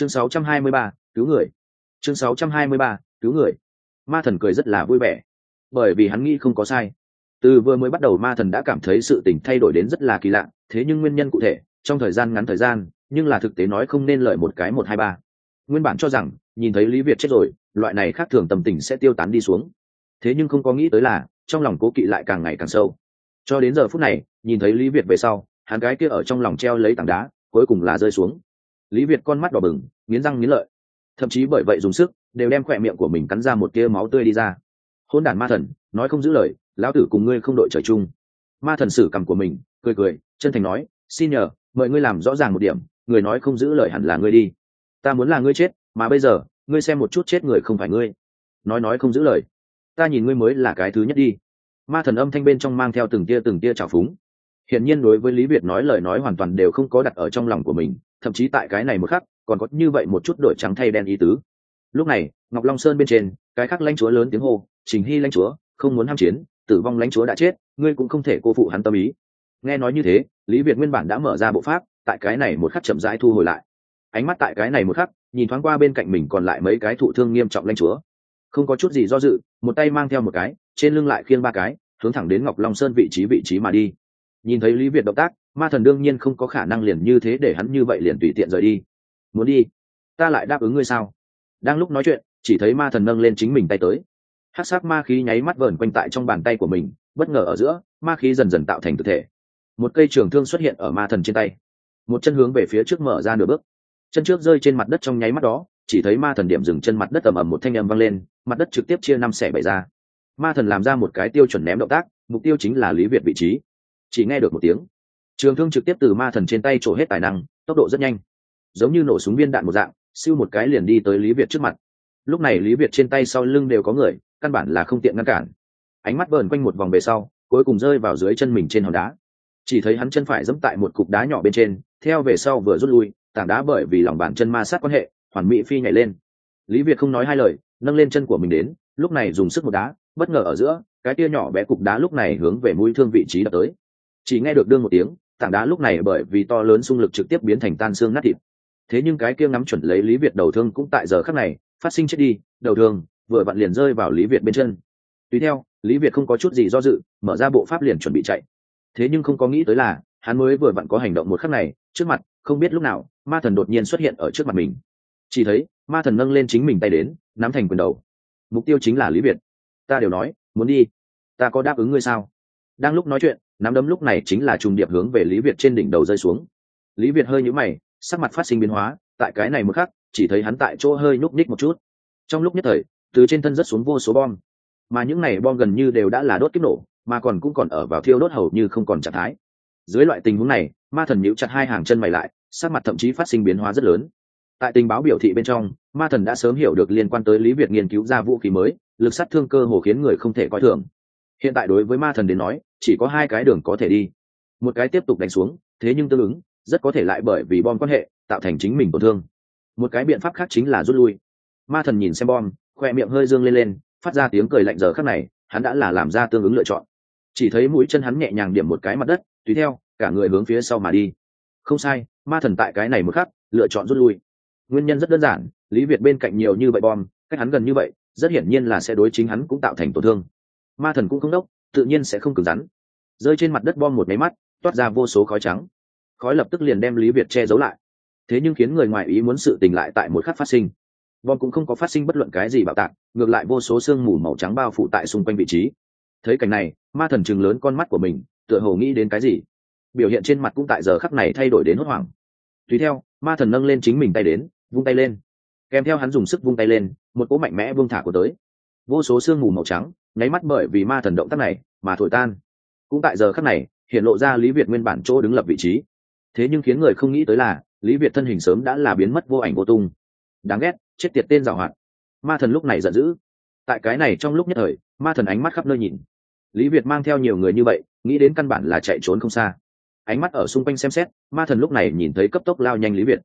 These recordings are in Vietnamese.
chương 623, cứu người. Chương 623, cứu người. Ma thần cười rất là vui vẻ. Bởi vì hắn nghĩ không có sai. Từ vừa mới bắt đầu ma thần đã cảm thấy sự tình thay đổi đến rất là kỳ lạ thế nhưng nguyên nhân cụ thể trong thời gian ngắn thời gian nhưng là thực tế nói không nên lợi một cái một hai ba. Nguyên bản cho rằng nhìn thấy lý việt chết rồi loại này khác thường tâm tình sẽ tiêu tán đi xuống. Thế nhưng không có nghĩ tới là trong lòng cố kỵ lại càng ngày càng sâu. Cho đến giờ phút này nhìn thấy lý việt về sau hắn gái kia ở trong lòng treo lấy tảng đá cuối cùng là rơi xuống lý việt con mắt đỏ bừng, nghiến răng nghiến lợi. Thậm chí bởi vậy dùng sức, đều đem khỏe miệng của mình cắn ra một tia máu tươi đi ra. Hôn đản ma thần, nói không giữ lời, lão tử cùng ngươi không đội trời chung. Ma thần sử cầm của mình, cười cười, chân thành nói, xin nhờ, mời ngươi làm rõ ràng một điểm, người nói không giữ lời hẳn là ngươi đi. Ta muốn là ngươi chết, mà bây giờ, ngươi xem một chút chết người không phải ngươi. Nói nói không giữ lời. Ta nhìn ngươi mới là cái thứ nhất đi. Ma thần âm thanh bên trong mang theo từng tia từng tia trào phúng. Hiển nhiên đối với lý việt nói lời nói hoàn toàn đều không có đặt ở trong lòng của mình thậm chí tại cái này một khắc, còn có như vậy một chút đổi trắng thay đen ý tứ. Lúc này, ngọc long sơn bên trên, cái khắc lãnh chúa lớn tiếng hô, trình hy lãnh chúa, không muốn ham chiến, tử vong lãnh chúa đã chết, ngươi cũng không thể cô phụ hắn tâm ý. Nghe nói như thế, lý việt nguyên bản đã mở ra bộ pháp, tại cái này một khắc chậm rãi thu hồi lại. Ánh mắt tại cái này một khắc, nhìn thoáng qua bên cạnh mình còn lại mấy cái thụ thương nghiêm trọng lãnh chúa. Không có chút gì do dự, một tay mang theo một cái, trên lưng lại khiêng ba cái, hướng thẳng đến ngọc long sơn vị trí vị trí mà đi. Nhìn thấy lý việt động tác ma thần đương nhiên không có khả năng liền như thế để hắn như vậy liền tùy tiện rời đi. Muốn đi, ta lại đáp ứng ngươi sao? Đang lúc nói chuyện, chỉ thấy ma thần nâng lên chính mình tay tới. Hát sắc ma khí nháy mắt vờn quanh tại trong bàn tay của mình, bất ngờ ở giữa, ma khí dần dần tạo thành thực thể. Một cây trường thương xuất hiện ở ma thần trên tay. Một chân hướng về phía trước mở ra nửa bước. Chân trước rơi trên mặt đất trong nháy mắt đó, chỉ thấy ma thần điểm dừng chân mặt đất ầm ầm một thanh âm vang lên, mặt đất trực tiếp chia năm xẻ bảy ra. Ma thần làm ra một cái tiêu chuẩn ném động tác, mục tiêu chính là lý việt vị trí. Chỉ nghe được một tiếng trường thương trực tiếp từ ma thần trên tay trổ hết tài năng, tốc độ rất nhanh. Giống như nổ súng viên đạn một dạng, siêu một cái liền đi tới lý việt trước mặt. Lúc này lý việt trên tay sau lưng đều có người, căn bản là không tiện ngăn cản. Ánh mắt vờn quanh một vòng về sau, cuối cùng rơi vào dưới chân mình trên hòn đá. Chỉ thấy hắn chân phải dẫm tại một cục đá nhỏ bên trên, theo về sau vừa rút lui, tảng đá bởi vì lòng bàn chân ma sát quan hệ, hoàn mỹ phi nhảy lên. Lý việt không nói hai lời, nâng lên chân của mình đến, lúc này dùng sức một đá, bất ngờ ở giữa, cái tia nhỏ bé cục đá lúc này hướng về mũi thương vị trí đập tới. Chỉ nghe được đương một tiếng tảng đá lúc này bởi vì to lớn xung lực trực tiếp biến thành tan xương nát thịt. Thế nhưng cái kia ngắm chuẩn lấy lý việt đầu thương cũng tại giờ khắc này, phát sinh chết đi, đầu thương vừa vặn liền rơi vào lý việt bên chân. Tùy theo, lý việt không có chút gì do dự, mở ra bộ pháp liền chuẩn bị chạy. Thế nhưng không có nghĩ tới là, hắn mới vừa vặn có hành động một khắc này, trước mặt, không biết lúc nào, ma thần đột nhiên xuất hiện ở trước mặt mình. Chỉ thấy, ma thần nâng lên chính mình tay đến, nắm thành quyền đầu. Mục tiêu chính là lý việt. Ta đều nói, muốn đi, ta có đáp ứng ngươi sao? Đang lúc nói chuyện nắm đấm lúc này chính là trùng điệp hướng về lý việt trên đỉnh đầu rơi xuống. Lý việt hơi nhũ mày, sắc mặt phát sinh biến hóa, tại cái này một khắc, chỉ thấy hắn tại chỗ hơi nhúc nhích một chút. Trong lúc nhất thời, từ trên thân rất xuống vô số bom. Mà những này bom gần như đều đã là đốt kích nổ, mà còn cũng còn ở vào thiêu đốt hầu như không còn trạng thái. Dưới loại tình huống này, ma thần nhíu chặt hai hàng chân mày lại, sắc mặt thậm chí phát sinh biến hóa rất lớn. Tại tình báo biểu thị bên trong, ma thần đã sớm hiểu được liên quan tới lý việt nghiên cứu ra vũ khí mới, lực sát thương cơ hồ khiến người không thể coi thường. Hiện tại đối với ma thần đến nói chỉ có hai cái đường có thể đi. Một cái tiếp tục đánh xuống, thế nhưng tương ứng, rất có thể lại bởi vì bom quan hệ, tạo thành chính mình tổn thương. Một cái biện pháp khác chính là rút lui. Ma thần nhìn xem bom, khoe miệng hơi dương lên lên, phát ra tiếng cười lạnh giờ khác này, hắn đã là làm ra tương ứng lựa chọn. Chỉ thấy mũi chân hắn nhẹ nhàng điểm một cái mặt đất, tùy theo, cả người hướng phía sau mà đi. Không sai, ma thần tại cái này một khắc, lựa chọn rút lui. Nguyên nhân rất đơn giản, lý việt bên cạnh nhiều như vậy bom, cách hắn gần như vậy, rất hiển nhiên là sẽ đối chính hắn cũng tạo thành tổn thương. Ma thần cũng không đốc tự nhiên sẽ không cứng rắn. Rơi trên mặt đất bom một máy mắt, toát ra vô số khói trắng. Khói lập tức liền đem lý việt che giấu lại. Thế nhưng khiến người ngoài ý muốn sự tình lại tại một khắc phát sinh. Bom cũng không có phát sinh bất luận cái gì bạo tạc, ngược lại vô số sương mù màu trắng bao phủ tại xung quanh vị trí. Thấy cảnh này, ma thần chừng lớn con mắt của mình, tựa hồ nghĩ đến cái gì. Biểu hiện trên mặt cũng tại giờ khắc này thay đổi đến hốt hoảng. Tùy theo, ma thần nâng lên chính mình tay đến, vung tay lên. Kèm theo hắn dùng sức vung tay lên, một cỗ mạnh mẽ vung thả của tới vô số sương mù màu trắng, nháy mắt bởi vì ma thần động tác này mà thổi tan. Cũng tại giờ khắc này, hiện lộ ra lý việt nguyên bản chỗ đứng lập vị trí. Thế nhưng khiến người không nghĩ tới là, lý việt thân hình sớm đã là biến mất vô ảnh vô tung. Đáng ghét, chết tiệt tên giảo hoạt. Ma thần lúc này giận dữ. Tại cái này trong lúc nhất thời, ma thần ánh mắt khắp nơi nhìn. Lý việt mang theo nhiều người như vậy, nghĩ đến căn bản là chạy trốn không xa. Ánh mắt ở xung quanh xem xét, ma thần lúc này nhìn thấy cấp tốc lao nhanh lý việt.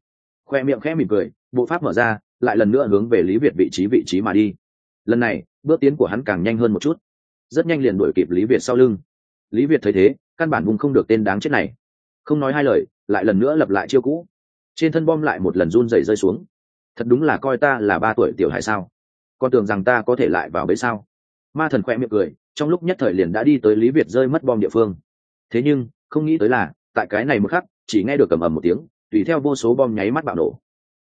Khoe miệng khẽ mỉm cười, bộ pháp mở ra, lại lần nữa hướng về lý việt vị trí vị trí mà đi. Lần này bước tiến của hắn càng nhanh hơn một chút. Rất nhanh liền đuổi kịp lý việt sau lưng. Lý việt thấy thế, căn bản vùng không được tên đáng chết này. Không nói hai lời, lại lần nữa lập lại chiêu cũ. Trên thân bom lại một lần run dày rơi xuống. Thật đúng là coi ta là ba tuổi tiểu hải sao? Con tưởng rằng ta có thể lại vào bấy sao? Ma thần khoe miệng cười, trong lúc nhất thời liền đã đi tới lý việt rơi mất bom địa phương. Thế nhưng, không nghĩ tới là, tại cái này một khắc, chỉ nghe được cầm ầm một tiếng, tùy theo vô số bom nháy mắt bạo nổ.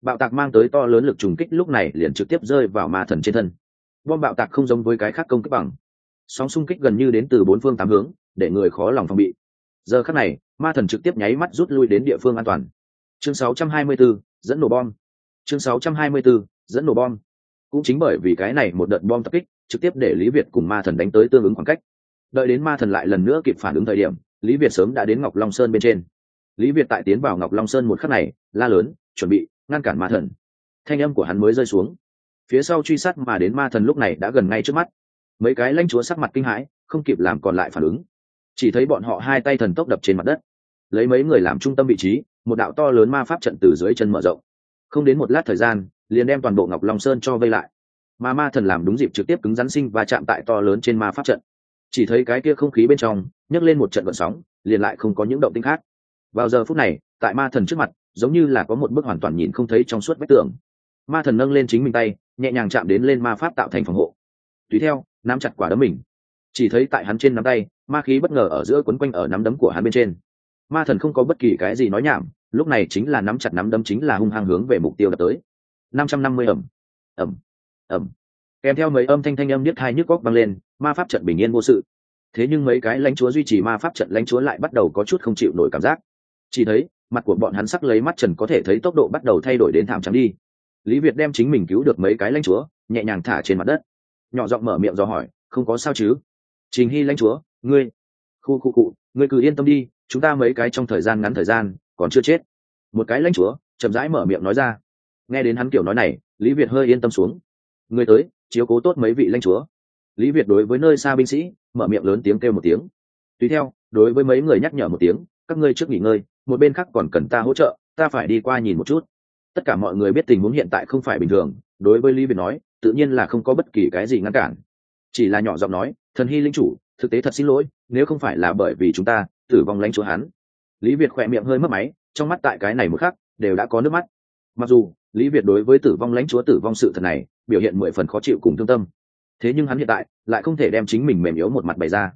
Bạo tạc mang tới to lớn lực trùng kích lúc này liền trực tiếp rơi vào ma thần trên thân bom bạo tạc không giống với cái khác công kích bằng. Sóng xung kích gần như đến từ bốn phương tám hướng để người khó lòng phòng bị. Giờ khắc này ma thần trực tiếp nháy mắt rút lui đến địa phương an toàn. Chương 624, dẫn nổ bom. Chương 624, dẫn nổ bom. Cũng chính bởi vì cái này một đợt bom tập kích trực tiếp để lý việt cùng ma thần đánh tới tương ứng khoảng cách. Đợi đến ma thần lại lần nữa kịp phản ứng thời điểm lý việt sớm đã đến ngọc long sơn bên trên. Lý việt tại tiến vào ngọc long sơn một khắc này la lớn chuẩn bị ngăn cản ma thần. Thanh âm của hắn mới rơi xuống phía sau truy sát mà đến ma thần lúc này đã gần ngay trước mắt. Mấy cái lãnh chúa sắc mặt kinh hãi, không kịp làm còn lại phản ứng. Chỉ thấy bọn họ hai tay thần tốc đập trên mặt đất. Lấy mấy người làm trung tâm vị trí, một đạo to lớn ma pháp trận từ dưới chân mở rộng. Không đến một lát thời gian, liền đem toàn bộ ngọc long sơn cho vây lại. Mà ma thần làm đúng dịp trực tiếp cứng rắn sinh và chạm tại to lớn trên ma pháp trận. Chỉ thấy cái kia không khí bên trong, nhấc lên một trận vận sóng, liền lại không có những động tinh khác. Vào giờ phút này, tại ma thần trước mặt, giống như là có một bức hoàn toàn nhìn không thấy trong suốt vách tường ma thần nâng lên chính mình tay, nhẹ nhàng chạm đến lên ma pháp tạo thành phòng hộ. Tùy theo, nắm chặt quả đấm mình. Chỉ thấy tại hắn trên nắm tay, ma khí bất ngờ ở giữa quấn quanh ở nắm đấm của hắn bên trên. Ma thần không có bất kỳ cái gì nói nhảm, lúc này chính là nắm chặt nắm đấm chính là hung hăng hướng về mục tiêu đập tới. Năm trăm năm mươi ẩm. Ẩm. Ẩm. Kèm theo mấy âm thanh thanh âm niết hai nhức góc băng lên, ma pháp trận bình yên vô sự. Thế nhưng mấy cái lãnh chúa duy trì ma pháp trận lãnh chúa lại bắt đầu có chút không chịu nổi cảm giác. Chỉ thấy, mặt của bọn hắn sắc lấy mắt trần có thể thấy tốc độ bắt đầu thay đổi đến thảm trắng đi lý việt đem chính mình cứu được mấy cái lãnh chúa, nhẹ nhàng thả trên mặt đất. Nhỏ giọng mở miệng do hỏi, không có sao chứ? Trình hy lãnh chúa, ngươi khu khu cụ, ngươi cứ yên tâm đi, chúng ta mấy cái trong thời gian ngắn thời gian còn chưa chết. Một cái lãnh chúa chậm rãi mở miệng nói ra. Nghe đến hắn kiểu nói này, lý việt hơi yên tâm xuống. Người tới, chiếu cố tốt mấy vị lãnh chúa. Lý việt đối với nơi xa binh sĩ, mở miệng lớn tiếng kêu một tiếng. Tùy theo, đối với mấy người nhắc nhở một tiếng, các ngươi trước nghỉ ngơi, một bên khác còn cần ta hỗ trợ, ta phải đi qua nhìn một chút tất cả mọi người biết tình huống hiện tại không phải bình thường, đối với lý việt nói, tự nhiên là không có bất kỳ cái gì ngăn cản. Chỉ là nhỏ giọng nói, thần hy linh chủ, thực tế thật xin lỗi, nếu không phải là bởi vì chúng ta, tử vong lãnh chúa hắn. Lý việt khỏe miệng hơi mất máy, trong mắt tại cái này một khắc, đều đã có nước mắt. Mặc dù, lý việt đối với tử vong lãnh chúa tử vong sự thật này, biểu hiện mười phần khó chịu cùng thương tâm. Thế nhưng hắn hiện tại, lại không thể đem chính mình mềm yếu một mặt bày ra.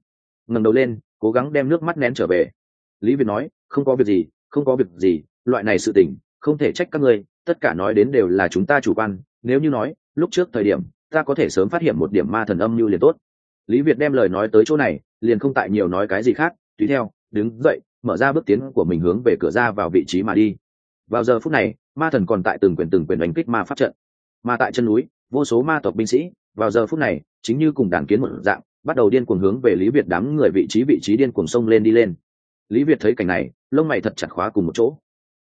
Ngẩng đầu lên, cố gắng đem nước mắt nén trở về. Lý việt nói, không có việc gì, không có việc gì, loại này sự tình không thể trách các ngươi, tất cả nói đến đều là chúng ta chủ quan, nếu như nói, lúc trước thời điểm, ta có thể sớm phát hiện một điểm ma thần âm mưu liền tốt. Lý việt đem lời nói tới chỗ này, liền không tại nhiều nói cái gì khác, tùy theo, đứng dậy, mở ra bước tiến của mình hướng về cửa ra vào vị trí mà đi. Vào giờ phút này, ma thần còn tại từng quyền từng quyền đánh kích ma phát trận. Mà tại chân núi, vô số ma tộc binh sĩ, vào giờ phút này, chính như cùng đàn kiến một dạng, bắt đầu điên cuồng hướng về lý việt đám người vị trí vị trí điên cuồng sông lên đi lên. Lý việt thấy cảnh này, lông mày thật chặt khóa cùng một chỗ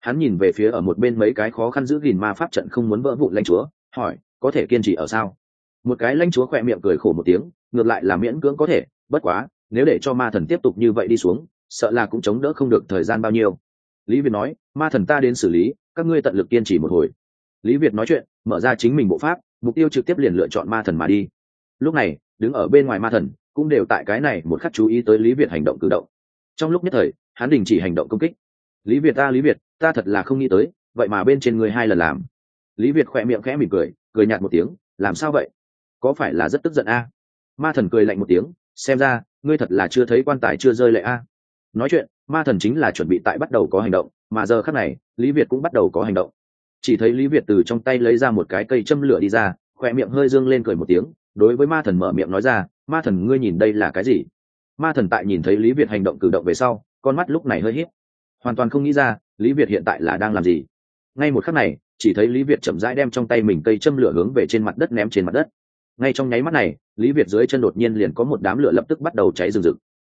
hắn nhìn về phía ở một bên mấy cái khó khăn giữ gìn ma pháp trận không muốn vỡ vụn lãnh chúa, hỏi, có thể kiên trì ở sao? Một cái lãnh chúa khỏe miệng cười khổ một tiếng, ngược lại là miễn cưỡng có thể, bất quá, nếu để cho ma thần tiếp tục như vậy đi xuống, sợ là cũng chống đỡ không được thời gian bao nhiêu. Lý việt nói, ma thần ta đến xử lý, các ngươi tận lực kiên trì một hồi. Lý việt nói chuyện, mở ra chính mình bộ pháp, mục tiêu trực tiếp liền lựa chọn ma thần mà đi. Lúc này, đứng ở bên ngoài ma thần, cũng đều tại cái này một khắc chú ý tới lý việt hành động cử động. Trong lúc nhất thời, hắn đình chỉ hành động công kích. Lý việt ta, lý việt ta thật là không nghĩ tới, vậy mà bên trên người hai lần làm. Lý việt khỏe miệng khẽ mỉm cười cười nhạt một tiếng, làm sao vậy? Có phải là rất tức giận a? Ma thần cười lạnh một tiếng, xem ra, ngươi thật là chưa thấy quan tài chưa rơi lệ a. Nói chuyện, ma thần chính là chuẩn bị tại bắt đầu có hành động, mà giờ khắc này, lý việt cũng bắt đầu có hành động. Chỉ thấy lý việt từ trong tay lấy ra một cái cây châm lửa đi ra khoe miệng hơi dương lên cười một tiếng, đối với ma thần mở miệng nói ra, ma thần, ngươi nhìn đây là cái gì? Ma thần tại nhìn thấy lý việt hành động cử động về sau, con mắt lúc này hơi hít hoàn toàn không nghĩ ra lý việt hiện tại là đang làm gì ngay một khắc này chỉ thấy lý việt chậm rãi đem trong tay mình cây châm lửa hướng về trên mặt đất ném trên mặt đất ngay trong nháy mắt này lý việt dưới chân đột nhiên liền có một đám lửa lập tức bắt đầu cháy rừng rực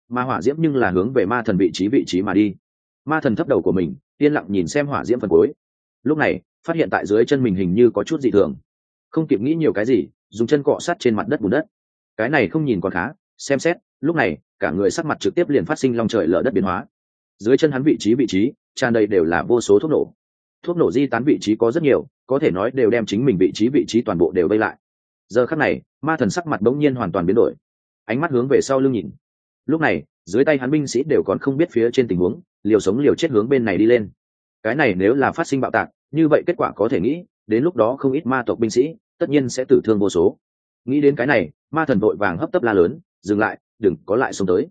ma hỏa diễm nhưng là hướng về ma thần vị trí vị trí mà đi ma thần thấp đầu của mình yên lặng nhìn xem hỏa diễm phần cuối lúc này phát hiện tại dưới chân mình hình như có chút dị thường không kịp nghĩ nhiều cái gì dùng chân cọ sát trên mặt đất bùn đất cái này không nhìn còn khá xem xét lúc này cả người sắc mặt trực tiếp liền phát sinh long trời lở đất biến hóa dưới chân hắn vị trí vị trí, tràn đầy đều là vô số thuốc nổ. Thuốc nổ di tán vị trí có rất nhiều, có thể nói đều đem chính mình vị trí vị trí toàn bộ đều vây lại. Giờ khắc này, ma thần sắc mặt bỗng nhiên hoàn toàn biến đổi. Ánh mắt hướng về sau lưng nhìn. Lúc này, dưới tay hắn binh sĩ đều còn không biết phía trên tình huống, liều sống liều chết hướng bên này đi lên. Cái này nếu là phát sinh bạo tạc, như vậy kết quả có thể nghĩ, đến lúc đó không ít ma tộc binh sĩ, tất nhiên sẽ tử thương vô số. Nghĩ đến cái này, ma thần vội vàng hấp tấp la lớn, dừng lại, đừng có lại xuống tới.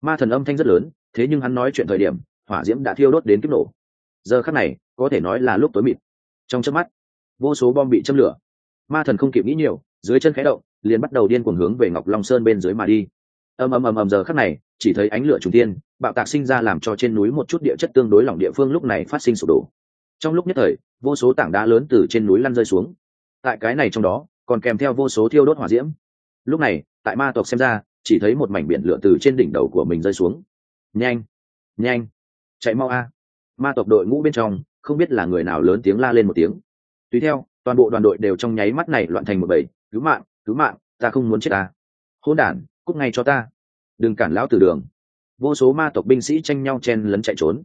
Ma thần âm thanh rất lớn thế nhưng hắn nói chuyện thời điểm, hỏa diễm đã thiêu đốt đến kích nổ. Giờ khắc này, có thể nói là lúc tối mịt. Trong chớp mắt, vô số bom bị châm lửa. Ma thần không kịp nghĩ nhiều, dưới chân khẽ động, liền bắt đầu điên cuồng hướng về ngọc long sơn bên dưới mà đi. Ầm ầm ầm ầm, giờ khắc này, chỉ thấy ánh lửa trùng tiên bạo tạc sinh ra làm cho trên núi một chút địa chất tương đối lỏng địa phương lúc này phát sinh sụp đổ. Trong lúc nhất thời, vô số tảng đá lớn từ trên núi lăn rơi xuống. Tại cái này trong đó, còn kèm theo vô số thiêu đốt hỏa diễm. Lúc này, tại ma tộc xem ra, chỉ thấy một mảnh biển lửa từ trên đỉnh đầu của mình rơi xuống nhanh nhanh. Chạy mau a. Ma tộc đội ngũ bên trong không biết là người nào lớn tiếng la lên một tiếng. Tùy theo toàn bộ đoàn đội đều trong nháy mắt này loạn thành một bầy. Cứu mạng cứu mạng ta không muốn chết ta. Hôn đản cúc ngay cho ta. Đừng cản lão từ đường. Vô số ma tộc binh sĩ tranh nhau chen lấn chạy trốn.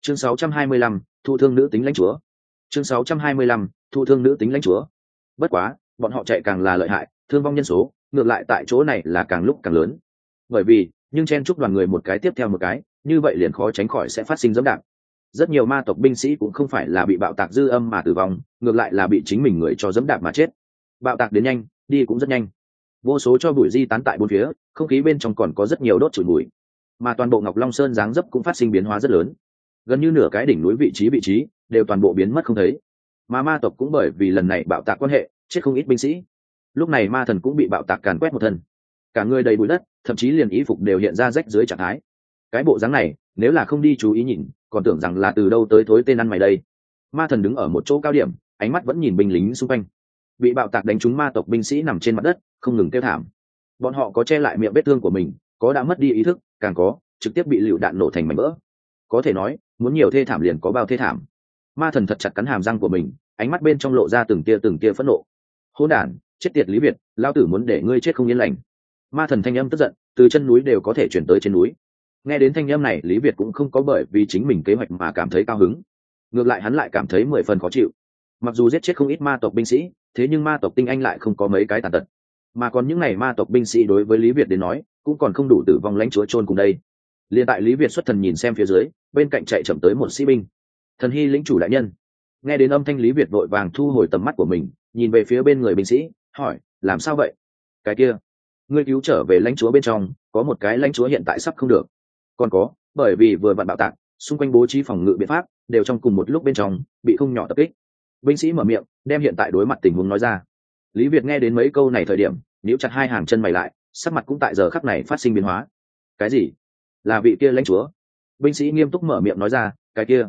Chương 625, thu thương nữ tính lãnh chúa. Chương 625, thu thương nữ tính lãnh chúa. Bất quá bọn họ chạy càng là lợi hại thương vong nhân số ngược lại tại chỗ này là càng lúc càng lớn. Bởi vì nhưng chen chúc đoàn người một cái tiếp theo một cái, như vậy liền khó tránh khỏi sẽ phát sinh dẫm đạp. Rất nhiều ma tộc binh sĩ cũng không phải là bị bạo tạc dư âm mà tử vong, ngược lại là bị chính mình người cho dẫm đạp mà chết. Bạo tạc đến nhanh, đi cũng rất nhanh. Vô số cho bụi di tán tại bốn phía, không khí bên trong còn có rất nhiều đốt chùi bụi. Mà toàn bộ ngọc long sơn dáng dấp cũng phát sinh biến hóa rất lớn. Gần như nửa cái đỉnh núi vị trí vị trí, đều toàn bộ biến mất không thấy. Mà ma tộc cũng bởi vì lần này bạo tạc quan hệ, chết không ít binh sĩ. Lúc này ma thần cũng bị bạo tạc càn quét một thân cả người đầy bụi đất, thậm chí liền ý phục đều hiện ra rách dưới trạng thái. Cái bộ dáng này, nếu là không đi chú ý nhìn, còn tưởng rằng là từ đâu tới thối tên ăn mày đây. Ma thần đứng ở một chỗ cao điểm, ánh mắt vẫn nhìn binh lính xung quanh. Bị bạo tạc đánh trúng ma tộc binh sĩ nằm trên mặt đất, không ngừng kêu thảm. Bọn họ có che lại miệng vết thương của mình, có đã mất đi ý thức, càng có, trực tiếp bị lựu đạn nổ thành mảnh vỡ. Có thể nói, muốn nhiều thê thảm liền có bao thê thảm. Ma thần thật chặt cắn hàm răng của mình, ánh mắt bên trong lộ ra từng tia từng tia phẫn nộ. Hôn đản, chết tiệt lý việt lao tử muốn để ngươi chết không yên lành ma thần thanh âm tức giận, từ chân núi đều có thể chuyển tới trên núi. Nghe đến thanh âm này, lý việt cũng không có bởi vì chính mình kế hoạch mà cảm thấy cao hứng. Ngược lại hắn lại cảm thấy mười phần khó chịu. Mặc dù giết chết không ít ma tộc binh sĩ, thế nhưng ma tộc tinh anh lại không có mấy cái tàn tật. Mà còn những n à y ma tộc binh sĩ đối với lý việt đến nói, cũng còn không đủ tử vong lãnh chúa trôn cùng đây. L i ê n tại lý việt xuất thần nhìn xem phía dưới, bên cạnh chạy chậm tới một sĩ binh. Thần hy lĩnh chủ đại nhân. Nghe đến âm thanh lý việt vội vàng thu hồi tầm mắt của mình, nhìn về phía bên người binh sĩ, hỏi, làm sao vậy? Cái kia? Ngươi cứu trở về lãnh chúa bên trong, có một cái lãnh chúa hiện tại sắp không được. Còn có, bởi vì vừa vặn bạo tạc, xung quanh bố trí phòng ngự biện pháp đều trong cùng một lúc bên trong, bị không nhỏ tập kích. Binh sĩ mở miệng, đem hiện tại đối mặt tình huống nói ra. Lý việt nghe đến mấy câu này thời điểm, níu chặt hai hàng chân mày lại, sắc mặt cũng tại giờ khắc này phát sinh biến hóa. Cái gì? Là vị kia lãnh chúa? Binh sĩ nghiêm túc mở miệng nói ra, cái kia.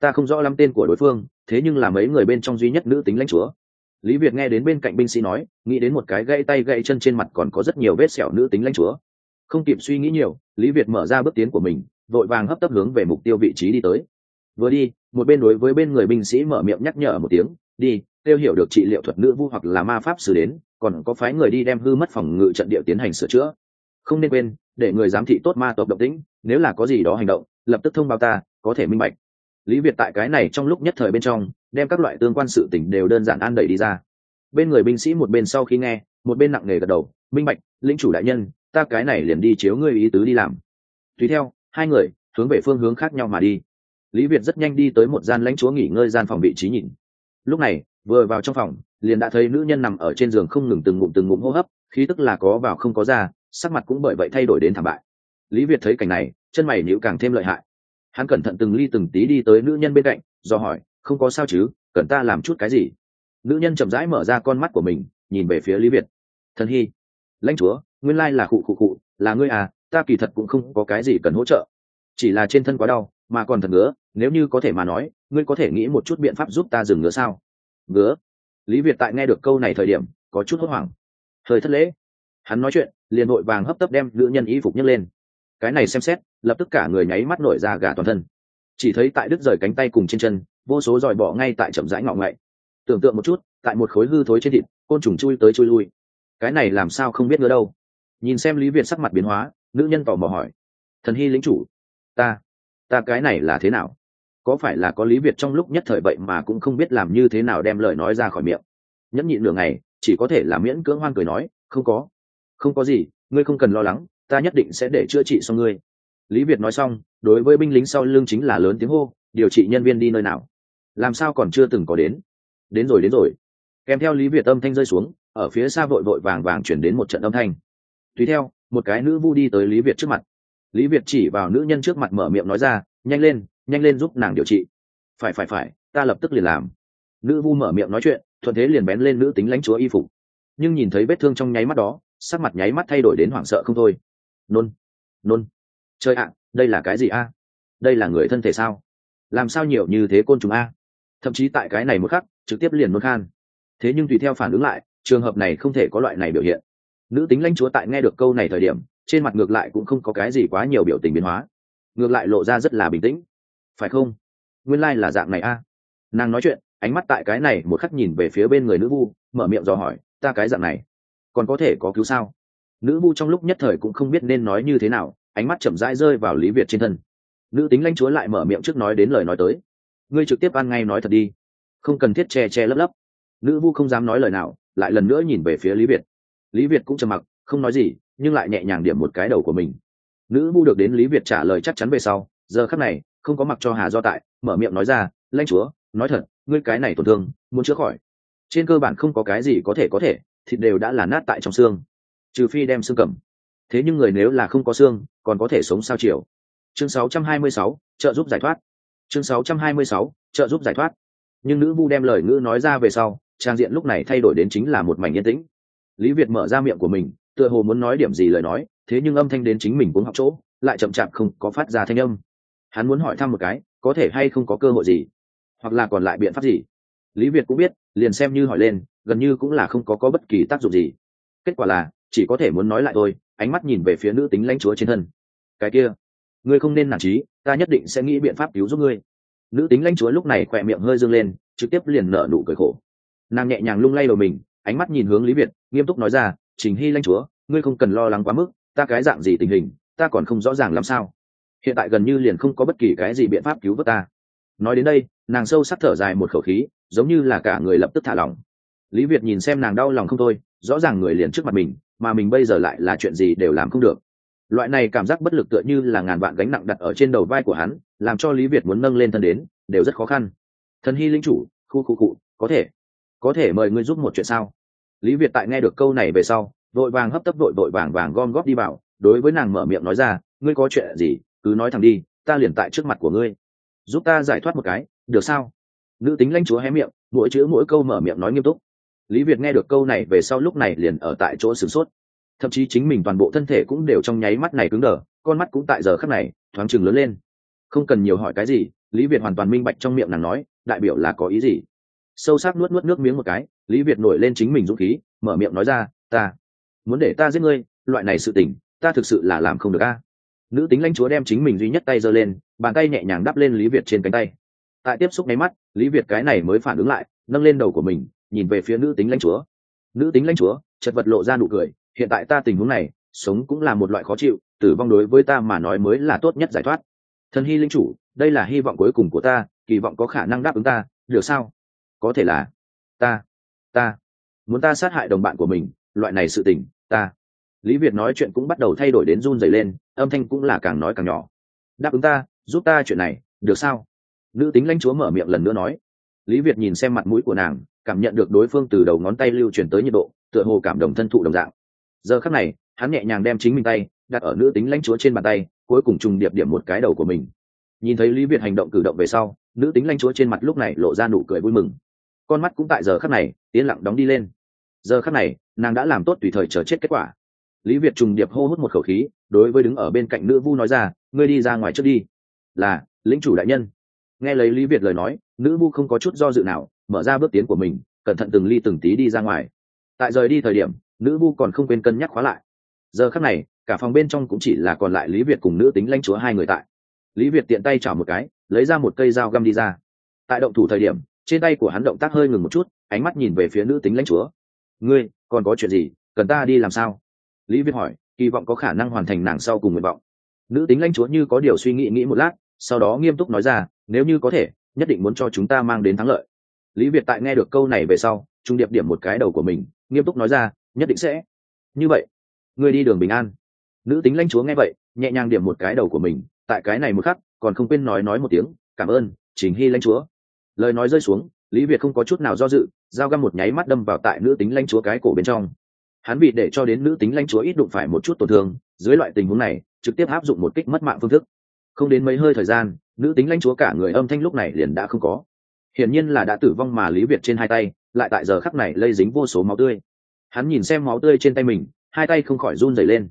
Ta không rõ lắm tên của đối phương, thế nhưng là mấy người bên trong duy nhất nữ tính lãnh chúa lý việt nghe đến bên cạnh binh sĩ nói, nghĩ đến một cái gãy tay gãy chân trên mặt còn có rất nhiều vết sẹo nữ tính lãnh chúa. Không kịp suy nghĩ nhiều, lý việt mở ra bước tiến của mình, vội vàng hấp tấp hướng về mục tiêu vị trí đi tới. Vừa đi, một bên đối với bên người binh sĩ mở miệng nhắc nhở một tiếng, đi tiêu hiểu được trị liệu thuật nữ vu hoặc là ma pháp xử đến, còn có phái người đi đem hư mất phòng ngự trận địa tiến hành sửa chữa. Không nên quên, để người giám thị tốt ma tộc động tĩnh, nếu là có gì đó hành động, lập tức thông báo ta, có thể minh bạch. Lý việt tại cái này trong lúc nhất thời bên trong đem các loại tương quan sự tình đều đơn giản an đẩy đi ra. Bên người binh sĩ một bên sau khi nghe, một bên nặng nề gật đầu, minh bạch, lĩnh chủ đại nhân, ta cái này liền đi chiếu ngươi ý tứ đi làm. Tùy theo, hai người hướng về phương hướng khác nhau mà đi. Lý việt rất nhanh đi tới một gian lãnh chúa nghỉ ngơi gian phòng vị trí nhìn. Lúc này, vừa vào trong phòng, liền đã thấy nữ nhân nằm ở trên giường không ngừng từng ngụm từng ngụm hô hấp, khí tức là có vào không có ra, sắc mặt cũng bởi vậy thay đổi đến thảm bại. Lý việt thấy cảnh này, chân mày nhịu càng thêm lợi hại. Hắn cẩn thận từng ly từng tí đi tới nữ nhân bên cạnh, do hỏi không có sao chứ, cần ta làm chút cái gì? Nữ nhân chậm rãi mở ra con mắt của mình, nhìn về phía lý việt. Thần hy, lãnh chúa, nguyên lai là khụ khụ khụ, là ngươi à ta kỳ thật cũng không có cái gì cần hỗ trợ. Chỉ là trên thân quá đau, mà còn thật ngứa, nếu như có thể mà nói, ngươi có thể nghĩ một chút biện pháp giúp ta dừng ngứa sao? Ngứa? Lý việt tại nghe được câu này thời điểm, có chút hốt hoảng. Hơi thất lễ. Hắn nói chuyện, liền vội vàng hấp tấp đem nữ nhân y phục nhấc lên. Cái này xem xét, lập tức cả người nháy mắt nổi ra gà toàn thân. Chỉ thấy tại đứt rời cánh tay cùng trên chân vô số dòi bỏ ngay tại chậm rãi ngọ ngậy. Tưởng tượng một chút, tại một khối hư thối trên thịt, côn trùng chui tới chui lui. Cái này làm sao không biết nữa đâu. Nhìn xem lý việt sắc mặt biến hóa, nữ nhân tò mò hỏi. Thần hy lính chủ, ta ta cái này là thế nào? Có phải là có lý việt trong lúc nhất thời vậy mà cũng không biết làm như thế nào đem lời nói ra khỏi miệng? Nhẫn nhịn nửa ngày, chỉ có thể là miễn cưỡng hoan cười nói, không có không có gì, ngươi không cần lo lắng, ta nhất định sẽ để chữa trị cho ngươi. Lý việt nói xong, đối với binh lính sau lưng chính là lớn tiếng hô, điều trị nhân viên đi nơi nào? Làm sao còn chưa từng có đến? Đến rồi đến rồi. Kèm theo lý việt âm thanh rơi xuống, ở phía xa vội vội vàng vàng chuyển đến một trận âm thanh. Tùy theo, một cái nữ vu đi tới lý việt trước mặt. Lý việt chỉ vào nữ nhân trước mặt mở miệng nói ra, nhanh lên nhanh lên giúp nàng điều trị. Phải phải phải, ta lập tức liền làm. Nữ vu mở miệng nói chuyện, thuận thế liền bén lên nữ tính lãnh chúa y phục. Nhưng nhìn thấy vết thương trong nháy mắt đó, sắc mặt nháy mắt thay đổi đến hoảng sợ không thôi. Nôn nôn chơi ạ, đây là cái gì a? Đây là người thân thể sao? Làm sao nhiều như thế côn trùng a? Thậm chí tại cái này một khắc, trực tiếp liền nôn khan. Thế nhưng tùy theo phản ứng lại, trường hợp này không thể có loại này biểu hiện. Nữ tính lãnh chúa tại nghe được câu này thời điểm, trên mặt ngược lại cũng không có cái gì quá nhiều biểu tình biến hóa. Ngược lại lộ ra rất là bình tĩnh. Phải không? Nguyên lai、like、là dạng này a. Nàng nói chuyện, ánh mắt tại cái này một khắc nhìn về phía bên người nữ vu, mở miệng dò hỏi, ta cái dạng này, còn có thể có cứu sao? Nữ vu trong lúc nhất thời cũng không biết nên nói như thế nào, ánh mắt chậm rãi rơi vào lý việt trên thân. Nữ tính lãnh chúa lại mở miệng trước nói đến lời nói tới ngươi trực tiếp ăn ngay nói thật đi. Không cần thiết che che lấp lấp. Nữ vu không dám nói lời nào lại lần nữa nhìn về phía lý việt. Lý việt cũng trầm mặc không nói gì nhưng lại nhẹ nhàng điểm một cái đầu của mình. Nữ vu được đến lý việt trả lời chắc chắn về sau giờ khắc này không có mặc cho hà do tại mở miệng nói ra lãnh chúa nói thật ngươi cái này tổn thương muốn chữa khỏi. Trên cơ bản không có cái gì có thể có thể thịt đều đã là nát tại trong xương. Trừ phi đem xương cầm. Thế nhưng người nếu là không có xương còn có thể sống sao chiều chương 626, trợ giúp giải thoát chương 626, trợ giúp giải thoát. Nhưng nữ vu đem lời ngữ nói ra về sau trang diện lúc này thay đổi đến chính là một mảnh yên tĩnh. Lý việt mở ra miệng của mình tựa hồ muốn nói điểm gì lời nói thế nhưng âm thanh đến chính mình cũng học chỗ lại chậm chạp không có phát ra thanh âm. Hắn muốn hỏi thăm một cái có thể hay không có cơ hội gì? Hoặc là còn lại biện pháp gì? Lý việt cũng biết liền xem như hỏi lên gần như cũng là không có có bất kỳ tác dụng gì. Kết quả là chỉ có thể muốn nói lại thôi ánh mắt nhìn về phía nữ tính lãnh chúa trên thân. Cái kia ngươi không nên nản trí ta nhất định sẽ nghĩ biện pháp cứu giúp ngươi. Nữ tính lãnh chúa lúc này khỏe miệng hơi dâng lên, trực tiếp liền nở nụ cười khổ. Nàng nhẹ nhàng lung lay đầu mình, ánh mắt nhìn hướng lý việt, nghiêm túc nói ra, trình hy lãnh chúa, ngươi không cần lo lắng quá mức, ta cái dạng gì tình hình, ta còn không rõ ràng làm sao. Hiện tại gần như liền không có bất kỳ cái gì biện pháp cứu vớt ta. Nói đến đây, nàng sâu sắc thở dài một khẩu khí, giống như là cả người lập tức thả lỏng. Lý việt nhìn xem nàng đau lòng không thôi, rõ ràng người liền trước mặt mình, mà mình bây giờ lại là chuyện gì đều làm không được loại này cảm giác bất lực tựa như là ngàn vạn gánh nặng đặt ở trên đầu vai của hắn, làm cho lý việt muốn nâng lên thân đến, đều rất khó khăn. Thần hy linh chủ, khu khu cụ, có thể. Có thể mời ngươi giúp một chuyện sao? Lý việt tại nghe được câu này về sau, vội vàng hấp tấp vội vội vàng vàng gom góp đi vào, đối với nàng mở miệng nói ra, ngươi có chuyện gì, cứ nói thẳng đi, ta liền tại trước mặt của ngươi. Giúp ta giải thoát một cái, được sao? Nữ tính lãnh chúa hé miệng, mỗi chữ mỗi câu mở miệng nói nghiêm túc. Lý việt nghe được câu này về sau lúc này liền ở tại chỗ sửng sốt thậm chí chính mình toàn bộ thân thể cũng đều trong nháy mắt này cứng đờ, con mắt cũng tại giờ khắc này thoáng chừng lớn lên. Không cần nhiều hỏi cái gì, lý việt hoàn toàn minh bạch trong miệng nàng nói, đại biểu là có ý gì. Sâu sắc nuốt nuốt nước miếng một cái, lý việt nổi lên chính mình dũng khí, mở miệng nói ra, ta muốn để ta giết ngươi, loại này sự tình, ta thực sự là làm không được a. Nữ tính lãnh chúa đem chính mình duy nhất tay giơ lên, bàn tay nhẹ nhàng đắp lên lý việt trên cánh tay. Tại tiếp xúc nháy mắt, lý việt cái này mới phản ứng lại, nâng lên đầu của mình, nhìn về phía nữ tính lãnh chúa. Nữ tính lãnh chúa, chật vật lộ ra nụ cười hiện tại ta tình huống này, sống cũng là một loại khó chịu, tử vong đối với ta mà nói mới là tốt nhất giải thoát. Thần hy linh chủ, đây là hy vọng cuối cùng của ta, kỳ vọng có khả năng đáp ứng ta, được sao? Có thể là ta ta. Muốn ta sát hại đồng bạn của mình, loại này sự tình, ta. Lý việt nói chuyện cũng bắt đầu thay đổi đến run dày lên, âm thanh cũng là càng nói càng nhỏ. Đáp ứng ta, giúp ta chuyện này, được sao? Nữ tính lãnh chúa mở miệng lần nữa nói. Lý việt nhìn xem mặt mũi của nàng, cảm nhận được đối phương từ đầu ngón tay lưu truyền tới nhiệt độ, tựa hồ cảm động thân thụ đồng dạng giờ khắc này, hắn nhẹ nhàng đem chính mình tay đặt ở nữ tính lãnh chúa trên bàn tay, cuối cùng trùng điệp điểm một cái đầu của mình. Nhìn thấy lý việt hành động cử động về sau, nữ tính lãnh chúa trên mặt lúc này lộ ra nụ cười vui mừng. Con mắt cũng tại giờ khắc này tiến lặng đóng đi lên. Giờ khắc này, nàng đã làm tốt tùy thời chờ chết kết quả. Lý việt trùng điệp hô hút một khẩu khí, đối với đứng ở bên cạnh nữ vu nói ra, ngươi đi ra ngoài trước đi. Là, lĩnh chủ đại nhân. Nghe lấy lý việt lời nói, nữ vu không có chút do dự nào, mở ra bước tiến của mình, cẩn thận từng ly từng tí đi ra ngoài. Tại rời đi thời điểm nữ vu còn không quên cân nhắc khóa lại. Giờ khắc này, cả phòng bên trong cũng chỉ là còn lại lý việt cùng nữ tính lãnh chúa hai người tại. Lý việt tiện tay chảo một cái, lấy ra một cây dao găm đi ra. Tại động thủ thời điểm, trên tay của hắn động tác hơi ngừng một chút, ánh mắt nhìn về phía nữ tính lãnh chúa. Ngươi, còn có chuyện gì? Cần ta đi làm sao? Lý việt hỏi, kỳ vọng có khả năng hoàn thành nàng sau cùng nguyện vọng. Nữ tính lãnh chúa như có điều suy nghĩ nghĩ một lát, sau đó nghiêm túc nói ra, nếu như có thể, nhất định muốn cho chúng ta mang đến thắng lợi. Lý việt tại nghe được câu này về sau, trung điệp điểm một cái đầu của mình, nghiêm túc nói ra nhất định sẽ. Như vậy, ngươi đi đường bình an. Nữ tính lãnh chúa nghe vậy, nhẹ nhàng điểm một cái đầu của mình, tại cái này một khắc, còn không quên nói nói một tiếng, cảm ơn chính hy lãnh chúa. Lời nói rơi xuống, lý việt không có chút nào do dự, dao găm một nháy mắt đâm vào tại nữ tính lãnh chúa cái cổ bên trong. Hắn bị để cho đến nữ tính lãnh chúa ít đụng phải một chút tổn thương, dưới loại tình huống này, trực tiếp áp dụng một kích mất mạng phương thức. Không đến mấy hơi thời gian, nữ tính lãnh chúa cả người âm thanh lúc này liền đã không có. Hiển nhiên là đã tử vong mà lý việt trên hai tay, lại tại giờ khắc này lây dính vô số máu tươi hắn nhìn xem máu tươi trên tay mình, hai tay không khỏi run rẩy lên.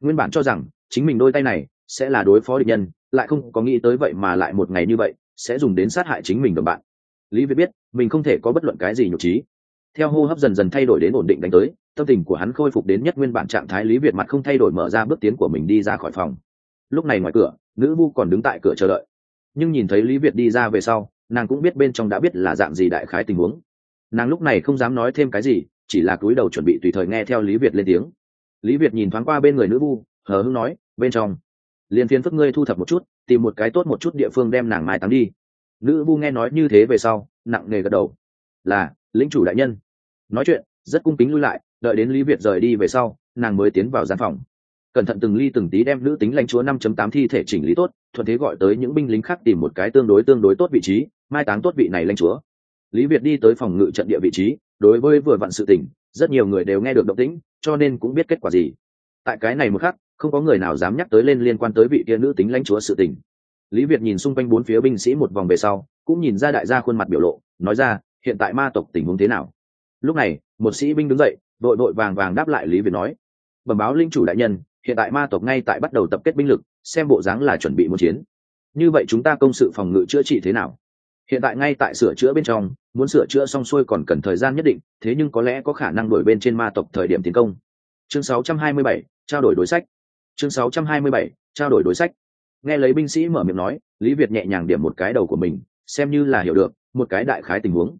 Nguyên bản cho rằng, chính mình đôi tay này sẽ là đối phó địch nhân, lại không có nghĩ tới vậy mà lại một ngày như vậy sẽ dùng đến sát hại chính mình đồng bạn. Lý việt biết, mình không thể có bất luận cái gì nhục trí. Theo hô hấp dần dần thay đổi đến ổn định đánh tới, tâm tình của hắn khôi phục đến nhất nguyên bản trạng thái lý việt mặt không thay đổi mở ra bước tiến của mình đi ra khỏi phòng. Lúc này ngoài cửa, nữ vu còn đứng tại cửa chờ đợi. Nhưng nhìn thấy lý việt đi ra về sau, nàng cũng biết bên trong đã biết là dạng gì đại khái tình huống. Nàng lúc này không dám nói thêm cái gì chỉ là cúi đầu chuẩn bị tùy thời nghe theo lý việt lên tiếng. Lý việt nhìn thoáng qua bên người nữ vu, hờ hưng nói, bên trong, liền phiến phức ngươi thu thập một chút, tìm một cái tốt một chút địa phương đem nàng mai táng đi. Nữ vu nghe nói như thế về sau, nặng nề gật đầu. Là, lĩnh chủ đại nhân. Nói chuyện, rất cung kính lui lại, đợi đến lý việt rời đi về sau, nàng mới tiến vào gian phòng. Cẩn thận từng ly từng tí đem nữ tính lãnh chúa năm chấm tám thi thể chỉnh lý tốt, thuận thế gọi tới những binh lính khác tìm một cái tương đối tương đối tốt vị trí, mai táng tốt vị này lãnh chúa. Lý việt đi tới phòng ngự trận địa vị trí đối với vừa vặn sự tình, rất nhiều người đều nghe được động tĩnh, cho nên cũng biết kết quả gì. Tại cái này một khắc, không có người nào dám nhắc tới lên liên quan tới vị kia nữ tính lãnh chúa sự tình. Lý việt nhìn xung quanh bốn phía binh sĩ một vòng về sau, cũng nhìn ra đại gia khuôn mặt biểu lộ, nói ra, hiện tại ma tộc tình huống thế nào? Lúc này, một sĩ binh đứng dậy, đội đội vàng vàng đáp lại lý việt nói, bẩm báo linh chủ đại nhân, hiện tại ma tộc ngay tại bắt đầu tập kết binh lực, xem bộ dáng là chuẩn bị một chiến. Như vậy chúng ta công sự phòng ngự chữa trị thế nào? Hiện tại ngay tại sửa chữa bên trong muốn sửa chữa xong xuôi còn cần thời gian nhất định thế nhưng có lẽ có khả năng đổi bên trên ma tộc thời điểm tiến công. Chương 627, trao đổi đối sách. Chương 627, trao đổi đối sách. Nghe lấy binh sĩ mở miệng nói lý việt nhẹ nhàng điểm một cái đầu của mình xem như là hiểu được một cái đại khái tình huống.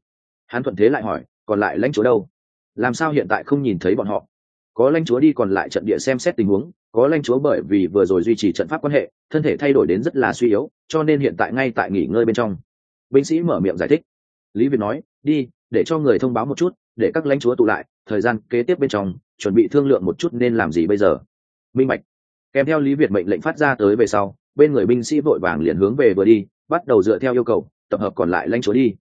Hắn thuận thế lại hỏi còn lại lãnh chúa đâu? Làm sao hiện tại không nhìn thấy bọn họ? Có lãnh chúa đi còn lại trận địa xem xét tình huống có lãnh chúa bởi vì vừa rồi duy trì trận pháp quan hệ thân thể thay đổi đến rất là suy yếu cho nên hiện tại ngay tại nghỉ ngơi bên trong binh sĩ mở miệng giải thích. Lý việt nói, đi, để cho người thông báo một chút, để các lãnh chúa tụ lại, thời gian kế tiếp bên trong, chuẩn bị thương lượng một chút nên làm gì bây giờ. Minh bạch. Kèm theo lý việt mệnh lệnh phát ra tới về sau, bên người binh sĩ vội vàng liền hướng về vừa đi, bắt đầu dựa theo yêu cầu, tập hợp còn lại lãnh chúa đi.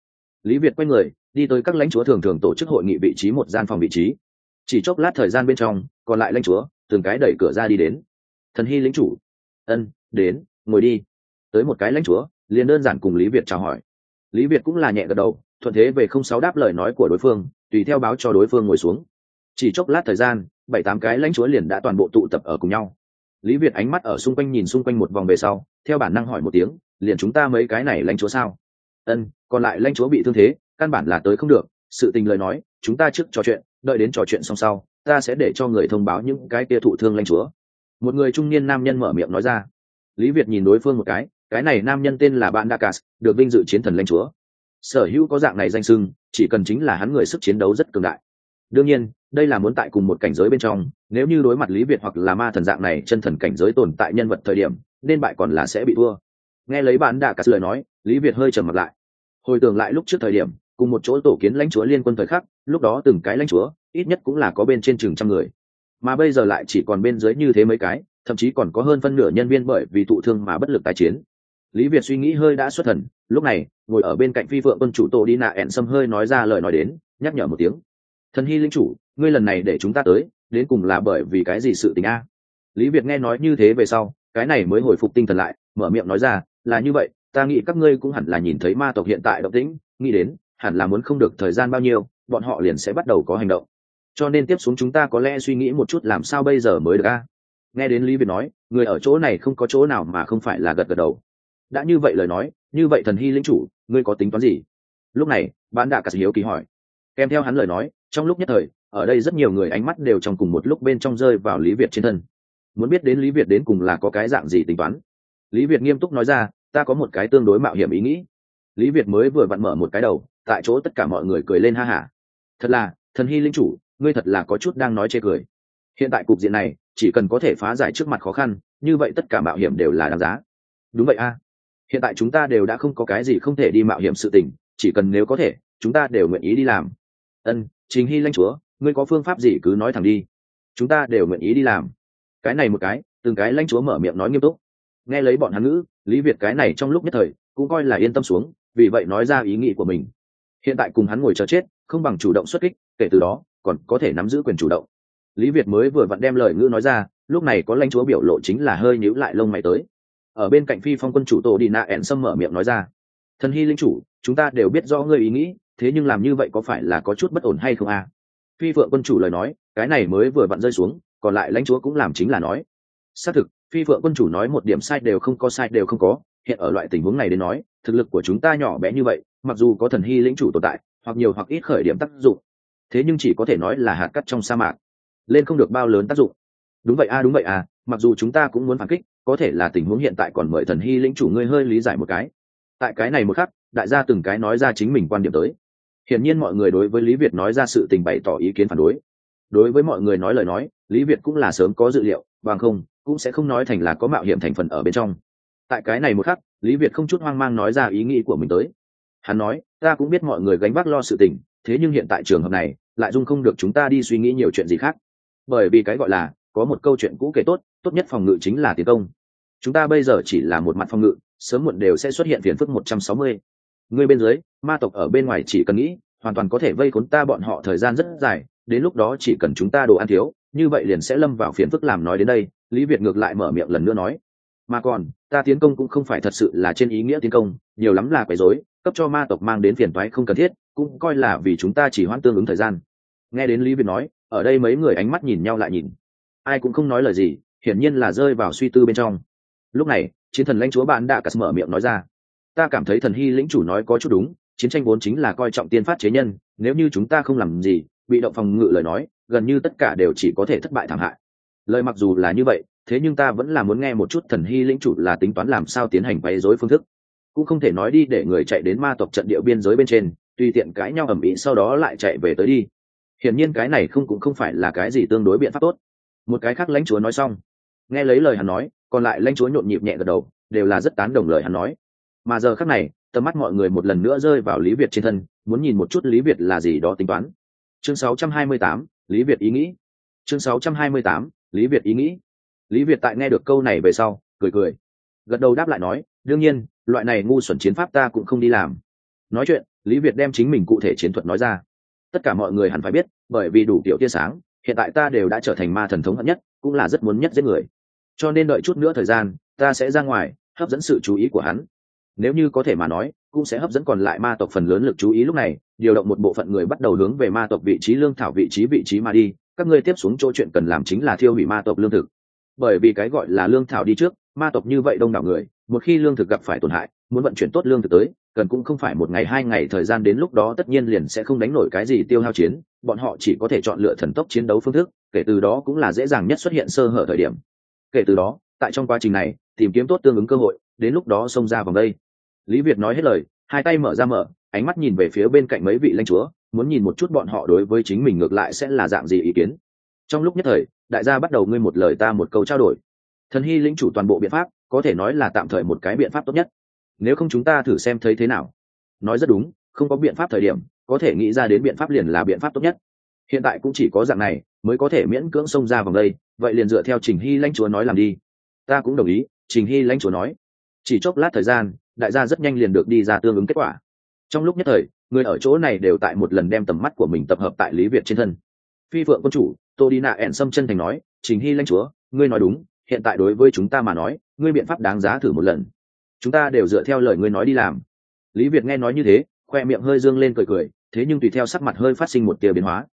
Lý việt quay người, đi tới các lãnh chúa thường thường tổ chức hội nghị vị trí một gian phòng vị trí. Chỉ chốc lát thời gian bên trong, còn lại lãnh chúa, từng cái đẩy cửa ra đi đến. Thần hy lính chủ. Ân, đến, ngồi đi. Tới một cái lãnh chúa, liền đơn giản cùng lý việt chào hỏi lý việt cũng là nhẹ gật đầu, thuận thế về không sáu đáp lời nói của đối phương, tùy theo báo cho đối phương ngồi xuống. Chỉ chốc lát thời gian, bảy tám cái lãnh chúa liền đã toàn bộ tụ tập ở cùng nhau. Lý việt ánh mắt ở xung quanh nhìn xung quanh một vòng về sau, theo bản năng hỏi một tiếng, liền chúng ta mấy cái này lãnh chúa sao? Ân, còn lại lãnh chúa bị thương thế, căn bản là tới không được, sự tình lời nói, chúng ta trước trò chuyện, đợi đến trò chuyện xong sau, ta sẽ để cho người thông báo những cái kia thụ thương lãnh chúa. Một người trung niên nam nhân mở miệng nói ra. Lý việt nhìn đối phương một cái cái này nam nhân tên là bạn Dakas, được vinh dự chiến thần lãnh chúa. Sở hữu có dạng này danh sưng chỉ cần chính là hắn người sức chiến đấu rất cường đại. Đương nhiên đây là muốn tại cùng một cảnh giới bên trong nếu như đối mặt lý việt hoặc là ma thần dạng này chân thần cảnh giới tồn tại nhân vật thời điểm nên bại còn là sẽ bị thua. Nghe lấy bạn đạ cả lời nói lý việt hơi trầm mặt lại. Hồi tưởng lại lúc trước thời điểm cùng một chỗ tổ kiến lãnh chúa liên quân thời khắc lúc đó từng cái lãnh chúa ít nhất cũng là có bên trên chừng trăm người. Mà bây giờ lại chỉ còn bên dưới như thế mấy cái thậm chí còn có hơn phân nửa nhân viên bởi vì tụ thương mà bất lực tái chiến lý việt suy nghĩ hơi đã xuất thần, lúc này, ngồi ở bên cạnh phi vợ quân chủ tổ đi nạ ẹn xâm hơi nói ra lời nói đến, nhắc nhở một tiếng. Thần hy linh chủ, ngươi lần này để chúng ta tới, đến cùng là bởi vì cái gì sự tình a? Lý việt nghe nói như thế về sau, cái này mới hồi phục tinh thần lại, mở miệng nói ra, là như vậy, ta nghĩ các ngươi cũng hẳn là nhìn thấy ma tộc hiện tại động tĩnh, nghĩ đến, hẳn là muốn không được thời gian bao nhiêu, bọn họ liền sẽ bắt đầu có hành động. Cho nên tiếp xuống chúng ta có lẽ suy nghĩ một chút làm sao bây giờ mới được a? Nghe đến lý việt nói, người ở chỗ này không có chỗ nào mà không phải là gật gật đầu đã như vậy lời nói, như vậy thần hy linh chủ, ngươi có tính toán gì? Lúc này, bán đạ cà hiếu kỳ hỏi. Kèm theo hắn lời nói, trong lúc nhất thời, ở đây rất nhiều người ánh mắt đều trong cùng một lúc bên trong rơi vào lý việt trên thân. Muốn biết đến lý việt đến cùng là có cái dạng gì tính toán? Lý việt nghiêm túc nói ra, ta có một cái tương đối mạo hiểm ý nghĩ. Lý việt mới vừa vặn mở một cái đầu, tại chỗ tất cả mọi người cười lên ha hả thật là, thần hy linh chủ, ngươi thật là có chút đang nói chê cười. Hiện tại cục diện này, chỉ cần có thể phá giải trước mặt khó khăn, như vậy tất cả mạo hiểm đều là đáng giá. Đúng vậy a hiện tại chúng ta đều đã không có cái gì không thể đi mạo hiểm sự tình, chỉ cần nếu có thể, chúng ta đều nguyện ý đi làm. Ân chính hy lãnh chúa, ngươi có phương pháp gì cứ nói thẳng đi. Chúng ta đều nguyện ý đi làm. Cái này một cái, từng cái lãnh chúa mở miệng nói nghiêm túc. Nghe lấy bọn hắn ngữ, lý việt cái này trong lúc nhất thời, cũng coi là yên tâm xuống, vì vậy nói ra ý nghĩ của mình. Hiện tại cùng hắn ngồi chờ chết, không bằng chủ động xuất kích, kể từ đó, còn có thể nắm giữ quyền chủ động. Lý việt mới vừa vặn đem lời ngữ nói ra, lúc này có lãnh chúa biểu lộ chính là hơi nhíu lại lông mày tới ở bên cạnh phi phong quân chủ tổ đi nạ ẻn sâm mở miệng nói ra, thần hy linh chủ, chúng ta đều biết rõ ngươi ý nghĩ, thế nhưng làm như vậy có phải là có chút bất ổn hay không à? phi phượng quân chủ lời nói, cái này mới vừa vặn rơi xuống, còn lại lãnh chúa cũng làm chính là nói. Xác thực, phi phượng quân chủ nói một điểm sai đều không có, sai đều không có. Hiện ở loại tình huống này đến nói, thực lực của chúng ta nhỏ bé như vậy, mặc dù có thần hy lĩnh chủ tồn tại, hoặc nhiều hoặc ít khởi điểm tác dụng, thế nhưng chỉ có thể nói là hạt cắt trong sa mạc, lên không được bao lớn tác dụng. Đúng vậy a, đúng vậy à mặc dù chúng ta cũng muốn phản kích có thể là tình huống hiện tại còn mời thần hy lĩnh chủ ngươi hơi lý giải một cái. Tại cái này một khắc, đại gia từng cái nói ra chính mình quan điểm tới. Hiển nhiên mọi người đối với lý việt nói ra sự tình bày tỏ ý kiến phản đối. Đối với mọi người nói lời nói, lý việt cũng là sớm có dự liệu, bằng không, cũng sẽ không nói thành là có mạo hiểm thành phần ở bên trong. Tại cái này một khắc, lý việt không chút hoang mang nói ra ý nghĩ của mình tới. Hắn nói, ta cũng biết mọi người gánh vác lo sự tình, thế nhưng hiện tại trường hợp này, lại dung không được chúng ta đi suy nghĩ nhiều chuyện gì khác. Bởi vì cái gọi là, có một câu chuyện cũ kể tốt tốt nhất phòng ngự chính là tiến công chúng ta bây giờ chỉ là một mặt phòng ngự, sớm muộn đều sẽ xuất hiện phiền phức một trăm sáu mươi. Người bên dưới, ma tộc ở bên ngoài chỉ cần nghĩ, hoàn toàn có thể vây khốn ta bọn họ thời gian rất dài, đến lúc đó chỉ cần chúng ta đồ ăn thiếu, như vậy liền sẽ lâm vào phiền phức làm nói đến đây, lý việt ngược lại mở miệng lần nữa nói. Mà còn, ta tiến công cũng không phải thật sự là trên ý nghĩa tiến công, nhiều lắm là quấy rối, cấp cho ma tộc mang đến phiền toái không cần thiết, cũng coi là vì chúng ta chỉ hoãn tương ứng thời gian. Nghe đến lý việt nói, ở đây mấy người ánh mắt nhìn nhau lại nhìn. Ai cũng không nói lời gì, hiển nhiên là rơi vào suy tư bên trong lúc này, chiến thần lãnh chúa bạn đã cắt mở miệng nói ra. Ta cảm thấy thần hy lĩnh chủ nói có chút đúng, chiến tranh vốn chính là coi trọng tiên phát chế nhân, nếu như chúng ta không làm gì, bị động phòng ngự lời nói, gần như tất cả đều chỉ có thể thất bại thảm hại. Lời mặc dù là như vậy, thế nhưng ta vẫn là muốn nghe một chút thần hy lĩnh chủ là tính toán làm sao tiến hành quấy rối phương thức. Cũng không thể nói đi để người chạy đến ma tộc trận địa biên giới bên trên, tùy tiện cãi nhau ầm ĩ sau đó lại chạy về tới đi. Hiển nhiên cái này không cũng không phải là cái gì tương đối biện pháp tốt. Một cái khác lãnh chúa nói xong, nghe lấy lời hắn nói còn lại lãnh chúa nhộn nhịp nhẹ gật đầu đều là rất tán đồng lời hắn nói. Mà giờ khác này tầm mắt mọi người một lần nữa rơi vào lý việt trên thân muốn nhìn một chút lý việt là gì đó tính toán. Chương 628, lý việt ý nghĩ. Chương 628, lý việt ý nghĩ. Lý việt tại nghe được câu này về sau cười cười. Gật đầu đáp lại nói đương nhiên loại này ngu xuẩn chiến pháp ta cũng không đi làm. Nói chuyện lý việt đem chính mình cụ thể chiến thuật nói ra. Tất cả mọi người hẳn phải biết bởi vì đủ kiểu tia sáng hiện tại ta đều đã trở thành ma thần thống hận nhất cũng là rất muốn nhất giết người cho nên đợi chút nữa thời gian, ta sẽ ra ngoài, hấp dẫn sự chú ý của hắn. Nếu như có thể mà nói, cũng sẽ hấp dẫn còn lại ma tộc phần lớn lực chú ý lúc này, điều động một bộ phận người bắt đầu hướng về ma tộc vị trí lương thảo vị trí vị trí mà đi, các ngươi tiếp xuống chỗ chuyện cần làm chính là thiêu hủy ma tộc lương thực. Bởi vì cái gọi là lương thảo đi trước, ma tộc như vậy đông đảo người, một khi lương thực gặp phải tổn hại, muốn vận chuyển tốt lương thực tới, cần cũng không phải một ngày hai ngày thời gian đến lúc đó tất nhiên liền sẽ không đánh nổi cái gì tiêu hao chiến, bọn họ chỉ có thể chọn lựa thần tốc chiến đấu phương thức, kể từ đó cũng là dễ dàng nhất xuất hiện sơ hở thời điểm kể từ đó, tại trong quá trình này, tìm kiếm tốt tương ứng cơ hội, đến lúc đó xông ra vòng đây. Lý việt nói hết lời, hai tay mở ra mở, ánh mắt nhìn về phía bên cạnh mấy vị lãnh chúa, muốn nhìn một chút bọn họ đối với chính mình ngược lại sẽ là dạng gì ý kiến. Trong lúc nhất thời, đại gia bắt đầu ngươi một lời ta một câu trao đổi. Thần hy lĩnh chủ toàn bộ biện pháp, có thể nói là tạm thời một cái biện pháp tốt nhất. Nếu không chúng ta thử xem thấy thế nào. Nói rất đúng, không có biện pháp thời điểm, có thể nghĩ ra đến biện pháp liền là biện pháp tốt nhất. Hiện tại cũng chỉ có dạng này mới có thể miễn cưỡng xông ra vòng đây, vậy liền dựa theo trình hy lãnh chúa nói làm đi. Ta cũng đồng ý, trình hy lãnh chúa nói. Chỉ chốc lát thời gian, đại gia rất nhanh liền được đi ra tương ứng kết quả. Trong lúc nhất thời, người ở chỗ này đều tại một lần đem tầm mắt của mình tập hợp tại lý việt trên thân. Phi phượng quân chủ, tô đi nạ ẹn xâm chân thành nói, trình hy lãnh chúa, ngươi nói đúng, hiện tại đối với chúng ta mà nói, ngươi biện pháp đáng giá thử một lần. Chúng ta đều dựa theo lời ngươi nói đi làm. Lý việt nghe nói như thế, khoe miệng hơi dương lên cười cười, thế nhưng tùy theo sắc mặt hơi phát sinh một tia biến hóa.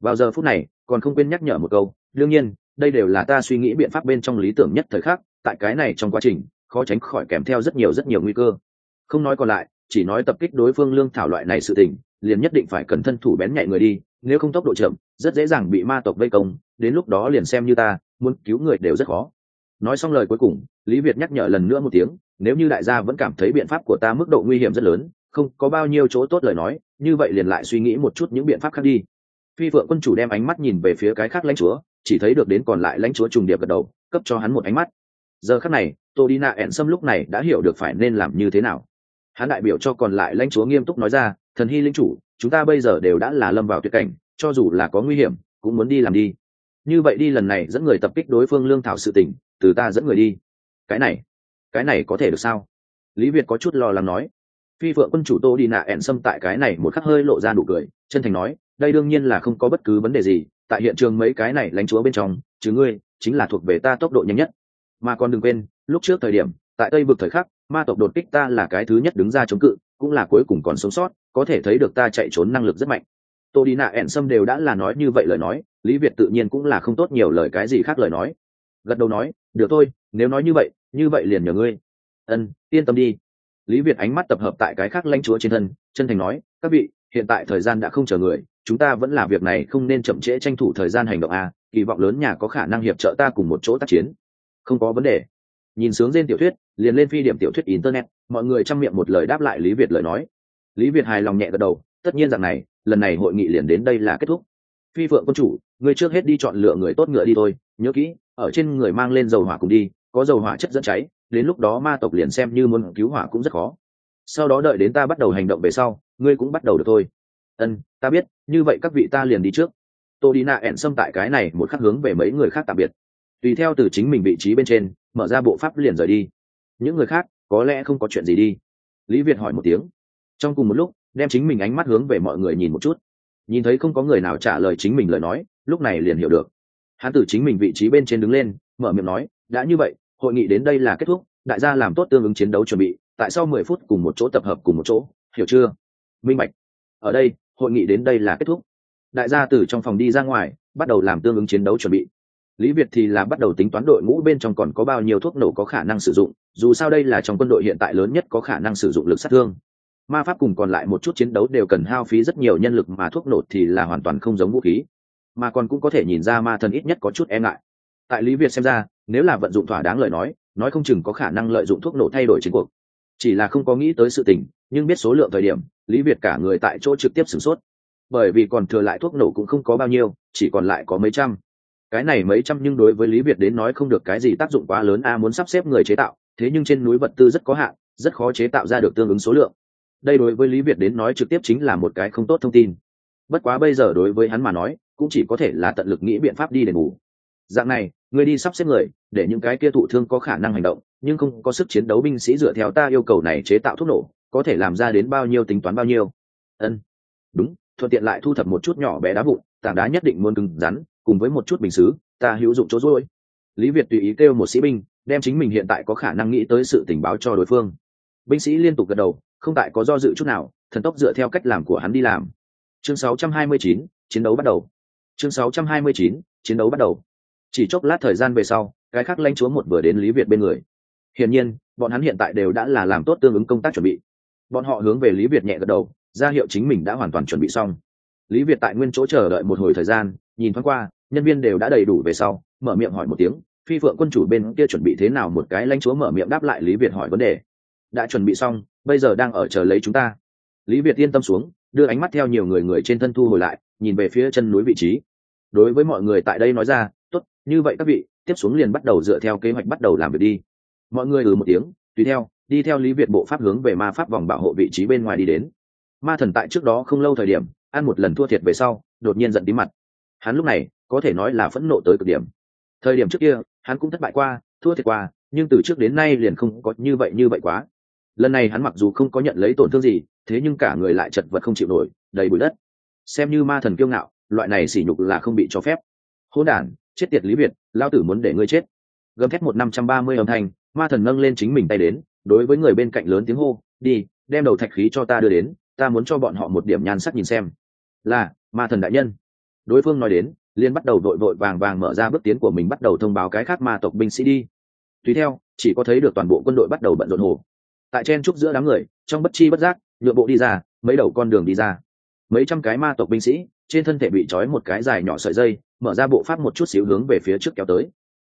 Vào giờ phút này còn không quên nhắc nhở một câu, đương nhiên, đây đều là ta suy nghĩ biện pháp bên trong lý tưởng nhất thời khắc, tại cái này trong quá trình, khó tránh khỏi kèm theo rất nhiều rất nhiều nguy cơ. Không nói còn lại, chỉ nói tập kích đối phương lương thảo loại này sự tình, liền nhất định phải cẩn thân thủ bén nhạy người đi, nếu không tốc độ chậm, rất dễ dàng bị ma tộc vây công, đến lúc đó liền xem như ta, muốn cứu người đều rất khó. Nói xong lời cuối cùng, lý việt nhắc nhở lần nữa một tiếng, nếu như đại gia vẫn cảm thấy biện pháp của ta mức độ nguy hiểm rất lớn, không có bao nhiêu chỗ tốt lời nói, như vậy liền lại suy nghĩ một chút những biện pháp khác đi phi vợ quân chủ đem ánh mắt nhìn về phía cái khác lãnh chúa, chỉ thấy được đến còn lại lãnh chúa trùng điệp gật đầu, cấp cho hắn một ánh mắt. Giờ khác này, tô đi nạ ẹn sâm lúc này đã hiểu được phải nên làm như thế nào. Hắn đại biểu cho còn lại lãnh chúa nghiêm túc nói ra, thần hy linh chủ, chúng ta bây giờ đều đã là lâm vào tuyệt cảnh, cho dù là có nguy hiểm, cũng muốn đi làm đi. Như vậy đi lần này dẫn người tập kích đối phương lương thảo sự tỉnh từ ta dẫn người đi. Cái này cái này có thể được sao? Lý việt có chút lo lắng nói. Phi vợ quân chủ tô đi nạ ẹn xâm tại cái này một khắc hơi lộ ra nụ cười, chân thành nói đây đương nhiên là không có bất cứ vấn đề gì, tại hiện trường mấy cái này lãnh chúa bên trong, chứ ngươi chính là thuộc về ta tốc độ nhanh nhất. Mà còn đừng quên, lúc trước thời điểm, tại tây vực thời khắc, ma tộc đột kích ta là cái thứ nhất đứng ra chống cự, cũng là cuối cùng còn sống sót, có thể thấy được ta chạy trốn năng lực rất mạnh. Tô đi nạ ẹn xâm đều đã là nói như vậy lời nói, lý việt tự nhiên cũng là không tốt nhiều lời cái gì khác lời nói. Gật đầu nói, được thôi, nếu nói như vậy như vậy liền nhờ ngươi. Ân, yên tâm đi. Lý việt ánh mắt tập hợp tại cái khác lãnh chúa trên thân, chân thành nói, các vị, hiện tại thời gian đã không chờ người chúng ta vẫn là việc này không nên chậm trễ tranh thủ thời gian hành động a kỳ vọng lớn nhà có khả năng hiệp trợ ta cùng một chỗ tác chiến. Không có vấn đề. Nhìn sướng trên tiểu thuyết, liền lên phi điểm tiểu thuyết internet, mọi người chăm miệng một lời đáp lại lý việt lời nói. Lý việt hài lòng nhẹ gật đầu, tất nhiên rằng này, lần này hội nghị liền đến đây là kết thúc. Phi phượng quân chủ, người trước hết đi chọn lựa người tốt ngựa đi thôi, nhớ kỹ, ở trên người mang lên dầu hỏa cùng đi, có dầu hỏa chất dẫn cháy, đến lúc đó ma tộc liền xem như muốn cứu hỏa cũng rất khó. Sau đó đợi đến ta bắt đầu hành động về sau, ngươi cũng bắt đầu được thôi. Ân, ta biết như vậy các vị ta liền đi trước. Tô đi nạ ẹn xâm tại cái này một khắc hướng về mấy người khác tạm biệt. Tùy theo từ chính mình vị trí bên trên, mở ra bộ pháp liền rời đi. Những người khác, có lẽ không có chuyện gì đi. Lý việt hỏi một tiếng. Trong cùng một lúc, đem chính mình ánh mắt hướng về mọi người nhìn một chút. Nhìn thấy không có người nào trả lời chính mình lời nói, lúc này liền hiểu được. Hắn từ chính mình vị trí bên trên đứng lên, mở miệng nói, đã như vậy, hội nghị đến đây là kết thúc, đại gia làm tốt tương ứng chiến đấu chuẩn bị, tại sau mười phút cùng một chỗ tập hợp cùng một chỗ, hiểu chưa? Minh bạch, ở đây hội nghị đến đây là kết thúc. Đại gia từ trong phòng đi ra ngoài, bắt đầu làm tương ứng chiến đấu chuẩn bị. Lý việt thì là bắt đầu tính toán đội ngũ bên trong còn có bao nhiêu thuốc nổ có khả năng sử dụng, dù sao đây là trong quân đội hiện tại lớn nhất có khả năng sử dụng lực sát thương. Ma pháp cùng còn lại một chút chiến đấu đều cần hao phí rất nhiều nhân lực mà thuốc nổ thì là hoàn toàn không giống vũ khí. Mà còn cũng có thể nhìn ra ma thần ít nhất có chút e ngại. Tại lý việt xem ra, nếu là vận dụng thỏa đáng lời nói nói không chừng có khả năng lợi dụng thuốc nổ thay đổi chiến cuộc. Chỉ là không có nghĩ tới sự tình nhưng biết số lượng thời điểm, lý việt cả người tại chỗ trực tiếp sửng sốt. Bởi vì còn thừa lại thuốc nổ cũng không có bao nhiêu, chỉ còn lại có mấy trăm. Cái này mấy trăm nhưng đối với lý việt đến nói không được cái gì tác dụng quá lớn, a à, muốn sắp xếp người chế tạo, thế nhưng trên núi vật tư rất có hạn, rất khó chế tạo ra được tương ứng số lượng. Đây đối với lý việt đến nói trực tiếp chính là một cái không tốt thông tin. Bất quá bây giờ đối với hắn mà nói, cũng chỉ có thể là tận lực nghĩ biện pháp đi để ngủ dạng này, người đi sắp xếp người, để những cái kia thụ thương có khả năng hành động, nhưng không có sức chiến đấu binh sĩ dựa theo ta yêu cầu này chế tạo thuốc nổ có thể làm ra đến bao nhiêu tính toán bao nhiêu. Ân đúng thuận tiện lại thu thập một chút nhỏ bé đá vụn tảng đá nhất định muốn cứng rắn cùng với một chút bình xứ ta hữu dụng chỗ rối lý việt tùy ý kêu một sĩ binh đem chính mình hiện tại có khả năng nghĩ tới sự tình báo cho đối phương. Binh sĩ liên tục gật đầu không tại có do dự chút nào thần tốc dựa theo cách làm của hắn đi làm. Chương 629, chiến đấu bắt đầu. Chương 629, chiến đấu bắt đầu. Chỉ chốc lát thời gian về sau cái khác lãnh chúa một vừa đến lý việt bên người. Hiển nhiên bọn hắn hiện tại đều đã là làm tốt tương ứng công tác chuẩn bị bọn họ hướng về lý việt nhẹ gật đầu, ra hiệu chính mình đã hoàn toàn chuẩn bị xong. Lý việt tại nguyên chỗ chờ đợi một hồi thời gian, nhìn thoáng qua, nhân viên đều đã đầy đủ về sau, mở miệng hỏi một tiếng, phi phượng quân chủ bên kia chuẩn bị thế nào? Một cái lãnh chúa mở miệng đáp lại lý việt hỏi vấn đề. Đã chuẩn bị xong, bây giờ đang ở chờ lấy chúng ta. Lý việt yên tâm xuống, đưa ánh mắt theo nhiều người người trên thân thu hồi lại, nhìn về phía chân núi vị trí. Đối với mọi người tại đây nói ra, tốt, như vậy các vị, tiếp xuống liền bắt đầu dựa theo kế hoạch bắt đầu làm việc đi. Mọi người ừ một tiếng, tùy theo đi theo lý việt bộ pháp hướng về ma pháp vòng bảo hộ vị trí bên ngoài đi đến. Ma thần tại trước đó không lâu thời điểm, ăn một lần thua thiệt về sau, đột nhiên giận tí mặt. Hắn lúc này, có thể nói là phẫn nộ tới cực điểm. Thời điểm trước kia, hắn cũng thất bại qua, thua thiệt qua, nhưng từ trước đến nay liền không có như vậy như vậy quá. Lần này hắn mặc dù không có nhận lấy tổn thương gì, thế nhưng cả người lại chật vật không chịu nổi, đầy bụi đất. Xem như ma thần kiêu ngạo, loại này sỉ nhục là không bị cho phép. Hôn đản, chết tiệt lý việt lao tử muốn để ngươi chết. Gầm thét một năm trăm ba mươi âm thanh, ma thần nâng lên chính mình tay đến đối với người bên cạnh lớn tiếng hô, đi, đem đầu thạch khí cho ta đưa đến, ta muốn cho bọn họ một điểm nhan sắc nhìn xem. Là, ma thần đại nhân. Đối phương nói đến liên bắt đầu vội vội vàng vàng mở ra bước tiến của mình bắt đầu thông báo cái khác ma tộc binh sĩ đi. Tùy theo, chỉ có thấy được toàn bộ quân đội bắt đầu bận rộn hồ. Tại chen trúc giữa đám người, trong bất chi bất giác nhựa bộ đi ra, mấy đầu con đường đi ra. Mấy trăm cái ma tộc binh sĩ, trên thân thể bị trói một cái dài nhỏ sợi dây, mở ra bộ pháp một chút xíu hướng về phía trước kéo tới.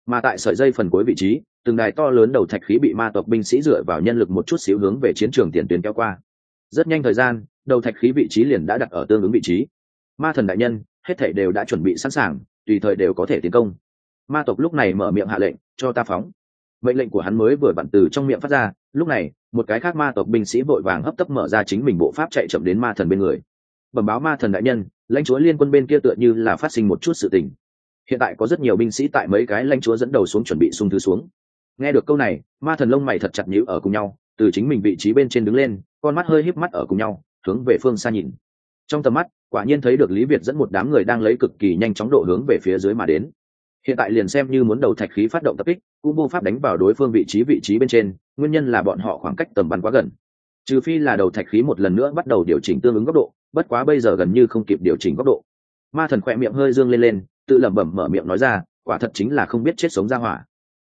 Mà tại sợi dây phần cuối vị trí từng đài to lớn đầu thạch khí bị ma tộc binh sĩ dựa vào nhân lực một chút xíu hướng về chiến trường tiền tuyến kéo qua. Rất nhanh thời gian, đầu thạch khí vị trí liền đã đặt ở tương ứng vị trí. Ma thần đại nhân, hết thể đều đã chuẩn bị sẵn sàng, tùy thời đều có thể tiến công. Ma tộc lúc này mở miệng hạ lệnh, cho ta phóng. Mệnh lệnh của hắn mới vừa vặn từ trong miệng phát ra, lúc này, một cái khác ma tộc binh sĩ vội vàng hấp tấp mở ra chính mình bộ pháp chạy chậm đến ma thần bên người. Bẩm báo ma thần đại nhân, lãnh chúa liên quân bên kia tựa như là phát sinh một chút sự tình. Hiện tại có rất nhiều binh sĩ tại mấy cái lãnh chúa dẫn đầu xuống chuẩn bị sung thứ xuống nghe được câu này, ma thần lông mày thật chặt nhữ ở cùng nhau, từ chính mình vị trí bên trên đứng lên, con mắt hơi híp mắt ở cùng nhau, hướng về phương xa nhìn. Trong tầm mắt, quả nhiên thấy được lý việt dẫn một đám người đang lấy cực kỳ nhanh chóng độ hướng về phía dưới mà đến. Hiện tại liền xem như muốn đầu thạch khí phát động tập kích, cũng vô pháp đánh vào đối phương vị trí vị trí bên trên, nguyên nhân là bọn họ khoảng cách tầm bắn quá gần. Trừ phi là đầu thạch khí một lần nữa bắt đầu điều chỉnh tương ứng góc độ, bất quá bây giờ gần như không kịp điều chỉnh góc độ. Ma thần khỏe miệng hơi dương lên lên, tự lẩm bẩm mở miệng nói ra, quả thật chính là không biết chết sống ra hỏa.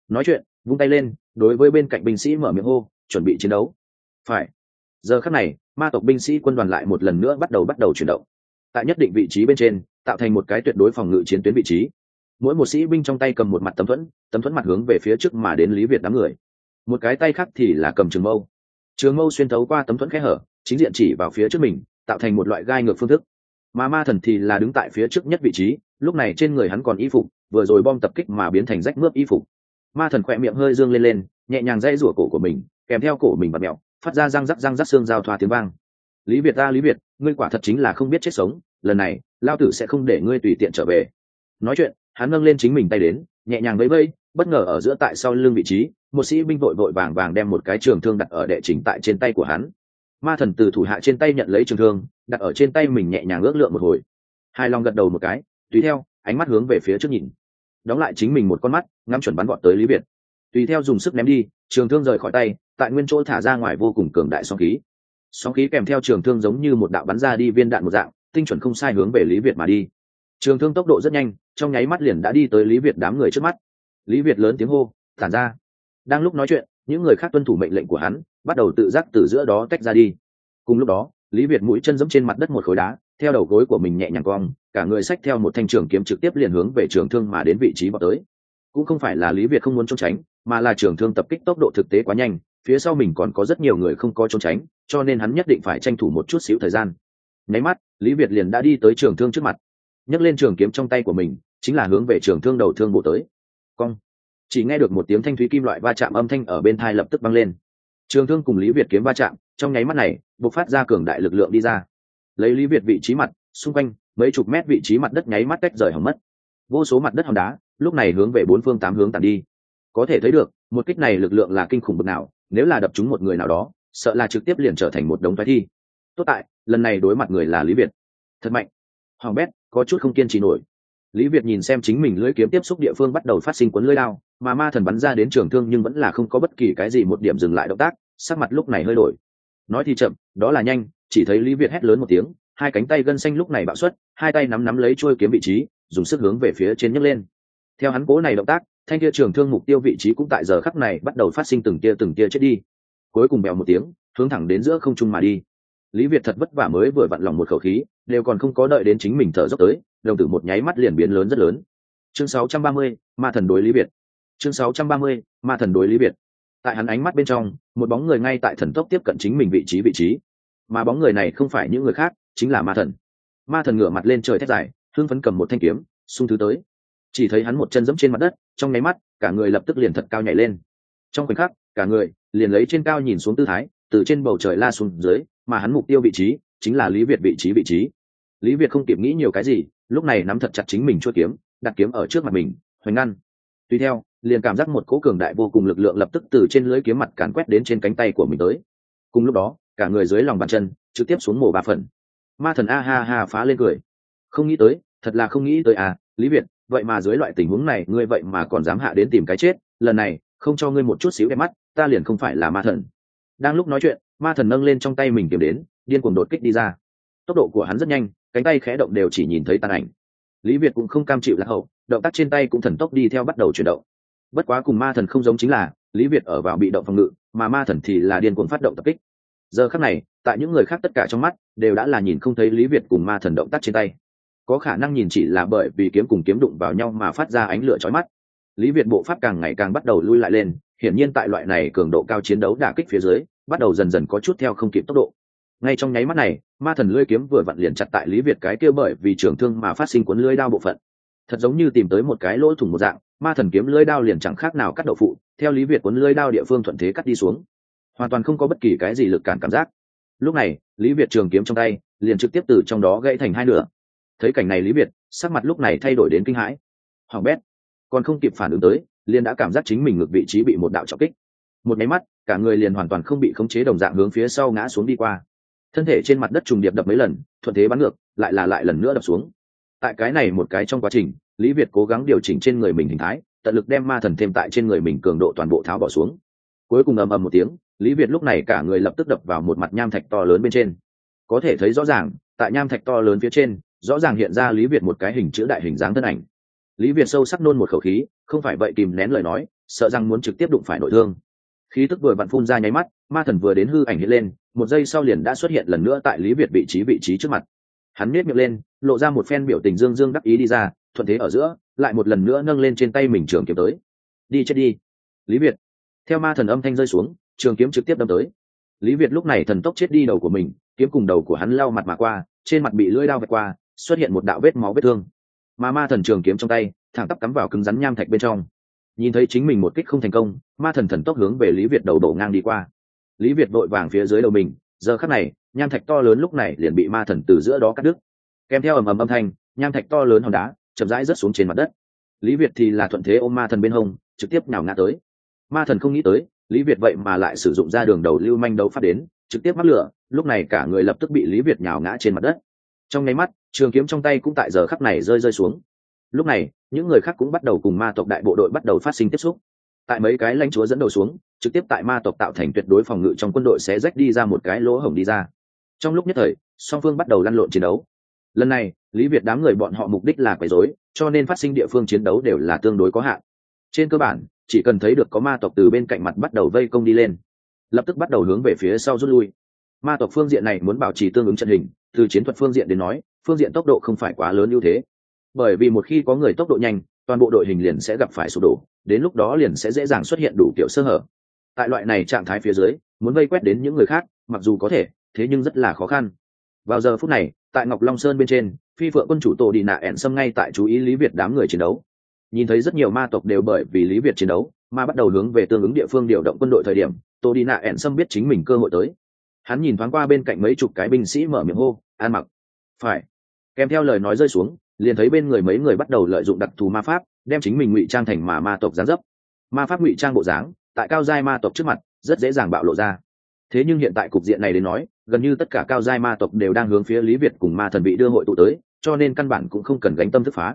Nói chuyện vung tay lên, đối với bên cạnh binh sĩ mở miệng hô, chuẩn bị chiến đấu. Phải. Giờ khắc này, ma tộc binh sĩ quân đoàn lại một lần nữa bắt đầu bắt đầu chuyển động. Tại nhất định vị trí bên trên, tạo thành một cái tuyệt đối phòng ngự chiến tuyến vị trí. Mỗi một sĩ binh trong tay cầm một mặt tấm thuẫn tấm thuẫn mặt hướng về phía trước mà đến lý việt đám người. Một cái tay khác thì là cầm trường mâu. Trường mâu xuyên thấu qua tấm thuẫn khe hở, chính diện chỉ vào phía trước mình, tạo thành một loại gai ngược phương thức. Mà ma thần thì là đứng tại phía trước nhất vị trí, lúc này trên người hắn còn y phục, vừa rồi bom tập kích mà biến thành rách mướp y phục ma thần khỏe miệng hơi dương lên lên, nhẹ nhàng dãy rủa cổ của mình, kèm theo cổ mình bật mẹo phát ra răng rắc răng rắc xương giao thoa tiếng vang. Lý việt ta, lý việt, ngươi quả thật chính là không biết chết sống, lần này, lao tử sẽ không để ngươi tùy tiện trở về. Nói chuyện, hắn nâng lên chính mình tay đến, nhẹ nhàng vẫy vẫy, bất ngờ ở giữa tại sau lưng vị trí, một sĩ binh vội vội vàng vàng đem một cái trường thương đặt ở đệ trình tại trên tay của hắn. Ma thần từ thủ hạ trên tay nhận lấy trường thương, đặt ở trên tay mình nhẹ nhàng ước lượng một hồi. Hai long gật đầu một cái, tùy theo, ánh mắt hướng về phía trước nhìn đóng lại chính mình một con mắt, ngắm chuẩn bắn gọn tới lý việt. Tùy theo dùng sức ném đi, trường thương rời khỏi tay, tại nguyên chỗ thả ra ngoài vô cùng cường đại sóng khí. Sóng khí kèm theo trường thương giống như một đạo bắn ra đi viên đạn một dạng, tinh chuẩn không sai hướng về lý việt mà đi. Trường thương tốc độ rất nhanh, trong nháy mắt liền đã đi tới lý việt đám người trước mắt. Lý việt lớn tiếng hô tản ra. Đang lúc nói chuyện, những người khác tuân thủ mệnh lệnh của hắn, bắt đầu tự giác từ giữa đó tách ra đi. Cùng lúc đó, lý việt mũi chân giẫm trên mặt đất một khối đá theo đầu gối của mình nhẹ nhàng cong, cả người xách theo một thanh trường kiếm trực tiếp liền hướng về trường thương mà đến vị trí vào tới. Cũng không phải là lý việt không muốn trốn tránh, mà là trường thương tập kích tốc độ thực tế quá nhanh, phía sau mình còn có rất nhiều người không có trốn tránh, cho nên hắn nhất định phải tranh thủ một chút xíu thời gian. Nháy mắt, lý việt liền đã đi tới trường thương trước mặt. Nhấc lên trường kiếm trong tay của mình, chính là hướng về trường thương đầu thương bộ tới. Cong. Chỉ nghe được một tiếng thanh thúy kim loại va chạm âm thanh ở bên thai lập tức băng lên. Trường thương cùng lý việt kiếm va chạm, trong nháy mắt này, bộc phát ra cường đại lực lượng đi ra lấy lý việt vị trí mặt, xung quanh, mấy chục mét vị trí mặt đất nháy mắt tách rời hỏng mất. Vô số mặt đất hòn đá, lúc này hướng về bốn phương tám hướng tàn đi. Có thể thấy được, một kích này lực lượng là kinh khủng bực nào, nếu là đập chúng một người nào đó, sợ là trực tiếp liền trở thành một đống thoái thi. Tốt tại, lần này đối mặt người là lý việt. Thật mạnh. Hoàng bét, có chút không kiên trì nổi. Lý việt nhìn xem chính mình lưỡi kiếm tiếp xúc địa phương bắt đầu phát sinh cuốn lưỡi đao, mà ma thần bắn ra đến trường thương nhưng vẫn là không có bất kỳ cái gì một điểm dừng lại động tác, sắc mặt lúc này hơi đổi. Nói thì chậm, đó là nhanh chỉ thấy lý việt hét lớn một tiếng hai cánh tay gân xanh lúc này bạo xuất hai tay nắm nắm lấy trôi kiếm vị trí dùng sức hướng về phía trên nhấc lên. Theo hắn cố này động tác thanh kia trường thương mục tiêu vị trí cũng tại giờ khắc này bắt đầu phát sinh từng tia từng tia chết đi. Cuối cùng bèo một tiếng hướng thẳng đến giữa không trung mà đi. Lý việt thật vất vả mới vừa vặn lòng một khẩu khí đều còn không có đợi đến chính mình thở dốc tới đồng tử một nháy mắt liền biến lớn rất lớn. Chương 630, ma thần đối lý việt. Chương 630, ma thần đối lý việt. Tại hắn ánh mắt bên trong một bóng người ngay tại thần tốc tiếp cận chính mình vị trí vị trí mà bóng người này không phải những người khác, chính là ma thần. Ma thần ngửa mặt lên trời thét dài, hưng phấn cầm một thanh kiếm, xung thứ tới. Chỉ thấy hắn một chân giẫm trên mặt đất, trong nháy mắt, cả người lập tức liền thật cao nhảy lên. Trong khoảnh khắc, cả người liền lấy trên cao nhìn xuống tư thái, từ trên bầu trời la xuống dưới, mà hắn mục tiêu vị trí chính là lý việt vị trí vị trí. Lý việt không kịp nghĩ nhiều cái gì, lúc này nắm thật chặt chính mình chua kiếm, đặt kiếm ở trước mặt mình, hoành ngăn. Tùy theo, liền cảm giác một cỗ cường đại vô cùng lực lượng lập tức từ trên lưới kiếm mặt càn quét đến trên cánh tay của mình tới. Cùng lúc đó cả người dưới lòng bàn chân, trực tiếp xuống mổ ba phần. Ma thần a ha ha phá lên cười. Không nghĩ tới, thật là không nghĩ tới à lý việt, vậy mà dưới loại tình huống này, ngươi vậy mà còn dám hạ đến tìm cái chết, lần này, không cho ngươi một chút xíu đẹp mắt, ta liền không phải là ma thần. Đang lúc nói chuyện, ma thần nâng lên trong tay mình kiếm đến, điên cuồng đột kích đi ra. Tốc độ của hắn rất nhanh, cánh tay khẽ động đều chỉ nhìn thấy tàn ảnh. Lý việt cũng không cam chịu lạc hậu, động tác trên tay cũng thần tốc đi theo bắt đầu chuyển động. Bất quá cùng ma thần không giống chính là, lý việt ở vào bị động phòng ngự, mà ma thần thì là điên cuồng phát động tập kích giờ khác này, tại những người khác tất cả trong mắt, đều đã là nhìn không thấy lý việt cùng ma thần động tác trên tay. Có khả năng nhìn chỉ là bởi vì kiếm cùng kiếm đụng vào nhau mà phát ra ánh lửa chói mắt. Lý việt bộ pháp càng ngày càng bắt đầu lui lại lên, hiển nhiên tại loại này cường độ cao chiến đấu đả kích phía dưới, bắt đầu dần dần có chút theo không kịp tốc độ. Ngay trong nháy mắt này, ma thần lưỡi kiếm vừa vặn liền chặt tại lý việt cái kia bởi vì trường thương mà phát sinh cuốn lưỡi đao bộ phận. Thật giống như tìm tới một cái lỗ thủng một dạng, ma thần kiếm lưỡi đao liền chẳng khác nào cắt đậu phụ, theo lý việt cuốn lưỡi đao địa phương thuận thế cắt đi xuống hoàn toàn không có bất kỳ cái gì lực cản cảm giác. Lúc này, lý việt trường kiếm trong tay, liền trực tiếp từ trong đó gãy thành hai nửa. Thấy cảnh này lý việt, sắc mặt lúc này thay đổi đến kinh hãi. Hoàng bét, còn không kịp phản ứng tới, liền đã cảm giác chính mình ngược vị trí bị một đạo trọng kích. Một máy mắt, cả người liền hoàn toàn không bị khống chế đồng dạng hướng phía sau ngã xuống đi qua. Thân thể trên mặt đất trùng điệp đập mấy lần, thuận thế bắn ngược, lại là lại lần nữa đập xuống. Tại cái này một cái trong quá trình, lý việt cố gắng điều chỉnh trên người mình hình thái, tận lực đem ma thần thêm tại trên người mình cường độ toàn bộ tháo bỏ xuống. Cuối cùng ầm ầm một tiếng lý việt lúc này cả người lập tức đập vào một mặt nham thạch to lớn bên trên. Có thể thấy rõ ràng, tại nham thạch to lớn phía trên, rõ ràng hiện ra lý việt một cái hình chữ đại hình dáng thân ảnh. Lý việt sâu sắc nôn một khẩu khí, không phải vậy kìm nén lời nói, sợ rằng muốn trực tiếp đụng phải nội thương. Khí tức vừa vặn phun ra nháy mắt, ma thần vừa đến hư ảnh hiện lên, một giây sau liền đã xuất hiện lần nữa tại lý việt vị trí vị trí trước mặt. Hắn nếp miệng lên, lộ ra một phen biểu tình dương dương đắc ý đi ra, thuận thế ở giữa, lại một lần nữa nâng lên trên tay mình trường kiếm tới. Đi chết đi. Lý việt. Theo ma thần âm thanh rơi xuống trường kiếm trực tiếp đâm tới. Lý việt lúc này thần tốc chết đi đầu của mình, kiếm cùng đầu của hắn lau mặt mà qua, trên mặt bị lưỡi đao vạch qua, xuất hiện một đạo vết máu vết thương. Mà ma thần trường kiếm trong tay, thẳng tắp cắm vào cứng rắn nham thạch bên trong. Nhìn thấy chính mình một kích không thành công, ma thần thần tốc hướng về lý việt đầu đổ ngang đi qua. Lý việt vội vàng phía dưới đầu mình, giờ khắc này, nham thạch to lớn lúc này liền bị ma thần từ giữa đó cắt đứt. Kèm theo ầm ầm âm thanh, nham thạch to lớn hòn đá chậm rãi rớt xuống trên mặt đất. Lý việt thì là thuận thế ôm ma thần bên hông, trực tiếp nhào ngã tới. Ma thần không nghĩ tới lý việt vậy mà lại sử dụng ra đường đầu lưu manh đấu phát đến, trực tiếp mắc lửa, lúc này cả người lập tức bị lý việt nhào ngã trên mặt đất. Trong nháy mắt, trường kiếm trong tay cũng tại giờ khắc này rơi rơi xuống. Lúc này, những người khác cũng bắt đầu cùng ma tộc đại bộ đội bắt đầu phát sinh tiếp xúc. Tại mấy cái lãnh chúa dẫn đầu xuống, trực tiếp tại ma tộc tạo thành tuyệt đối phòng ngự trong quân đội sẽ rách đi ra một cái lỗ hổng đi ra. Trong lúc nhất thời, song phương bắt đầu lăn lộn chiến đấu. Lần này, lý việt đám người bọn họ mục đích là quấy rối, cho nên phát sinh địa phương chiến đấu đều là tương đối có hạn. Trên cơ bản chỉ cần thấy được có ma tộc từ bên cạnh mặt bắt đầu vây công đi lên, lập tức bắt đầu hướng về phía sau rút lui. Ma tộc phương diện này muốn bảo trì tương ứng trận hình, từ chiến thuật phương diện đến nói, phương diện tốc độ không phải quá lớn ưu thế. Bởi vì một khi có người tốc độ nhanh, toàn bộ đội hình liền sẽ gặp phải sụp đổ, đến lúc đó liền sẽ dễ dàng xuất hiện đủ kiểu sơ hở. Tại loại này trạng thái phía dưới, muốn vây quét đến những người khác, mặc dù có thể, thế nhưng rất là khó khăn. Vào giờ phút này, tại ngọc long sơn bên trên, phi vợ quân chủ tổ đi nạ ẹn xâm ngay tại chú ý lý việt đám người chiến đấu nhìn thấy rất nhiều ma tộc đều bởi vì lý việt chiến đấu, mà bắt đầu hướng về tương ứng địa phương điều động quân đội thời điểm Tô đi nạ ẹn xâm biết chính mình cơ hội tới. Hắn nhìn thoáng qua bên cạnh mấy chục cái binh sĩ mở miệng hô, an mặc. Phải. Kèm theo lời nói rơi xuống, liền thấy bên người mấy người bắt đầu lợi dụng đặc thù ma pháp, đem chính mình ngụy trang thành mà ma tộc gián dấp. Ma pháp ngụy trang bộ dáng, tại cao giai ma tộc trước mặt, rất dễ dàng bạo lộ ra. Thế nhưng hiện tại cục diện này đến nói, gần như tất cả cao giai ma tộc đều đang hướng phía lý việt cùng ma thần bị đưa hội tụ tới, cho nên căn bản cũng không cần gánh tâm thức phá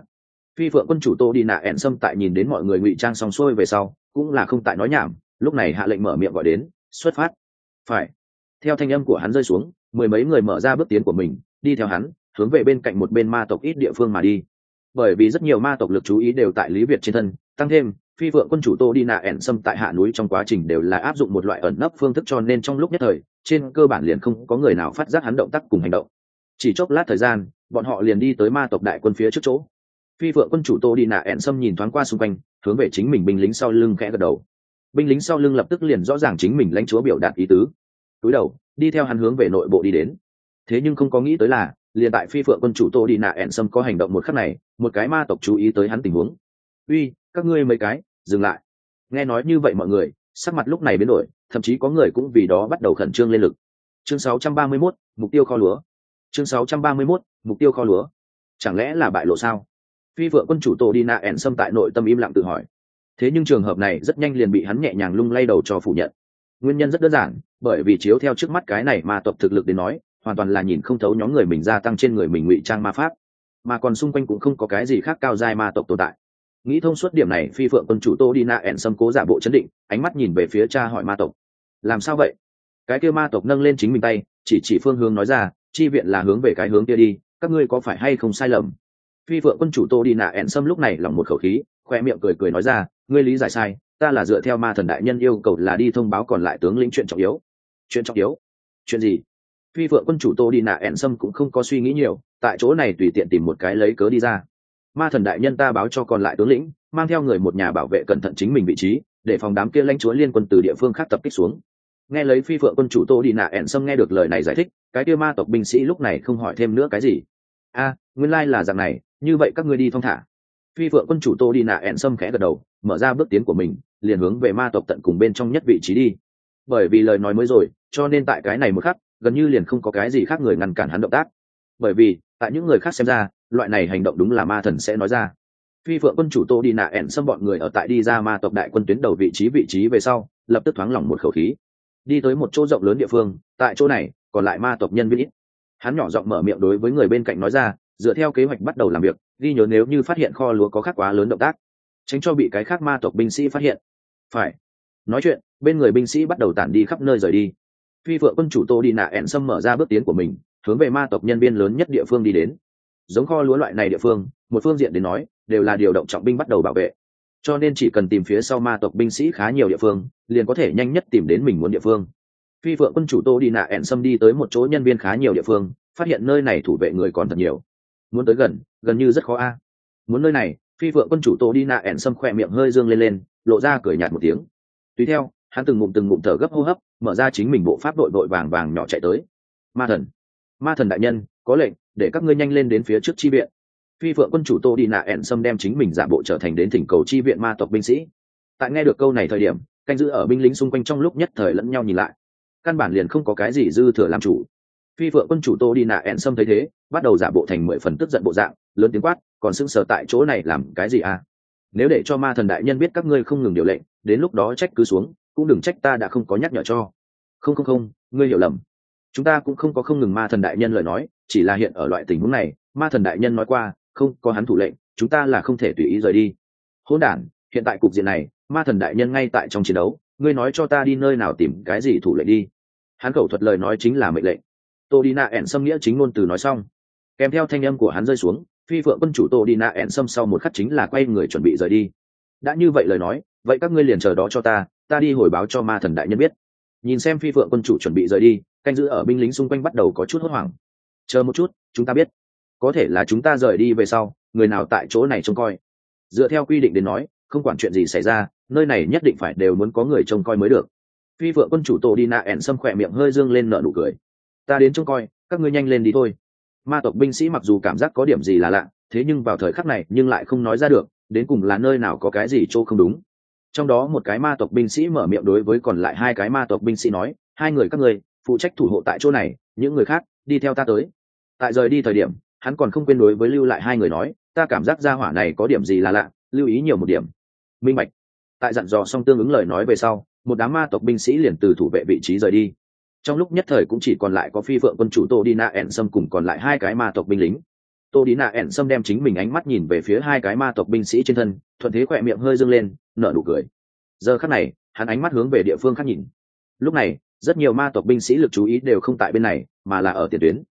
phi phượng quân chủ tô đi nạ ẹn xâm tại nhìn đến mọi người ngụy trang xong xuôi về sau, cũng là không tại nói nhảm, lúc này hạ lệnh mở miệng gọi đến, xuất phát. Phải. Theo thanh âm của hắn rơi xuống, mười mấy người mở ra bước tiến của mình, đi theo hắn, hướng về bên cạnh một bên ma tộc ít địa phương mà đi. Bởi vì rất nhiều ma tộc lực chú ý đều tại lý việt trên thân, tăng thêm, phi vượng quân chủ tô đi nạ ẻn xâm tại hạ núi trong quá trình đều là áp dụng một loại ẩn nấp phương thức cho nên trong lúc nhất thời, trên cơ bản liền không có người nào phát giác hắn động tác cùng hành động. Chỉ chốc lát thời gian, bọn họ liền đi tới ma tộc đại quân phía trước chỗ phi vượng quân chủ tô đi nạ ẹn xâm nhìn thoáng qua xung quanh hướng về chính mình binh lính sau lưng khẽ gật đầu. Binh lính sau lưng lập tức liền rõ ràng chính mình lãnh chúa biểu đạt ý tứ. Túi đầu đi theo hắn hướng về nội bộ đi đến. Thế nhưng không có nghĩ tới là liền tại phi phượng quân chủ tô đi nạ ẹn xâm có hành động một khắc này một cái ma tộc chú ý tới hắn tình huống. Uy các ngươi mấy cái dừng lại. Nghe nói như vậy mọi người sắc mặt lúc này biến đổi thậm chí có người cũng vì đó bắt đầu khẩn trương lên lực. Chương 631, mục tiêu kho lúa. Chương 631, mục tiêu kho lúa. Chẳng lẽ là bại lộ sao? Phi vợ quân chủ tổ đi nạ ẻn xâm tại nội tâm im lặng tự hỏi. Thế nhưng trường hợp này rất nhanh liền bị hắn nhẹ nhàng lung lay đầu cho phủ nhận. Nguyên nhân rất đơn giản, bởi vì chiếu theo trước mắt cái này ma tộc thực lực đến nói, hoàn toàn là nhìn không thấu nhóm người mình gia tăng trên người mình ngụy trang ma pháp. Mà còn xung quanh cũng không có cái gì khác cao dai ma tộc tồn tại. Nghĩ thông suốt điểm này, phi phượng quân chủ tô đi na ẹn xâm cố giả bộ chấn định, ánh mắt nhìn về phía cha hỏi ma tộc. Làm sao vậy? Cái kia ma tộc nâng lên chính mình tay, chỉ chỉ phương hướng nói ra, chi viện là hướng về cái hướng kia đi, các ngươi có phải hay không sai lầm? Phi phượng quân chủ tô đi nạ ẹn xâm lúc này lòng một khẩu khí, khoe miệng cười cười nói ra, ngươi lý giải sai, ta là dựa theo ma thần đại nhân yêu cầu là đi thông báo còn lại tướng lĩnh chuyện trọng yếu. Chuyện trọng yếu? Chuyện gì? Phi phượng quân chủ tô đi nạ ẹn sâm cũng không có suy nghĩ nhiều, tại chỗ này tùy tiện tìm một cái lấy cớ đi ra. Ma thần đại nhân ta báo cho còn lại tướng lĩnh, mang theo người một nhà bảo vệ cẩn thận chính mình vị trí, để phòng đám kia lãnh chúa liên quân từ địa phương khác tập kích xuống. Nghe lấy phi phượng quân chủ tô đi nạ ẹn sâm nghe được lời này giải thích, cái kia ma tộc binh sĩ lúc này không hỏi thêm nữa cái gì. A, nguyên lai là dạng này như vậy các ngươi đi thong thả. Phi vợ quân chủ tô đi nạ ẹn sâm khẽ gật đầu, mở ra bước tiến của mình, liền hướng về ma tộc tận cùng bên trong nhất vị trí đi. Bởi vì lời nói mới rồi, cho nên tại cái này một khắc, gần như liền không có cái gì khác người ngăn cản hắn động tác. Bởi vì, tại những người khác xem ra, loại này hành động đúng là ma thần sẽ nói ra. Phi phượng quân chủ tô đi nạ ẻn xâm bọn người ở tại đi ra ma tộc đại quân tuyến đầu vị trí vị trí về sau, lập tức thoáng lỏng một khẩu khí. Đi tới một chỗ rộng lớn địa phương, tại chỗ này, còn lại ma tộc nhân viên ít. Hắn nhỏ giọng mở miệng đối với người bên cạnh nói ra dựa theo kế hoạch bắt đầu làm việc, ghi nhớ nếu như phát hiện kho lúa có khác quá lớn động tác, tránh cho bị cái khác ma tộc binh sĩ phát hiện. Phải. Nói chuyện, bên người binh sĩ bắt đầu tản đi khắp nơi rời đi. Phi vợ quân chủ tô đi nạ ẹn xâm mở ra bước tiến của mình, hướng về ma tộc nhân viên lớn nhất địa phương đi đến. Giống kho lúa loại này địa phương, một phương diện đến nói, đều là điều động trọng binh bắt đầu bảo vệ. Cho nên chỉ cần tìm phía sau ma tộc binh sĩ khá nhiều địa phương, liền có thể nhanh nhất tìm đến mình muốn địa phương. Phi vợ quân chủ tô đi nạ ẹn xâm đi tới một chỗ nhân viên khá nhiều địa phương, phát hiện nơi này thủ vệ người còn thật nhiều muốn tới gần gần như rất khó a. Muốn nơi này, phi vợ quân chủ tô đi nạ ẹn xâm khỏe miệng hơi dương lên lên, lộ ra cười nhạt một tiếng. Tùy theo, hắn từng ngụm từng ngụm thở gấp hô hấp, mở ra chính mình bộ pháp đội đội vàng vàng nhỏ chạy tới. Ma thần ma thần đại nhân, có lệnh, để các ngươi nhanh lên đến phía trước chi viện. Phi phượng quân chủ tô đi nạ ẹn xâm đem chính mình giả bộ trở thành đến thỉnh cầu chi viện ma tộc binh sĩ. Tại nghe được câu này thời điểm, canh giữ ở binh lính xung quanh trong lúc nhất thời lẫn nhau nhìn lại. Căn bản liền không có cái gì dư thừa làm chủ phi phượng quân chủ tô đi nạ ẹn xâm thấy thế, bắt đầu giả bộ thành mười phần tức giận bộ dạng, lớn tiếng quát, còn sững sờ tại chỗ này làm cái gì à? Nếu để cho ma thần đại nhân biết các ngươi không ngừng điều lệnh, đến lúc đó trách cứ xuống, cũng đừng trách ta đã không có nhắc nhở cho. Không không không, ngươi hiểu lầm. Chúng ta cũng không có không ngừng ma thần đại nhân lời nói, chỉ là hiện ở loại tình huống này, ma thần đại nhân nói qua, không có hắn thủ lệnh, chúng ta là không thể tùy ý rời đi. Hôn đản, hiện tại cục diện này, ma thần đại nhân ngay tại trong chiến đấu, ngươi nói cho ta đi nơi nào tìm cái gì thủ lệnh đi. Hắn khẩu thuật lời nói chính là mệnh lệnh tô đi nạ ẻn xâm nghĩa chính ngôn từ nói xong. Kèm theo thanh âm của hắn rơi xuống, phi phượng quân chủ tô đi nạ ẻn xâm sau một khắc chính là quay người chuẩn bị rời đi. Đã như vậy lời nói, vậy các ngươi liền chờ đó cho ta ta đi hồi báo cho ma thần đại nhân biết. Nhìn xem phi phượng quân chủ chuẩn bị rời đi, canh giữ ở binh lính xung quanh bắt đầu có chút hốt hoảng. Chờ một chút, chúng ta biết. Có thể là chúng ta rời đi về sau, người nào tại chỗ này trông coi. Dựa theo quy định đến nói, không quản chuyện gì xảy ra, nơi này nhất định phải đều muốn có người trông coi mới được. Phi phượng quân chủ tổ đi nạ ẻn xâm khỏe miệng hơi dương lên nợ nụ cười ta đến trông coi, các ngươi nhanh lên đi thôi. Ma tộc binh sĩ mặc dù cảm giác có điểm gì là lạ, thế nhưng vào thời khắc này nhưng lại không nói ra được, đến cùng là nơi nào có cái gì chỗ không đúng. Trong đó một cái ma tộc binh sĩ mở miệng đối với còn lại hai cái ma tộc binh sĩ nói, hai người các ngươi, phụ trách thủ hộ tại chỗ này, những người khác, đi theo ta tới. Tại rời đi thời điểm, hắn còn không quên đối với lưu lại hai người nói, ta cảm giác ra hỏa này có điểm gì là lạ, lưu ý nhiều một điểm. Minh bạch. Tại dặn dò xong tương ứng lời nói về sau, một đám ma tộc binh sĩ liền từ thủ vệ vị trí rời đi trong lúc nhất thời cũng chỉ còn lại có phi phượng quân chủ tô đi na ẻn sâm cùng còn lại hai cái ma tộc binh lính. Tô đi nạ ẻn sâm đem chính mình ánh mắt nhìn về phía hai cái ma tộc binh sĩ trên thân, thuận thế khỏe miệng hơi dâng lên, nở nụ cười. Giờ khắc này, hắn ánh mắt hướng về địa phương khác nhìn. Lúc này, rất nhiều ma tộc binh sĩ lực chú ý đều không tại bên này, mà là ở tiền tuyến.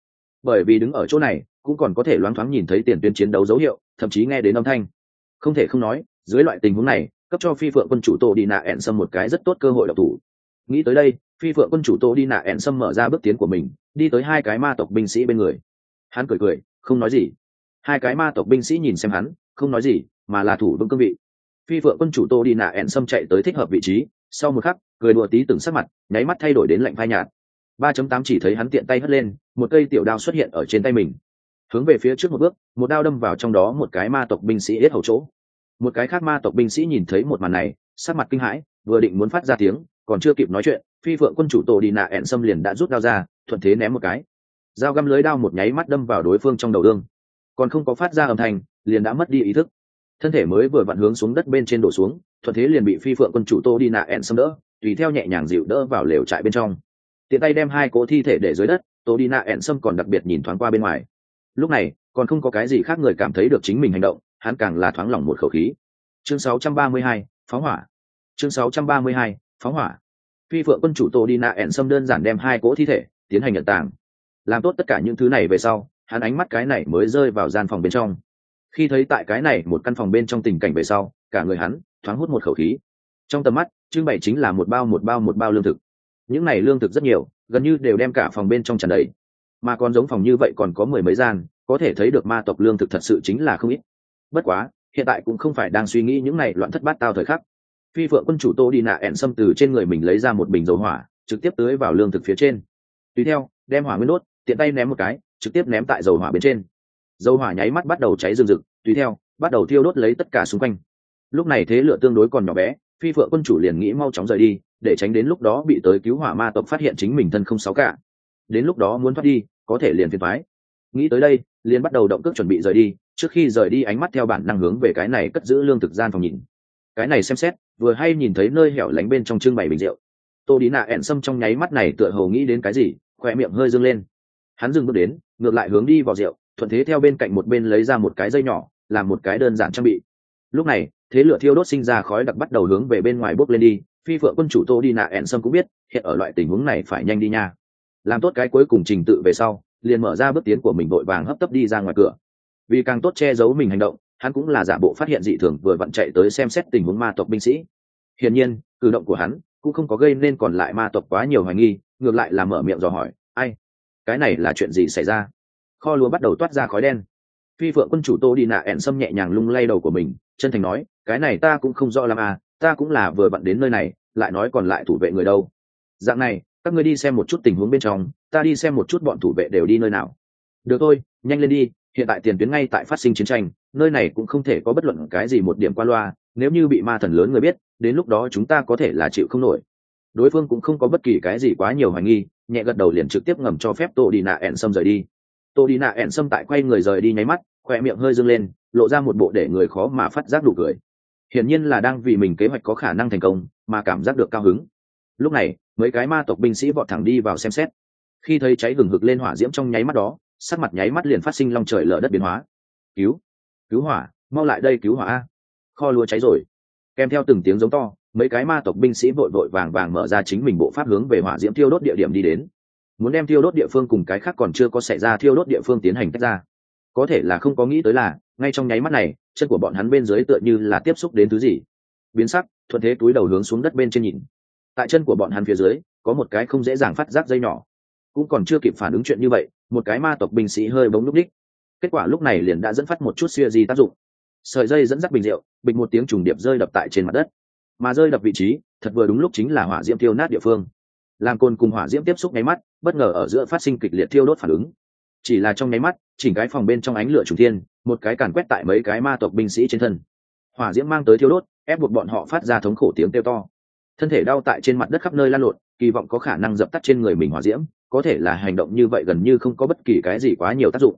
Bởi vì đứng ở chỗ này, cũng còn có thể loáng thoáng nhìn thấy tiền tuyến chiến đấu dấu hiệu, thậm chí nghe đến âm thanh. Không thể không nói, dưới loại tình huống này, cấp cho phi phượng quân chủ tô đi nạ ẻn sâm một cái rất tốt cơ hội độc thủ. Nghĩ tới đây phi phượng quân chủ tô đi nạ ẹn sâm mở ra bước tiến của mình, đi tới hai cái ma tộc binh sĩ bên người. Hắn cười cười, không nói gì. Hai cái ma tộc binh sĩ nhìn xem hắn, không nói gì, mà là thủ vững cương vị. Phi phượng quân chủ tô đi nạ ẹn sâm chạy tới thích hợp vị trí, sau một khắc, cười đùa tí từng sắc mặt, nháy mắt thay đổi đến lạnh phai nhạt. Ba chấm tám chỉ thấy hắn tiện tay hất lên, một cây tiểu đao xuất hiện ở trên tay mình. Hướng về phía trước một bước, một đao đâm vào trong đó một cái ma tộc binh sĩ hết hầu chỗ. Một cái khác ma tộc binh sĩ nhìn thấy một màn này, sắc mặt kinh hãi, vừa định muốn phát ra tiếng còn chưa kịp nói chuyện phi phượng quân chủ tổ đi nạ ẹn xâm liền đã rút đao ra thuận thế ném một cái. Dao găm lưới đao một nháy mắt đâm vào đối phương trong đầu đương. Còn không có phát ra âm thanh liền đã mất đi ý thức. Thân thể mới vừa vặn hướng xuống đất bên trên đổ xuống thuận thế liền bị phi phượng quân chủ tô đi nạ ẹn xâm đỡ tùy theo nhẹ nhàng dịu đỡ vào lều trại bên trong. Tiện tay đem hai cỗ thi thể để dưới đất tô đi nạ ẹn xâm còn đặc biệt nhìn thoáng qua bên ngoài. Lúc này còn không có cái gì khác người cảm thấy được chính mình hành động hắn càng là thoáng lỏng một khẩu khí. Chương 632, phóng hỏa. Chương 632, phóng hỏa. Phi phượng quân chủ tô đi nạ ẹn xâm đơn giản đem hai cỗ thi thể tiến hành nhận tàng. Làm tốt tất cả những thứ này về sau, hắn ánh mắt cái này mới rơi vào gian phòng bên trong. Khi thấy tại cái này một căn phòng bên trong tình cảnh về sau, cả người hắn thoáng hút một khẩu khí. Trong tầm mắt, trưng bày chính là một bao một bao một bao lương thực. Những này lương thực rất nhiều, gần như đều đem cả phòng bên trong tràn đầy. Mà còn giống phòng như vậy còn có mười mấy gian, có thể thấy được ma tộc lương thực thật sự chính là không ít. Bất quá, hiện tại cũng không phải đang suy nghĩ những này loạn thất bát tao thời khắc phi phượng quân chủ tô đi nạ ẹn xâm từ trên người mình lấy ra một bình dầu hỏa, trực tiếp tưới vào lương thực phía trên. Tùy theo, đem hỏa nguyên đốt, tiện tay ném một cái, trực tiếp ném tại dầu hỏa bên trên. Dầu hỏa nháy mắt bắt đầu cháy rừng rực, tùy theo, bắt đầu thiêu đốt lấy tất cả xung quanh. Lúc này thế lửa tương đối còn nhỏ bé, phi phượng quân chủ liền nghĩ mau chóng rời đi, để tránh đến lúc đó bị tới cứu hỏa ma tộc phát hiện chính mình thân không sáu cả. Đến lúc đó muốn thoát đi, có thể liền phiền thoái nghĩ tới đây, liền bắt đầu động cước chuẩn bị rời đi, trước khi rời đi ánh mắt theo bản năng hướng về cái này cất giữ lương thực gian phòng nhìn. Cái này xem xét vừa hay nhìn thấy nơi hẻo lánh bên trong trưng bày bình rượu. Tô đi nạ ẹn xâm trong nháy mắt này tựa hồ nghĩ đến cái gì khoe miệng hơi dâng lên. Hắn dừng bước đến, ngược lại hướng đi vào rượu, thuận thế theo bên cạnh một bên lấy ra một cái dây nhỏ, làm một cái đơn giản trang bị. Lúc này, thế lửa thiêu đốt sinh ra khói đặc bắt đầu hướng về bên ngoài bốc lên đi, phi phượng quân chủ tô đi nạ ẹn sâm cũng biết, hiện ở loại tình huống này phải nhanh đi nha. Làm tốt cái cuối cùng trình tự về sau, liền mở ra bước tiến của mình vội vàng hấp tấp đi ra ngoài cửa. Vì càng tốt che giấu mình hành động hắn cũng là giả bộ phát hiện dị thường vừa vặn chạy tới xem xét tình huống ma tộc binh sĩ. Hiển nhiên, cử động của hắn cũng không có gây nên còn lại ma tộc quá nhiều hoài nghi, ngược lại là mở miệng dò hỏi, ai? Cái này là chuyện gì xảy ra? Kho lúa bắt đầu toát ra khói đen. Phi phượng quân chủ tô đi nạ ẹn xâm nhẹ nhàng lung lay đầu của mình, chân thành nói, cái này ta cũng không rõ làm à ta cũng là vừa vặn đến nơi này, lại nói còn lại thủ vệ người đâu. Dạng này, các ngươi đi xem một chút tình huống bên trong, ta đi xem một chút bọn thủ vệ đều đi nơi nào. Được thôi, nhanh lên đi, hiện tại tiền tuyến ngay tại phát sinh chiến tranh nơi này cũng không thể có bất luận cái gì một điểm qua loa, nếu như bị ma thần lớn người biết, đến lúc đó chúng ta có thể là chịu không nổi. Đối phương cũng không có bất kỳ cái gì quá nhiều hoài nghi, nhẹ gật đầu liền trực tiếp ngầm cho phép tô đi nạ ẹn sâm rời đi. Tô đi nạ ẹn sâm tại quay người rời đi nháy mắt, khoe miệng hơi dâng lên, lộ ra một bộ để người khó mà phát giác đủ cười. Hiển nhiên là đang vì mình kế hoạch có khả năng thành công, mà cảm giác được cao hứng. Lúc này, mấy cái ma tộc binh sĩ vọt thẳng đi vào xem xét. Khi thấy cháy gừng hực lên hỏa diễm trong nháy mắt đó, sắc mặt nháy mắt liền phát sinh long trời lở đất biến hóa. Cứu! Cứu hỏa, mau lại đây cứu hỏa a. Kho lúa cháy rồi. Kèm theo từng tiếng giống to, mấy cái ma tộc binh sĩ vội vội vàng vàng mở ra chính mình bộ pháp hướng về hỏa diễm thiêu đốt địa điểm đi đến. Muốn đem thiêu đốt địa phương cùng cái khác còn chưa có xảy ra thiêu đốt địa phương tiến hành tách ra. Có thể là không có nghĩ tới là, ngay trong nháy mắt này, chân của bọn hắn bên dưới tựa như là tiếp xúc đến thứ gì. Biến sắc, thuận thế túi đầu hướng xuống đất bên trên nhìn. Tại chân của bọn hắn phía dưới, có một cái không dễ dàng phát giác dây nhỏ. Cũng còn chưa kịp phản ứng chuyện như vậy, một cái ma tộc binh sĩ hơi bóng lúc đích kết quả lúc này liền đã dẫn phát một chút xia di tác dụng. Sợi dây dẫn dắt bình rượu bình một tiếng trùng điệp rơi đập tại trên mặt đất. Mà rơi đập vị trí, thật vừa đúng lúc chính là hỏa diễm tiêu nát địa phương. Làm côn cùng hỏa diễm tiếp xúc nháy mắt, bất ngờ ở giữa phát sinh kịch liệt thiêu đốt phản ứng. Chỉ là trong nháy mắt, chỉnh cái phòng bên trong ánh lửa trùng thiên, một cái càn quét tại mấy cái ma tộc binh sĩ trên thân. Hỏa diễm mang tới thiêu đốt, ép buộc bọn họ phát ra thống khổ tiếng kêu to. Thân thể đau tại trên mặt đất khắp nơi lan lộn, kỳ vọng có khả năng dập tắt trên người mình hỏa diễm, có thể là hành động như vậy gần như không có bất kỳ cái gì quá nhiều tác dụng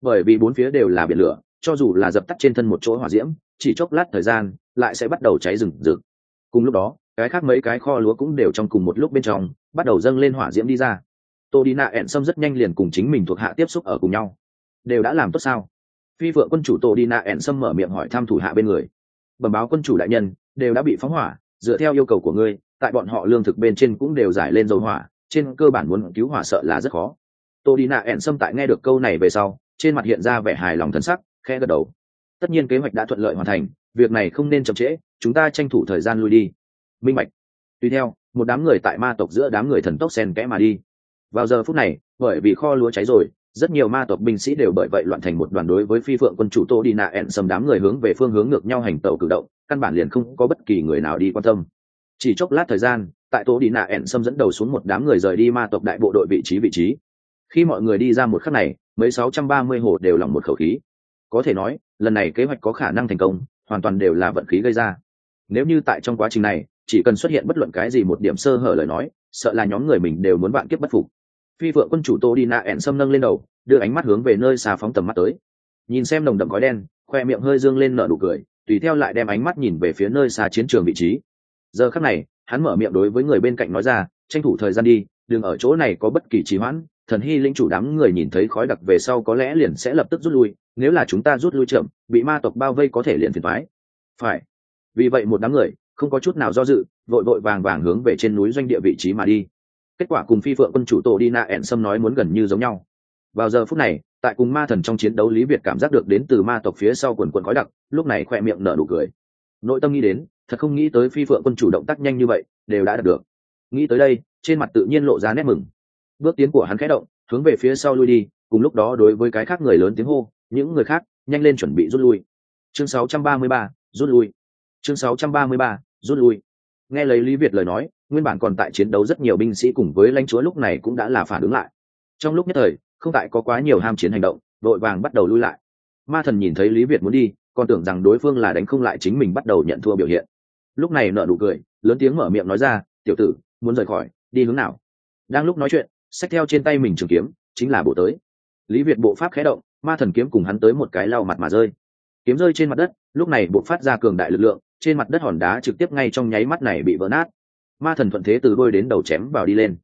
bởi vì bốn phía đều là biển lửa, cho dù là dập tắt trên thân một chỗ hỏa diễm, chỉ chốc lát thời gian, lại sẽ bắt đầu cháy rừng rực. Cùng lúc đó, cái khác mấy cái kho lúa cũng đều trong cùng một lúc bên trong, bắt đầu dâng lên hỏa diễm đi ra. Tô đi nạ ẹn xâm rất nhanh liền cùng chính mình thuộc hạ tiếp xúc ở cùng nhau. Đều đã làm tốt sao? Phi vợ quân chủ tô đi nạ ẹn xâm mở miệng hỏi thăm thủ hạ bên người. Bẩm báo quân chủ đại nhân, đều đã bị phóng hỏa, dựa theo yêu cầu của ngươi, tại bọn họ lương thực bên trên cũng đều giải lên dầu hỏa, trên cơ bản muốn cứu hỏa sợ là rất khó. Tô đi nạ ẹn xâm tại nghe được câu này về sau trên mặt hiện ra vẻ hài lòng thân sắc khe gật đầu. Tất nhiên kế hoạch đã thuận lợi hoàn thành, việc này không nên chậm trễ, chúng ta tranh thủ thời gian lui đi. Minh bạch. Tùy theo, một đám người tại ma tộc giữa đám người thần tốc sen kẽ mà đi. Vào giờ phút này, bởi vì kho lúa cháy rồi, rất nhiều ma tộc binh sĩ đều bởi vậy loạn thành một đoàn đối với phi phượng quân chủ tô đi nạ ẹn sầm đám người hướng về phương hướng ngược nhau hành tàu cử động, căn bản liền không có bất kỳ người nào đi quan tâm. Chỉ chốc lát thời gian, tại tô đi nạ ẹn sầm dẫn đầu xuống một đám người rời đi ma tộc đại bộ đội vị trí vị trí khi mọi người đi ra một khắc này, mấy sáu trăm ba mươi hồ đều lỏng một khẩu khí. Có thể nói, lần này kế hoạch có khả năng thành công, hoàn toàn đều là vận khí gây ra. Nếu như tại trong quá trình này, chỉ cần xuất hiện bất luận cái gì một điểm sơ hở lời nói, sợ là nhóm người mình đều muốn bạn kiếp bất phục. Phi vợ quân chủ tô đi nạ ẹn xâm nâng lên đầu, đưa ánh mắt hướng về nơi xà phóng tầm mắt tới. Nhìn xem nồng đậm khói đen, khoe miệng hơi dương lên nở nụ cười, tùy theo lại đem ánh mắt nhìn về phía nơi xa chiến trường vị trí. Giờ khắc này, hắn mở miệng đối với người bên cạnh nói ra, tranh thủ thời gian đi, đừng ở chỗ này có bất kỳ trì hoãn thần hy linh chủ đám người nhìn thấy khói đặc về sau có lẽ liền sẽ lập tức rút lui, nếu là chúng ta rút lui chậm, bị ma tộc bao vây có thể liền phiền thoái phải. Vì vậy một đám người, không có chút nào do dự, vội vội vàng vàng hướng về trên núi doanh địa vị trí mà đi. Kết quả cùng phi phượng quân chủ tổ đi na ẻn sâm nói muốn gần như giống nhau. Vào giờ phút này, tại cùng ma thần trong chiến đấu lý việt cảm giác được đến từ ma tộc phía sau quần quần khói đặc, lúc này khoe miệng nở nụ cười. Nội tâm nghĩ đến, thật không nghĩ tới phi phượng quân chủ động tác nhanh như vậy, đều đã đạt được. Nghĩ tới đây, trên mặt tự nhiên lộ ra nét mừng bước tiến của hắn khẽ động hướng về phía sau lui đi cùng lúc đó đối với cái khác người lớn tiếng hô những người khác nhanh lên chuẩn bị rút lui. Chương 633, rút lui. Chương 633, rút lui. Nghe lấy lý việt lời nói nguyên bản còn tại chiến đấu rất nhiều binh sĩ cùng với lãnh chúa lúc này cũng đã là phản ứng lại. Trong lúc nhất thời không tại có quá nhiều ham chiến hành động đội vàng bắt đầu lui lại. Ma thần nhìn thấy lý việt muốn đi còn tưởng rằng đối phương là đánh không lại chính mình bắt đầu nhận thua biểu hiện. Lúc này nợ nụ cười lớn tiếng mở miệng nói ra tiểu tử muốn rời khỏi đi hướng nào? Đang lúc nói chuyện xách theo trên tay mình trường kiếm, chính là bộ tới. Lý việt bộ pháp khé động, ma thần kiếm cùng hắn tới một cái lau mặt mà rơi. Kiếm rơi trên mặt đất, lúc này buộc phát ra cường đại lực lượng, trên mặt đất hòn đá trực tiếp ngay trong nháy mắt này bị vỡ nát. Ma thần thuận thế từ đôi đến đầu chém vào đi lên.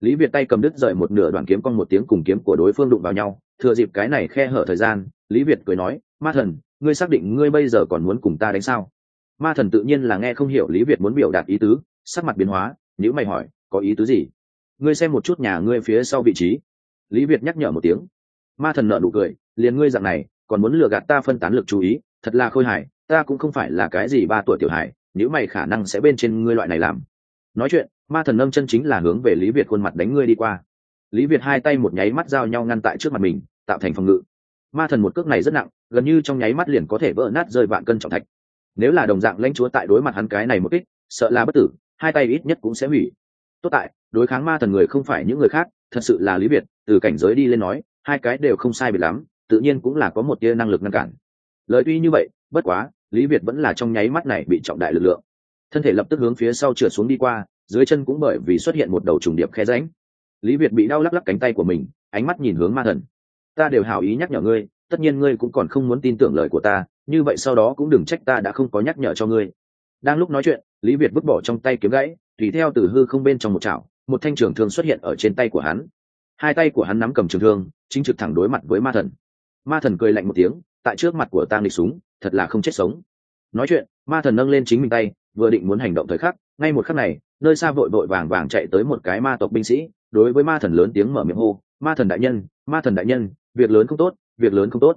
Lý việt tay cầm đứt rời một nửa đoạn kiếm con một tiếng cùng kiếm của đối phương đụng vào nhau, thừa dịp cái này khe hở thời gian, lý việt cười nói, ma thần, ngươi xác định ngươi bây giờ còn muốn cùng ta đánh sao? Ma thần tự nhiên là nghe không hiểu lý việt muốn biểu đạt ý tứ, sắc mặt biến hóa nếu mày hỏi, có ý tứ gì? Ngươi xem một chút nhà ngươi phía sau vị trí. Lý việt nhắc nhở một tiếng. Ma thần nợ nụ cười, liền ngươi dạng này, còn muốn lừa gạt ta phân tán lực chú ý, thật là khôi hài, ta cũng không phải là cái gì ba tuổi tiểu hài, nếu mày khả năng sẽ bên trên ngươi loại này làm. Nói chuyện, ma thần nâm chân chính là hướng về lý việt khuôn mặt đánh ngươi đi qua. Lý việt hai tay một nháy mắt giao nhau ngăn tại trước mặt mình, tạo thành phòng ngự. Ma thần một cước này rất nặng, gần như trong nháy mắt liền có thể vỡ nát rơi vạn cân trọng thạch. Nếu là đồng dạng lãnh chúa tại đối mặt hắn cái này một kích, sợ là bất tử, hai tay ít nhất cũng sẽ hủy. Tốt tại đối kháng ma thần người không phải những người khác, thật sự là lý việt từ cảnh giới đi lên nói, hai cái đều không sai biệt lắm, tự nhiên cũng là có một tia năng lực ngăn cản. Lời tuy như vậy, bất quá, lý việt vẫn là trong nháy mắt này bị trọng đại lực lượng. Thân thể lập tức hướng phía sau trượt xuống đi qua, dưới chân cũng bởi vì xuất hiện một đầu trùng điệp khe ránh lý việt bị đau lắc lắc cánh tay của mình, ánh mắt nhìn hướng ma thần. Ta đều hảo ý nhắc nhở ngươi, tất nhiên ngươi cũng còn không muốn tin tưởng lời của ta, như vậy sau đó cũng đừng trách ta đã không có nhắc nhở cho ngươi. Đang lúc nói chuyện, lý việt vứt bỏ trong tay kiếm gãy, tùy theo từ hư không bên trong một chảo một thanh trường thương xuất hiện ở trên tay của hắn. Hai tay của hắn nắm cầm trường thương, chính trực thẳng đối mặt với ma thần. Ma thần cười lạnh một tiếng, tại trước mặt của ta nghịch súng, thật là không chết sống. Nói chuyện, ma thần nâng lên chính mình tay, vừa định muốn hành động thời khắc, ngay một khắc này, nơi xa vội vội vàng vàng chạy tới một cái ma tộc binh sĩ, đối với ma thần lớn tiếng mở miệng hô, ma thần đại nhân, ma thần đại nhân, việc lớn không tốt, việc lớn không tốt.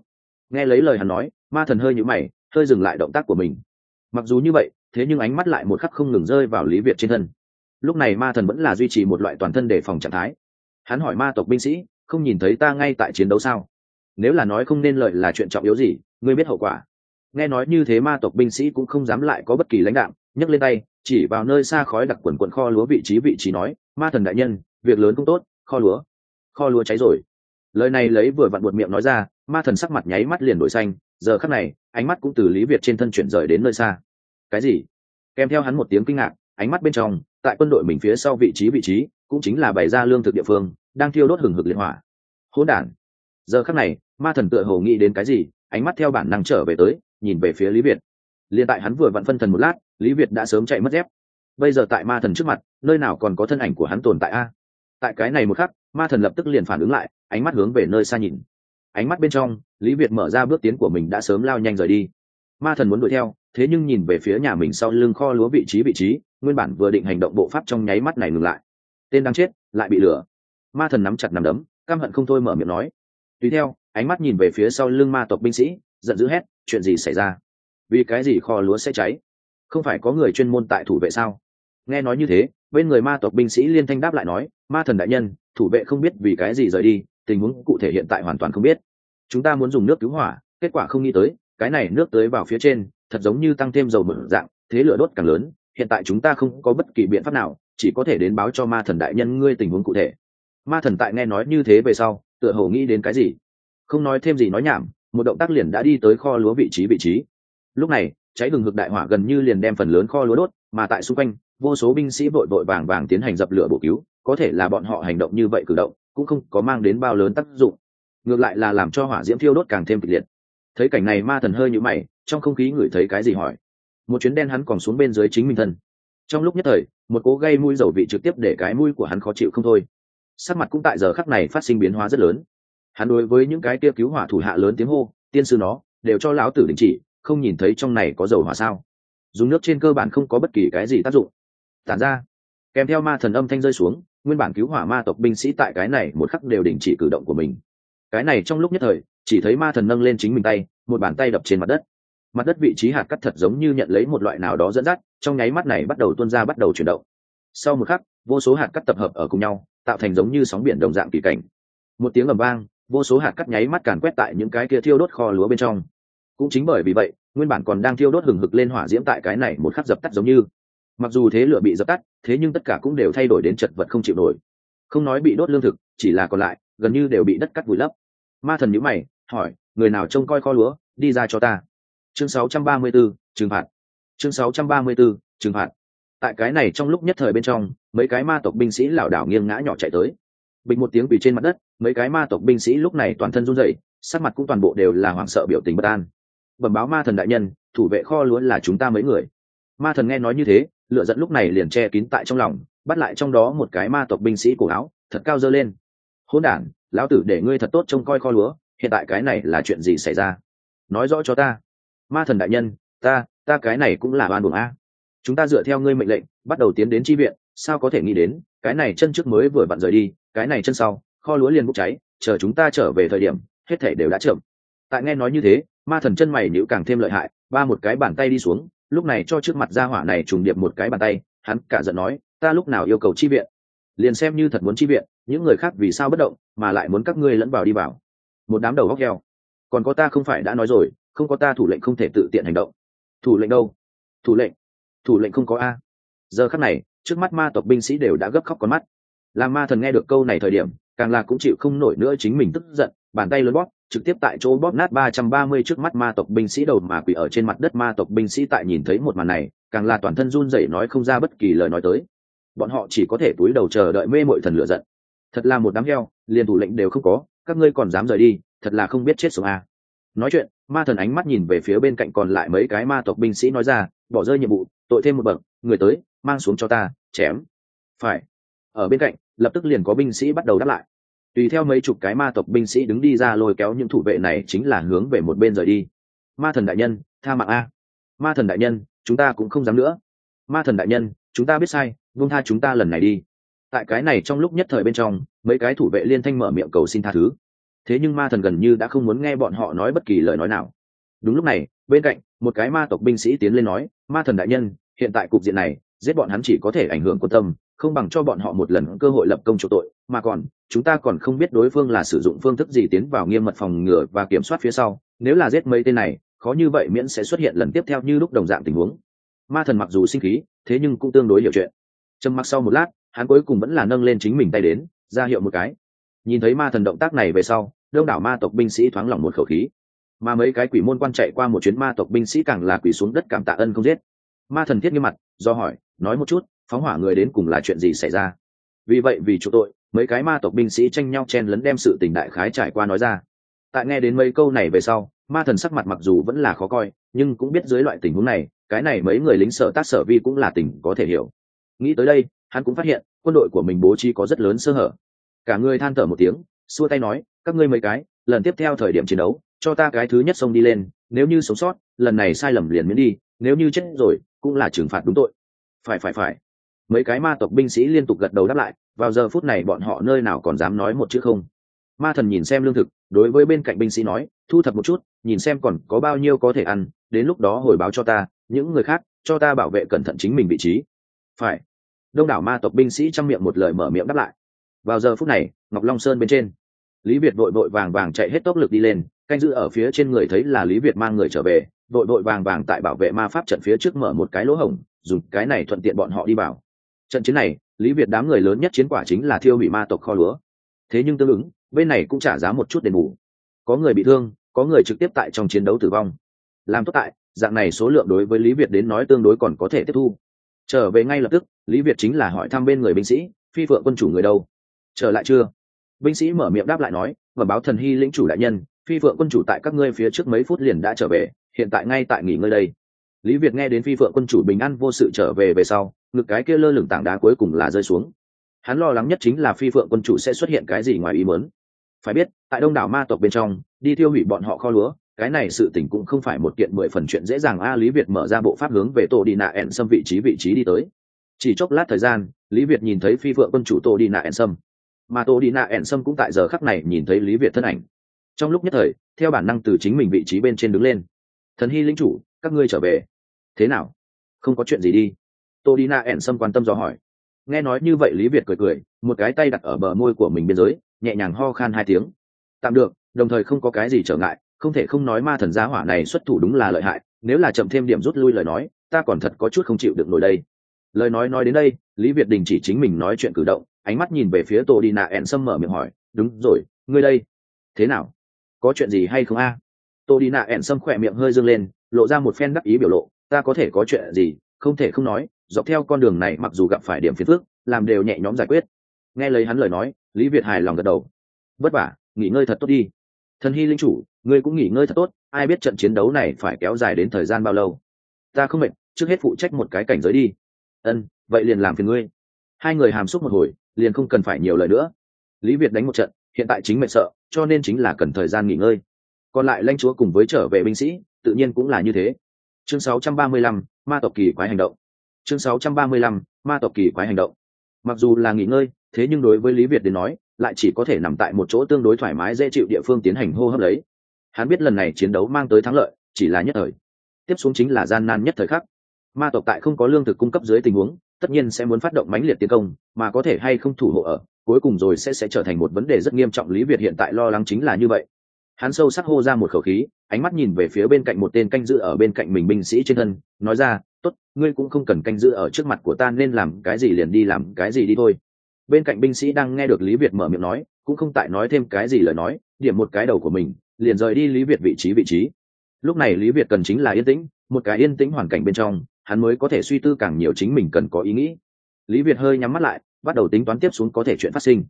Nghe lấy lời hắn nói, ma thần hơi nhũ mày, hơi dừng lại động tác của mình. Mặc dù như vậy, thế nhưng ánh mắt lại một khắc không ngừng rơi vào lý việt trên thân lúc này ma thần vẫn là duy trì một loại toàn thân đề phòng trạng thái. Hắn hỏi ma tộc binh sĩ, không nhìn thấy ta ngay tại chiến đấu sao? Nếu là nói không nên lợi là chuyện trọng yếu gì, ngươi biết hậu quả. Nghe nói như thế ma tộc binh sĩ cũng không dám lại có bất kỳ lãnh đạo nhấc lên tay, chỉ vào nơi xa khói đặc quần quần kho lúa vị trí vị trí nói, ma thần đại nhân, việc lớn cũng tốt, kho lúa kho lúa cháy rồi. Lời này lấy vừa vặn buột miệng nói ra, ma thần sắc mặt nháy mắt liền đổi xanh, giờ khắc này, ánh mắt cũng từ lý việt trên thân chuyển rời đến nơi xa. Cái gì? Kèm theo hắn một tiếng kinh ngạc, ánh mắt bên trong tại quân đội mình phía sau vị trí vị trí, cũng chính là bày ra lương thực địa phương, đang thiêu đốt hừng hực liên hỏa. Hỗn đản. Giờ khắc này, ma thần tựa hồ nghĩ đến cái gì, ánh mắt theo bản năng trở về tới, nhìn về phía lý việt. Liền tại hắn vừa vặn phân thần một lát, lý việt đã sớm chạy mất dép. Bây giờ tại ma thần trước mặt, nơi nào còn có thân ảnh của hắn tồn tại a? Tại cái này một khắc, ma thần lập tức liền phản ứng lại, ánh mắt hướng về nơi xa nhìn. Ánh mắt bên trong, lý việt mở ra bước tiến của mình đã sớm lao nhanh rời đi ma thần muốn đuổi theo, thế nhưng nhìn về phía nhà mình sau lưng kho lúa vị trí vị trí, nguyên bản vừa định hành động bộ pháp trong nháy mắt này ngừng lại. Tên đang chết, lại bị lửa. Ma thần nắm chặt nằm đấm, căm hận không thôi mở miệng nói. Tùy theo, ánh mắt nhìn về phía sau lưng ma tộc binh sĩ, giận dữ hét, chuyện gì xảy ra? Vì cái gì kho lúa sẽ cháy? Không phải có người chuyên môn tại thủ vệ sao? Nghe nói như thế, bên người ma tộc binh sĩ liên thanh đáp lại nói, ma thần đại nhân, thủ vệ không biết vì cái gì rời đi, tình huống cụ thể hiện tại hoàn toàn không biết. Chúng ta muốn dùng nước cứu hỏa, kết quả không nghĩ tới cái này nước tới vào phía trên, thật giống như tăng thêm dầu mở dạng, thế lửa đốt càng lớn, hiện tại chúng ta không có bất kỳ biện pháp nào, chỉ có thể đến báo cho ma thần đại nhân ngươi tình huống cụ thể. Ma thần tại nghe nói như thế về sau, tựa hồ nghĩ đến cái gì. Không nói thêm gì nói nhảm, một động tác liền đã đi tới kho lúa vị trí vị trí. Lúc này, cháy gừng ngực đại hỏa gần như liền đem phần lớn kho lúa đốt, mà tại xung quanh, vô số binh sĩ vội vội vàng vàng tiến hành dập lửa bổ cứu, có thể là bọn họ hành động như vậy cử động, cũng không có mang đến bao lớn tác dụng. Ngược lại là làm cho hỏa diễm thiêu đốt càng thêm kịch liệt thấy cảnh này ma thần hơi nhũ mày, trong không khí ngửi thấy cái gì hỏi. Một chuyến đen hắn còn xuống bên dưới chính mình thân. Trong lúc nhất thời, một cố gây mũi dầu vị trực tiếp để cái mũi của hắn khó chịu không thôi. Sắc mặt cũng tại giờ khắc này phát sinh biến hóa rất lớn. Hắn đối với những cái kia cứu hỏa thủ hạ lớn tiếng hô, tiên sư nó, đều cho lão tử đình chỉ, không nhìn thấy trong này có dầu hỏa sao? Dùng nước trên cơ bản không có bất kỳ cái gì tác dụng. Tản ra, kèm theo ma thần âm thanh rơi xuống, nguyên bản cứu hỏa ma tộc binh sĩ tại cái này một khắc đều đình chỉ cử động của mình. Cái này trong lúc nhất thời chỉ thấy ma thần nâng lên chính mình tay, một bàn tay đập trên mặt đất. Mặt đất vị trí hạt cắt thật giống như nhận lấy một loại nào đó dẫn dắt, trong nháy mắt này bắt đầu tuôn ra, bắt đầu chuyển động. Sau một khắc, vô số hạt cắt tập hợp ở cùng nhau, tạo thành giống như sóng biển đồng dạng kỳ cảnh. Một tiếng ầm vang, vô số hạt cắt nháy mắt càn quét tại những cái kia thiêu đốt kho lúa bên trong. Cũng chính bởi vì vậy, nguyên bản còn đang thiêu đốt hừng hực lên hỏa diễm tại cái này một khắc dập tắt giống như. Mặc dù thế lửa bị dập tắt, thế nhưng tất cả cũng đều thay đổi đến chật vật không chịu nổi. Không nói bị đốt lương thực, chỉ là còn lại, gần như đều bị đất cắt vùi lấp. Ma thần nhữ mày hỏi người nào trông coi kho lúa đi ra cho ta. Chương 634, trừng phạt. Chương 634, trừng phạt. Tại cái này trong lúc nhất thời bên trong mấy cái ma tộc binh sĩ lảo đảo nghiêng ngã nhỏ chạy tới. Bình một tiếng bị trên mặt đất mấy cái ma tộc binh sĩ lúc này toàn thân run rẩy sắc mặt cũng toàn bộ đều là hoảng sợ biểu tình bất an. Bẩm báo ma thần đại nhân thủ vệ kho lúa là chúng ta mấy người. Ma thần nghe nói như thế lựa dẫn lúc này liền che kín tại trong lòng bắt lại trong đó một cái ma tộc binh sĩ cổ áo thật cao dơ lên. Hỗn đản lão tử để ngươi thật tốt trông coi kho lúa hiện tại cái này là chuyện gì xảy ra? Nói rõ cho ta. Ma thần đại nhân, ta ta cái này cũng là oan buồng a. Chúng ta dựa theo ngươi mệnh lệnh, bắt đầu tiến đến tri viện, sao có thể nghĩ đến, cái này chân trước mới vừa vặn rời đi, cái này chân sau, kho lúa liền bốc cháy, chờ chúng ta trở về thời điểm, hết thể đều đã chậm tại nghe nói như thế, ma thần chân mày nhữ càng thêm lợi hại, ba một cái bàn tay đi xuống, lúc này cho trước mặt gia hỏa này trùng điệp một cái bàn tay, hắn cả giận nói, ta lúc nào yêu cầu chi viện? Liền xem như thật muốn chi viện, những người khác vì sao bất động, mà lại muốn các ngươi lẫn vào đi vào một đám đầu góc heo còn có ta không phải đã nói rồi, không có ta thủ lệnh không thể tự tiện hành động. Thủ lệnh đâu? Thủ lệnh? Thủ lệnh không có a. Giờ khắc này, trước mắt ma tộc binh sĩ đều đã gấp khóc con mắt. Làm ma thần nghe được câu này thời điểm, càng là cũng chịu không nổi nữa chính mình tức giận, bàn tay lớn bóp, trực tiếp tại chỗ bóp nát ba trăm ba mươi trước mắt ma tộc binh sĩ đầu mà quỷ ở trên mặt đất. Ma tộc binh sĩ tại nhìn thấy một màn này, càng là toàn thân run rẩy nói không ra bất kỳ lời nói tới. Bọn họ chỉ có thể túi đầu chờ đợi mê mội thần lựa giận. Thật là một đám heo liền thủ lệnh đều không có các ngươi còn dám rời đi, thật là không biết chết sống à. nói chuyện, ma thần ánh mắt nhìn về phía bên cạnh còn lại mấy cái ma tộc binh sĩ nói ra, bỏ rơi nhiệm vụ, tội thêm một bậc, người tới, mang xuống cho ta, chém. Phải. Ở bên cạnh, lập tức liền có binh sĩ bắt đầu đáp lại. Tùy theo mấy chục cái ma tộc binh sĩ đứng đi ra lôi kéo những thủ vệ này chính là hướng về một bên rời đi. Ma thần đại nhân, tha mạng a. Ma thần đại nhân, chúng ta cũng không dám nữa. Ma thần đại nhân, chúng ta biết sai vung tha chúng ta lần này đi tại cái này trong lúc nhất thời bên trong, mấy cái thủ vệ liên thanh mở miệng cầu xin tha thứ. Thế nhưng ma thần gần như đã không muốn nghe bọn họ nói bất kỳ lời nói nào. Đúng lúc này, bên cạnh, một cái ma tộc binh sĩ tiến lên nói, ma thần đại nhân, hiện tại cục diện này, giết bọn hắn chỉ có thể ảnh hưởng quan tâm, không bằng cho bọn họ một lần cơ hội lập công chủ tội. Mà còn, chúng ta còn không biết đối phương là sử dụng phương thức gì tiến vào nghiêm mật phòng ngừa và kiểm soát phía sau. Nếu là giết mấy tên này, khó như vậy miễn sẽ xuất hiện lần tiếp theo như lúc đồng dạng tình huống. Ma thần mặc dù sinh khí, thế nhưng cũng tương đối hiểu chuyện. Trầm mặc sau một lát hắn cuối cùng vẫn là nâng lên chính mình tay đến, ra hiệu một cái. Nhìn thấy ma thần động tác này về sau, đông đảo ma tộc binh sĩ thoáng lỏng một khẩu khí. Mà mấy cái quỷ môn quan chạy qua một chuyến ma tộc binh sĩ càng là quỷ xuống đất cảm tạ ân không giết. Ma thần thiết nghiêm mặt, do hỏi, nói một chút, phóng hỏa người đến cùng là chuyện gì xảy ra? Vì vậy vì chủ tội, mấy cái ma tộc binh sĩ tranh nhau chen lấn đem sự tình đại khái trải qua nói ra. Tại nghe đến mấy câu này về sau, ma thần sắc mặt mặc dù vẫn là khó coi, nhưng cũng biết dưới loại tình huống này, cái này mấy người lính sở tác sở vi cũng là tình có thể hiểu. Nghĩ tới đây hắn cũng phát hiện, quân đội của mình bố trí có rất lớn sơ hở. Cả người than thở một tiếng, xua tay nói, các ngươi mấy cái, lần tiếp theo thời điểm chiến đấu, cho ta cái thứ nhất xông đi lên, nếu như sống sót, lần này sai lầm liền miễn đi, nếu như chết rồi, cũng là trừng phạt đúng tội. Phải phải phải. Mấy cái ma tộc binh sĩ liên tục gật đầu đáp lại, vào giờ phút này bọn họ nơi nào còn dám nói một chữ không. Ma thần nhìn xem lương thực, đối với bên cạnh binh sĩ nói, thu thập một chút, nhìn xem còn có bao nhiêu có thể ăn, đến lúc đó hồi báo cho ta, những người khác, cho ta bảo vệ cẩn thận chính mình vị trí. Phải đông đảo ma tộc binh sĩ trong miệng một lời mở miệng đáp lại. Vào giờ phút này, ngọc long sơn bên trên, lý việt vội vội vàng vàng chạy hết tốc lực đi lên, canh giữ ở phía trên người thấy là lý việt mang người trở về, vội vội vàng vàng tại bảo vệ ma pháp trận phía trước mở một cái lỗ hổng, dùng cái này thuận tiện bọn họ đi vào. Trận chiến này, lý việt đám người lớn nhất chiến quả chính là thiêu hủy ma tộc kho lúa. Thế nhưng tương ứng, bên này cũng trả giá một chút đền bù. Có người bị thương, có người trực tiếp tại trong chiến đấu tử vong. Làm tốt tại, dạng này số lượng đối với lý việt đến nói tương đối còn có thể tiếp thu trở về ngay lập tức, lý việt chính là hỏi thăm bên người binh sĩ, phi phượng quân chủ người đâu? Trở lại chưa? Binh sĩ mở miệng đáp lại nói và báo thần hy lĩnh chủ đại nhân, phi phượng quân chủ tại các ngươi phía trước mấy phút liền đã trở về, hiện tại ngay tại nghỉ ngơi đây. Lý việt nghe đến phi phượng quân chủ bình an vô sự trở về về sau, ngực cái kia lơ lửng tảng đá cuối cùng là rơi xuống. Hắn lo lắng nhất chính là phi phượng quân chủ sẽ xuất hiện cái gì ngoài ý muốn. Phải biết, tại đông đảo ma tộc bên trong, đi tiêu hủy bọn họ kho lúa cái này sự tình cũng không phải một kiện mười phần chuyện dễ dàng. A, lý việt mở ra bộ pháp hướng về tổ đi nạ ẹn xâm vị trí vị trí đi tới. Chỉ chốc lát thời gian, lý việt nhìn thấy phi phượng quân chủ tổ đi nạ ẹn xâm. Mà tổ đi nạ ẹn xâm cũng tại giờ khắc này nhìn thấy lý việt thân ảnh. Trong lúc nhất thời, theo bản năng từ chính mình vị trí bên trên đứng lên. Thần hy linh chủ, các ngươi trở về. Thế nào? Không có chuyện gì đi? Tổ đi nạ ẹn xâm quan tâm dò hỏi. Nghe nói như vậy, lý việt cười cười, một cái tay đặt ở bờ môi của mình biên giới, nhẹ nhàng ho khan hai tiếng. Tạm được, đồng thời không có cái gì trở ngại không thể không nói ma thần gia hỏa này xuất thủ đúng là lợi hại, nếu là chậm thêm điểm rút lui lời nói, ta còn thật có chút không chịu được nổi đây. Lời nói nói đến đây, lý việt đình chỉ chính mình nói chuyện cử động, ánh mắt nhìn về phía tô đi nạ ẹn sâm mở miệng hỏi, đúng rồi, ngươi đây, thế nào? Có chuyện gì hay không a? À? tô đi nạ ẹn sâm khỏe miệng hơi dâng lên, lộ ra một phen đắc ý biểu lộ, ta có thể có chuyện gì, không thể không nói, dọc theo con đường này mặc dù gặp phải điểm phiền phức, làm đều nhẹ nhõm giải quyết. Nghe lấy hắn lời nói, lý việt hài lòng gật đầu. Vất vả, nghỉ ngơi thật tốt đi. Thần hy linh chủ ngươi cũng nghỉ ngơi thật tốt ai biết trận chiến đấu này phải kéo dài đến thời gian bao lâu. Ta không mệt trước hết phụ trách một cái cảnh giới đi. Ân vậy liền làm phiền ngươi. Hai người hàm xúc một hồi liền không cần phải nhiều lời nữa. Lý việt đánh một trận hiện tại chính mệt sợ cho nên chính là cần thời gian nghỉ ngơi. Còn lại lãnh chúa cùng với trở về binh sĩ tự nhiên cũng là như thế. Chương 635, ma tộc kỳ quái hành động. Chương 635, ma tộc kỳ quái hành động. Mặc dù là nghỉ ngơi thế nhưng đối với lý việt đến nói lại chỉ có thể nằm tại một chỗ tương đối thoải mái dễ chịu địa phương tiến hành hô hấp lấy hắn biết lần này chiến đấu mang tới thắng lợi, chỉ là nhất thời. Tiếp xuống chính là gian nan nhất thời khắc. Ma tộc tại không có lương thực cung cấp dưới tình huống, tất nhiên sẽ muốn phát động mãnh liệt tiến công, mà có thể hay không thủ hộ ở, cuối cùng rồi sẽ sẽ trở thành một vấn đề rất nghiêm trọng. Lý việt hiện tại lo lắng chính là như vậy. Hắn sâu sắc hô ra một khẩu khí, ánh mắt nhìn về phía bên cạnh một tên canh giữ ở bên cạnh mình binh sĩ trên thân, nói ra, tốt, ngươi cũng không cần canh giữ ở trước mặt của ta nên làm cái gì liền đi làm cái gì đi thôi. Bên cạnh binh sĩ đang nghe được lý việt mở miệng nói, cũng không tại nói thêm cái gì lời nói, điểm một cái đầu của mình liền rời đi lý việt vị trí vị trí. Lúc này lý việt cần chính là yên tĩnh, một cái yên tĩnh hoàn cảnh bên trong, hắn mới có thể suy tư càng nhiều chính mình cần có ý nghĩ. Lý việt hơi nhắm mắt lại, bắt đầu tính toán tiếp xuống có thể chuyện phát sinh.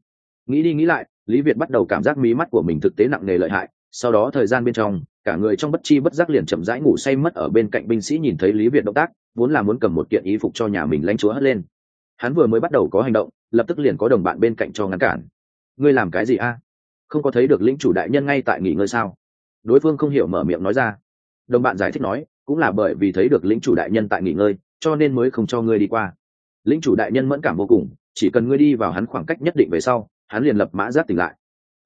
Nghĩ đi nghĩ lại, lý việt bắt đầu cảm giác mí mắt của mình thực tế nặng nề lợi hại, sau đó thời gian bên trong, cả người trong bất chi bất giác liền chậm rãi ngủ say mất ở bên cạnh binh sĩ nhìn thấy lý việt động tác, vốn là muốn cầm một kiện ý phục cho nhà mình lãnh chúa hất lên. Hắn vừa mới bắt đầu có hành động, lập tức liền có đồng bạn bên cạnh cho ngăn cản. Ngươi làm cái gì a? Không có thấy được lĩnh chủ đại nhân ngay tại nghỉ ngơi sao? Đối phương không hiểu mở miệng nói ra. Đồng bạn giải thích nói, cũng là bởi vì thấy được lĩnh chủ đại nhân tại nghỉ ngơi, cho nên mới không cho ngươi đi qua. Lĩnh chủ đại nhân mẫn cảm vô cùng, chỉ cần ngươi đi vào hắn khoảng cách nhất định về sau, hắn liền lập mã giáp tỉnh lại.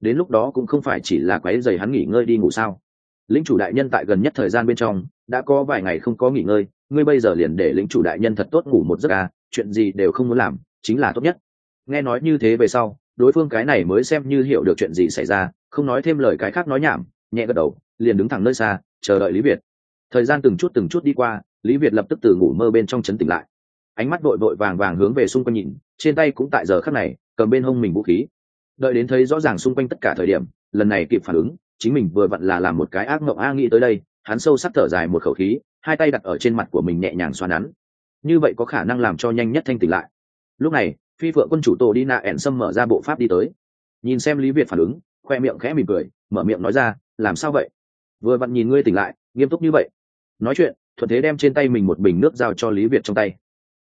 Đến lúc đó cũng không phải chỉ là quấy giày hắn nghỉ ngơi đi ngủ sao? Lĩnh chủ đại nhân tại gần nhất thời gian bên trong, đã có vài ngày không có nghỉ ngơi, ngươi bây giờ liền để lĩnh chủ đại nhân thật tốt ngủ một giấc à chuyện gì đều không muốn làm, chính là tốt nhất. Nghe nói như thế về sau đối phương cái này mới xem như hiểu được chuyện gì xảy ra, không nói thêm lời cái khác nói nhảm, nhẹ gật đầu, liền đứng thẳng nơi xa, chờ đợi lý việt. Thời gian từng chút từng chút đi qua, lý việt lập tức từ ngủ mơ bên trong chấn tỉnh lại. Ánh mắt vội vội vàng vàng hướng về xung quanh nhìn, trên tay cũng tại giờ khắc này, cầm bên hông mình vũ khí. Đợi đến thấy rõ ràng xung quanh tất cả thời điểm, lần này kịp phản ứng, chính mình vừa vặn là làm một cái ác mộng a nghĩ tới đây, hắn sâu sắc thở dài một khẩu khí, hai tay đặt ở trên mặt của mình nhẹ nhàng xoa nắn. Như vậy có khả năng làm cho nhanh nhất thanh tỉnh lại. Lúc này phi phượng quân chủ tổ đi nạ ẻn sâm mở ra bộ pháp đi tới. Nhìn xem lý việt phản ứng, khoe miệng khẽ mỉm cười, mở miệng nói ra, làm sao vậy? Vừa vặn nhìn ngươi tỉnh lại, nghiêm túc như vậy. Nói chuyện, thuận thế đem trên tay mình một bình nước giao cho lý việt trong tay.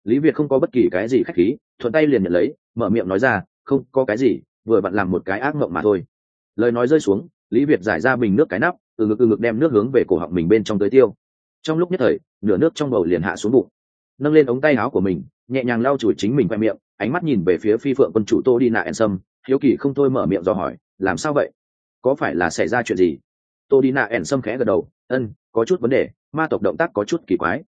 Lý việt không có bất kỳ cái gì k h á c h khí, thuận tay liền nhận lấy, mở miệng nói ra, không, có cái gì, vừa vặn làm một cái ác mộng mà thôi. Lời nói rơi xuống, lý việt giải ra bình nước cái nắp, từ ngực từ ngực đem nước hướng về cổ họng mình bên trong tới tiêu. Trong lúc nhất thời, nửa nước trong bầu liền hạ xuống bụng. Nâng lên ống tay áo của mình, nhẹ nhàng lau chùi chính mình quay miệng ánh mắt nhìn về phía phi phượng quân chủ tô đi nạ en sâm, hiếu kỳ không thôi mở miệng do hỏi, làm sao vậy? Có phải là xảy ra chuyện gì? Tô đi nạ ẻn sâm khẽ gật đầu, ân, có chút vấn đề, ma tộc động tác có chút kỳ quái.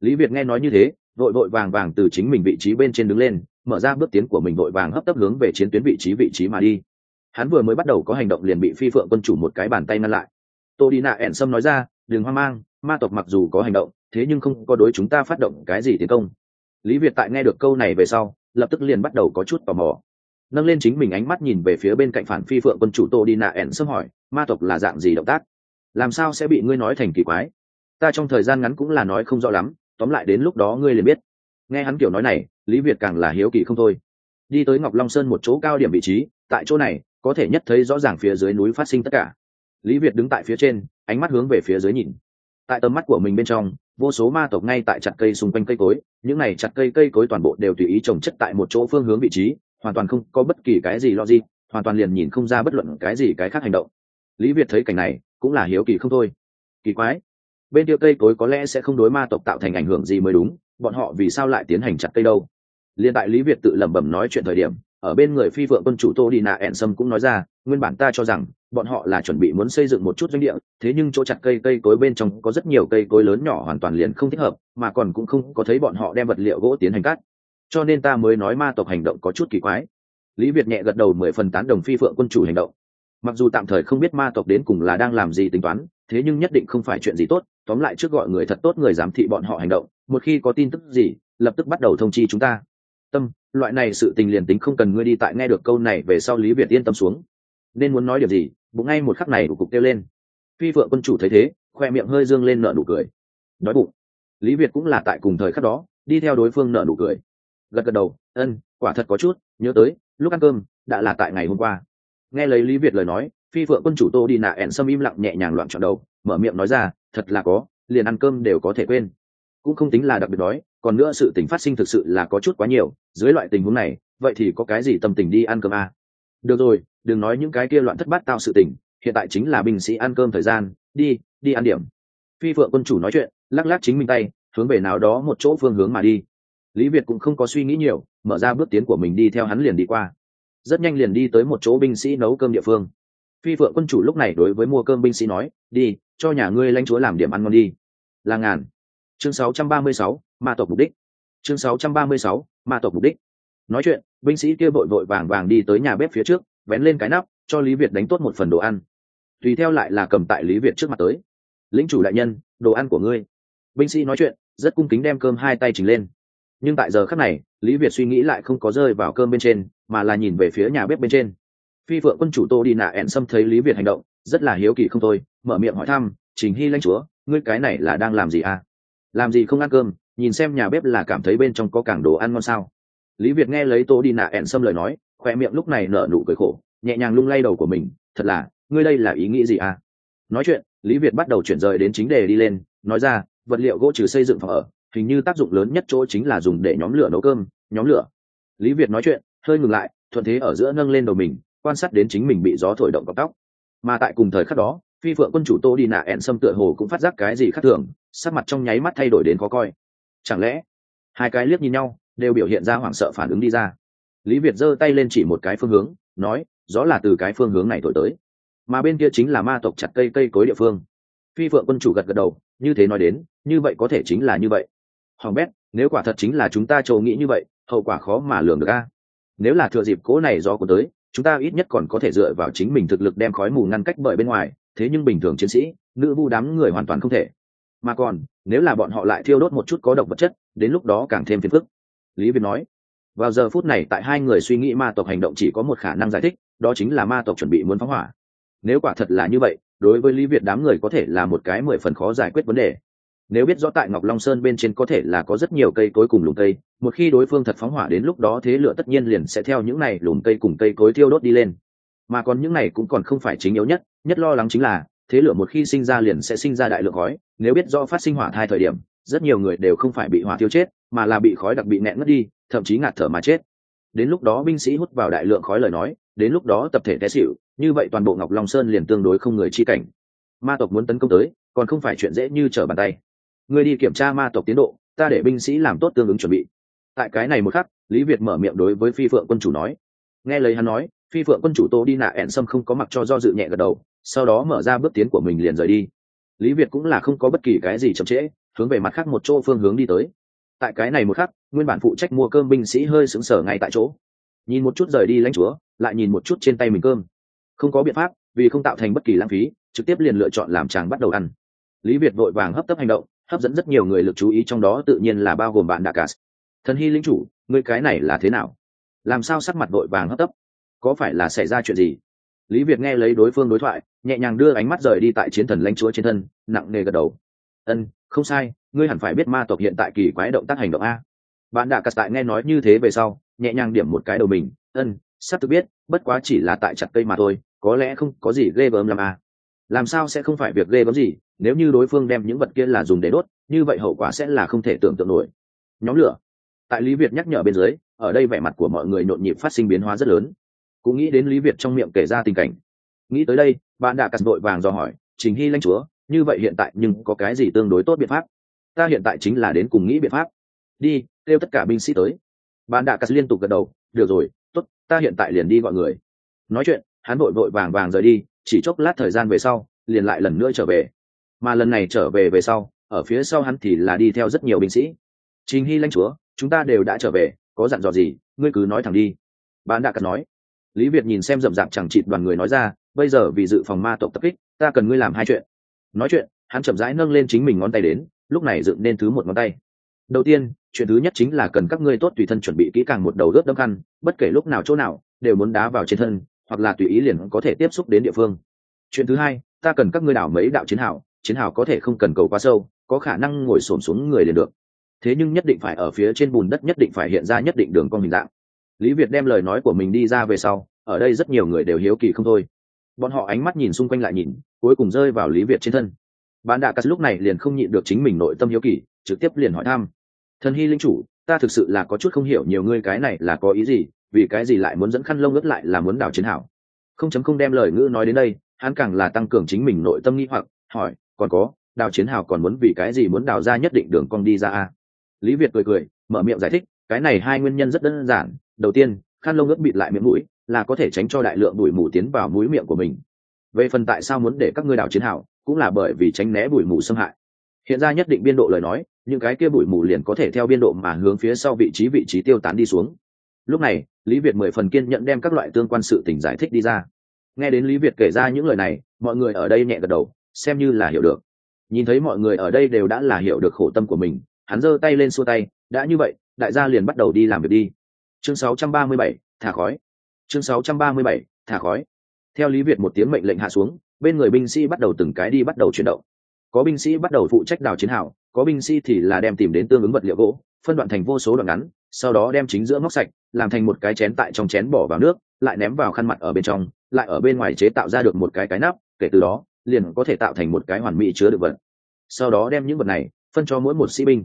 Lý việt nghe nói như thế, vội vội vàng vàng từ chính mình vị trí bên trên đứng lên, mở ra bước tiến của mình vội vàng hấp tấp hướng về chiến tuyến vị trí vị trí mà đi. Hắn vừa mới bắt đầu có hành động liền bị phi phượng quân chủ một cái bàn tay ngăn lại. Tô đi nạ ẻn sâm nói ra, đừng hoang mang, ma tộc mặc dù có hành động, thế nhưng không có đối chúng ta phát động cái gì tiến công. Lý việt tại nghe được câu này về sau lập tức liền bắt đầu có chút tò mò. Nâng lên chính mình ánh mắt nhìn về phía bên cạnh phản phi phượng quân chủ tô đi nạ ẻn xâm hỏi, ma tộc là dạng gì động tác? Làm sao sẽ bị ngươi nói thành kỳ quái? Ta trong thời gian ngắn cũng là nói không rõ lắm, tóm lại đến lúc đó ngươi liền biết. Nghe hắn kiểu nói này, lý việt càng là hiếu kỳ không thôi. Đi tới ngọc long sơn một chỗ cao điểm vị trí, tại chỗ này, có thể nhất thấy rõ ràng phía dưới núi phát sinh tất cả. Lý việt đứng tại phía trên, ánh mắt hướng về phía dưới nhìn tại tầm mắt của mình bên trong, vô số ma tộc ngay tại chặt cây xung quanh cây cối, những này chặt cây cây cối toàn bộ đều tùy ý trồng chất tại một chỗ phương hướng vị trí, hoàn toàn không có bất kỳ cái gì lo gì hoàn toàn liền nhìn không ra bất luận cái gì cái khác hành động. Lý việt thấy cảnh này, cũng là hiếu kỳ không thôi. Kỳ quái, bên tiêu cây cối có lẽ sẽ không đối ma tộc tạo thành ảnh hưởng gì mới đúng, bọn họ vì sao lại tiến hành chặt cây đâu? Liền tại lý việt tự lẩm bẩm nói chuyện thời điểm, ở bên người phi vượng quân chủ tô đi nạ ẹn sâm cũng nói ra, nguyên bản ta cho rằng bọn họ là chuẩn bị muốn xây dựng một chút doanh địa, thế nhưng chỗ chặt cây cây cối bên trong có rất nhiều cây cối lớn nhỏ hoàn toàn liền không thích hợp, mà còn cũng không có thấy bọn họ đem vật liệu gỗ tiến hành cắt. Cho nên ta mới nói ma tộc hành động có chút kỳ quái. Lý việt nhẹ gật đầu mười phần tán đồng phi phượng quân chủ hành động. Mặc dù tạm thời không biết ma tộc đến cùng là đang làm gì tính toán, thế nhưng nhất định không phải chuyện gì tốt, tóm lại trước gọi người thật tốt người giám thị bọn họ hành động, một khi có tin tức gì, lập tức bắt đầu thông chi chúng ta. Tâm, loại này sự tình liền tính không cần ngươi đi tại nghe được câu này về sau lý việt yên tâm xuống nên muốn nói điều gì, bụng ngay một khắc này đủ cục kêu lên. Phi vợ quân chủ thấy thế, khoe miệng hơi dương lên nợ nụ cười. Đói bụng. Lý việt cũng là tại cùng thời khắc đó, đi theo đối phương nợ nụ cười. Gật gật đầu, ân, quả thật có chút, nhớ tới, lúc ăn cơm, đã là tại ngày hôm qua. Nghe lấy lý việt lời nói, phi phượng quân chủ tô đi nạ ẹn xâm im lặng nhẹ nhàng loạn trọn đầu, mở miệng nói ra, thật là có, liền ăn cơm đều có thể quên. Cũng không tính là đặc biệt đói, còn nữa sự tình phát sinh thực sự là có chút quá nhiều, dưới loại tình huống này, vậy thì có cái gì tâm tình đi ăn cơm à? Được rồi đừng nói những cái kia loạn thất bát tạo sự tình hiện tại chính là binh sĩ ăn cơm thời gian đi đi ăn điểm. Phi phượng quân chủ nói chuyện lắc lắc chính mình tay hướng về nào đó một chỗ phương hướng mà đi. Lý việt cũng không có suy nghĩ nhiều mở ra bước tiến của mình đi theo hắn liền đi qua. Rất nhanh liền đi tới một chỗ binh sĩ nấu cơm địa phương. Phi phượng quân chủ lúc này đối với mua cơm binh sĩ nói đi cho nhà ngươi lãnh chúa làm điểm ăn ngon đi. Là ngàn. Chương 636, ma tộc mục đích. Chương 636, ma tộc mục đích. Nói chuyện binh sĩ kia vội vội vàng vàng đi tới nhà bếp phía trước, vén lên cái nắp, cho lý việt đánh tốt một phần đồ ăn. Tùy theo lại là cầm tại lý việt trước mặt tới. Lính chủ đại nhân, đồ ăn của ngươi. Binh sĩ nói chuyện, rất cung kính đem cơm hai tay chỉnh lên. Nhưng tại giờ khắc này, lý việt suy nghĩ lại không có rơi vào cơm bên trên, mà là nhìn về phía nhà bếp bên trên. Phi vợ quân chủ tô đi nạ ẹn xâm thấy lý việt hành động, rất là hiếu kỳ không thôi, mở miệng hỏi thăm, trình hy lanh chúa, ngươi cái này là đang làm gì à? Làm gì không ăn cơm, nhìn xem nhà bếp là cảm thấy bên trong có cảng đồ ăn ngon sao lý việt nghe lấy tô đi nạ ẹn xâm lời nói khoe miệng lúc này nở nụ cười khổ, nhẹ nhàng lung lay đầu của mình, thật là, ngươi đây là ý nghĩ gì à? Nói chuyện, lý việt bắt đầu chuyển rời đến chính đề đi lên, nói ra, vật liệu gỗ trừ xây dựng phòng ở, hình như tác dụng lớn nhất chỗ chính là dùng để nhóm lửa nấu cơm, nhóm lửa. Lý việt nói chuyện, hơi ngừng lại, thuận thế ở giữa nâng lên đầu mình, quan sát đến chính mình bị gió thổi động cọc tóc. Mà tại cùng thời khắc đó, phi phượng quân chủ tô đi nạ ẹn xâm tựa hồ cũng phát giác cái gì khác thường, sắc mặt trong nháy mắt thay đổi đến khó coi. Chẳng lẽ, hai cái liếc nhìn nhau đều biểu hiện ra hoảng sợ phản ứng đi ra. Lý việt giơ tay lên chỉ một cái phương hướng, nói rõ là từ cái phương hướng này thổi tới, mà bên kia chính là ma tộc chặt cây cây cối địa phương. Phi phượng quân chủ gật gật đầu, như thế nói đến, như vậy có thể chính là như vậy. Hoàng bét, nếu quả thật chính là chúng ta trầu nghĩ như vậy, hậu quả khó mà lường được a. Nếu là thừa dịp cố này do có tới, chúng ta ít nhất còn có thể dựa vào chính mình thực lực đem khói mù ngăn cách bởi bên ngoài, thế nhưng bình thường chiến sĩ, nữ vu đám người hoàn toàn không thể. Mà còn, nếu là bọn họ lại thiêu đốt một chút có độc vật chất, đến lúc đó càng thêm phiền phức lý việt nói, vào giờ phút này tại hai người suy nghĩ ma tộc hành động chỉ có một khả năng giải thích, đó chính là ma tộc chuẩn bị muốn phóng hỏa. Nếu quả thật là như vậy, đối với lý việt đám người có thể là một cái mười phần khó giải quyết vấn đề. Nếu biết rõ tại ngọc long sơn bên trên có thể là có rất nhiều cây cối cùng lùm cây, một khi đối phương thật phóng hỏa đến lúc đó thế lửa tất nhiên liền sẽ theo những này lùm cây cùng cây cối thiêu đốt đi lên. Mà còn những này cũng còn không phải chính yếu nhất nhất lo lắng chính là, thế lửa một khi sinh ra liền sẽ sinh ra đại lượng khói, nếu biết rõ phát sinh hỏa thai thời điểm rất nhiều người đều không phải bị hỏa thiêu chết, mà là bị khói đặc bị nẹn mất đi, thậm chí ngạt thở mà chết. Đến lúc đó binh sĩ hút vào đại lượng khói lời nói, đến lúc đó tập thể té xịu như vậy toàn bộ ngọc long sơn liền tương đối không người chi cảnh. Ma tộc muốn tấn công tới, còn không phải chuyện dễ như trở bàn tay. Người đi kiểm tra ma tộc tiến độ, ta để binh sĩ làm tốt tương ứng chuẩn bị. Tại cái này một khắc, lý việt mở miệng đối với phi phượng quân chủ nói. Nghe lời hắn nói, phi phượng quân chủ tô đi nạ ẹn sâm không có mặc cho do dự nhẹ gật đầu, sau đó mở ra bước tiến của mình liền rời đi. Lý việt cũng là không có bất kỳ cái gì chậm trễ hướng về mặt khác một chỗ phương hướng đi tới. Tại cái này một khắc, nguyên bản phụ trách mua cơm binh sĩ hơi sững sờ ngay tại chỗ. Nhìn một chút rời đi lãnh chúa, lại nhìn một chút trên tay mình cơm. Không có biện pháp, vì không tạo thành bất kỳ lãng phí, trực tiếp liền lựa chọn làm chàng bắt đầu ăn. Lý việt vội vàng hấp tấp hành động, hấp dẫn rất nhiều người lực chú ý trong đó tự nhiên là bao gồm bạn đạ cả thần hy linh chủ người cái này là thế nào? Làm sao sắc mặt vội vàng hấp tấp? Có phải là xảy ra chuyện gì? Lý việt nghe lấy đối phương đối thoại, nhẹ nhàng đưa ánh mắt rời đi tại chiến thần lãnh chúa trên thân, nặng nề gật đầu. Ân không sai, ngươi hẳn phải biết ma tộc hiện tại kỳ quái động tác hành động a. Bạn đã cắt tại nghe nói như thế về sau, nhẹ nhàng điểm một cái đầu mình ân sắp tự biết, bất quá chỉ là tại chặt cây mà thôi, có lẽ không có gì ghê bớm làm a. làm sao sẽ không phải việc ghê bớm gì, nếu như đối phương đem những vật kia là dùng để đốt, như vậy hậu quả sẽ là không thể tưởng tượng nổi. Nhóm lửa. Tại lý việt nhắc nhở bên dưới, ở đây vẻ mặt của mọi người nhộn nhịp phát sinh biến hóa rất lớn. Cũng nghĩ đến lý việt trong miệng kể ra tình cảnh. Nghĩ tới đây, bạn đã cắt đội vàng do hỏi, trình hy lanh chúa như vậy hiện tại nhưng có cái gì tương đối tốt biện pháp? Ta hiện tại chính là đến cùng nghĩ biện pháp. Đi, kêu tất cả binh sĩ tới. Bạn đã cắt liên tục gật đầu, được rồi, tốt, ta hiện tại liền đi gọi người. Nói chuyện, hắn vội vội vàng vàng rời đi, chỉ chốc lát thời gian về sau, liền lại lần nữa trở về. Mà lần này trở về về sau, ở phía sau hắn thì là đi theo rất nhiều binh sĩ. Chính hy lãnh chúa, chúng ta đều đã trở về, có dặn dò gì, ngươi cứ nói thẳng đi. Bạn đã cắt nói. Lý việt nhìn xem rậm rạp chẳng chịt đoàn người nói ra, bây giờ vì dự phòng ma tộc tập kích, ta cần ngươi làm hai chuyện nói chuyện, hắn chậm rãi nâng lên chính mình ngón tay đến, lúc này dựng nên thứ một ngón tay. Đầu tiên, chuyện thứ nhất chính là cần các ngươi tốt tùy thân chuẩn bị kỹ càng một đầu rớt đâm khăn bất kể lúc nào chỗ nào, đều muốn đá vào trên thân, hoặc là tùy ý liền có thể tiếp xúc đến địa phương. Chuyện thứ hai, ta cần các ngươi đảo mấy đạo chiến hào chiến hào có thể không cần cầu quá sâu, có khả năng ngồi xổm xuống người liền được. Thế nhưng nhất định phải ở phía trên bùn đất nhất định phải hiện ra nhất định đường cong hình dạng. Lý việt đem lời nói của mình đi ra về sau, ở đây rất nhiều người đều hiếu kỳ không thôi bọn họ ánh mắt nhìn xung quanh lại nhìn, cuối cùng rơi vào lý việt trên thân. Bạn đạ cắt lúc này liền không nhịn được chính mình nội tâm hiếu kỳ, trực tiếp liền hỏi thăm. Thần hy linh chủ, ta thực sự là có chút không hiểu nhiều ngươi cái này là có ý gì, vì cái gì lại muốn dẫn khăn lông ướt lại là muốn đảo chiến hảo? Không chấm không đem lời ngữ nói đến đây, hắn càng là tăng cường chính mình nội tâm nghi hoặc, hỏi, còn có đào chiến hào còn muốn vì cái gì muốn đào ra nhất định đường cong đi ra a? Lý việt cười cười, mở miệng giải thích, cái này hai nguyên nhân rất đơn giản. Đầu tiên, khăn lông ướt bịt lại miệng mũi là có thể tránh cho đại lượng bụi mù tiến vào mũi miệng của mình. Về phần tại sao muốn để các ngươi đào chiến hào cũng là bởi vì tránh né bụi mù xâm hại. Hiện ra nhất định biên độ lời nói những cái kia bụi mù liền có thể theo biên độ mà hướng phía sau vị trí vị trí tiêu tán đi xuống. Lúc này lý việt mười phần kiên nhận đem các loại tương quan sự tình giải thích đi ra. Nghe đến lý việt kể ra những lời này mọi người ở đây nhẹ gật đầu xem như là hiểu được. Nhìn thấy mọi người ở đây đều đã là hiểu được khổ tâm của mình hắn giơ tay lên xua tay đã như vậy đại gia liền bắt đầu đi làm việc đi. Chương 637, thả khói chương 637, thả khói. Theo lý việt một tiếng mệnh lệnh hạ xuống bên người binh sĩ bắt đầu từng cái đi bắt đầu chuyển động. Có binh sĩ bắt đầu phụ trách đào chiến hào có binh sĩ thì là đem tìm đến tương ứng vật liệu gỗ phân đoạn thành vô số đoạn ngắn sau đó đem chính giữa móc sạch làm thành một cái chén tại trong chén bỏ vào nước lại ném vào khăn mặt ở bên trong lại ở bên ngoài chế tạo ra được một cái cái nắp kể từ đó liền có thể tạo thành một cái hoàn mỹ chứa được vật. Sau đó đem những vật này phân cho mỗi một sĩ binh.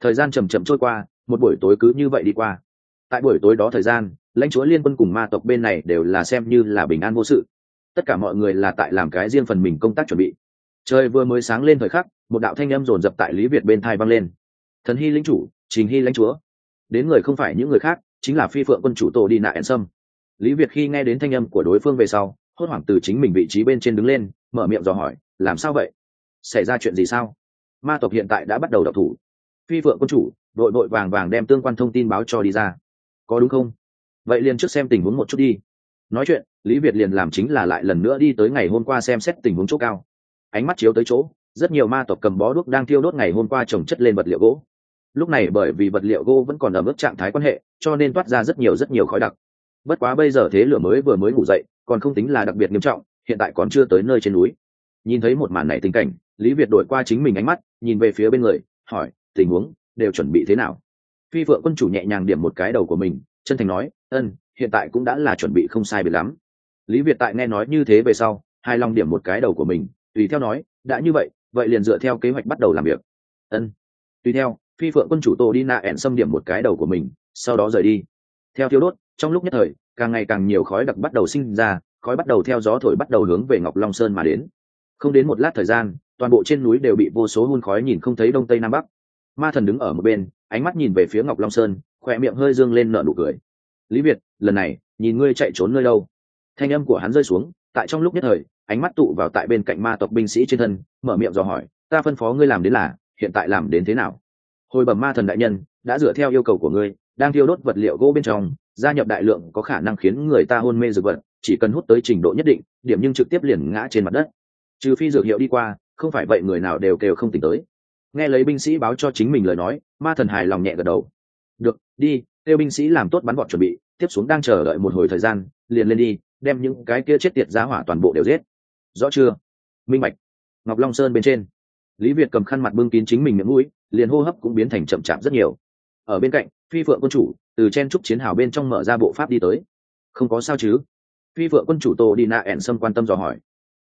Thời gian chầm chậm trôi qua một buổi tối cứ như vậy đi qua. Tại buổi tối đó thời gian lãnh chúa liên quân cùng ma tộc bên này đều là xem như là bình an vô sự. Tất cả mọi người là tại làm cái riêng phần mình công tác chuẩn bị. Trời vừa mới sáng lên thời khắc, một đạo thanh âm rồn rập tại lý việt bên thai vang lên. Thần hy lính chủ, trình hy lãnh chúa. Đến người không phải những người khác, chính là phi phượng quân chủ tổ đi nạ ẩn sâm. Lý việt khi nghe đến thanh âm của đối phương về sau, hốt hoảng từ chính mình vị trí bên trên đứng lên, mở miệng dò hỏi, làm sao vậy? Xảy ra chuyện gì sao? Ma tộc hiện tại đã bắt đầu đập thủ. Phi phượng quân chủ đội đội vàng vàng đem tương quan thông tin báo cho đi ra. Có đúng không? Vậy liền trước xem tình huống một chút đi. Nói chuyện, lý việt liền làm chính là lại lần nữa đi tới ngày hôm qua xem xét tình huống chỗ cao. Ánh mắt chiếu tới chỗ, rất nhiều ma tộc cầm bó đuốc đang thiêu đốt ngày hôm qua trồng chất lên vật liệu gỗ. Lúc này bởi vì vật liệu gỗ vẫn còn ở mức trạng thái quan hệ, cho nên toát ra rất nhiều rất nhiều khói đặc. Bất quá bây giờ thế lửa mới vừa mới ngủ dậy, còn không tính là đặc biệt nghiêm trọng, hiện tại còn chưa tới nơi trên núi. Nhìn thấy một màn này tình cảnh, lý việt đổi qua chính mình ánh mắt, nhìn về phía bên người, hỏi, tình huống đều chuẩn bị thế nào? Phi vợ quân chủ nhẹ nhàng điểm một cái đầu của mình, chân thành nói ân, hiện tại cũng đã là chuẩn bị không sai biệt lắm. Lý việt tại nghe nói như thế về sau hai lòng điểm một cái đầu của mình, tùy theo nói, đã như vậy vậy liền dựa theo kế hoạch bắt đầu làm việc. Ân. Tùy theo, phi phượng quân chủ tô đi nạ ẹn xâm điểm một cái đầu của mình, sau đó rời đi. Theo thiếu đốt, trong lúc nhất thời, càng ngày càng nhiều khói đặc bắt đầu sinh ra, khói bắt đầu theo gió thổi bắt đầu hướng về ngọc long sơn mà đến. Không đến một lát thời gian, toàn bộ trên núi đều bị vô số hun khói nhìn không thấy đông tây nam bắc. Ma thần đứng ở một bên, ánh mắt nhìn về phía ngọc long sơn, khỏe miệng hơi dương lên nở nụ cười lý việt, lần này, nhìn ngươi chạy trốn nơi đâu? Thanh âm của hắn rơi xuống, tại trong lúc nhất thời, ánh mắt tụ vào tại bên cạnh ma tộc binh sĩ trên thân, mở miệng dò hỏi, ta phân phó ngươi làm đến là, hiện tại làm đến thế nào? Hồi bẩm ma thần đại nhân, đã dựa theo yêu cầu của ngươi, đang thiêu đốt vật liệu gỗ bên trong, gia nhập đại lượng có khả năng khiến người ta hôn mê dược vật, chỉ cần hút tới trình độ nhất định, điểm nhưng trực tiếp liền ngã trên mặt đất. Trừ phi dược hiệu đi qua, không phải vậy người nào đều kêu không tỉnh tới. Nghe lấy binh sĩ báo cho chính mình lời nói, ma thần hài lòng nhẹ gật đầu. Được, đi kêu binh sĩ làm tốt bắn bọn chuẩn bị, tiếp xuống đang chờ đợi một hồi thời gian, liền lên đi, đem những cái kia chết tiệt giá hỏa toàn bộ đều giết. Rõ chưa? Minh mạch ngọc long sơn bên trên. Lý việt cầm khăn mặt bưng kín chính mình miệng mũi, liền hô hấp cũng biến thành chậm chạp rất nhiều. Ở bên cạnh, phi phượng quân chủ từ chen trúc chiến hào bên trong mở ra bộ pháp đi tới. Không có sao chứ? Phi phượng quân chủ tô đi nạ ẻn sâm quan tâm dò hỏi.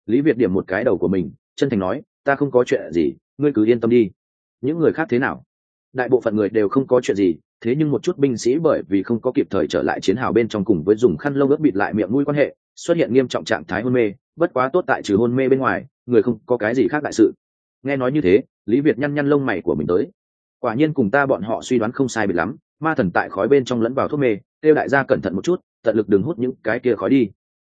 Lý việt điểm một cái đầu của mình, chân thành nói, ta không có chuyện gì, ngươi cứ yên tâm đi. Những người khác thế nào? Đại bộ phận người đều không có chuyện gì, thế nhưng một chút binh sĩ bởi vì không có kịp thời trở lại chiến hào bên trong cùng với dùng khăn lông ướt bịt lại miệng mũi quan hệ, xuất hiện nghiêm trọng trạng thái hôn mê, bất quá tốt tại trừ hôn mê bên ngoài, người không có cái gì khác đại sự. Nghe nói như thế, lý việt nhăn nhăn lông mày của mình tới. Quả nhiên cùng ta bọn họ suy đoán không sai bị lắm, ma thần tại khói bên trong lẫn vào thuốc mê, kêu đại gia cẩn thận một chút, tận lực đừng hút những cái kia khói đi.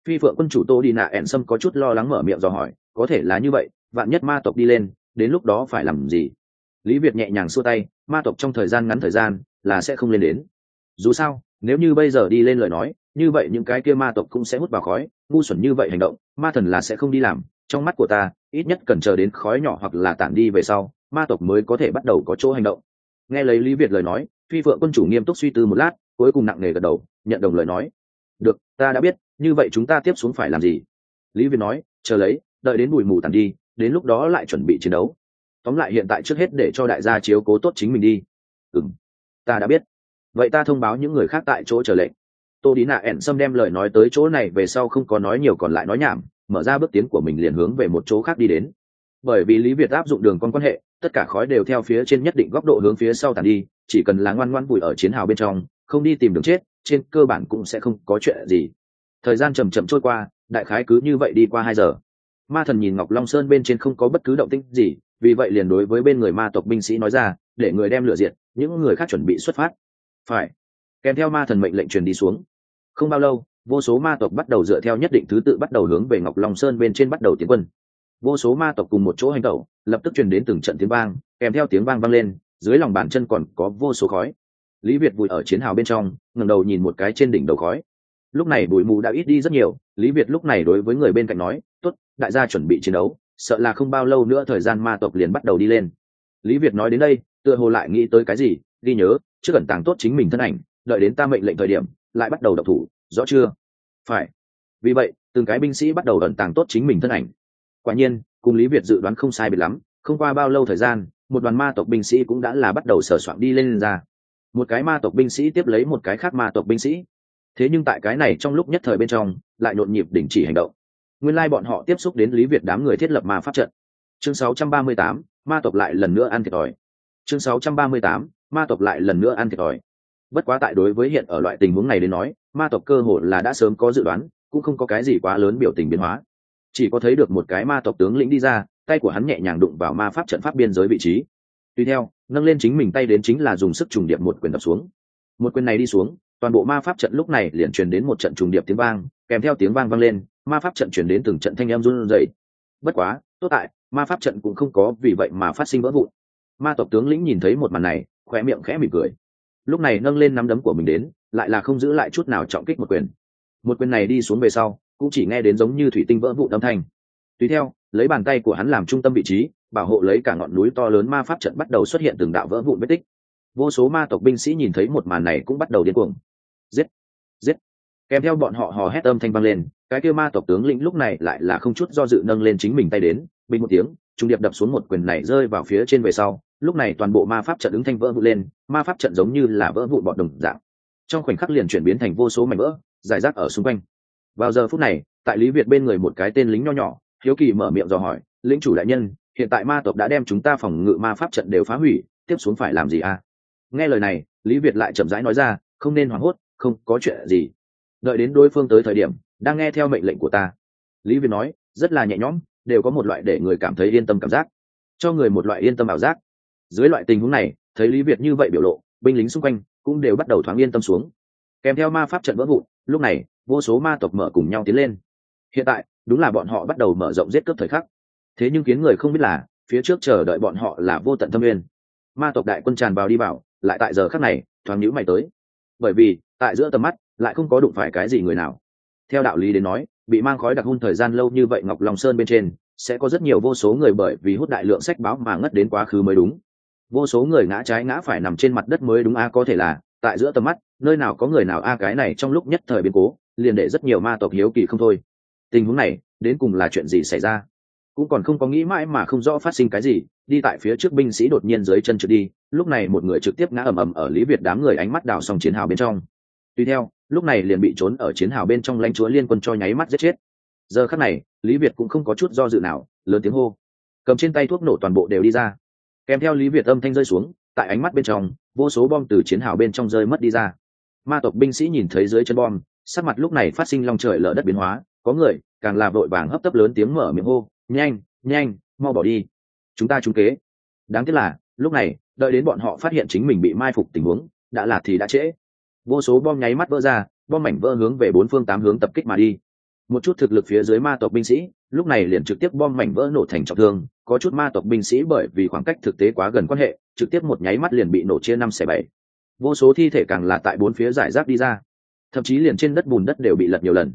Phi phượng quân chủ tô đi nạ ẻn sâm có chút lo lắng mở miệng dò hỏi, có thể là như vậy, vạn nhất ma tộc đi lên, đến lúc đó phải làm gì? Lý việt nhẹ nhàng xua tay ma tộc trong thời gian ngắn thời gian là sẽ không lên đến. Dù sao, nếu như bây giờ đi lên lời nói, như vậy những cái kia ma tộc cũng sẽ hút vào khói, ngu xuẩn như vậy hành động, ma thần là sẽ không đi làm. Trong mắt của ta, ít nhất cần chờ đến khói nhỏ hoặc là tản đi về sau, ma tộc mới có thể bắt đầu có chỗ hành động. Nghe lấy lý việt lời nói, phi vợ quân chủ nghiêm túc suy tư một lát, cuối cùng nặng nề gật đầu, nhận đồng lời nói. Được, ta đã biết, như vậy chúng ta tiếp xuống phải làm gì? Lý việt nói, chờ lấy, đợi đến bụi mù tàn đi, đến lúc đó lại chuẩn bị chiến đấu tóm lại hiện tại trước hết để cho đại gia chiếu cố tốt chính mình đi. Ừng ta đã biết. Vậy ta thông báo những người khác tại chỗ chờ lệnh. Tô đi nạ ẻn xâm đem lời nói tới chỗ này về sau không có nói nhiều còn lại nói nhảm, mở ra bước tiến của mình liền hướng về một chỗ khác đi đến. Bởi vì lý việt áp dụng đường con quan hệ, tất cả khói đều theo phía trên nhất định góc độ hướng phía sau tàn đi, chỉ cần là ngoan ngoan bụi ở chiến hào bên trong, không đi tìm đường chết, trên cơ bản cũng sẽ không có chuyện gì. Thời gian chầm chậm trôi qua, đại khái cứ như vậy đi qua hai giờ. Ma thần nhìn ngọc long sơn bên trên không có bất cứ động tĩnh gì vì vậy liền đối với bên người ma tộc binh sĩ nói ra, để người đem lửa diệt, những người khác chuẩn bị xuất phát. Phải. Kèm theo ma thần mệnh lệnh truyền đi xuống. Không bao lâu, vô số ma tộc bắt đầu dựa theo nhất định thứ tự bắt đầu hướng về ngọc long sơn bên trên bắt đầu tiến quân. Vô số ma tộc cùng một chỗ hành tẩu, lập tức truyền đến từng trận tiếng vang, kèm theo tiếng vang vang lên, dưới lòng bàn chân còn có vô số khói. Lý việt vùi ở chiến hào bên trong, ngẩng đầu nhìn một cái trên đỉnh đầu khói. Lúc này bụi mù đã ít đi rất nhiều, lý việt lúc này đối với người bên cạnh nói, tốt, đại gia chuẩn bị chiến đấu sợ là không bao lâu nữa thời gian ma tộc liền bắt đầu đi lên. Lý việt nói đến đây tựa hồ lại nghĩ tới cái gì ghi nhớ trước ẩn tàng tốt chính mình thân ảnh đợi đến ta mệnh lệnh thời điểm lại bắt đầu độc thủ rõ chưa? Phải. Vì vậy từng cái binh sĩ bắt đầu ẩn tàng tốt chính mình thân ảnh. Quả nhiên cùng lý việt dự đoán không sai biệt lắm không qua bao lâu thời gian một đoàn ma tộc binh sĩ cũng đã là bắt đầu sở soạn đi lên, lên ra. Một cái ma tộc binh sĩ tiếp lấy một cái khác ma tộc binh sĩ. Thế nhưng tại cái này trong lúc nhất thời bên trong lại nhộn nhịp đình chỉ hành động nguyên lai bọn họ tiếp xúc đến lý việt đám người thiết lập ma pháp trận. Chương 638, ma tộc lại lần nữa ăn thiệt thòi. Chương 638, ma tộc lại lần nữa ăn thiệt thòi. Bất quá tại đối với hiện ở loại tình huống này đến nói ma tộc cơ hội là đã sớm có dự đoán cũng không có cái gì quá lớn biểu tình biến hóa. Chỉ có thấy được một cái ma tộc tướng lĩnh đi ra tay của hắn nhẹ nhàng đụng vào ma pháp trận pháp biên giới vị trí. Tuy theo nâng lên chính mình tay đến chính là dùng sức trùng điệp một quyền đập xuống. Một quyền này đi xuống toàn bộ ma pháp trận lúc này liền truyền đến một trận trùng điệp tiếng vang kèm theo tiếng vang vang lên ma pháp trận chuyển đến từng trận thanh em run rẩy. Bất quá, tốt tại, ma pháp trận cũng không có vì vậy mà phát sinh vỡ vụn. Ma tộc tướng lĩnh nhìn thấy một màn này, khóe miệng khẽ mỉm cười. Lúc này nâng lên nắm đấm của mình đến, lại là không giữ lại chút nào trọng kích một quyền. Một quyền này đi xuống về sau, cũng chỉ nghe đến giống như thủy tinh vỡ vụn âm thanh. Tiếp theo, lấy bàn tay của hắn làm trung tâm vị trí, bảo hộ lấy cả ngọn núi to lớn ma pháp trận bắt đầu xuất hiện từng đạo vỡ vụn vết tích. Vô số ma tộc binh sĩ nhìn thấy một màn này cũng bắt đầu điên cuồng. Giết! Giết! Kèm theo bọn họ hò hét âm thanh vang lên cái kia ma tộc tướng lĩnh lúc này lại là không chút do dự nâng lên chính mình tay đến, bình một tiếng, trung điệp đập xuống một quyền này rơi vào phía trên về sau, lúc này toàn bộ ma pháp trận ứng thanh vỡ vụn lên, ma pháp trận giống như là vỡ vụn bọt đồng dạng. Trong khoảnh khắc liền chuyển biến thành vô số mảnh vỡ, giải rác ở xung quanh. Vào giờ phút này, tại lý việt bên người một cái tên lính nho nhỏ, hiếu kỳ mở miệng dò hỏi, lĩnh chủ đại nhân, hiện tại ma tộc đã đem chúng ta phòng ngự ma pháp trận đều phá hủy, tiếp xuống phải làm gì à? Nghe lời này, lý việt lại chậm rãi nói ra, không nên hoảng hốt, không có chuyện gì. Đợi đến đối phương tới thời điểm đang nghe theo mệnh lệnh của ta. Lý việt nói, rất là nhẹ nhõm, đều có một loại để người cảm thấy yên tâm cảm giác. Cho người một loại yên tâm ảo giác. Dưới loại tình huống này, thấy lý việt như vậy biểu lộ, binh lính xung quanh cũng đều bắt đầu thoáng yên tâm xuống. Kèm theo ma pháp trận vỡ vụn, lúc này, vô số ma tộc mở cùng nhau tiến lên. Hiện tại, đúng là bọn họ bắt đầu mở rộng giết cướp thời khắc. Thế nhưng khiến người không biết là, phía trước chờ đợi bọn họ là vô tận thâm nguyên. Ma tộc đại quân tràn vào đi vào, lại tại giờ khắc này, thoáng nhữ mày tới. Bởi vì, tại giữa tầm mắt, lại không có đụng phải cái gì người nào theo đạo lý đến nói, bị mang khói đặc hun thời gian lâu như vậy ngọc long sơn bên trên, sẽ có rất nhiều vô số người bởi vì hút đại lượng sách báo mà ngất đến quá khứ mới đúng. Vô số người ngã trái ngã phải nằm trên mặt đất mới đúng a, có thể là, tại giữa tầm mắt, nơi nào có người nào a, cái này trong lúc nhất thời biến cố, liền để rất nhiều ma tộc hiếu kỳ không thôi. Tình huống này, đến cùng là chuyện gì xảy ra? Cũng còn không có nghĩ mãi mà không rõ phát sinh cái gì, đi tại phía trước binh sĩ đột nhiên dưới chân trượt đi, lúc này một người trực tiếp ngã ầm ầm ở lý việt đám người ánh mắt đào xong chiến hào bên trong. Tuy theo lúc này liền bị trốn ở chiến hào bên trong lãnh chúa liên quân cho nháy mắt giết chết. Giờ khắc này, lý việt cũng không có chút do dự nào, lớn tiếng hô. Cầm trên tay thuốc nổ toàn bộ đều đi ra. Kèm theo lý việt âm thanh rơi xuống, tại ánh mắt bên trong, vô số bom từ chiến hào bên trong rơi mất đi ra. Ma tộc binh sĩ nhìn thấy dưới chân bom, sắc mặt lúc này phát sinh lòng trời lở đất biến hóa. Có người, càng là vội vàng hấp tấp lớn tiếng mở miệng hô, nhanh nhanh, mau bỏ đi. Chúng ta trúng kế. Đáng tiếc là, lúc này, đợi đến bọn họ phát hiện chính mình bị mai phục tình huống, đã là thì đã trễ vô số bom nháy mắt vỡ ra, bom mảnh vỡ hướng về bốn phương tám hướng tập kích mà đi. Một chút thực lực phía dưới ma tộc binh sĩ, lúc này liền trực tiếp bom mảnh vỡ nổ thành trọng thương, có chút ma tộc binh sĩ bởi vì khoảng cách thực tế quá gần quan hệ, trực tiếp một nháy mắt liền bị nổ chia năm xẻ bảy. Vô số thi thể càng là tại bốn phía giải rác đi ra. Thậm chí liền trên đất bùn đất đều bị lật nhiều lần.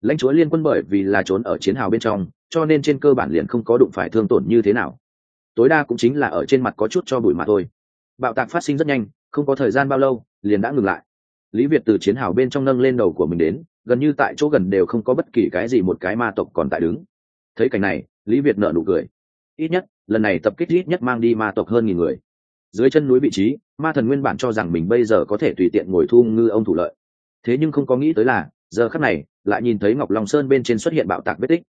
Lãnh chúa liên quân bởi vì là trốn ở chiến hào bên trong, cho nên trên cơ bản liền không có đụng phải thương tổn như thế nào. Tối đa cũng chính là ở trên mặt có chút cho bụi mà thôi. Bạo tạc phát sinh rất nhanh, không có thời gian bao lâu, liền đã ngừng lại lý việt từ chiến hào bên trong nâng lên đầu của mình đến, gần như tại chỗ gần đều không có bất kỳ cái gì một cái ma tộc còn tại đứng. Thấy cảnh này, lý việt nợ nụ cười. Ít nhất, lần này tập kích ít nhất mang đi ma tộc hơn nghìn người. Dưới chân núi vị trí, ma thần nguyên bản cho rằng mình bây giờ có thể tùy tiện ngồi thu ngư ông thủ lợi. Thế nhưng không có nghĩ tới là, giờ khắc này, lại nhìn thấy ngọc long sơn bên trên xuất hiện bạo tạc vết tích.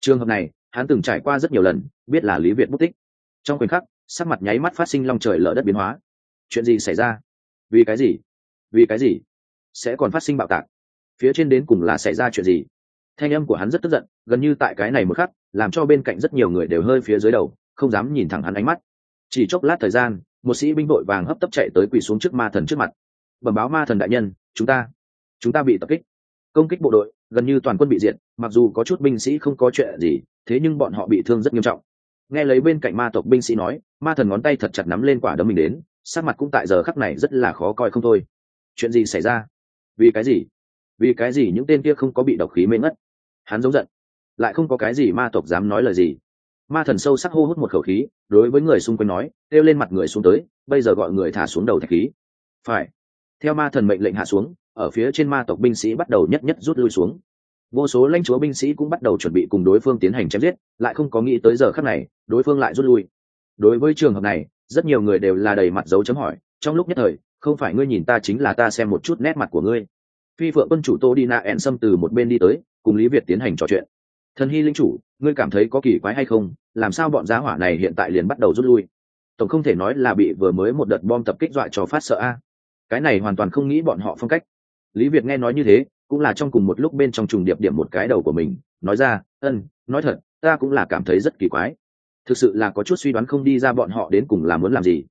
Trường hợp này, hắn từng trải qua rất nhiều lần, biết là lý việt mất tích. Trong khoảnh khắc, sắc mặt nháy mắt phát sinh long trời lở đất biến hóa. Chuyện gì xảy ra? Vì cái gì? Vì cái gì? Sẽ còn phát sinh bạo tạc. Phía trên đến cùng là xảy ra chuyện gì? Thanh âm của hắn rất tức giận, gần như tại cái này một khắc, làm cho bên cạnh rất nhiều người đều hơi phía dưới đầu, không dám nhìn thẳng hắn ánh mắt. Chỉ chốc lát thời gian, một sĩ binh vội vàng hấp tấp chạy tới quỳ xuống trước ma thần trước mặt. Bẩm báo ma thần đại nhân, chúng ta chúng ta bị tập kích. Công kích bộ đội, gần như toàn quân bị diệt, mặc dù có chút binh sĩ không có chuyện gì, thế nhưng bọn họ bị thương rất nghiêm trọng. Nghe lấy bên cạnh ma tộc binh sĩ nói, ma thần ngón tay thật chặt nắm lên quả đấm mình đến, sắc mặt cũng tại giờ khắc này rất là khó coi không thôi chuyện gì xảy ra? Vì cái gì? Vì cái gì những tên kia không có bị độc khí mê ngất? Hắn giống giận, lại không có cái gì ma tộc dám nói lời gì. Ma thần sâu sắc hô hút một khẩu khí, đối với người xung quanh nói, kêu lên mặt người xuống tới, bây giờ gọi người thả xuống đầu thạch khí. Phải. Theo ma thần mệnh lệnh hạ xuống, ở phía trên ma tộc binh sĩ bắt đầu nhất nhất rút lui xuống. Vô số lãnh chúa binh sĩ cũng bắt đầu chuẩn bị cùng đối phương tiến hành chém giết, lại không có nghĩ tới giờ khắc này, đối phương lại rút lui. Đối với trường hợp này, rất nhiều người đều là đầy mặt dấu chấm hỏi, trong lúc nhất thời không phải ngươi nhìn ta chính là ta xem một chút nét mặt của ngươi. Phi phượng quân chủ tô đi na ẹn xâm từ một bên đi tới, cùng lý việt tiến hành trò chuyện. Thần hy linh chủ, ngươi cảm thấy có kỳ quái hay không? Làm sao bọn giá hỏa này hiện tại liền bắt đầu rút lui? Tổng không thể nói là bị vừa mới một đợt bom tập kích dọa cho phát sợ a. Cái này hoàn toàn không nghĩ bọn họ phong cách. Lý việt nghe nói như thế, cũng là trong cùng một lúc bên trong trùng điệp điểm một cái đầu của mình, nói ra, ân, nói thật, ta cũng là cảm thấy rất kỳ quái. Thực sự là có chút suy đoán không đi ra bọn họ đến cùng là muốn làm gì.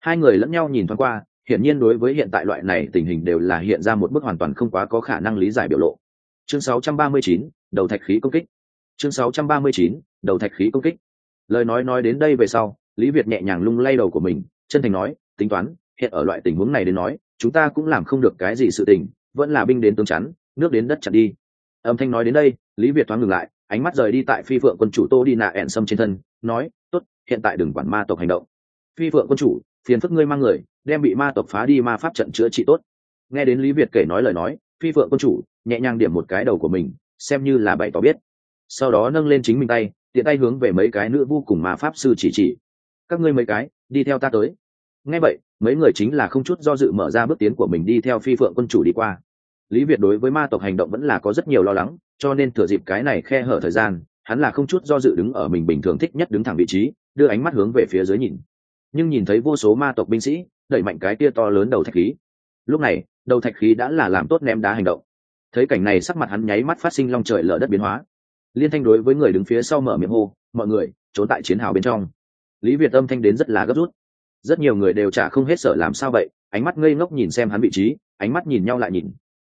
Hai người lẫn nhau nhìn thoáng qua hiển nhiên đối với hiện tại loại này tình hình đều là hiện ra một bước hoàn toàn không quá có khả năng lý giải biểu lộ. Chương 639, đầu thạch khí công kích. Chương 639, đầu thạch khí công kích. Lời nói nói đến đây về sau lý việt nhẹ nhàng lung lay đầu của mình chân thành nói tính toán hiện ở loại tình huống này đến nói chúng ta cũng làm không được cái gì sự tình vẫn là binh đến tướng chắn nước đến đất chặn đi. Âm thanh nói đến đây lý việt thoáng ngừng lại ánh mắt rời đi tại phi phượng quân chủ tô đi nạ ẹn sâm trên thân nói tốt hiện tại đừng quản ma tộc hành động. Phi phượng quân chủ phiền phức ngươi mang người đem bị ma tộc phá đi ma pháp trận chữa trị tốt. Nghe đến lý việt kể nói lời nói, phi phượng quân chủ nhẹ nhàng điểm một cái đầu của mình, xem như là bày tỏ biết. Sau đó nâng lên chính mình tay, tiện tay hướng về mấy cái nữ vô cùng ma pháp sư chỉ chỉ. Các ngươi mấy cái, đi theo ta tới. Ngay vậy, mấy người chính là không chút do dự mở ra bước tiến của mình đi theo phi phượng quân chủ đi qua. Lý việt đối với ma tộc hành động vẫn là có rất nhiều lo lắng, cho nên thừa dịp cái này khe hở thời gian, hắn là không chút do dự đứng ở mình bình thường thích nhất đứng thẳng vị trí, đưa ánh mắt hướng về phía dưới nhìn. Nhưng nhìn thấy vô số ma tộc binh sĩ đẩy mạnh cái tia to lớn đầu thạch khí. Lúc này, đầu thạch khí đã là làm tốt ném đá hành động. Thấy cảnh này sắc mặt hắn nháy mắt phát sinh long trời lở đất biến hóa. Liên thanh đối với người đứng phía sau mở miệng hô, mọi người, trốn tại chiến hào bên trong. Lý việt âm thanh đến rất là gấp rút. Rất nhiều người đều chả không hết sợ làm sao vậy, ánh mắt ngây ngốc nhìn xem hắn vị trí, ánh mắt nhìn nhau lại nhìn.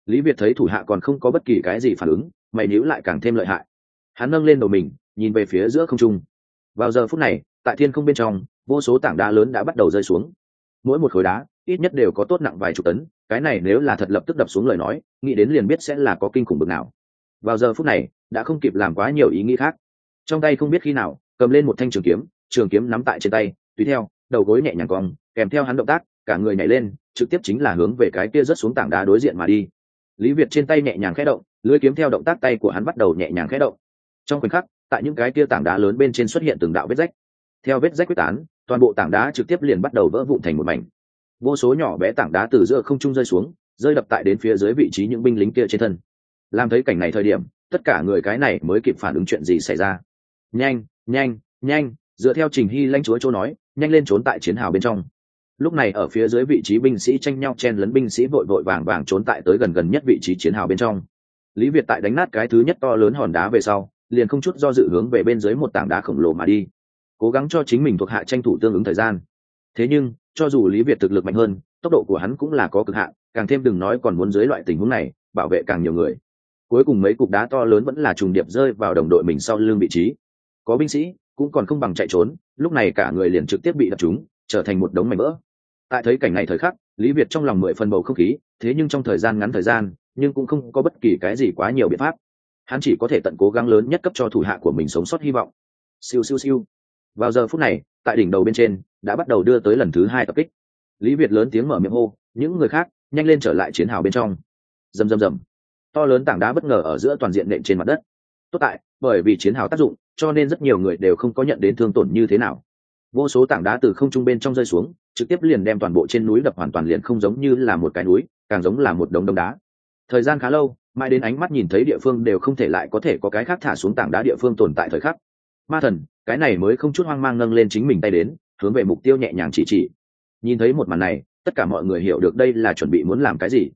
Lý việt thấy thủ hạ còn không có bất kỳ cái gì phản ứng, mày níu lại càng thêm lợi hại. Hắn nâng lên đầu mình, nhìn về phía giữa không trung. Vào giờ phút này, tại thiên không bên trong, vô số tảng đá lớn đã bắt đầu rơi xuống mỗi một khối đá, ít nhất đều có tốt nặng vài chục tấn, cái này nếu là thật lập tức đập xuống lời nói, nghĩ đến liền biết sẽ là có kinh khủng bực nào. Vào giờ phút này, đã không kịp làm quá nhiều ý nghĩ khác. Trong tay không biết khi nào, cầm lên một thanh trường kiếm trường kiếm nắm tại trên tay, tùy theo, đầu gối nhẹ nhàng cong, kèm theo hắn động tác, cả người nhảy lên, trực tiếp chính là hướng về cái kia rớt xuống tảng đá đối diện mà đi. Lý việt trên tay nhẹ nhàng khẽ động lưới kiếm theo động tác tay của hắn bắt đầu nhẹ nhàng khẽ động. Trong khoảnh khắc, tại những cái kia tảng đá lớn bên trên xuất hiện từng đạo vết rách. Theo vết rách quyết tán toàn bộ tảng đá trực tiếp liền bắt đầu vỡ vụn thành một mảnh. Vô số nhỏ bé tảng đá từ giữa không trung rơi xuống, rơi đập tại đến phía dưới vị trí những binh lính kia trên thân. Làm thấy cảnh này thời điểm, tất cả người cái này mới kịp phản ứng chuyện gì xảy ra. Nhanh nhanh nhanh, dựa theo trình hy lãnh chúa châu nói, nhanh lên trốn tại chiến hào bên trong. Lúc này ở phía dưới vị trí binh sĩ tranh nhau chen lấn binh sĩ vội vội vàng vàng trốn tại tới gần gần nhất vị trí chiến hào bên trong. Lý việt tại đánh nát cái thứ nhất to lớn hòn đá về sau, liền không chút do dự hướng về bên dưới một tảng đá khổng lồ mà đi cố gắng cho chính mình thuộc hạ tranh thủ tương ứng thời gian. Thế nhưng, cho dù lý việt thực lực mạnh hơn, tốc độ của hắn cũng là có cực hạn, càng thêm đừng nói còn muốn dưới loại tình huống này, bảo vệ càng nhiều người. Cuối cùng mấy cục đá to lớn vẫn là trùng điệp rơi vào đồng đội mình sau lưng vị trí. Có binh sĩ, cũng còn không bằng chạy trốn, lúc này cả người liền trực tiếp bị đập trúng, trở thành một đống mảnh vỡ. Tại thấy cảnh này thời khắc, lý việt trong lòng mười phần bầu không khí, thế nhưng trong thời gian ngắn thời gian, nhưng cũng không có bất kỳ cái gì quá nhiều biện pháp. Hắn chỉ có thể tận cố gắng lớn nhất cấp cho thủ hạ của mình sống sót hy vọng. Siêu siêu siêu vào giờ phút này, tại đỉnh đầu bên trên, đã bắt đầu đưa tới lần thứ hai tập kích. Lý việt lớn tiếng mở miệng hô, những người khác, nhanh lên trở lại chiến hào bên trong. Rầm rầm rầm. To lớn tảng đá bất ngờ ở giữa toàn diện nện trên mặt đất. Tốt tại, bởi vì chiến hào tác dụng, cho nên rất nhiều người đều không có nhận đến thương tổn như thế nào. Vô số tảng đá từ không trung bên trong rơi xuống, trực tiếp liền đem toàn bộ trên núi đập hoàn toàn liền không giống như là một cái núi, càng giống là một đống đông đá. Thời gian khá lâu, mãi đến ánh mắt nhìn thấy địa phương đều không thể lại có thể có cái khác thả xuống tảng đá địa phương tồn tại thời khắc. Ma thần cái này mới không chút hoang mang nâng lên chính mình tay đến, hướng về mục tiêu nhẹ nhàng chỉ chỉ. Nhìn thấy một màn này, tất cả mọi người hiểu được đây là chuẩn bị muốn làm cái gì.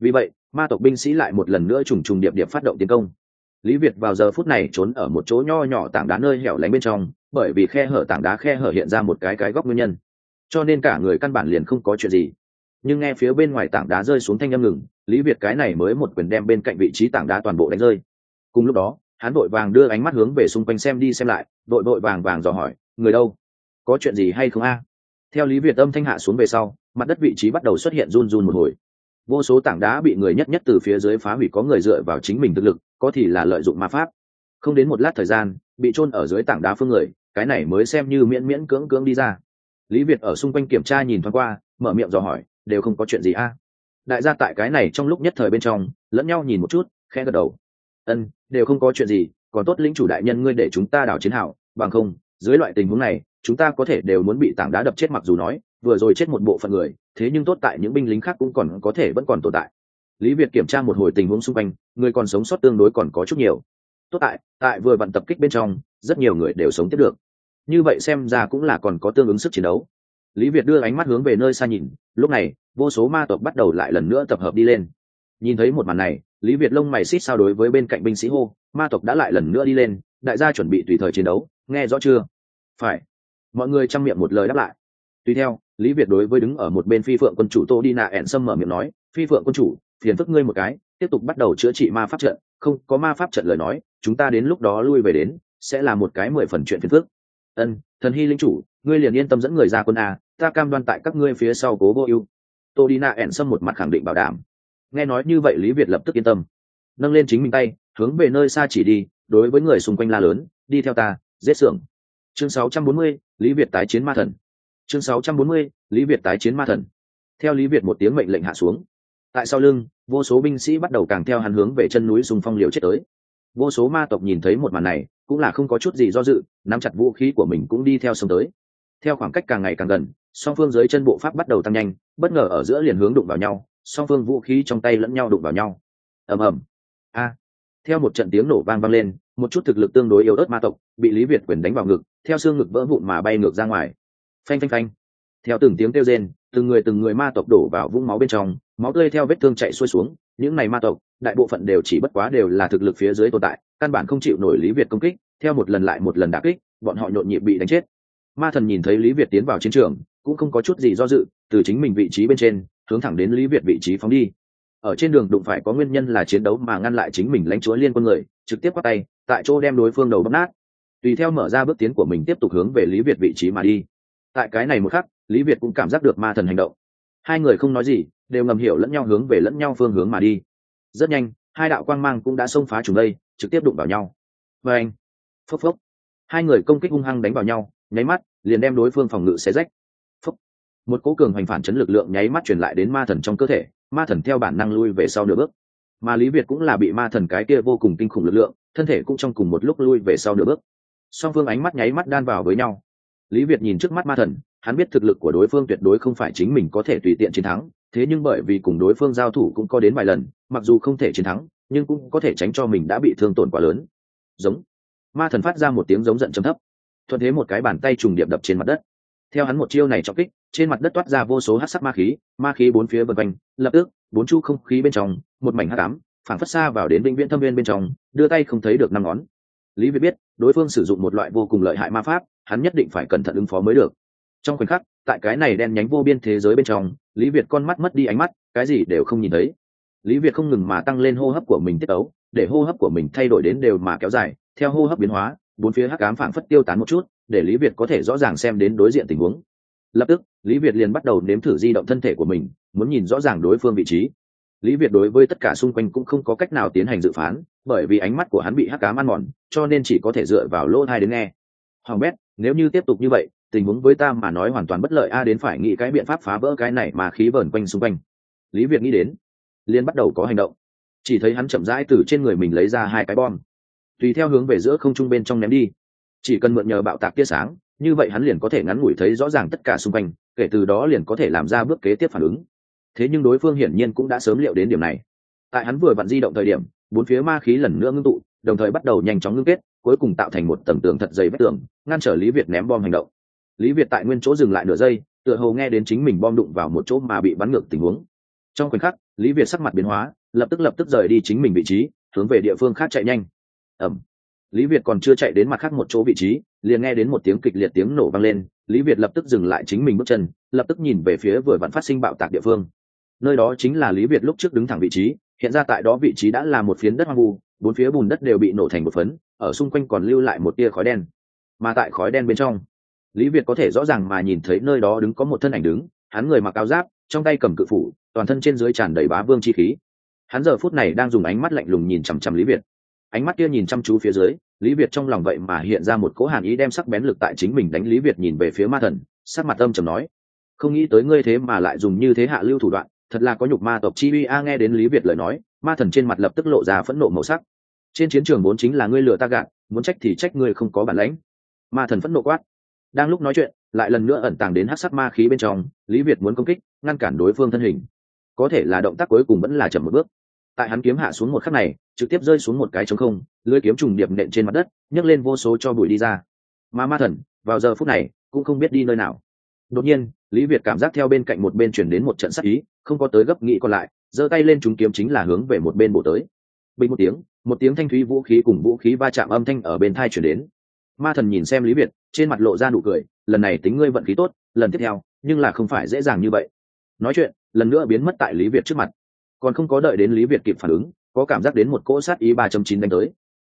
Vì vậy, ma tộc binh sĩ lại một lần nữa trùng trùng điệp điệp phát động tiến công. Lý việt vào giờ phút này trốn ở một chỗ nho nhỏ tảng đá nơi hẻo lánh bên trong, bởi vì khe hở tảng đá khe hở hiện ra một cái cái góc nguyên nhân. Cho nên cả người căn bản liền không có chuyện gì. Nhưng nghe phía bên ngoài tảng đá rơi xuống thanh âm ngừng, lý việt cái này mới một quyền đem bên cạnh vị trí tảng đá toàn bộ đánh rơi. Cùng lúc đó hắn vội vàng đưa ánh mắt hướng về xung quanh xem đi xem lại, vội vội vàng vàng dò hỏi, người đâu? Có chuyện gì hay không a? Theo lý việt âm thanh hạ xuống về sau, mặt đất vị trí bắt đầu xuất hiện run run một hồi. Vô số tảng đá bị người nhất nhất từ phía dưới phá hủy có người dựa vào chính mình thực lực, có thì là lợi dụng ma pháp. Không đến một lát thời gian, bị trôn ở dưới tảng đá phương người, cái này mới xem như miễn miễn cưỡng cưỡng đi ra. Lý việt ở xung quanh kiểm tra nhìn thoáng qua, mở miệng dò hỏi, đều không có chuyện gì a? Đại gia tại cái này trong lúc nhất thời bên trong, lẫn nhau nhìn một chút, khẽ gật đầu ân, đều không có chuyện gì, còn tốt lĩnh chủ đại nhân ngươi để chúng ta đảo chiến hảo bằng không, dưới loại tình huống này, chúng ta có thể đều muốn bị tảng đá đập chết mặc dù nói, vừa rồi chết một bộ phận người, thế nhưng tốt tại những binh lính khác cũng còn có thể vẫn còn tồn tại. Lý việt kiểm tra một hồi tình huống xung quanh, người còn sống sót tương đối còn có chút nhiều. Tốt tại tại vừa vận tập kích bên trong, rất nhiều người đều sống tiếp được. Như vậy xem ra cũng là còn có tương ứng sức chiến đấu. Lý việt đưa ánh mắt hướng về nơi xa nhìn, lúc này, vô số ma tộc bắt đầu lại lần nữa tập hợp đi lên. Nhìn thấy một màn này lý việt lông mày xít sao đối với bên cạnh binh sĩ hô, ma tộc đã lại lần nữa đi lên, đại gia chuẩn bị tùy thời chiến đấu, nghe rõ chưa? Phải. Mọi người chăm miệng một lời đáp lại. Tùy theo, lý việt đối với đứng ở một bên phi phượng quân chủ tô đi nạ ẹn sâm mở miệng nói, phi phượng quân chủ, phiền phức ngươi một cái, tiếp tục bắt đầu chữa trị ma pháp trận, không có ma pháp trận lời nói, chúng ta đến lúc đó lui về đến, sẽ là một cái mười phần chuyện phiền phức. Ân, thần hy linh chủ, ngươi liền yên tâm dẫn người ra quân a, ta cam đoan tại các ngươi phía sau cố vô ưu. Tô đi nạ ẹn sâm một mặt khẳng định bảo đảm nghe nói như vậy lý việt lập tức yên tâm. Nâng lên chính mình tay hướng về nơi xa chỉ đi đối với người xung quanh la lớn đi theo ta giết xưởng. Chương 640, lý việt tái chiến ma thần. Chương 640, lý việt tái chiến ma thần. Theo lý việt một tiếng mệnh lệnh hạ xuống. Tại sau lưng vô số binh sĩ bắt đầu càng theo hắn hướng về chân núi sùng phong liều chết tới. Vô số ma tộc nhìn thấy một màn này cũng là không có chút gì do dự nắm chặt vũ khí của mình cũng đi theo sông tới. Theo khoảng cách càng ngày càng gần song phương dưới chân bộ pháp bắt đầu tăng nhanh bất ngờ ở giữa liền hướng đụng vào nhau song phương vũ khí trong tay lẫn nhau đụng vào nhau. Ầm ầm. A. Theo một trận tiếng nổ vang vang lên, một chút thực lực tương đối yếu ớt ma tộc bị lý việt quyền đánh vào ngực, theo xương ngực vỡ vụn mà bay ngược ra ngoài. Phanh phanh phanh. Theo từng tiếng kêu rên, từng người từng người ma tộc đổ vào vũng máu bên trong, máu tươi theo vết thương chạy xuôi xuống, những này ma tộc, đại bộ phận đều chỉ bất quá đều là thực lực phía dưới tồn tại, căn bản không chịu nổi lý việt công kích, theo một lần lại một lần đả kích, bọn họ nhộn nhịp bị đánh chết. Ma thần nhìn thấy lý việt tiến vào chiến trường, cũng không có chút gì do dự, từ chính mình vị trí bên trên hướng thẳng đến lý việt vị trí phóng đi. Ở trên đường đụng phải có nguyên nhân là chiến đấu mà ngăn lại chính mình lãnh chúa liên quân người, trực tiếp bắt tay, tại chỗ đem đối phương đầu bóc nát. Tùy theo mở ra bước tiến của mình tiếp tục hướng về lý việt vị trí mà đi. Tại cái này một khắc, lý việt cũng cảm giác được ma thần hành động. Hai người không nói gì, đều ngầm hiểu lẫn nhau hướng về lẫn nhau phương hướng mà đi. Rất nhanh, hai đạo quang mang cũng đã xông phá trùng đây, trực tiếp đụng vào nhau. Và anh, phốc phốc. Hai người công kích hung hăng đánh vào nhau, nháy mắt, liền đem đối phương phòng ngự xé rách một cố cường hoành phản chấn lực lượng nháy mắt truyền lại đến ma thần trong cơ thể, ma thần theo bản năng lui về sau nửa bước. Mà lý việt cũng là bị ma thần cái kia vô cùng kinh khủng lực lượng, thân thể cũng trong cùng một lúc lui về sau nửa bước. Song phương ánh mắt nháy mắt đan vào với nhau. Lý việt nhìn trước mắt ma thần, hắn biết thực lực của đối phương tuyệt đối không phải chính mình có thể tùy tiện chiến thắng, thế nhưng bởi vì cùng đối phương giao thủ cũng có đến vài lần, mặc dù không thể chiến thắng, nhưng cũng có thể tránh cho mình đã bị thương tổn quá lớn. Giống. Ma thần phát ra một tiếng giống giận chấm thấp. Thuận thế một cái bàn tay trùng điệp đập trên mặt đất theo hắn một chiêu này trọng kích, trên mặt đất toát ra vô số hát sắc ma khí ma khí bốn phía vân quanh, lập tức, bốn chu không khí bên trong, một mảnh hát cám phảng phất xa vào đến bệnh viện thâm viên bên trong, đưa tay không thấy được năm ngón. Lý việt biết, đối phương sử dụng một loại vô cùng lợi hại ma pháp, hắn nhất định phải cẩn thận ứng phó mới được. Trong khoảnh khắc, tại cái này đen nhánh vô biên thế giới bên trong, lý việt con mắt mất đi ánh mắt, cái gì đều không nhìn thấy. Lý việt không ngừng mà tăng lên hô hấp của mình tiết ấu để hô hấp của mình thay đổi đến đều mà kéo dài, theo hô hấp biến hóa, bốn phía hắc ám phảng phất tiêu tán một chút để lý việt có thể rõ ràng xem đến đối diện tình huống. Lập tức, lý việt liền bắt đầu nếm thử di động thân thể của mình, muốn nhìn rõ ràng đối phương vị trí. Lý việt đối với tất cả xung quanh cũng không có cách nào tiến hành dự phán, bởi vì ánh mắt của hắn bị hắc cám ăn mòn, cho nên chỉ có thể dựa vào lỗ thai đến nghe. Hoàng bét, nếu như tiếp tục như vậy, tình huống với ta mà nói hoàn toàn bất lợi a, đến phải nghĩ cái biện pháp phá vỡ cái này mà khí vờn quanh xung quanh. Lý việt nghĩ đến liên bắt đầu có hành động. Chỉ thấy hắn chậm rãi từ trên người mình lấy ra hai cái bom. Tùy theo hướng về giữa không trung bên trong ném đi chỉ cần mượn nhờ bạo tạc tia sáng, như vậy hắn liền có thể ngắn ngủi thấy rõ ràng tất cả xung quanh, kể từ đó liền có thể làm ra bước kế tiếp phản ứng. Thế nhưng đối phương hiển nhiên cũng đã sớm liệu đến điểm này. Tại hắn vừa vặn di động thời điểm, bốn phía ma khí lần nữa ngưng tụ, đồng thời bắt đầu nhanh chóng ngưng kết, cuối cùng tạo thành một tầng tường thật dày vách tường, ngăn trở lý việt ném bom hành động. Lý việt tại nguyên chỗ dừng lại nửa giây, tựa hồ nghe đến chính mình bom đụng vào một chỗ mà bị bắn ngược tình huống. Trong khoảnh khắc, lý việt sắc mặt biến hóa, lập tức lập tức rời đi chính mình vị trí, hướng về địa phương khác chạy nhanh. Ẩm lý việt còn chưa chạy đến mặt khác một chỗ vị trí, liền nghe đến một tiếng kịch liệt tiếng nổ vang lên, lý việt lập tức dừng lại chính mình bước chân, lập tức nhìn về phía vừa vặn phát sinh bạo tạc địa phương. Nơi đó chính là lý việt lúc trước đứng thẳng vị trí, hiện ra tại đó vị trí đã là một phiến đất hoang vu, bốn phía bùn đất đều bị nổ thành một phấn, ở xung quanh còn lưu lại một tia khói đen. Mà tại khói đen bên trong, lý việt có thể rõ ràng mà nhìn thấy nơi đó đứng có một thân ảnh đứng, hắn người mặc áo giáp, trong tay cầm cự phủ, toàn thân trên dưới tràn đầy bá vương chi khí. Hắn giờ phút này đang dùng ánh mắt lạnh lùng nhìn chằm chằm lý việt ánh mắt kia nhìn chăm chú phía dưới, lý việt trong lòng vậy mà hiện ra một cỗ hàn ý đem sắc bén lực tại chính mình đánh lý việt nhìn về phía ma thần, sắc mặt âm trầm nói, không nghĩ tới ngươi thế mà lại dùng như thế hạ lưu thủ đoạn, thật là có nhục ma tộc chi uy. A nghe đến lý việt lời nói, ma thần trên mặt lập tức lộ ra phẫn nộ màu sắc. Trên chiến trường vốn chính là ngươi lừa ta gạt, muốn trách thì trách ngươi không có bản lãnh. Ma thần phẫn nộ quát. Đang lúc nói chuyện, lại lần nữa ẩn tàng đến hát sắc ma khí bên trong, lý việt muốn công kích, ngăn cản đối phương thân hình. Có thể là động tác cuối cùng vẫn là chậm một bước. Tại hắn kiếm hạ xuống một khắc này trực tiếp rơi xuống một cái trống không, lưới kiếm trùng điệp nện trên mặt đất, nhấc lên vô số cho bụi đi ra. Mà ma thần, vào giờ phút này, cũng không biết đi nơi nào. Đột nhiên, lý việt cảm giác theo bên cạnh một bên chuyển đến một trận sắc ý, không có tới gấp nghĩ còn lại, giơ tay lên trúng kiếm chính là hướng về một bên bổ tới. Bình một tiếng một tiếng thanh thúy vũ khí cùng vũ khí va chạm âm thanh ở bên thai chuyển đến. Ma thần nhìn xem lý việt, trên mặt lộ ra nụ cười, lần này tính ngươi vận khí tốt, lần tiếp theo, nhưng là không phải dễ dàng như vậy. Nói chuyện, lần nữa biến mất tại lý việt trước mặt. Còn không có đợi đến lý việt kịp phản ứng có cảm giác đến một cỗ sát ý ba trăm chín đánh tới.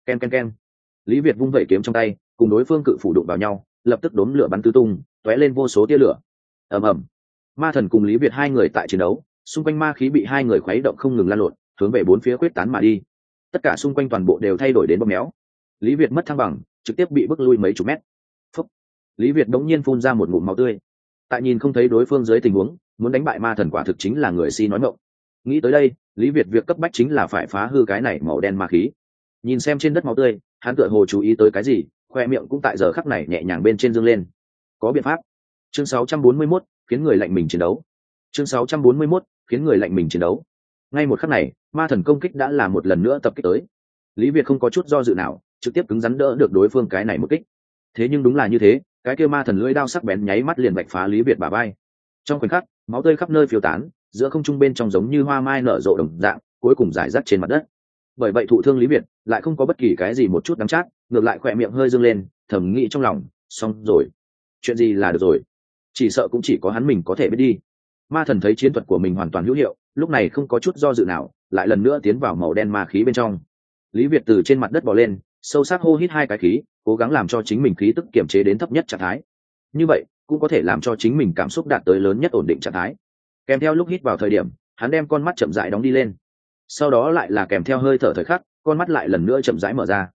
K e n k e n k e n lý việt vung vẩy kiếm trong tay, cùng đối phương cự phủ đụng vào nhau, lập tức đốn lửa bắn tứ tung t ó é lên vô số tia lửa. Ầm ầm. Ma thần cùng lý việt hai người tại chiến đấu, xung quanh ma khí bị hai người khuấy động không ngừng lan lộn, hướng về bốn phía quyết tán mà đi. Tất cả xung quanh toàn bộ đều thay đổi đến bóp méo. Lý việt mất thăng bằng, trực tiếp bị bước lui mấy chục mét. Phúc. lý việt đống nhiên phun ra một ngụm máu tươi. Tại nhìn không thấy đối phương dưới tình huống, muốn đánh bại ma thần quả thực chính là người si nói ngộng nghĩ tới đây lý việt việc cấp bách chính là phải phá hư cái này màu đen ma khí. Nhìn xem trên đất máu tươi hắn tựa hồ chú ý tới cái gì khoe miệng cũng tại giờ khắc này nhẹ nhàng bên trên dương lên. Có biện pháp. Chương 641, khiến người lạnh mình chiến đấu. Chương 641, khiến người lạnh mình chiến đấu. Ngay một khắc này ma thần công kích đã là một lần nữa tập kích tới. Lý việt không có chút do dự nào trực tiếp cứng rắn đỡ được đối phương cái này một kích. Thế nhưng đúng là như thế cái kia ma thần lưỡi đao sắc bén nháy mắt liền vạch phá lý việt bà bay trong khoảnh khắc máu tươi khắp nơi phiêu tán giữa không trung bên trong giống như hoa mai nở rộ đồng dạng, cuối cùng giải rác trên mặt đất. Bởi vậy thụ thương lý việt lại không có bất kỳ cái gì một chút đắng chát, ngược lại khỏe miệng hơi dâng lên, thầm nghĩ trong lòng, xong rồi, chuyện gì là được rồi? Chỉ sợ cũng chỉ có hắn mình có thể biết đi. Ma thần thấy chiến thuật của mình hoàn toàn hữu hiệu, lúc này không có chút do dự nào, lại lần nữa tiến vào màu đen ma khí bên trong. Lý việt từ trên mặt đất bò lên, sâu sắc hô hít hai cái khí, cố gắng làm cho chính mình khí tức kiểm chế đến thấp nhất trạng thái. Như vậy, cũng có thể làm cho chính mình cảm xúc đạt tới lớn nhất ổn định trạng thái kèm theo lúc hít vào thời điểm, hắn đem con mắt chậm rãi đóng đi lên. Sau đó lại là kèm theo hơi thở thời khắc, con mắt lại lần nữa chậm rãi mở ra.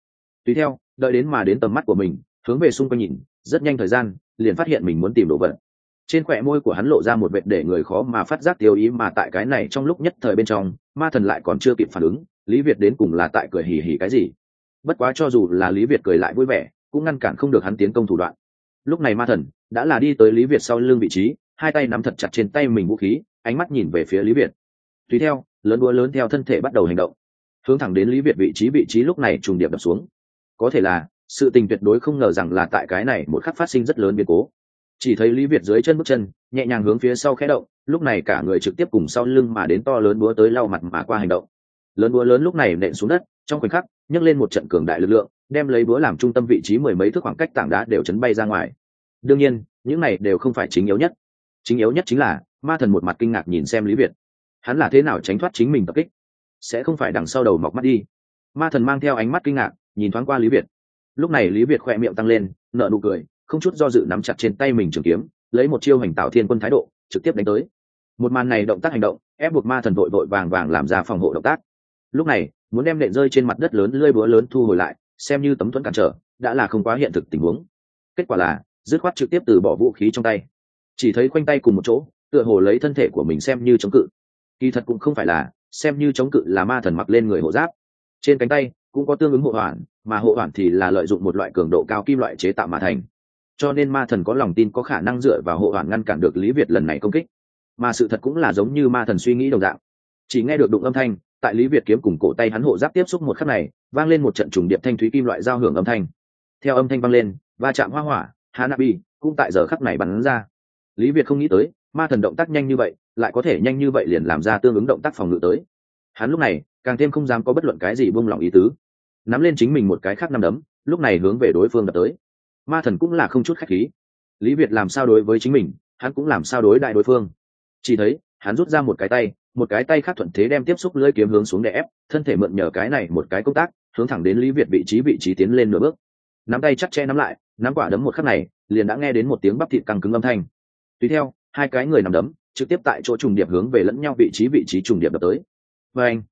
Tùy theo, đợi đến mà đến tầm mắt của mình, hướng về xung quanh nhìn, rất nhanh thời gian, liền phát hiện mình muốn tìm đồ vật. Trên khỏe môi của hắn lộ ra một vệt để người khó mà phát giác tiêu ý mà tại cái này trong lúc nhất thời bên trong, ma thần lại còn chưa kịp phản ứng, lý việt đến cùng là tại cười hì hì cái gì? Bất quá cho dù là lý việt cười lại vui vẻ, cũng ngăn cản không được hắn tiến công thủ đoạn. Lúc này ma thần đã là đi tới lý việt sau lưng vị trí hai tay nắm thật chặt trên tay mình vũ khí, ánh mắt nhìn về phía lý việt. Tùy theo, lớn đua lớn theo thân thể bắt đầu hành động. Hướng thẳng đến lý việt vị trí vị trí lúc này trùng điệp đập xuống. Có thể là, sự tình tuyệt đối không ngờ rằng là tại cái này một khắc phát sinh rất lớn biến cố. Chỉ thấy lý việt dưới chân bước chân, nhẹ nhàng hướng phía sau khẽ động, lúc này cả người trực tiếp cùng sau lưng mà đến to lớn búa tới lau mặt mà qua hành động. Lớn búa lớn lúc này nện xuống đất, trong khoảnh khắc, nhấc lên một trận cường đại lực lượng, đem lấy búa làm trung tâm vị trí mười mấy thước khoảng cách tảng đá đều chấn bay ra ngoài. Đương nhiên, những này đều không phải chính yếu nhất chính yếu nhất chính là, ma thần một mặt kinh ngạc nhìn xem lý việt. Hắn là thế nào tránh thoát chính mình tập kích? Sẽ không phải đằng sau đầu mọc mắt đi. Ma thần mang theo ánh mắt kinh ngạc, nhìn thoáng qua lý việt. Lúc này lý việt khỏe miệng tăng lên nợ nụ cười, không chút do dự nắm chặt trên tay mình trường kiếm, lấy một chiêu hành tạo thiên quân thái độ, trực tiếp đánh tới. Một màn này động tác hành động, ép buộc ma thần vội vội vàng vàng làm ra phòng hộ động tác. Lúc này, muốn đem nện rơi trên mặt đất lớn lơi búa lớn thu hồi lại, xem như tấm thuẫn cản trở, đã là không quá hiện thực tình huống. Kết quả là, dứt khoát trực tiếp từ bỏ vũ khí trong tay chỉ thấy khoanh tay cùng một chỗ, tựa hồ lấy thân thể của mình xem như chống cự. Kỳ thật cũng không phải là, xem như chống cự là ma thần mặc lên người hộ giáp. Trên cánh tay cũng có tương ứng hộ hoàn, mà hộ hoàn thì là lợi dụng một loại cường độ cao kim loại chế tạo mà thành. Cho nên ma thần có lòng tin có khả năng dựa vào hộ hoàn ngăn cản được lý việt lần này công kích. Mà sự thật cũng là giống như ma thần suy nghĩ đồng dạng. Chỉ nghe được đụng âm thanh, tại lý việt kiếm cùng cổ tay hắn hộ giáp tiếp xúc một khắc này, vang lên một trận trùng điệp thanh thúy kim loại giao hưởng âm thanh. Theo âm thanh vang lên, va chạm hoa hỏa, hanabi cũng tại giờ khắc này bắn ra lý việt không nghĩ tới, ma thần động tác nhanh như vậy, lại có thể nhanh như vậy liền làm ra tương ứng động tác phòng ngự tới. Hắn lúc này, càng thêm không dám có bất luận cái gì buông lỏng ý tứ. Nắm lên chính mình một cái khác năm đấm, lúc này hướng về đối phương đập tới. Ma thần cũng là không chút khách khí. Lý việt làm sao đối với chính mình, hắn cũng làm sao đối đại đối phương. Chỉ thấy, hắn rút ra một cái tay, một cái tay khác thuận thế đem tiếp xúc lưỡi kiếm hướng xuống để ép, thân thể mượn nhờ cái này một cái công tác, hướng thẳng đến lý việt vị trí vị trí tiến lên nửa bước. Nắm tay chắc che nắm lại, nắm quả đấm một khắc này, liền đã nghe đến một tiếng bắp thịt căng cứng âm thanh tùy theo, hai cái người nằm đấm, trực tiếp tại chỗ trùng điệp hướng về lẫn nhau vị trí vị trí trùng điệp đập tới. Và anh,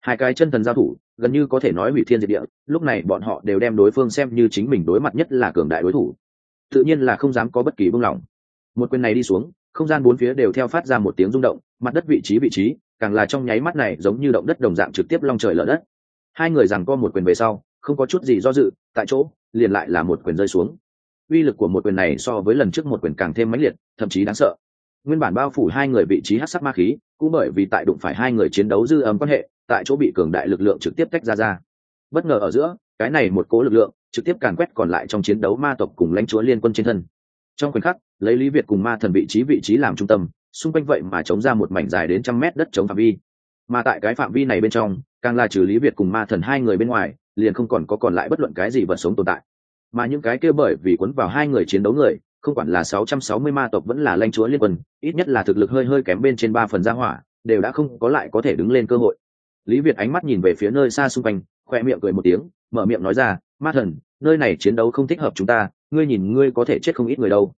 hai cái chân thần giao thủ, gần như có thể nói hủy thiên diệt địa, lúc này bọn họ đều đem đối phương xem như chính mình đối mặt nhất là cường đại đối thủ. Tự nhiên là không dám có bất kỳ buông lỏng một quyền này đi xuống, không gian bốn phía đều theo phát ra một tiếng rung động, mặt đất vị trí vị trí, càng là trong nháy mắt này giống như động đất đồng dạng trực tiếp long trời lở đất. Hai người rằng co một quyền về sau, không có chút gì do dự, tại chỗ, liền lại là một quyền rơi xuống uy lực của một quyền này so với lần trước một quyền càng thêm mãnh liệt, thậm chí đáng sợ. Nguyên bản bao phủ hai người vị trí hát sắc ma khí, cũng bởi vì tại đụng phải hai người chiến đấu dư âm quan hệ, tại chỗ bị cường đại lực lượng trực tiếp tách ra ra. Bất ngờ ở giữa, cái này một cố lực lượng, trực tiếp càn quét còn lại trong chiến đấu ma tộc cùng lãnh chúa liên quân trên thân. Trong khoảnh khắc, lấy lý việt cùng ma thần vị trí vị trí làm trung tâm, xung quanh vậy mà chống ra một mảnh dài đến trăm mét đất chống phạm vi. Mà tại cái phạm vi này bên trong, càng là trừ lý việt cùng ma thần hai người bên ngoài, liền không còn có còn lại bất luận cái gì vật sống tồn tại mà những cái kia bởi vì cuốn vào hai người chiến đấu người, không quản là 660 ma tộc vẫn là lãnh chúa liên quân, ít nhất là thực lực hơi hơi kém bên trên ba phần gia hỏa, đều đã không có lại có thể đứng lên cơ hội. Lý việt ánh mắt nhìn về phía nơi xa xung quanh, khoe miệng cười một tiếng, mở miệng nói ra, ma thần, nơi này chiến đấu không thích hợp chúng ta, ngươi nhìn ngươi có thể chết không ít người đâu.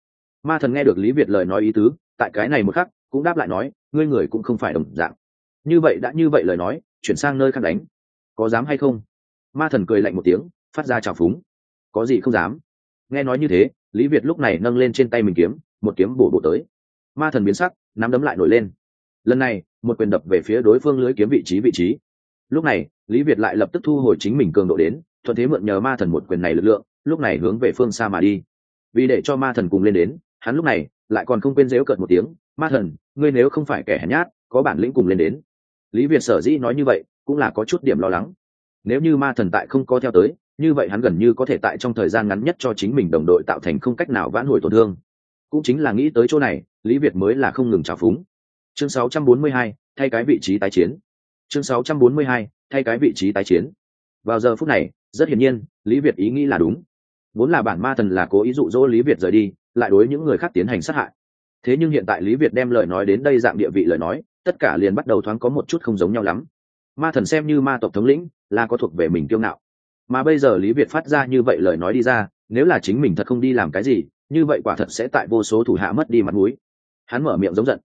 Ma thần nghe được lý việt lời nói ý tứ, tại cái này một khắc, cũng đáp lại nói, ngươi người cũng không phải đồng dạng. Như vậy đã như vậy lời nói, chuyển sang nơi khác đánh. Có dám hay không? Ma thần cười lạnh một tiếng, phát ra trào phúng có gì không dám. Nghe nói như thế, lý việt lúc này nâng lên trên tay mình kiếm, một kiếm bổ bổ tới. Ma thần biến sắc, nắm đấm lại nổi lên. Lần này, một quyền đập về phía đối phương lưới kiếm vị trí vị trí. Lúc này, lý việt lại lập tức thu hồi chính mình cường độ đến, thuận thế mượn nhờ ma thần một quyền này lực lượng, lúc này hướng về phương xa mà đi. Vì để cho ma thần cùng lên đến, hắn lúc này lại còn không quên dễu cợt một tiếng, ma thần, ngươi nếu không phải kẻ hèn nhát, có bản lĩnh cùng lên đến. Lý việt sở dĩ nói như vậy, cũng là có chút điểm lo lắng. Nếu như ma thần tại không có theo tới như vậy hắn gần như có thể tại trong thời gian ngắn nhất cho chính mình đồng đội tạo thành không cách nào vãn hồi tổn thương. Cũng chính là nghĩ tới chỗ này lý việt mới là không ngừng trào phúng. Chương 642, thay cái vị trí tái chiến. Chương 642, thay cái vị trí tái chiến. Vào giờ phút này rất hiển nhiên lý việt ý nghĩ là đúng. Vốn là bản ma thần là cố ý dụ dỗ lý việt rời đi lại đối những người khác tiến hành sát hại. Thế nhưng hiện tại lý việt đem lời nói đến đây dạng địa vị lời nói tất cả liền bắt đầu thoáng có một chút không giống nhau lắm. Ma thần xem như ma tộc thống lĩnh là có thuộc về mình kiêu ngạo mà bây giờ lý việt phát ra như vậy lời nói đi ra, nếu là chính mình thật không đi làm cái gì, như vậy quả thật sẽ tại vô số thủ hạ mất đi mặt mũi. Hắn mở miệng giống giận.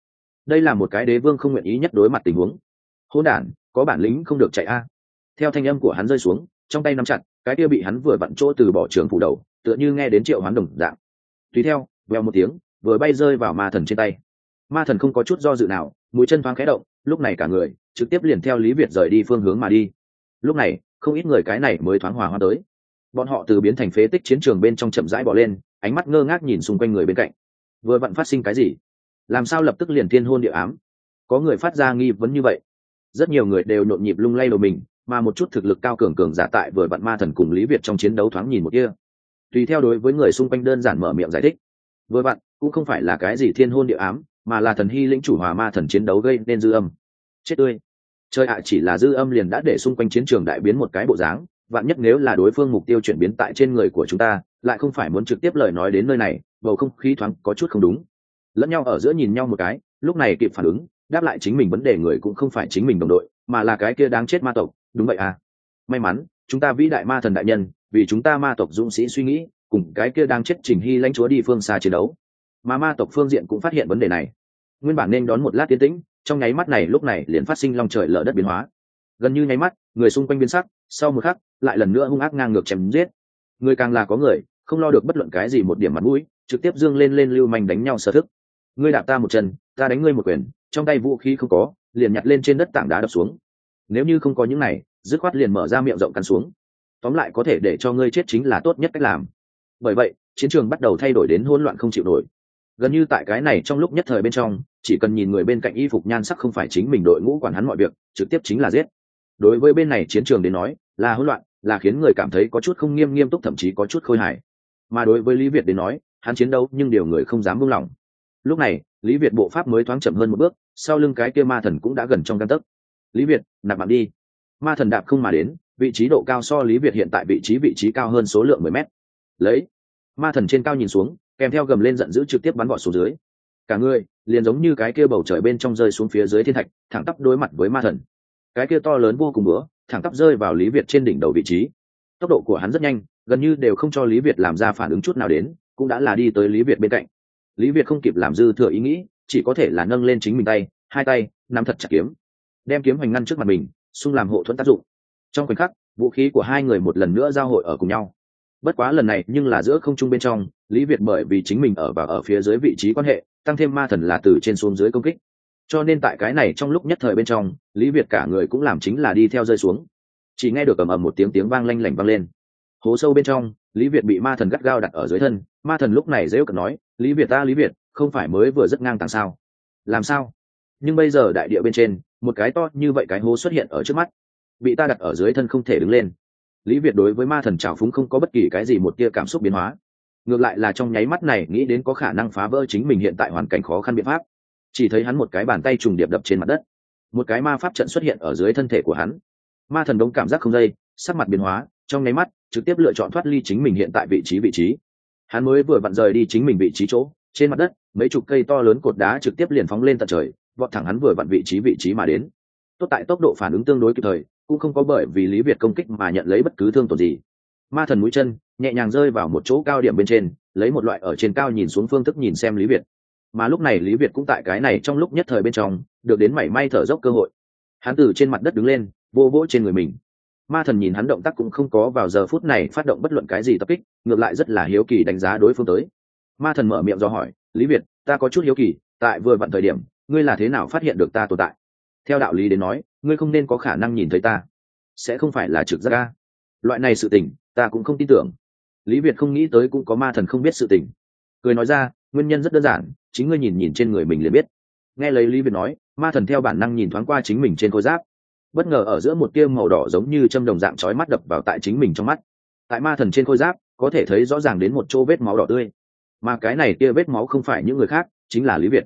Đây là một cái đế vương không nguyện ý nhất đối mặt tình huống. Hôn đản, có bản lĩnh không được chạy a. Theo thanh âm của hắn rơi xuống, trong tay nắm chặt, cái kia bị hắn vừa vặn chỗ từ bỏ trường phủ đầu, tựa như nghe đến triệu hoán đồng dạng. Tùy theo veo một tiếng, vừa bay rơi vào ma thần trên tay. Ma thần không có chút do dự nào, mũi chân thoáng khẽ động, lúc này cả người, trực tiếp liền theo lý việt rời đi phương hướng mà đi. Lúc này không ít người cái này mới thoáng hòa hoa tới. Bọn họ từ biến thành phế tích chiến trường bên trong chậm rãi bỏ lên, ánh mắt ngơ ngác nhìn xung quanh người bên cạnh. Vừa vặn phát sinh cái gì? Làm sao lập tức liền thiên hôn địa ám? Có người phát ra nghi vấn như vậy. Rất nhiều người đều nhộn nhịp lung lay đầu mình, mà một chút thực lực cao cường cường giả tại vừa vặn ma thần cùng lý việt trong chiến đấu thoáng nhìn một kia. Tùy theo đối với người xung quanh đơn giản mở miệng giải thích. Vừa vặn, cũng không phải là cái gì thiên hôn địa ám, mà là thần hy lĩnh chủ hòa ma thần chiến đấu gây nên dư âm. Chết tươi trời ạ, chỉ là dư âm liền đã để xung quanh chiến trường đại biến một cái bộ dáng, vạn nhất nếu là đối phương mục tiêu chuyển biến tại trên người của chúng ta, lại không phải muốn trực tiếp lời nói đến nơi này, bầu không khí thoáng có chút không đúng. Lẫn nhau ở giữa nhìn nhau một cái, lúc này kịp phản ứng, đáp lại chính mình vấn đề người cũng không phải chính mình đồng đội, mà là cái kia đáng chết ma tộc, đúng vậy à? May mắn, chúng ta vĩ đại ma thần đại nhân, vì chúng ta ma tộc dũng sĩ suy nghĩ, cùng cái kia đang chết trình hy lãnh chúa đi phương xa chiến đấu. Mà ma tộc phương diện cũng phát hiện vấn đề này. Nguyên bản nên đón một lát tiến tĩnh trong nháy mắt này lúc này liền phát sinh long trời lở đất biến hóa. Gần như nháy mắt, người xung quanh biến sắc, sau một khắc, lại lần nữa hung ác ngang ngược chém giết. Người càng là có người, không lo được bất luận cái gì một điểm mặt mũi, trực tiếp dương lên lên lưu manh đánh nhau sở thức. Ngươi đạp ta một chân, ta đánh ngươi một quyền, trong tay vũ khí không có, liền nhặt lên trên đất tảng đá đập xuống. Nếu như không có những này, dứt khoát liền mở ra miệng rộng cắn xuống. Tóm lại có thể để cho ngươi chết chính là tốt nhất cách làm. Bởi vậy, chiến trường bắt đầu thay đổi đến hỗn loạn không chịu nổi. Gần như tại cái này trong lúc nhất thời bên trong chỉ cần nhìn người bên cạnh y phục nhan sắc không phải chính mình đội ngũ quản hắn mọi việc, trực tiếp chính là giết. Đối với bên này chiến trường đến nói, là hỗn loạn, là khiến người cảm thấy có chút không nghiêm nghiêm túc, thậm chí có chút khôi hài. Mà đối với lý việt đến nói, hắn chiến đấu nhưng điều người không dám buông lỏng. Lúc này, lý việt bộ pháp mới thoáng chậm hơn một bước, sau lưng cái kia ma thần cũng đã gần trong căn tấc. Lý việt, nạp mạng đi. Ma thần đạp không mà đến, vị trí độ cao so lý việt hiện tại vị trí vị trí cao hơn số lượng mười mét. Lấy. Ma thần trên cao nhìn xuống, kèm theo gầm lên giận dữ trực tiếp bắn vọt xuống dưới cả người, liền giống như cái kia bầu trời bên trong rơi xuống phía dưới thiên thạch, thẳng tắp đối mặt với ma thần. Cái kia to lớn vô cùng bữa thẳng tắp rơi vào lý việt trên đỉnh đầu vị trí. Tốc độ của hắn rất nhanh, gần như đều không cho lý việt làm ra phản ứng chút nào đến, cũng đã là đi tới lý việt bên cạnh. Lý việt không kịp làm dư thừa ý nghĩ, chỉ có thể là nâng lên chính mình tay, hai tay, nắm thật chặt kiếm. Đem kiếm hoành ngăn trước mặt mình, xung làm hộ thuẫn tác dụng. Trong khoảnh khắc, vũ khí của hai người một lần nữa giao hội ở cùng nhau bất quá lần này nhưng là giữa không trung bên trong, lý việt bởi vì chính mình ở và ở phía dưới vị trí quan hệ, tăng thêm ma thần là từ trên xuống dưới công kích. Cho nên tại cái này trong lúc nhất thời bên trong, lý việt cả người cũng làm chính là đi theo rơi xuống. Chỉ nghe được ầm ầm một tiếng tiếng vang lanh lảnh vang lên. Hố sâu bên trong, lý việt bị ma thần gắt gao đặt ở dưới thân. Ma thần lúc này dễ cận nói, lý việt ta, lý việt, không phải mới vừa rất ngang tàng sao? Làm sao? Nhưng bây giờ đại địa bên trên, một cái to như vậy cái hố xuất hiện ở trước mắt. Bị ta đặt ở dưới thân không thể đứng lên lý việt đối với ma thần trào phúng không có bất kỳ cái gì một tia cảm xúc biến hóa. Ngược lại là trong nháy mắt này, nghĩ đến có khả năng phá vỡ chính mình hiện tại hoàn cảnh khó khăn biện pháp. Chỉ thấy hắn một cái bàn tay trùng điệp đập trên mặt đất. Một cái ma pháp trận xuất hiện ở dưới thân thể của hắn. Ma thần đống cảm giác không dây, sắc mặt biến hóa, trong nháy mắt, trực tiếp lựa chọn thoát ly chính mình hiện tại vị trí vị trí. Hắn mới vừa vặn rời đi chính mình vị trí chỗ, trên mặt đất, mấy chục cây to lớn cột đá trực tiếp liền phóng lên tận trời, vọt thẳng hắn vừa vặn vị trí vị trí mà đến. Tốt tại tốc độ phản ứng tương đối kịp thời cũng không có bởi vì lý việt công kích mà nhận lấy bất cứ thương tổn gì. Ma thần mũi chân nhẹ nhàng rơi vào một chỗ cao điểm bên trên, lấy một loại ở trên cao nhìn xuống phương thức nhìn xem lý việt. Mà lúc này lý việt cũng tại cái này trong lúc nhất thời bên trong, được đến mảy may thở dốc cơ hội. Hắn từ trên mặt đất đứng lên, vô vỗ trên người mình. Ma thần nhìn hắn động tác cũng không có vào giờ phút này phát động bất luận cái gì tập kích, ngược lại rất là hiếu kỳ đánh giá đối phương tới. Ma thần mở miệng do hỏi, lý việt, ta có chút hiếu kỳ, tại vừa vặn thời điểm, ngươi là thế nào phát hiện được ta tồn tại? Theo đạo lý đến nói, ngươi không nên có khả năng nhìn thấy ta. Sẽ không phải là trực giác ca loại này sự tình, ta cũng không tin tưởng. Lý việt không nghĩ tới cũng có ma thần không biết sự tình. Cười nói ra, nguyên nhân rất đơn giản, chính ngươi nhìn nhìn trên người mình liền biết. Nghe lấy lý việt nói, ma thần theo bản năng nhìn thoáng qua chính mình trên khối giáp. Bất ngờ ở giữa một tia màu đỏ giống như châm đồng dạng chói mắt đập vào tại chính mình trong mắt. Tại ma thần trên khôi giáp, có thể thấy rõ ràng đến một chỗ vết máu đỏ tươi. Mà cái này tia vết máu không phải những người khác, chính là lý việt.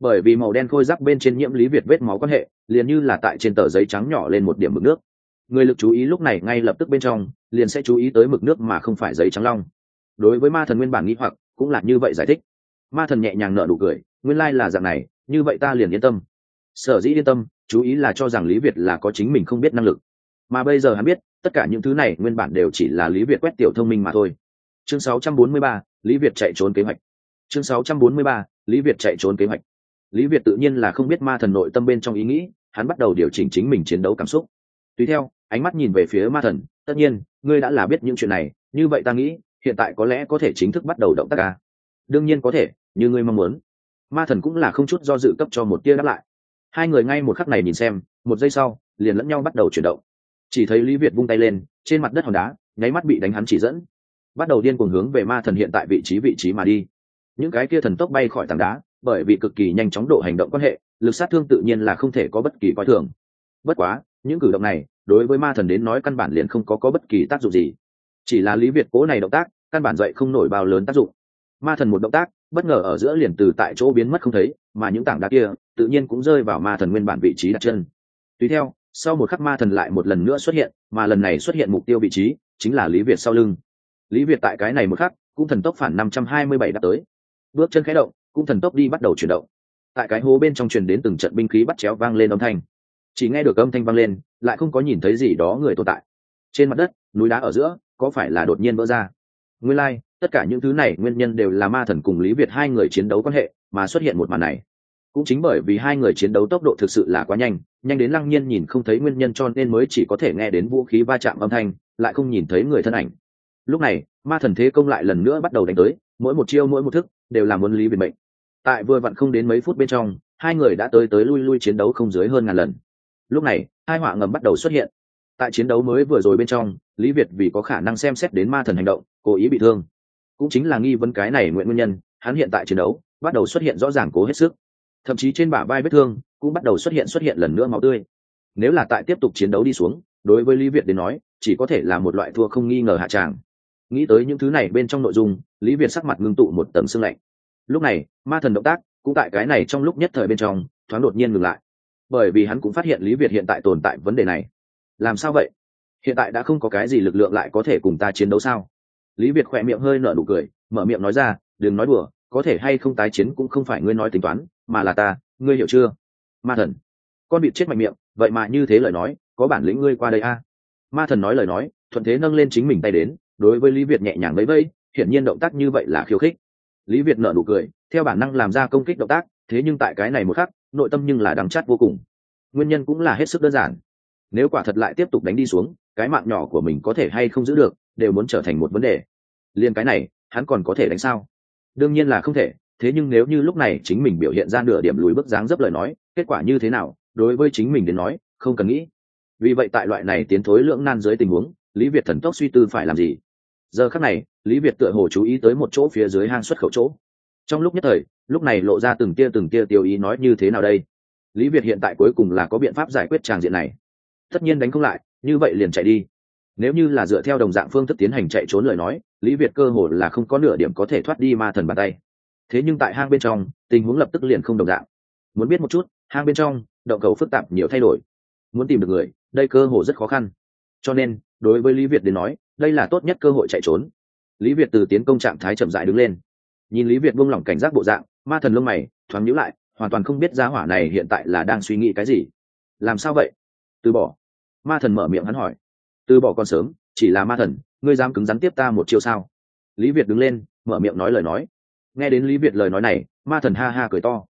Bởi vì màu đen khôi giáp bên trên nhiễm lý việt vết máu quan hệ liền như là tại trên tờ giấy trắng nhỏ lên một điểm mực nước. Người lực chú ý lúc này ngay lập tức bên trong liền sẽ chú ý tới mực nước mà không phải giấy trắng long. Đối với ma thần nguyên bản nghĩ hoặc cũng là như vậy giải thích. Ma thần nhẹ nhàng nở nụ cười nguyên lai là dạng này như vậy ta liền yên tâm. Sở dĩ yên tâm chú ý là cho rằng lý việt là có chính mình không biết năng lực. Mà bây giờ hắn biết tất cả những thứ này nguyên bản đều chỉ là lý việt quét tiểu thông minh mà thôi. Chương 643, lý việt chạy trốn kế hoạch. Chương 643, lý việt chạy trốn kế hoạch lý việt tự nhiên là không biết ma thần nội tâm bên trong ý nghĩ, hắn bắt đầu điều chỉnh chính mình chiến đấu cảm xúc. Tùy theo, ánh mắt nhìn về phía ma thần, tất nhiên, ngươi đã là biết những chuyện này, như vậy ta nghĩ, hiện tại có lẽ có thể chính thức bắt đầu động tác ca đương nhiên có thể, như ngươi mong muốn. Ma thần cũng là không chút do dự cấp cho một tia đáp lại. Hai người ngay một khắc này nhìn xem, một giây sau, liền lẫn nhau bắt đầu chuyển động. Chỉ thấy lý việt vung tay lên, trên mặt đất hòn đá, nháy mắt bị đánh hắn chỉ dẫn. Bắt đầu điên cuồng hướng về ma thần hiện tại vị trí vị trí mà đi. Những cái kia thần tốc bay khỏi tảng đá bởi vì cực kỳ nhanh chóng độ hành động quan hệ lực sát thương tự nhiên là không thể có bất kỳ coi thường. Bất quá những cử động này đối với ma thần đến nói căn bản liền không có, có bất kỳ tác dụng gì. Chỉ là lý việt cố này động tác căn bản dậy không nổi bao lớn tác dụng. Ma thần một động tác bất ngờ ở giữa liền từ tại chỗ biến mất không thấy mà những tảng đá kia tự nhiên cũng rơi vào ma thần nguyên bản vị trí đặt chân. Tùy theo sau một khắc ma thần lại một lần nữa xuất hiện mà lần này xuất hiện mục tiêu vị trí chính là lý việt sau lưng. Lý việt tại cái này một khắc cũng thần tốc phản năm trăm hai mươi bảy đã tới. Bước chân khẽ động cũng thần tốc đi bắt đầu chuyển động. Tại cái hố bên trong truyền đến từng trận binh khí bắt chéo vang lên âm thanh. Chỉ nghe được âm thanh vang lên lại không có nhìn thấy gì đó người tồn tại. Trên mặt đất núi đá ở giữa có phải là đột nhiên vỡ ra? Nguyên lai、like, tất cả những thứ này nguyên nhân đều là ma thần cùng lý việt hai người chiến đấu quan hệ mà xuất hiện một màn này. Cũng chính bởi vì hai người chiến đấu tốc độ thực sự là quá nhanh nhanh đến lăng nhiên nhìn không thấy nguyên nhân cho nên mới chỉ có thể nghe đến vũ khí va chạm âm thanh lại không nhìn thấy người thân ảnh. Lúc này ma thần thế công lại lần nữa bắt đầu đánh tới mỗi một chiêu mỗi một thức đều là muốn lý việt mệnh tại vừa vặn không đến mấy phút bên trong, hai người đã tới tới lui lui chiến đấu không dưới hơn ngàn lần. Lúc này, hai họa ngầm bắt đầu xuất hiện. Tại chiến đấu mới vừa rồi bên trong, lý việt vì có khả năng xem xét đến ma thần hành động, cố ý bị thương. Cũng chính là nghi vấn cái này nguyện nguyên nhân, hắn hiện tại chiến đấu, bắt đầu xuất hiện rõ ràng cố hết sức. Thậm chí trên bả vai vết thương cũng bắt đầu xuất hiện xuất hiện lần nữa máu tươi. Nếu là tại tiếp tục chiến đấu đi xuống, đối với lý việt đến nói, chỉ có thể là một loại thua không nghi ngờ hạ tràng. Nghĩ tới những thứ này bên trong nội dung, lý việt sắc mặt ngưng tụ một tầng sương lạnh lúc này, ma thần động tác cũng tại cái này trong lúc nhất thời bên trong thoáng đột nhiên ngừng lại. Bởi vì hắn cũng phát hiện lý việt hiện tại tồn tại vấn đề này. Làm sao vậy? Hiện tại đã không có cái gì lực lượng lại có thể cùng ta chiến đấu sao? Lý việt khỏe miệng hơi nở nụ cười, mở miệng nói ra, đừng nói đùa, có thể hay không tái chiến cũng không phải ngươi nói tính toán, mà là ta, ngươi hiểu chưa? Ma thần. Con vịt chết mạnh miệng, vậy mà như thế lời nói, có bản lĩnh ngươi qua đây a? Ma thần nói lời nói, thuận thế nâng lên chính mình tay đến, đối với lý việt nhẹ nhàng lấy vây hiển nhiên động tác như vậy là khiêu khích lý việt nở nụ cười, theo bản năng làm ra công kích động tác, thế nhưng tại cái này một khắc, nội tâm nhưng là đắng chát vô cùng. Nguyên nhân cũng là hết sức đơn giản. Nếu quả thật lại tiếp tục đánh đi xuống, cái mạng nhỏ của mình có thể hay không giữ được, đều muốn trở thành một vấn đề. Liên cái này, hắn còn có thể đánh sao? Đương nhiên là không thể, thế nhưng nếu như lúc này chính mình biểu hiện ra nửa điểm lùi bước dáng dấp lời nói, kết quả như thế nào, đối với chính mình đến nói, không cần nghĩ. Vì vậy tại loại này tiến thối lưỡng nan dưới tình huống, lý việt thần tốc suy tư phải làm gì? Giờ khắc này, lý việt tựa hồ chú ý tới một chỗ phía dưới hang xuất khẩu chỗ. Trong lúc nhất thời, lúc này lộ ra từng tia từng tia tiêu ý nói như thế nào đây? Lý việt hiện tại cuối cùng là có biện pháp giải quyết tràng diện này. Tất nhiên đánh không lại, như vậy liền chạy đi. Nếu như là dựa theo đồng dạng phương thức tiến hành chạy trốn lời nói, lý việt cơ hồ là không có nửa điểm có thể thoát đi ma thần bàn tay. Thế nhưng tại hang bên trong, tình huống lập tức liền không đồng dạng. Muốn biết một chút, hang bên trong, động cầu phức tạp nhiều thay đổi. Muốn tìm được người, đây cơ hồ rất khó khăn. Cho nên, đối với lý việt đến nói đây là tốt nhất cơ hội chạy trốn. Lý việt từ tiến công trạng thái chậm dại đứng lên. Nhìn lý việt buông lỏng cảnh giác bộ dạng, ma thần lông mày, thoáng nhíu lại, hoàn toàn không biết giá hỏa này hiện tại là đang suy nghĩ cái gì. Làm sao vậy? Từ bỏ. Ma thần mở miệng hắn hỏi. Từ bỏ còn sớm, chỉ là ma thần, ngươi dám cứng rắn tiếp ta một chiêu sao? Lý việt đứng lên, mở miệng nói lời nói. Nghe đến lý việt lời nói này, ma thần ha ha cười to.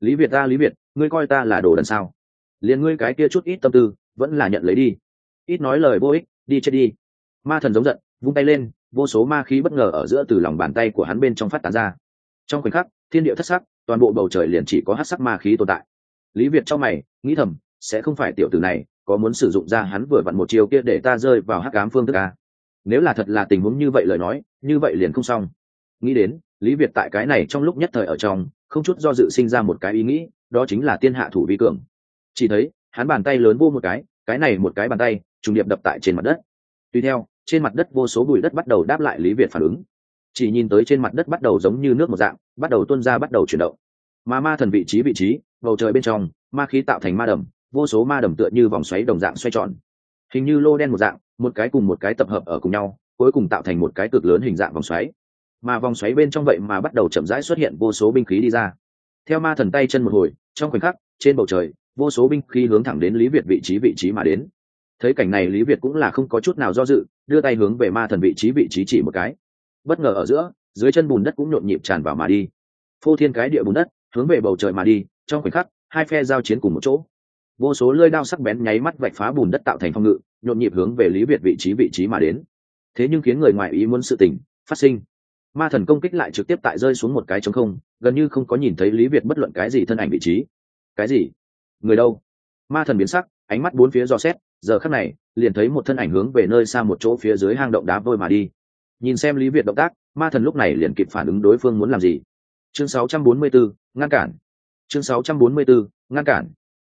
Lý việt ta lý việt, ngươi coi ta là đồ đần sao? Liền ngươi cái kia chút ít tâm tư, vẫn là nhận lấy đi. Ít nói lời vô ích, đi chết đi ma thần giống giận, vung tay lên, vô số ma khí bất ngờ ở giữa từ lòng bàn tay của hắn bên trong phát tán ra. Trong khoảnh khắc, thiên địa thất sắc, toàn bộ bầu trời liền chỉ có hát sắc ma khí tồn tại. Lý việt cho mày, nghĩ thầm, sẽ không phải tiểu tử này có muốn sử dụng ra hắn vừa vặn một chiều kia để ta rơi vào hắc cám phương thức a? Nếu là thật là tình huống như vậy lời nói, như vậy liền không xong. Nghĩ đến, lý việt tại cái này trong lúc nhất thời ở trong, không chút do dự sinh ra một cái ý nghĩ, đó chính là tiên hạ thủ vi cường. Chỉ thấy, hắn bàn tay lớn vô một cái cái này một cái bàn tay, trùng điệp đập tại trên mặt đất tuy theo, trên mặt đất vô số bụi đất bắt đầu đáp lại lý việt phản ứng. Chỉ nhìn tới trên mặt đất bắt đầu giống như nước một dạng, bắt đầu tuôn ra bắt đầu chuyển động. Mà ma thần vị trí vị trí, bầu trời bên trong, ma khí tạo thành ma đầm, vô số ma đầm tựa như vòng xoáy đồng dạng xoay tròn. Hình như lô đen một dạng, một cái cùng một cái tập hợp ở cùng nhau, cuối cùng tạo thành một cái cực lớn hình dạng vòng xoáy. Mà vòng xoáy bên trong vậy mà bắt đầu chậm rãi xuất hiện vô số binh khí đi ra. Theo ma thần tay chân một hồi, trong khoảnh khắc, trên bầu trời, vô số binh khí hướng thẳng đến lý việt vị trí vị trí mà đến thấy cảnh này lý việt cũng là không có chút nào do dự, đưa tay hướng về ma thần vị trí vị trí chỉ một cái. Bất ngờ ở giữa, dưới chân bùn đất cũng nhộn nhịp tràn vào mà đi. Phô thiên cái địa bùn đất, hướng về bầu trời mà đi, trong khoảnh khắc, hai phe giao chiến cùng một chỗ. Vô số lơi đao sắc bén nháy mắt vạch phá bùn đất tạo thành phong ngự, nhộn nhịp hướng về lý việt vị trí vị trí mà đến. Thế nhưng khiến người ngoài ý muốn sự tình phát sinh. Ma thần công kích lại trực tiếp tại rơi xuống một cái trống không, gần như không có nhìn thấy lý việt bất luận cái gì thân ảnh vị trí. Cái gì? Người đâu? Ma thần biến sắc ánh mắt bốn phía dò xét giờ khắc này liền thấy một thân ảnh hướng về nơi xa một chỗ phía dưới hang động đá vôi mà đi. Nhìn xem lý việt động tác ma thần lúc này liền kịp phản ứng đối phương muốn làm gì. Chương 644, ngăn cản. Chương 644, ngăn cản.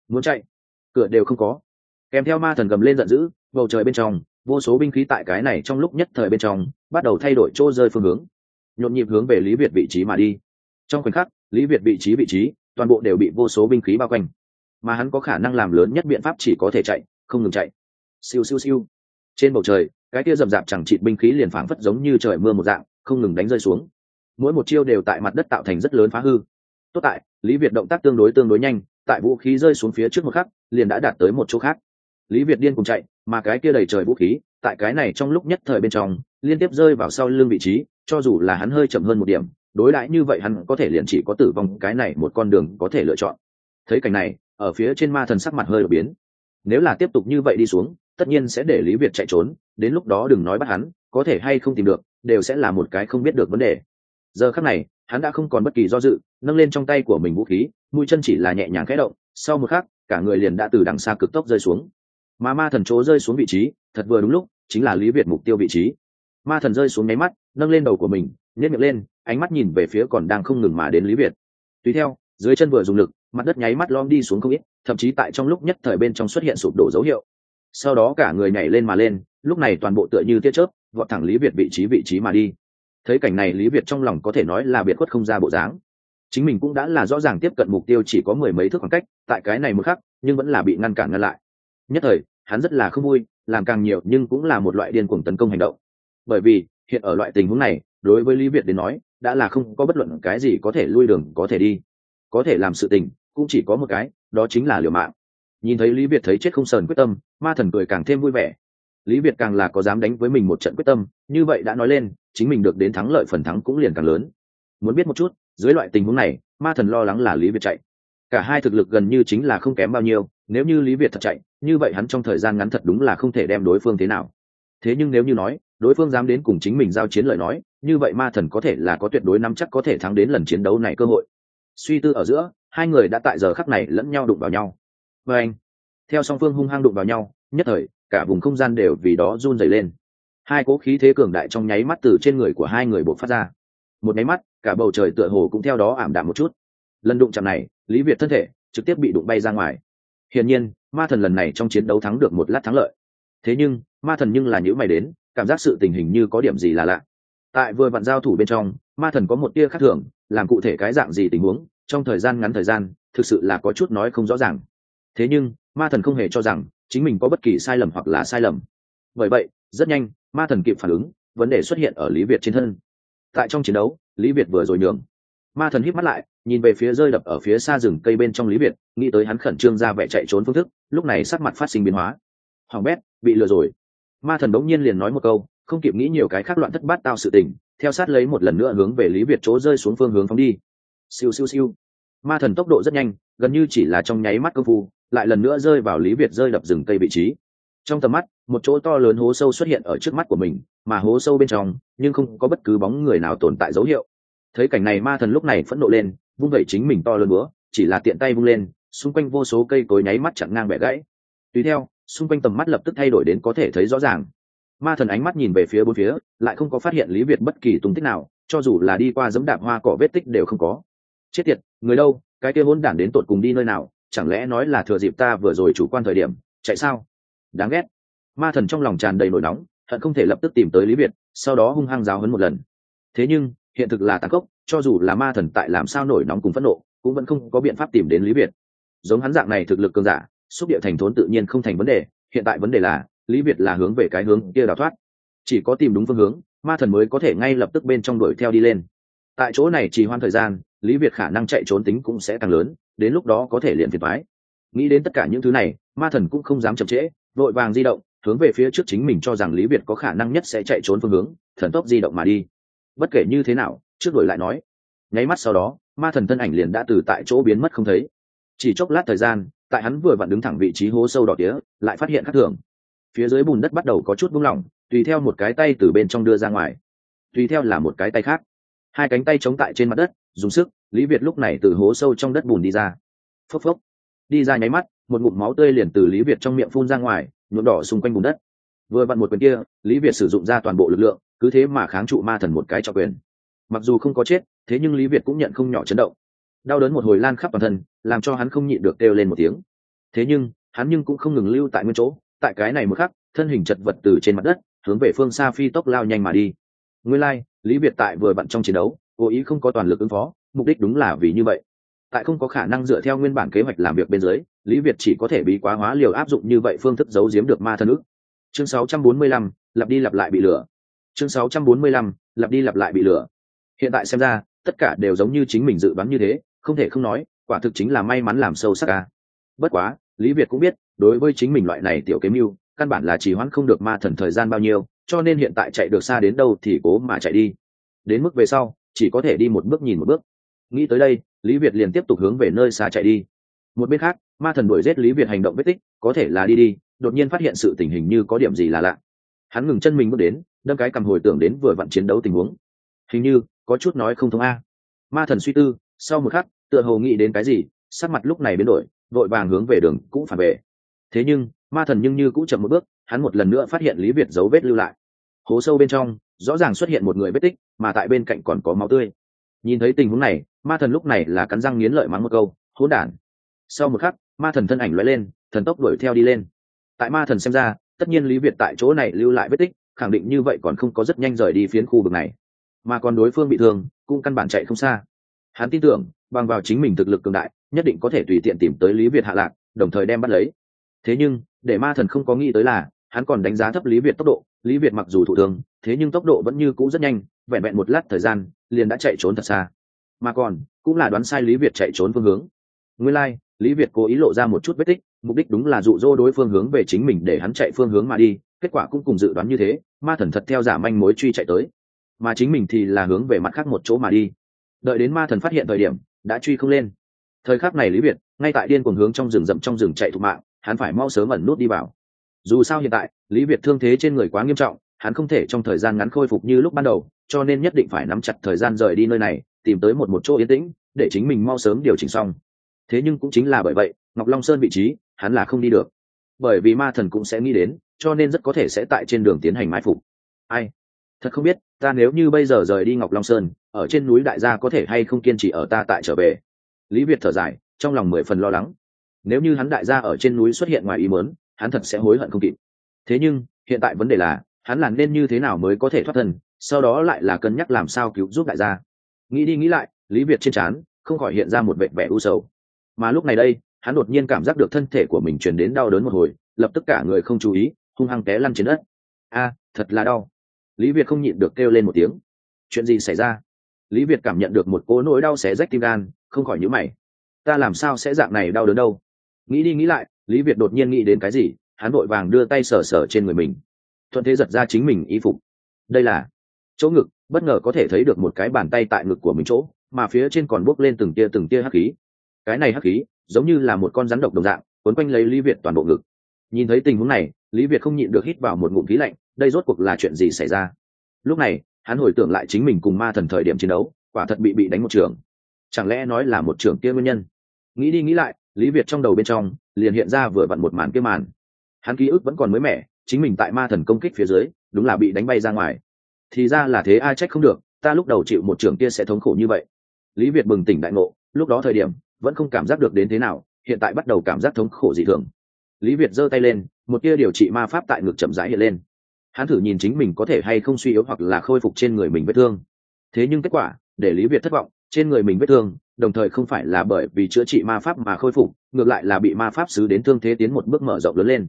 Muốn chạy? Cửa đều không có. Kèm theo ma thần gầm lên giận dữ bầu trời bên trong vô số binh khí tại cái này trong lúc nhất thời bên trong bắt đầu thay đổi chỗ rơi phương hướng. Nhộn nhịp hướng về lý việt vị trí mà đi. Trong khoảnh khắc lý việt vị trí vị trí toàn bộ đều bị vô số binh khí bao quanh mà hắn có khả năng làm lớn nhất biện pháp chỉ có thể chạy, không ngừng chạy. Siêu siêu siêu. Trên bầu trời, cái kia rậm rạp chẳng chịt binh khí liền phảng phất giống như trời mưa một dạng, không ngừng đánh rơi xuống. Mỗi một chiêu đều tại mặt đất tạo thành rất lớn phá hư. Tốt tại, lý việt động tác tương đối tương đối nhanh, tại vũ khí rơi xuống phía trước một khắc, liền đã đạt tới một chỗ khác. Lý việt điên cùng chạy, mà cái kia đầy trời vũ khí, tại cái này trong lúc nhất thời bên trong, liên tiếp rơi vào sau lưng vị trí, cho dù là hắn hơi chậm hơn một điểm, đối đãi như vậy hắn có thể liền chỉ có tử vong, cái này một con đường có thể lựa chọn. Thấy cảnh này ở phía trên ma thần sắc mặt hơi đột biến. Nếu là tiếp tục như vậy đi xuống, tất nhiên sẽ để lý việt chạy trốn, đến lúc đó đừng nói bắt hắn, có thể hay không tìm được, đều sẽ là một cái không biết được vấn đề. Giờ khắc này, hắn đã không còn bất kỳ do dự, nâng lên trong tay của mình vũ khí, mũi chân chỉ là nhẹ nhàng khẽ động, sau một khắc, cả người liền đã từ đằng xa cực tốc rơi xuống. Mà ma thần chỗ rơi xuống vị trí, thật vừa đúng lúc, chính là lý việt mục tiêu vị trí. Ma thần rơi xuống nháy mắt, nâng lên đầu của mình nhét miệng lên, ánh mắt nhìn về phía còn đang không ngừng mà đến lý việt. Tùy theo, dưới chân vừa dùng lực mặt đất nháy mắt lom đi xuống không ít, thậm chí tại trong lúc nhất thời bên trong xuất hiện sụp đổ dấu hiệu. Sau đó cả người nhảy lên mà lên, lúc này toàn bộ tựa như tia chớp gọn thẳng lý việt vị trí vị trí mà đi. Thấy cảnh này, lý việt trong lòng có thể nói là biệt khuất không ra bộ dáng. Chính mình cũng đã là rõ ràng tiếp cận mục tiêu chỉ có mười mấy thước khoảng cách, tại cái này một khắc, nhưng vẫn là bị ngăn cản ngăn lại. Nhất thời, hắn rất là không vui, làm càng nhiều nhưng cũng là một loại điên cuồng tấn công hành động. Bởi vì, hiện ở loại tình huống này, đối với lý việt đến nói, đã là không có bất luận cái gì có thể lui đường, có thể đi có thể làm sự tình, cũng chỉ có một cái, đó chính là liều mạng. Nhìn thấy lý việt thấy chết không sờn quyết tâm, ma thần cười càng thêm vui vẻ. Lý việt càng là có dám đánh với mình một trận quyết tâm, như vậy đã nói lên, chính mình được đến thắng lợi phần thắng cũng liền càng lớn. Muốn biết một chút, dưới loại tình huống này, ma thần lo lắng là lý việt chạy. Cả hai thực lực gần như chính là không kém bao nhiêu, nếu như lý việt thật chạy, như vậy hắn trong thời gian ngắn thật đúng là không thể đem đối phương thế nào. Thế nhưng nếu như nói, đối phương dám đến cùng chính mình giao chiến lời nói, như vậy ma thần có thể là có tuyệt đối nắm chắc có thể thắng đến lần chiến đấu này cơ hội suy tư ở giữa, hai người đã tại giờ khắc này lẫn nhau đụng vào nhau. Và anh, theo song phương hung hăng đụng vào nhau, nhất thời, cả vùng không gian đều vì đó run dày lên. Hai cố khí thế cường đại trong nháy mắt từ trên người của hai người buộc phát ra. Một nháy mắt, cả bầu trời tựa hồ cũng theo đó ảm đạm một chút. Lần đụng chạm này, lý việt thân thể trực tiếp bị đụng bay ra ngoài. Hiển nhiên, ma thần lần này trong chiến đấu thắng được một lát thắng lợi. Thế nhưng, ma thần nhưng là nhữ mày đến, cảm giác sự tình hình như có điểm gì là lạ. Tại vừa vặn giao thủ bên trong, ma thần có một tia khác thường làm cụ thể cái dạng gì tình huống, trong thời gian ngắn thời gian, thực sự là có chút nói không rõ ràng. Thế nhưng, ma thần không hề cho rằng chính mình có bất kỳ sai lầm hoặc là sai lầm. Bởi vậy, rất nhanh, ma thần kịp phản ứng, vấn đề xuất hiện ở lý việt trên thân. Tại trong chiến đấu, lý việt vừa rồi nhường. Ma thần hít mắt lại, nhìn về phía rơi đập ở phía xa rừng cây bên trong lý việt, nghĩ tới hắn khẩn trương ra vẻ chạy trốn phương thức, lúc này sắc mặt phát sinh biến hóa. Hoàng bét, bị lừa rồi. Ma thần bỗng nhiên liền nói một câu, không kịp nghĩ nhiều cái khác loạn thất bát tao sự tình theo sát lấy một lần nữa hướng về lý việt chỗ rơi xuống phương hướng phóng đi. Siêu siêu siêu. Ma thần tốc độ rất nhanh, gần như chỉ là trong nháy mắt công phu, lại lần nữa rơi vào lý việt rơi đập rừng cây vị trí. Trong tầm mắt, một chỗ to lớn hố sâu xuất hiện ở trước mắt của mình, mà hố sâu bên trong, nhưng không có bất cứ bóng người nào tồn tại dấu hiệu. Thấy cảnh này ma thần lúc này phẫn nộ lên, vung vẩy chính mình to lớn búa, chỉ là tiện tay vung lên, xung quanh vô số cây cối nháy mắt chặn ngang bẻ gãy. Tùy theo, xung quanh tầm mắt lập tức thay đổi đến có thể thấy rõ ràng ma thần ánh mắt nhìn về phía bốn phía, lại không có phát hiện lý việt bất kỳ tung tích nào, cho dù là đi qua dẫm đạp hoa cỏ vết tích đều không có. Chết tiệt, người đâu, cái kia hôn đản đến tột cùng đi nơi nào, chẳng lẽ nói là thừa dịp ta vừa rồi chủ quan thời điểm, chạy sao? Đáng ghét. Ma thần trong lòng tràn đầy nổi nóng thận không thể lập tức tìm tới lý việt, sau đó hung hăng giáo hấn một lần. Thế nhưng, hiện thực là tàn khốc, cho dù là ma thần tại làm sao nổi nóng cùng phẫn nộ, cũng vẫn không có biện pháp tìm đến lý việt. Giống hắn dạng này thực lực cường giả, xúc địa thành thốn tự nhiên không thành vấn đề, hiện tại vấn đề là lý việt là hướng về cái hướng kia đào thoát. Chỉ có tìm đúng phương hướng, ma thần mới có thể ngay lập tức bên trong đuổi theo đi lên. Tại chỗ này trì hoãn thời gian, lý việt khả năng chạy trốn tính cũng sẽ càng lớn, đến lúc đó có thể liền thiệt mái nghĩ đến tất cả những thứ này, ma thần cũng không dám chậm trễ, vội vàng di động, hướng về phía trước chính mình cho rằng lý việt có khả năng nhất sẽ chạy trốn phương hướng, thần tốc di động mà đi. Bất kể như thế nào, trước đổi lại nói. Nháy mắt sau đó, ma thần thân ảnh liền đã từ tại chỗ biến mất không thấy. Chỉ chốc lát thời gian, tại hắn vừa vặn đứng thẳng vị trí hố sâu đỏ tía, lại phát hiện khác thường phía dưới bùn đất bắt đầu có chút buông lỏng, tùy theo một cái tay từ bên trong đưa ra ngoài. Tùy theo là một cái tay khác. Hai cánh tay chống tại trên mặt đất, dùng sức, lý việt lúc này từ hố sâu trong đất bùn đi ra. Phốc phốc. Đi ra nháy mắt, một ngụm máu tươi liền từ lý việt trong miệng phun ra ngoài, nhuộm đỏ xung quanh bùn đất. Vừa vặn một quyền kia, lý việt sử dụng ra toàn bộ lực lượng, cứ thế mà kháng trụ ma thần một cái cho quyền. Mặc dù không có chết, thế nhưng lý việt cũng nhận không nhỏ chấn động. Đau đớn một hồi lan khắp toàn thân, làm cho hắn không nhịn được kêu lên một tiếng. Thế nhưng, hắn nhưng cũng không ngừng lưu tại nguyên chỗ tại cái này một khắc thân hình chật vật từ trên mặt đất hướng về phương xa phi tốc lao nhanh mà đi. Nguyên lai、like, lý việt tại vừa vặn trong chiến đấu cố ý không có toàn lực ứng phó mục đích đúng là vì như vậy. Tại không có khả năng dựa theo nguyên bản kế hoạch làm việc bên dưới lý việt chỉ có thể bí quá hóa liều áp dụng như vậy phương thức giấu giếm được ma thân ức. Chương 645, lặp đi lặp lại bị lửa chương 645, lặp đi lặp lại bị lửa hiện tại xem ra tất cả đều giống như chính mình dự đoán như thế không thể không nói quả thực chính là may mắn làm sâu sắc ca bất quá lý việt cũng biết đối với chính mình loại này tiểu kiếm mưu, căn bản là chỉ hoãn không được ma thần thời gian bao nhiêu, cho nên hiện tại chạy được xa đến đâu thì cố mà chạy đi. Đến mức về sau, chỉ có thể đi một bước nhìn một bước. Nghĩ tới đây, lý việt liền tiếp tục hướng về nơi xa chạy đi. Một bên khác, ma thần đuổi giết lý việt hành động vết tích, có thể là đi đi, đột nhiên phát hiện sự tình hình như có điểm gì là lạ. Hắn ngừng chân mình bước đến, đâm cái cầm hồi tưởng đến vừa vặn chiến đấu tình huống. Hình như, có chút nói không thông a. Ma thần suy tư, sau một khắc, tựa hồ nghĩ đến cái gì, sắc mặt lúc này biến đổi, vội vàng hướng về đường cũ phản về thế nhưng, ma thần nhưng như cũng chậm một bước, hắn một lần nữa phát hiện lý việt dấu vết lưu lại. Hố sâu bên trong, rõ ràng xuất hiện một người vết tích, mà tại bên cạnh còn có máu tươi. Nhìn thấy tình huống này, ma thần lúc này là cắn răng nghiến lợi mắng một câu, hỗn đản. Sau một khắc, ma thần thân ảnh lóe lên, thần tốc đuổi theo đi lên. Tại ma thần xem ra, tất nhiên lý việt tại chỗ này lưu lại vết tích, khẳng định như vậy còn không có rất nhanh rời đi phiến khu vực này. Mà còn đối phương bị thương, cũng căn bản chạy không xa. Hắn tin tưởng, bằng vào chính mình thực lực cường đại, nhất định có thể tùy tiện tìm tới lý việt hạ lạc, đồng thời đem bắt lấy thế nhưng để ma thần không có nghĩ tới là hắn còn đánh giá thấp lý việt tốc độ. Lý việt mặc dù thụ thương thế nhưng tốc độ vẫn như cũ rất nhanh vẹn vẹn một lát thời gian liền đã chạy trốn thật xa. Mà còn cũng là đoán sai lý việt chạy trốn phương hướng. Nguyên lai、like, lý việt cố ý lộ ra một chút vết tích mục đích đúng là dụ dỗ đối phương hướng về chính mình để hắn chạy phương hướng mà đi kết quả cũng cùng dự đoán như thế ma thần thật theo giả manh mối truy chạy tới. Mà chính mình thì là hướng về mặt khác một chỗ mà đi. Đợi đến ma thần phát hiện thời điểm đã truy không lên. Thời khắc này lý việt ngay tại điên cuồng hướng trong rừng rậm trong rừng chạy thụ mạng hắn phải mau sớm ẩn nút đi vào. Dù sao hiện tại, lý việt thương thế trên người quá nghiêm trọng, hắn không thể trong thời gian ngắn khôi phục như lúc ban đầu, cho nên nhất định phải nắm chặt thời gian rời đi nơi này, tìm tới một một chỗ yên tĩnh, để chính mình mau sớm điều chỉnh xong. Thế nhưng cũng chính là bởi vậy, ngọc long sơn vị trí, hắn là không đi được. Bởi vì ma thần cũng sẽ nghĩ đến, cho nên rất có thể sẽ tại trên đường tiến hành mai phục. Ai? Thật không biết, ta nếu như bây giờ rời đi ngọc long sơn, ở trên núi đại gia có thể hay không kiên trì ở ta tại trở về? Lý việt thở dài, trong lòng mười phần lo lắng nếu như hắn đại gia ở trên núi xuất hiện ngoài ý mớn hắn thật sẽ hối hận không kịp. Thế nhưng, hiện tại vấn đề là, hắn làm nên như thế nào mới có thể thoát thân, sau đó lại là cân nhắc làm sao cứu giúp đại gia. Nghĩ đi nghĩ lại, lý việt trên trán, không khỏi hiện ra một vẻ vẻ u sầu. Mà lúc này đây, hắn đột nhiên cảm giác được thân thể của mình truyền đến đau đớn một hồi, lập tức cả người không chú ý, hung hăng té lăn trên đất. A, thật là đau. Lý việt không nhịn được kêu lên một tiếng. Chuyện gì xảy ra? Lý việt cảm nhận được một cỗ nỗi đau xé rách tim gan, không khỏi nhữ mày. Ta làm sao sẽ dạng này đau đớn đâu? Nghĩ đi nghĩ lại, lý việt đột nhiên nghĩ đến cái gì, hắn vội vàng đưa tay sờ sờ trên người mình. Thuận thế giật ra chính mình y phục. Đây là chỗ ngực, bất ngờ có thể thấy được một cái bàn tay tại ngực của mình chỗ, mà phía trên còn bốc lên từng tia từng tia hắc khí. Cái này hắc khí, giống như là một con rắn độc đồng dạng quấn quanh lấy lý việt toàn bộ ngực. Nhìn thấy tình huống này, lý việt không nhịn được hít vào một ngụm khí lạnh, đây rốt cuộc là chuyện gì xảy ra? Lúc này, hắn hồi tưởng lại chính mình cùng ma thần thời điểm chiến đấu, quả thật bị bị đánh một trường. Chẳng lẽ nói là một trường kia nguyên nhân? Nghĩ đi nghĩ lại lý việt trong đầu bên trong, liền hiện ra vừa vặn một màn kia màn. Hắn ký ức vẫn còn mới mẻ, chính mình tại ma thần công kích phía dưới, đúng là bị đánh bay ra ngoài. Thì ra là thế, ai trách không được, ta lúc đầu chịu một trường kia sẽ thống khổ như vậy. Lý việt bừng tỉnh đại ngộ, lúc đó thời điểm, vẫn không cảm giác được đến thế nào, hiện tại bắt đầu cảm giác thống khổ dị thường. Lý việt giơ tay lên, một tia điều trị ma pháp tại ngực chậm rãi hiện lên. Hắn thử nhìn chính mình có thể hay không suy yếu hoặc là khôi phục trên người mình vết thương. Thế nhưng kết quả, để lý việt thất vọng, trên người mình vết thương đồng thời không phải là bởi vì chữa trị ma pháp mà khôi phục, ngược lại là bị ma pháp xứ đến thương thế tiến một bước mở rộng lớn lên.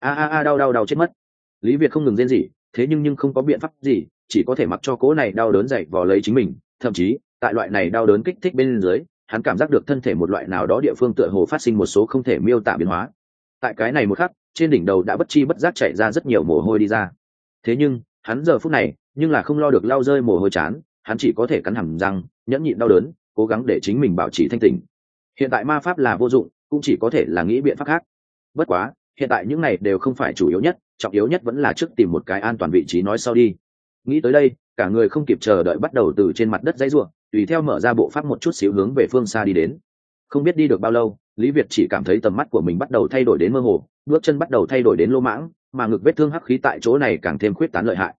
A a a, đau đau đau chết mất. Lý việt không ngừng rên gì thế nhưng nhưng không có biện pháp gì, chỉ có thể mặc cho cố này đau đớn dậy vò lấy chính mình. Thậm chí, tại loại này đau đớn kích thích bên dưới, hắn cảm giác được thân thể một loại nào đó địa phương tựa hồ phát sinh một số không thể miêu tả biến hóa. Tại cái này một khắc, trên đỉnh đầu đã bất chi bất giác chạy ra rất nhiều mồ hôi đi ra. Thế nhưng, hắn giờ phút này, nhưng là không lo được lau rơi mồ hôi chán, hắn chỉ có thể cắn hầm răng, nhẫn nhịn đau đớn cố gắng để chính mình bảo trì thanh tình hiện tại ma pháp là vô dụng, cũng chỉ có thể là nghĩ biện pháp khác. Bất quá, hiện tại những này đều không phải chủ yếu nhất, trọng yếu nhất vẫn là trước tìm một cái an toàn vị trí nói sau đi. Nghĩ tới đây, cả người không kịp chờ đợi bắt đầu từ trên mặt đất dãy ruộng, tùy theo mở ra bộ pháp một chút xíu hướng về phương xa đi đến. Không biết đi được bao lâu, lý việt chỉ cảm thấy tầm mắt của mình bắt đầu thay đổi đến mơ hồ, bước chân bắt đầu thay đổi đến lô mãng, mà ngực vết thương hắc khí tại chỗ này càng thêm khuyết tán lợi hại.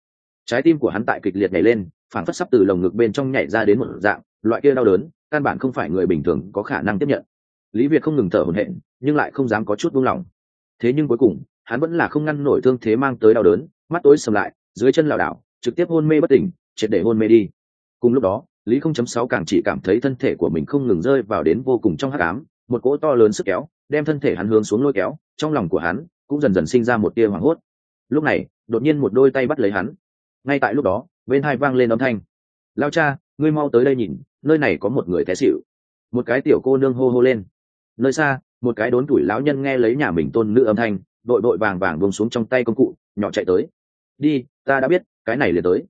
Trái tim của hắn tại kịch liệt nhảy lên phản phất sắp từ lồng ngực bên trong nhảy ra đến một dạng loại kia đau đớn, căn bản không phải người bình thường có khả năng tiếp nhận. Lý việt không ngừng thở hổn hển, nhưng lại không dám có chút buông lỏng. Thế nhưng cuối cùng, hắn vẫn là không ngăn nổi thương thế mang tới đau đớn, mắt tối sầm lại, dưới chân lảo đảo, trực tiếp hôn mê bất tỉnh, triệt để hôn mê đi. Cùng lúc đó, lý không chấm sáu càng chỉ cảm thấy thân thể của mình không ngừng rơi vào đến vô cùng trong hát ám, một cỗ to lớn sức kéo, đem thân thể hắn hướng xuống lôi kéo, trong lòng của hắn cũng dần dần sinh ra một tia hoảng hốt. Lúc này, đột nhiên một đôi tay bắt lấy hắn. Ngay tại lúc đó, bên hai vang lên âm thanh. Lao cha ngươi mau tới đây nhìn nơi này có một người té xịu một cái tiểu cô nương hô hô lên. Nơi xa một cái đốn tuổi lão nhân nghe lấy nhà mình tôn nữ âm thanh đội đội vàng vàng buông xuống trong tay công cụ nhỏ chạy tới. Đi ta đã biết cái này liền tới.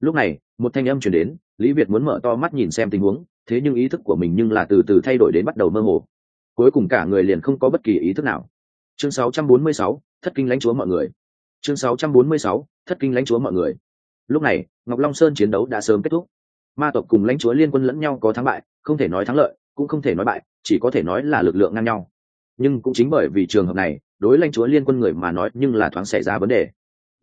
Lúc này một thanh âm chuyển đến lý việt muốn mở to mắt nhìn xem tình huống thế nhưng ý thức của mình nhưng là từ từ thay đổi đến bắt đầu mơ hồ. Cuối cùng cả người liền không có bất kỳ ý thức nào. Chương 646, thất kinh lãnh chúa mọi người. Chương 646, thất kinh lãnh chúa mọi người. Lúc này ngọc long sơn chiến đấu đã sớm kết thúc ma tộc cùng lãnh chúa liên quân lẫn nhau có thắng bại, không thể nói thắng lợi, cũng không thể nói bại, chỉ có thể nói là lực lượng ngang nhau. Nhưng cũng chính bởi vì trường hợp này, đối lãnh chúa liên quân người mà nói nhưng là thoáng xảy ra vấn đề.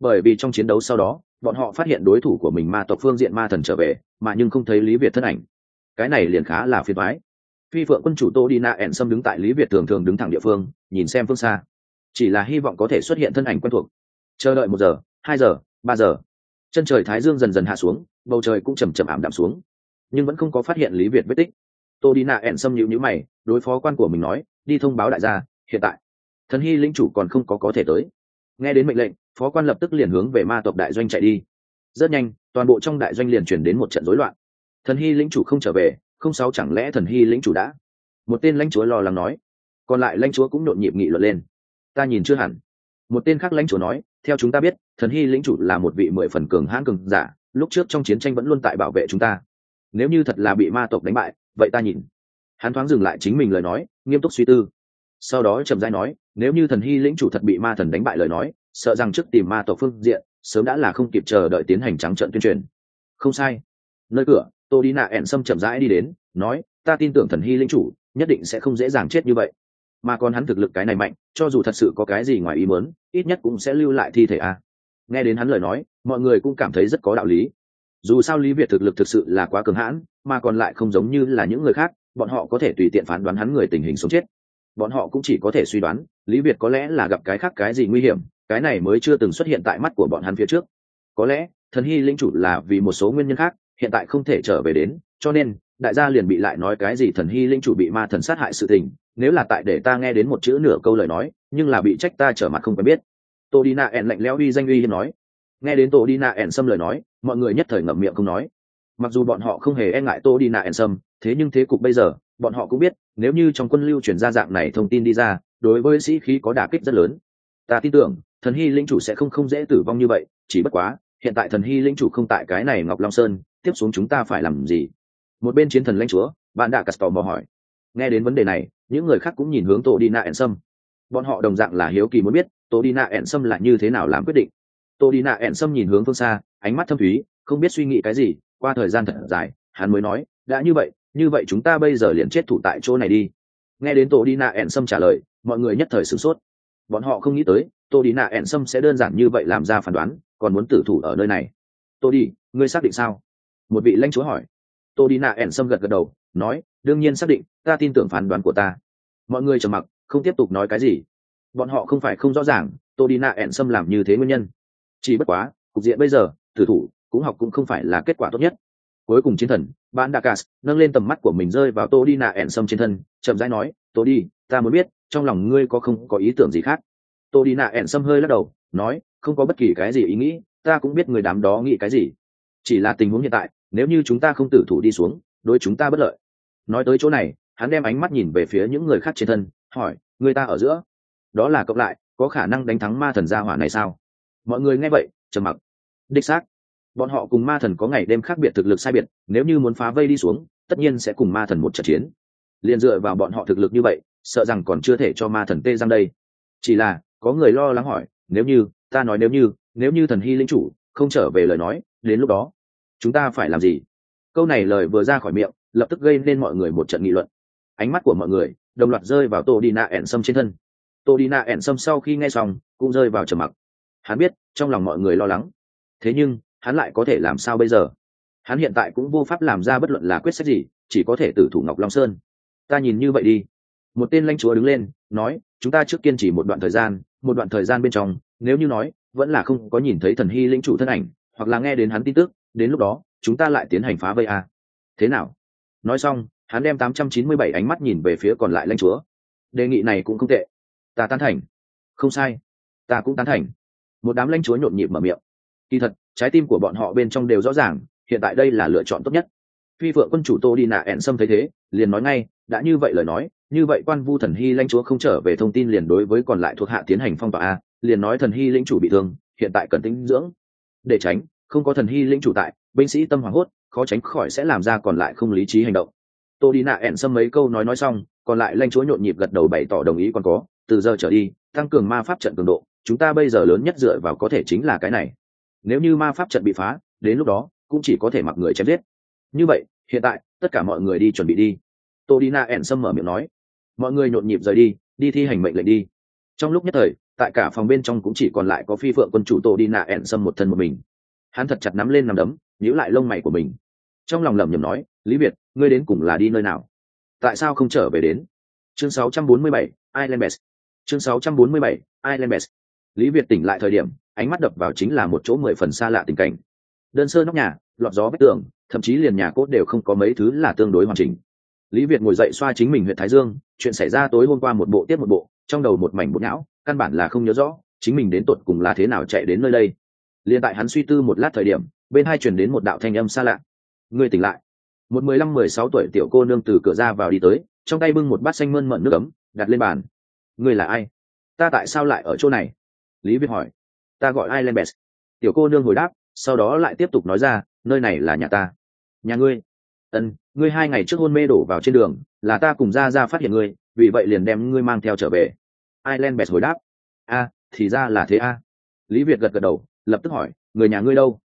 Bởi vì trong chiến đấu sau đó, bọn họ phát hiện đối thủ của mình ma tộc phương diện ma thần trở về, mà nhưng không thấy lý việt thân ảnh. Cái này liền khá là phiền thoái phi phượng quân chủ tô đi na ẻn xâm đứng tại lý việt thường thường đứng thẳng địa phương, nhìn xem phương xa. Chỉ là hy vọng có thể xuất hiện thân ảnh quen thuộc. Chờ đợi một giờ, hai giờ, ba giờ chân trời thái dương dần dần hạ xuống, bầu trời cũng chầm chậm ảm đạm xuống. Nhưng vẫn không có phát hiện lý việt vết tích. Tô đi nạ ẹn xâm nhịu nhữ mày, đối phó quan của mình nói, đi thông báo đại gia, hiện tại. Thần hy linh chủ còn không có có thể tới. Nghe đến mệnh lệnh, phó quan lập tức liền hướng về ma tộc đại doanh chạy đi. Rất nhanh, toàn bộ trong đại doanh liền chuyển đến một trận rối loạn. Thần hy lĩnh chủ không trở về, không sao chẳng lẽ thần hy lĩnh chủ đã? Một tên lãnh chúa lo lắng nói. Còn lại lãnh chúa cũng nhộn nhịp nghị luận lên. Ta nhìn chưa hẳn một tên khác lãnh chủ nói, theo chúng ta biết, thần hy lĩnh chủ là một vị mười phần cường hãn cường giả, lúc trước trong chiến tranh vẫn luôn tại bảo vệ chúng ta. Nếu như thật là bị ma tộc đánh bại, vậy ta nhìn. Hắn thoáng dừng lại chính mình lời nói, nghiêm túc suy tư. Sau đó trầm giai nói, nếu như thần hy lĩnh chủ thật bị ma thần đánh bại lời nói, sợ rằng trước tìm ma tộc phương diện, sớm đã là không kịp chờ đợi tiến hành trắng trận tuyên truyền. Không sai. Nơi cửa, tô đi nạ ẹn xâm chậm rãi đi đến, nói, ta tin tưởng thần hy lĩnh chủ, nhất định sẽ không dễ dàng chết như vậy mà còn hắn thực lực cái này mạnh, cho dù thật sự có cái gì ngoài ý muốn, ít nhất cũng sẽ lưu lại thi thể a. Nghe đến hắn lời nói, mọi người cũng cảm thấy rất có đạo lý. Dù sao lý việt thực lực thực sự là quá cường hãn, mà còn lại không giống như là những người khác, bọn họ có thể tùy tiện phán đoán hắn người tình hình sống chết. Bọn họ cũng chỉ có thể suy đoán, lý việt có lẽ là gặp cái khác cái gì nguy hiểm, cái này mới chưa từng xuất hiện tại mắt của bọn hắn phía trước. Có lẽ, thần hy linh chủ là vì một số nguyên nhân khác, hiện tại không thể trở về đến, cho nên, đại gia liền bị lại nói cái gì thần hy linh chủ bị ma thần sát hại sự tình nếu là tại để ta nghe đến một chữ nửa câu lời nói, nhưng là bị trách ta trở mặt không quen biết. Tô đi nạ ẹn lạnh lẽo uy danh uy hiếm nói. Nghe đến tô đi nạ ẹn xâm lời nói, mọi người nhất thời ngậm miệng không nói. Mặc dù bọn họ không hề e ngại tô đi nạ ẹn xâm, thế nhưng thế cục bây giờ, bọn họ cũng biết, nếu như trong quân lưu truyền ra dạng này thông tin đi ra, đối với sĩ khí có đả kích rất lớn. Ta tin tưởng, thần hy linh chủ sẽ không không dễ tử vong như vậy, chỉ bất quá, hiện tại thần hy linh chủ không tại cái này ngọc long sơn, tiếp xuống chúng ta phải làm gì? Một bên chiến thần lãnh chúa, bạn đã cắt tò mò hỏi. Nghe đến vấn đề này những người khác cũng nhìn hướng tổ đi nạ ẻn sâm. Bọn họ đồng dạng là hiếu kỳ muốn biết tổ đi nạ ẻn sâm là như thế nào làm quyết định. Tổ đi nạ ẻn sâm nhìn hướng phương xa, ánh mắt thâm thúy, không biết suy nghĩ cái gì, qua thời gian thật dài, hắn mới nói, đã như vậy như vậy chúng ta bây giờ liền chết thủ tại chỗ này đi. Nghe đến tổ đi nạ ẻn sâm trả lời, mọi người nhất thời sửng sốt. Bọn họ không nghĩ tới, Tô đi nạ ẹn sâm sẽ đơn giản như vậy làm ra phán đoán, còn muốn tử thủ ở nơi này. Tô đi, ngươi xác định sao? Một vị lãnh chúa hỏi. Tô đi nạ ẹn sâm gật gật đầu, nói đương nhiên xác định, ta tin tưởng phán đoán của ta. Mọi người trầm mặc, không tiếp tục nói cái gì. Bọn họ không phải không rõ ràng, tô đi nạ ẹn xâm làm như thế nguyên nhân. Chỉ bất quá, cục diện bây giờ, tử thủ, cũng học cũng không phải là kết quả tốt nhất. Cuối cùng chiến thần bạn dakas nâng lên tầm mắt của mình rơi vào tô đi nạ ẹn xâm trên thân, chậm rãi nói, tô đi, ta muốn biết, trong lòng ngươi có không có ý tưởng gì khác? Tô đi nạ ẹn xâm hơi lắc đầu, nói, không có bất kỳ cái gì ý nghĩ, ta cũng biết người đám đó nghĩ cái gì. Chỉ là tình huống hiện tại, nếu như chúng ta không tử thủ đi xuống, đối chúng ta bất lợi nói tới chỗ này, hắn đem ánh mắt nhìn về phía những người khác trên thân, hỏi, người ta ở giữa, đó là cộng lại, có khả năng đánh thắng ma thần gia hỏa này sao? Mọi người nghe vậy, trầm mặc. Đích xác, bọn họ cùng ma thần có ngày đêm khác biệt thực lực sai biệt, nếu như muốn phá vây đi xuống, tất nhiên sẽ cùng ma thần một trận chiến. Liền dựa vào bọn họ thực lực như vậy, sợ rằng còn chưa thể cho ma thần tê giang đây. Chỉ là, có người lo lắng hỏi, nếu như, ta nói nếu như nếu như thần hy linh chủ không trở về lời nói, đến lúc đó, chúng ta phải làm gì? Câu này lời vừa ra khỏi miệng lập tức gây nên mọi người một trận nghị luận. Ánh mắt của mọi người, đồng loạt rơi vào tô đi nạ ẻn sâm trên thân. Tô đi nạ ẻn sâm sau khi nghe xong, cũng rơi vào trầm mặc. Hắn biết, trong lòng mọi người lo lắng. Thế nhưng, hắn lại có thể làm sao bây giờ? Hắn hiện tại cũng vô pháp làm ra bất luận là quyết sách gì, chỉ có thể tử thủ ngọc long sơn. Ta nhìn như vậy đi. Một tên lãnh chúa đứng lên, nói, chúng ta trước kiên trì một đoạn thời gian, một đoạn thời gian bên trong, nếu như nói, vẫn là không có nhìn thấy thần hy lĩnh chủ thân ảnh, hoặc là nghe đến hắn tin tức, đến lúc đó, chúng ta lại tiến hành phá vây a. Thế nào? Nói xong, hắn đem tám trăm chín mươi bảy ánh mắt nhìn về phía còn lại lãnh chúa. Đề nghị này cũng không tệ. Ta tán thành. Không sai. Ta cũng tán thành. Một đám lãnh chúa nhộn nhịp mở miệng. Kỳ thật, trái tim của bọn họ bên trong đều rõ ràng, hiện tại đây là lựa chọn tốt nhất. Phi vợ quân chủ tô đi nạ ẹn xâm thấy thế, liền nói ngay, đã như vậy lời nói, như vậy quan vu thần hy lãnh chúa không trở về thông tin liền đối với còn lại thuộc hạ tiến hành phong tỏa a, liền nói thần hy lĩnh chủ bị thương, hiện tại cần tính dưỡng. Để tránh, không có thần hy lĩnh chủ tại, binh sĩ tâm hoảng hốt khó tránh khỏi sẽ làm ra còn lại không lý trí hành động. Tô đi nạ ẹn xâm mấy câu nói nói xong, còn lại lanh chúa nhộn nhịp gật đầu bày tỏ đồng ý còn có, từ giờ trở đi, tăng cường ma pháp trận cường độ, chúng ta bây giờ lớn nhất dựa vào có thể chính là cái này. Nếu như ma pháp trận bị phá, đến lúc đó, cũng chỉ có thể mặc người chém giết. Như vậy, hiện tại, tất cả mọi người đi chuẩn bị đi. Tô đi na ẹn sâm mở miệng nói. Mọi người nhộn nhịp rời đi đi thi hành mệnh lệnh đi. Trong lúc nhất thời, tại cả phòng bên trong cũng chỉ còn lại có phi phượng quân chủ tô đi na ẹn sâm một thân một mình. Hắn thật chặt nắm lên nằm đấm nhíu lại lông mày của mình. Trong lòng lẩm nhẩm nói lý việt ngươi đến cùng là đi nơi nào? Tại sao không trở về đến? Chương 647, Ireland Best. chương 647, Ireland Best. lý việt tỉnh lại thời điểm ánh mắt đập vào chính là một chỗ mười phần xa lạ tình cảnh. Đơn sơ nóc nhà lọt gió vách tường thậm chí liền nhà cốt đều không có mấy thứ là tương đối hoàn chỉnh. Lý việt ngồi dậy xoa chính mình huyện thái dương chuyện xảy ra tối hôm qua một bộ tiếp một bộ trong đầu một mảnh bột não căn bản là không nhớ rõ chính mình đến tột cùng là thế nào chạy đến nơi đây. Liền tại hắn suy tư một lát thời điểm bên hai chuyển đến một đạo thanh âm xa lạ. Ngươi tỉnh lại. Một mười lăm, mười sáu tuổi tiểu cô nương từ cửa ra vào đi tới, trong tay bưng một bát xanh mơn mận nước ấm, đặt lên bàn. Ngươi là ai? Ta tại sao lại ở chỗ này? Lý việt hỏi. Ta gọi ai lên bèt tiểu cô nương hồi đáp, sau đó lại tiếp tục nói ra, nơi này là nhà ta. Nhà ngươi? Ân, ngươi hai ngày trước hôn mê đổ vào trên đường, là ta cùng ra ra phát hiện ngươi, vì vậy liền đem ngươi mang theo trở về. Ireland bèt hồi đáp. A, thì ra là thế a. Lý việt gật gật đầu, lập tức hỏi, người nhà ngươi đâu?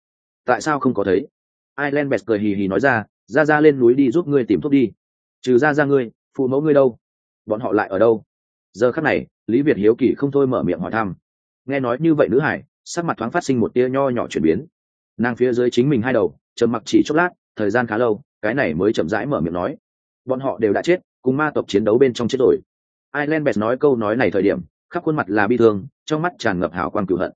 Tại sao không có thấy? Ireland bèt cười hì hì nói ra ra ra lên núi đi giúp ngươi tìm thuốc đi. Trừ ra ra ngươi, phụ mẫu ngươi đâu? Bọn họ lại ở đâu? Giờ khắc này, lý việt hiếu kỳ không thôi mở miệng hỏi thăm. Nghe nói như vậy nữ hải, sắc mặt thoáng phát sinh một tia nho nhỏ chuyển biến. Nàng phía dưới chính mình hai đầu, trầm mặc chỉ chốc lát, thời gian khá lâu, cái này mới chậm rãi mở miệng nói. Bọn họ đều đã chết, cùng ma tộc chiến đấu bên trong chết rồi. Ireland Best nói câu nói này thời điểm, khắp khuôn mặt là bi thương, trong mắt tràn ngập hào quang cửu hận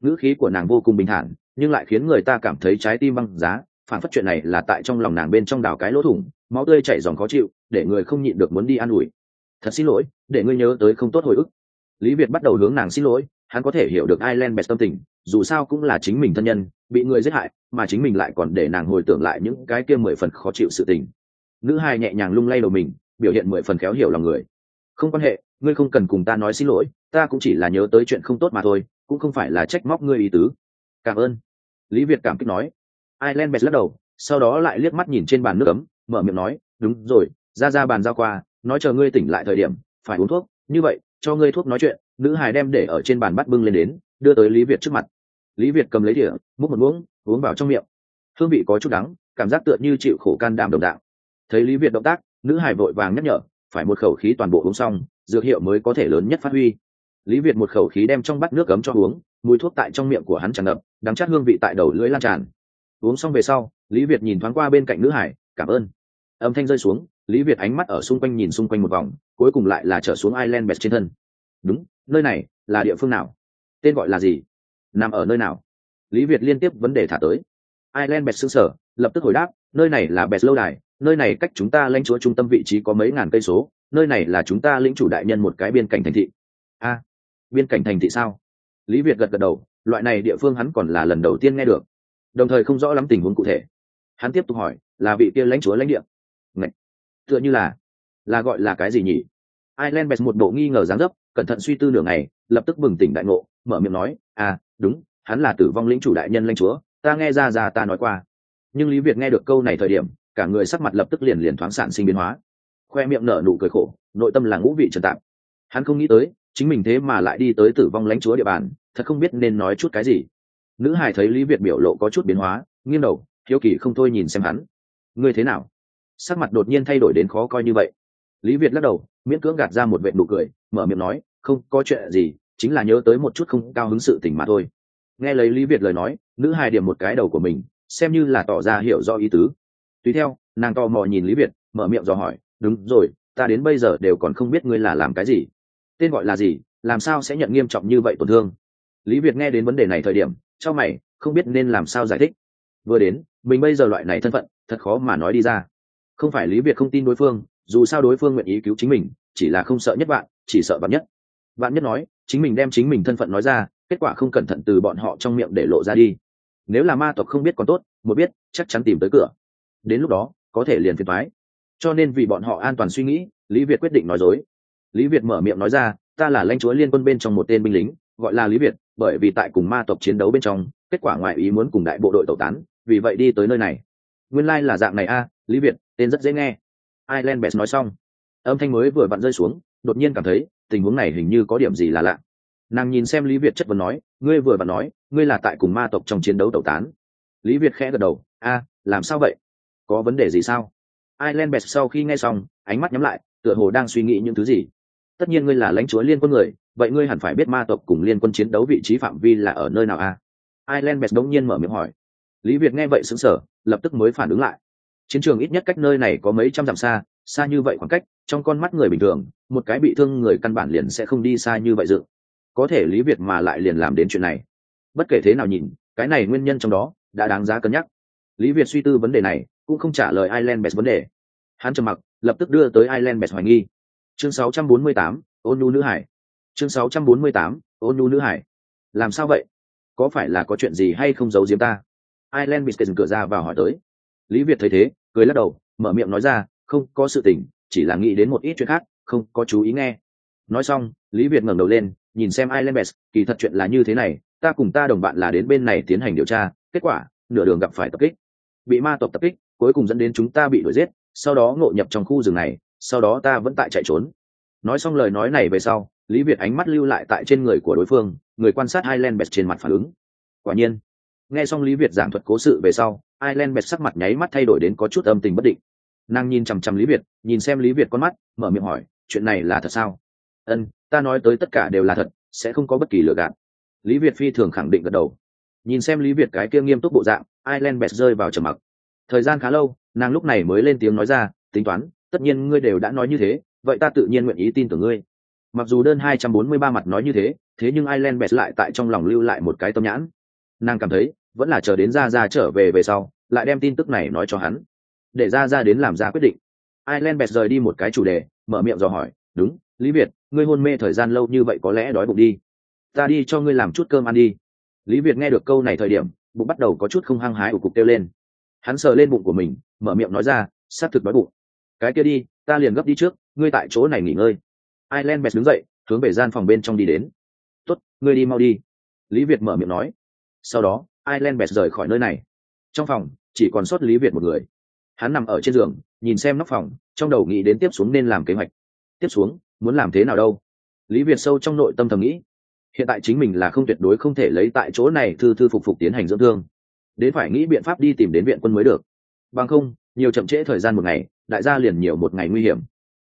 ngữ khí của nàng vô cùng bình thản, nhưng lại khiến người ta cảm thấy trái tim băng giá, phản phất chuyện này là tại trong lòng nàng bên trong đào cái lỗ thủng, máu tươi chảy dòng khó chịu, để người không nhịn được muốn đi an ủi. Thật xin lỗi, để ngươi nhớ tới không tốt hồi ức. Lý việt bắt đầu hướng nàng xin lỗi, hắn có thể hiểu được Ireland Best tâm tình, dù sao cũng là chính mình thân nhân, bị người giết hại, mà chính mình lại còn để nàng hồi tưởng lại những cái kia mười phần khó chịu sự tình. Nữ hai nhẹ nhàng lung lay đầu mình, biểu hiện mười phần khéo hiểu lòng người. Không quan hệ ngươi không cần cùng ta nói xin lỗi, ta cũng chỉ là nhớ tới chuyện không tốt mà thôi, cũng không phải là trách móc ngươi ý tứ. Cảm ơn. Lý việt cảm kích nói. Ireland bẹt lắc đầu, sau đó lại liếc mắt nhìn trên bàn nước ấm, mở miệng nói, đúng rồi, ra ra bàn giao qua, nói chờ ngươi tỉnh lại thời điểm, phải uống thuốc. Như vậy, cho ngươi thuốc nói chuyện. Nữ hài đem để ở trên bàn bắt bưng lên đến, đưa tới lý việt trước mặt. Lý việt cầm lấy đĩa múc một muỗng, uống vào trong miệng. Hương vị có chút đắng, cảm giác tựa như chịu khổ can đảm đồng đạo. Thấy lý việt động tác, nữ hải vội vàng nhắc nhở, phải một khẩu khí toàn bộ uống xong dược hiệu mới có thể lớn nhất phát huy. Lý việt một khẩu khí đem trong bát nước cấm cho uống, mùi thuốc tại trong miệng của hắn tràn ngập, đắng chát hương vị tại đầu lưỡi lan tràn. Uống xong về sau, lý việt nhìn thoáng qua bên cạnh nữ hải, cảm ơn. Âm thanh rơi xuống, lý việt ánh mắt ở xung quanh nhìn xung quanh một vòng, cuối cùng lại là trở xuống ireland bẹt trên thân. Đúng, nơi này là địa phương nào? Tên gọi là gì? Nằm ở nơi nào? Lý việt liên tiếp vấn đề thả tới. Ireland bẹt xương sở, lập tức hồi đáp, nơi này là bẹt lâu đài, nơi này cách chúng ta lãnh chúa trung tâm vị trí có mấy ngàn cây số nơi này là chúng ta lĩnh chủ đại nhân một cái biên cảnh thành thị. A à, biên cảnh thành thị sao? Lý việt gật gật đầu loại này địa phương hắn còn là lần đầu tiên nghe được. Đồng thời không rõ lắm tình huống cụ thể. Hắn tiếp tục hỏi là vị kia lãnh chúa lãnh địa? Ngạch, tựa như là là gọi là cái gì nhỉ? Ireland best một bộ nghi ngờ dáng dấp cẩn thận suy tư nửa ngày lập tức bừng tỉnh đại ngộ mở miệng nói à đúng hắn là tử vong lĩnh chủ đại nhân lãnh chúa ta nghe ra ra ta nói qua. Nhưng lý việt nghe được câu này thời điểm cả người sắc mặt lập tức liền liền thoáng sản sinh biến hóa khoe miệng nở nụ cười khổ, nội tâm là ngũ vị trần tạp. Hắn không nghĩ tới, chính mình thế mà lại đi tới tử vong lãnh chúa địa bàn, thật không biết nên nói chút cái gì. Nữ hải thấy lý việt biểu lộ có chút biến hóa, nghiêng đầu, hiếu kỳ không thôi nhìn xem hắn. Ngươi thế nào? Sắc mặt đột nhiên thay đổi đến khó coi như vậy. Lý việt lắc đầu, miễn cưỡng gạt ra một vệ nụ cười, mở miệng nói, không có chuyện gì, chính là nhớ tới một chút không cao hứng sự tình mà thôi. Nghe lấy lý việt lời nói, nữ hài điểm một cái đầu của mình, xem như là tỏ ra hiểu do ý tứ. Tùy theo, nàng tò mò nhìn lý việt, mở miệng dò hỏi đúng rồi, ta đến bây giờ đều còn không biết ngươi là làm cái gì. Tên gọi là gì, làm sao sẽ nhận nghiêm trọng như vậy tổn thương? Lý việt nghe đến vấn đề này thời điểm, cho mày, không biết nên làm sao giải thích. Vừa đến, mình bây giờ loại này thân phận, thật khó mà nói đi ra. Không phải lý việt không tin đối phương, dù sao đối phương nguyện ý cứu chính mình, chỉ là không sợ nhất bạn, chỉ sợ bạn nhất. Bạn nhất nói, chính mình đem chính mình thân phận nói ra, kết quả không cẩn thận từ bọn họ trong miệng để lộ ra đi. Nếu là ma tộc không biết còn tốt, một biết, chắc chắn tìm tới cửa. Đến lúc đó, có thể liền phiền thoái cho nên vì bọn họ an toàn suy nghĩ, lý việt quyết định nói dối. Lý việt mở miệng nói ra, ta là lãnh chúa liên quân bên trong một tên binh lính, gọi là lý việt, bởi vì tại cùng ma tộc chiến đấu bên trong, kết quả ngoại ý muốn cùng đại bộ đội tẩu tán, vì vậy đi tới nơi này. Nguyên lai、like、là dạng này a, lý việt, tên rất dễ nghe. Ireland best nói xong, âm thanh mới vừa vặn rơi xuống, đột nhiên cảm thấy, tình huống này hình như có điểm gì là lạ. Nàng nhìn xem lý việt chất vấn nói, ngươi vừa vặn nói, ngươi là tại cùng ma tộc trong chiến đấu tẩu tán. Lý việt khẽ gật đầu, a, làm sao vậy? Có vấn đề gì sao? Ireland best sau khi nghe xong, ánh mắt nhắm lại, tựa hồ đang suy nghĩ những thứ gì. Tất nhiên ngươi là lãnh chúa liên quân người, vậy ngươi hẳn phải biết ma tộc cùng liên quân chiến đấu vị trí phạm vi là ở nơi nào a à? ireland best đống nhiên mở miệng hỏi. Lý việt nghe vậy sững sờ, lập tức mới phản ứng lại. Chiến trường ít nhất cách nơi này có mấy trăm dặm xa xa như vậy khoảng cách, trong con mắt người bình thường, một cái bị thương người căn bản liền sẽ không đi xa như vậy dự. Có thể lý việt mà lại liền làm đến chuyện này. Bất kể thế nào nhìn, cái này nguyên nhân trong đó, đã đáng giá cân nhắc. Lý việt suy tư vấn đề này cũng không trả lời ireland best vấn đề. Hắn trầm mặc lập tức đưa tới ireland best hoài nghi. Chương 648, ôn nhu nữ hải. Chương 648, ôn nhu nữ hải. Làm sao vậy? Có phải là có chuyện gì hay không giấu giếm ta? Ireland best cửa ra vào hỏi tới. Lý việt thấy thế cười lắc đầu mở miệng nói ra không có sự tình chỉ là nghĩ đến một ít chuyện khác không có chú ý nghe. Nói xong lý việt ngẩng đầu lên nhìn xem ireland best kỳ thật chuyện là như thế này ta cùng ta đồng bạn là đến bên này tiến hành điều tra kết quả nửa đường gặp phải tập kích. Bị ma tộc tập kích cuối cùng dẫn đến chúng ta bị đuổi giết, sau đó ngộ nhập trong khu rừng này, sau đó ta vẫn tại chạy trốn. Nói xong lời nói này về sau, lý việt ánh mắt lưu lại tại trên người của đối phương, người quan sát ireland best trên mặt phản ứng. Quả nhiên, nghe xong lý việt giảng thuật cố sự về sau ireland best sắc mặt nháy mắt thay đổi đến có chút âm tình bất định. Nàng nhìn chằm chằm lý việt, nhìn xem lý việt con mắt, mở miệng hỏi, chuyện này là thật sao? Ân ta nói tới tất cả đều là thật, sẽ không có bất kỳ lừa gạt. Lý việt phi thường khẳng định gật đầu. Nhìn xem lý việt cái kia nghiêm túc bộ dạng ireland best rơi vào trầm mặc thời gian khá lâu, nàng lúc này mới lên tiếng nói ra, tính toán, tất nhiên ngươi đều đã nói như thế, vậy ta tự nhiên nguyện ý tin tưởng ngươi. Mặc dù đơn 243 mặt nói như thế thế nhưng ireland bẹt lại tại trong lòng lưu lại một cái tâm nhãn. Nàng cảm thấy, vẫn là chờ đến ra ra trở về về sau, lại đem tin tức này nói cho hắn. Để ra ra đến làm ra quyết định. Ireland bẹt rời đi một cái chủ đề, mở miệng dò hỏi, đúng, lý việt, ngươi hôn mê thời gian lâu như vậy có lẽ đói bụng đi. Ta đi cho ngươi làm chút cơm ăn đi. Lý việt nghe được câu này thời điểm, bụng bắt đầu có chút không hăng hái, ủ cục kêu lên hắn sờ lên bụng của mình, mở miệng nói ra, xác thực đói bụng. Cái kia đi, ta liền gấp đi trước, ngươi tại chỗ này nghỉ ngơi. Ireland best đứng dậy, hướng về gian phòng bên trong đi đến. Tốt, ngươi đi mau đi. Lý việt mở miệng nói. Sau đó, ireland best rời khỏi nơi này. Trong phòng, chỉ còn sót lý việt một người. Hắn nằm ở trên giường, nhìn xem nóc phòng, trong đầu nghĩ đến tiếp xuống nên làm kế hoạch. Tiếp xuống, muốn làm thế nào đâu? Lý việt sâu trong nội tâm thầm nghĩ. Hiện tại chính mình là không tuyệt đối không thể lấy tại chỗ này thư thư phục phục tiến hành dưỡng thương đến phải nghĩ biện pháp đi tìm đến viện quân mới được. Bằng không, nhiều chậm trễ thời gian một ngày, đại gia liền nhiều một ngày nguy hiểm.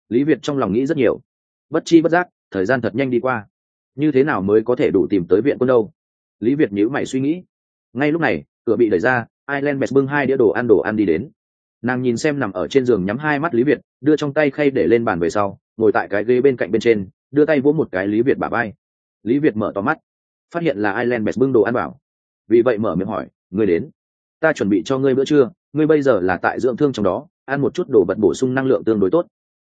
Lý việt trong lòng nghĩ rất nhiều. Bất chi bất giác, thời gian thật nhanh đi qua. Như thế nào mới có thể đủ tìm tới viện quân đâu? Lý việt nhíu mày suy nghĩ. Ngay lúc này, cửa bị đẩy ra, ireland bẹt bưng hai đĩa đồ ăn đồ ăn đi đến. Nàng nhìn xem nằm ở trên giường nhắm hai mắt lý việt, đưa trong tay khay để lên bàn về sau, ngồi tại cái ghế bên cạnh bên trên, đưa tay vỗ một cái lý việt bà bay lý việt mở to mắt, phát hiện là ireland bẹt bưng đồ ăn bảo vì vậy mở miệng hỏi ngươi đến. Ta chuẩn bị cho ngươi bữa trưa, ngươi bây giờ là tại dưỡng thương trong đó, ăn một chút đồ vật bổ sung năng lượng tương đối tốt.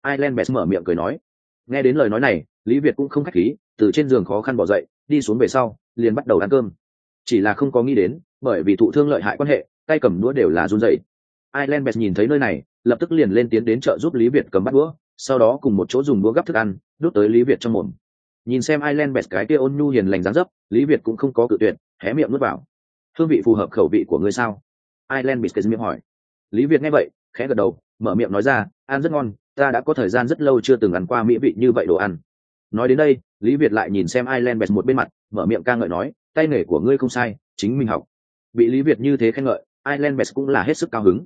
Ireland bẹt mở miệng cười nói. Nghe đến lời nói này, lý việt cũng không khách khí, từ trên giường khó khăn bỏ dậy, đi xuống về sau, liền bắt đầu ăn cơm. Chỉ là không có nghĩ đến, bởi vì thụ thương lợi hại quan hệ, tay cầm đũa đều là run dậy ireland bẹt nhìn thấy nơi này, lập tức liền lên tiến đến chợ giúp lý việt cầm bắt đũa, sau đó cùng một chỗ dùng đũa gắp thức ăn, đút tới lý việt trong mồm. Nhìn xem ireland bẹt cái kia ôn nhu hiền lành dáng dấp, lý việt cũng không có cự tuyệt, hé miệng nuốt vào hương vị phù hợp khẩu vị của ngươi sao? Ireland biscuit miệng hỏi. Lý việt nghe vậy, khẽ gật đầu, mở miệng nói ra, ăn rất ngon, ta đã có thời gian rất lâu chưa từng ăn qua mỹ vị như vậy đồ ăn. Nói đến đây, lý việt lại nhìn xem ireland biscuit một bên mặt, mở miệng ca ngợi nói, tay nghề của ngươi không sai, chính mình học. Bị lý việt như thế khen ngợi ireland biscuit cũng là hết sức cao hứng.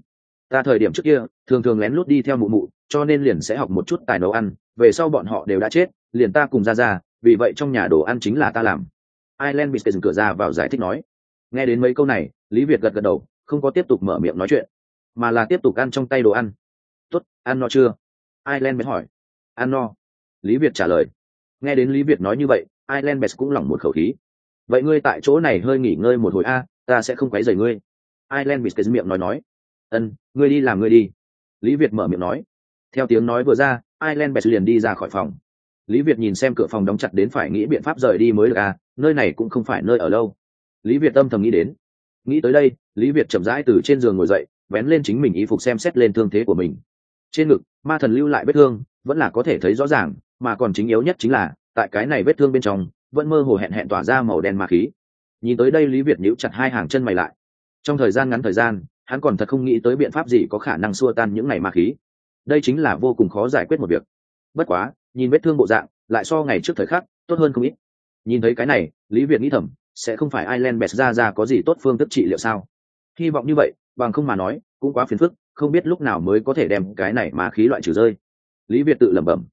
Ta thời điểm trước kia, thường thường lén lút đi theo mụ mụ, cho nên liền sẽ học một chút tài nấu ăn, về sau bọn họ đều đã chết, liền ta cùng ra ra vì vậy trong nhà đồ ăn chính là ta làm. Ireland biscuit cửa ra vào giải thích nói nghe đến mấy câu này, lý việt gật gật đầu, không có tiếp tục mở miệng nói chuyện, mà là tiếp tục ăn trong tay đồ ăn. Tuất ăn no chưa? Ireland mới hỏi. Ăn no. Lý việt trả lời. Nghe đến lý việt nói như vậy, ireland bịt cũng lỏng một khẩu khí. Vậy ngươi tại chỗ này hơi nghỉ ngơi một hồi a, ta sẽ không quấy rầy ngươi. Ireland bịt miệng nói nói. Ân, ngươi đi làm ngươi đi. Lý việt mở miệng nói. Theo tiếng nói vừa ra, ireland bẹt liền đi ra khỏi phòng. Lý việt nhìn xem cửa phòng đóng chặt đến phải nghĩ biện pháp rời đi mới được à nơi này cũng không phải nơi ở lâu lý việt âm thầm nghĩ đến. Nghĩ tới đây, lý việt chậm rãi từ trên giường ngồi dậy, vén lên chính mình y phục xem xét lên thương thế của mình. Trên ngực, ma thần lưu lại vết thương, vẫn là có thể thấy rõ ràng, mà còn chính yếu nhất chính là, tại cái này vết thương bên trong, vẫn mơ hồ hẹn hẹn tỏa ra màu đen ma khí. Nhìn tới đây lý việt nhíu chặt hai hàng chân mày lại. Trong thời gian ngắn thời gian, hắn còn thật không nghĩ tới biện pháp gì có khả năng xua tan những ngày ma khí. Đây chính là vô cùng khó giải quyết một việc. Bất quá, nhìn vết thương bộ dạng, lại so ngày trước thời khắc, tốt hơn không ít. Nhìn thấy cái này, lý việt nghĩ thầm sẽ không phải ireland Best ra ra có gì tốt phương thức trị liệu sao? Hy vọng như vậy, bằng không mà nói, cũng quá phiền phức, không biết lúc nào mới có thể đem cái này mà khí loại trừ rơi. Lý việt tự lẩm bẩm.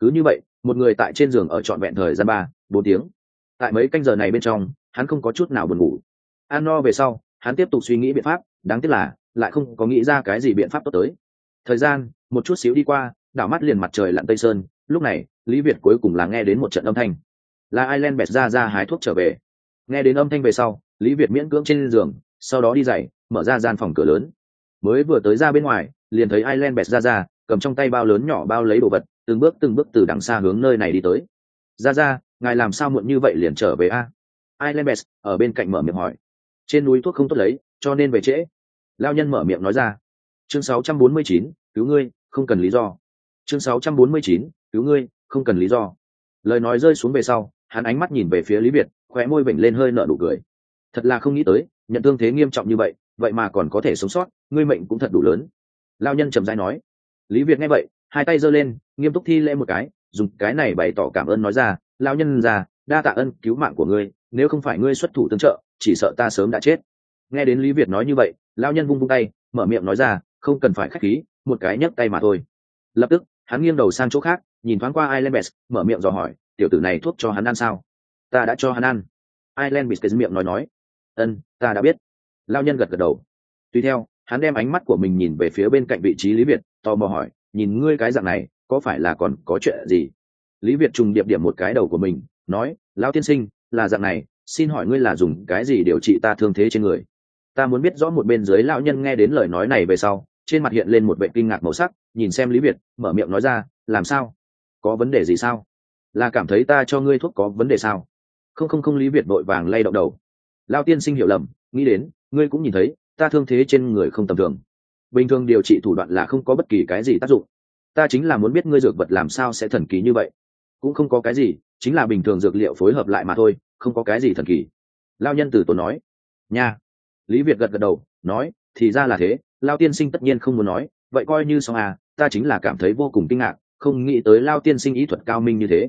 Cứ như vậy, một người tại trên giường ở trọn vẹn thời gian ba, bốn tiếng. Tại mấy canh giờ này bên trong, hắn không có chút nào buồn ngủ. An no về sau, hắn tiếp tục suy nghĩ biện pháp, đáng tiếc là, lại không có nghĩ ra cái gì biện pháp tốt tới. Thời gian, một chút xíu đi qua, đảo mắt liền mặt trời lặn tây sơn. Lúc này, lý việt cuối cùng là nghe đến một trận âm thanh. Là ireland bẹt ra ra hái thuốc trở về nghe đến âm thanh về sau lý việt miễn cưỡng trên giường sau đó đi dậy mở ra gian phòng cửa lớn. Mới vừa tới ra bên ngoài liền thấy ireland bẹt ra ra cầm trong tay bao lớn nhỏ bao lấy đồ vật từng bước từng bước từ đằng xa hướng nơi này đi tới. Ra ra ngài làm sao muộn như vậy liền trở về a? Ireland bẹt ở bên cạnh mở miệng hỏi. Trên núi thuốc không tốt lấy cho nên về trễ. Lao nhân mở miệng nói ra. Chương 649, cứu ngươi không cần lý do. Chương 649, cứu ngươi không cần lý do. Lời nói rơi xuống về sau hắn ánh mắt nhìn về phía lý việt khóe môi vểnh lên hơi nở nụ cười. Thật là không nghĩ tới nhận thương thế nghiêm trọng như vậy vậy mà còn có thể sống sót ngươi mệnh cũng thật đủ lớn. Lao nhân trầm dai nói. Lý việt nghe vậy hai tay giơ lên nghiêm túc thi lễ một cái dùng cái này bày tỏ cảm ơn nói ra lao nhân già, đa tạ ân cứu mạng của ngươi nếu không phải ngươi xuất thủ tương trợ chỉ sợ ta sớm đã chết. Nghe đến lý việt nói như vậy lao nhân vung vung tay mở miệng nói ra không cần phải k h á c h khí một cái nhấc tay mà thôi. Lập tức hắn nghiêng đầu sang chỗ khác nhìn thoáng qua ireland best mở miệng dò hỏi tiểu tử này thuốc cho hắn ăn sao? Ta đã cho hắn ăn. Ireland bị cái miệng nói nói. Ân, ta đã biết. Lao nhân gật gật đầu. Tuy theo, hắn đem ánh mắt của mình nhìn về phía bên cạnh vị trí lý việt, tò mò hỏi, nhìn ngươi cái dạng này, có phải là còn có chuyện gì? Lý việt trùng điệp điểm một cái đầu của mình, nói, lao tiên sinh, là dạng này, xin hỏi ngươi là dùng cái gì điều trị ta thương thế trên người? Ta muốn biết rõ một bên dưới lão nhân nghe đến lời nói này về sau, trên mặt hiện lên một vệ kinh ngạc màu sắc, nhìn xem lý việt, mở miệng nói ra, làm sao? Có vấn đề gì sao? Là cảm thấy ta cho ngươi thuốc có vấn đề sao? Không không không lý việt vội vàng lay động đầu. Lao tiên sinh hiểu lầm, nghĩ đến, ngươi cũng nhìn thấy, ta thương thế trên người không tầm thường. Bình thường điều trị thủ đoạn là không có bất kỳ cái gì tác dụng. Ta chính là muốn biết ngươi dược vật làm sao sẽ thần kỳ như vậy. Cũng không có cái gì, chính là bình thường dược liệu phối hợp lại mà thôi, không có cái gì thần kỳ. Lao nhân từ tốn nói. Nha. Lý việt gật gật đầu, nói, thì ra là thế, lao tiên sinh tất nhiên không muốn nói, vậy coi như xong à ta chính là cảm thấy vô cùng kinh ngạc, không nghĩ tới lao tiên sinh ý thuật cao minh như thế.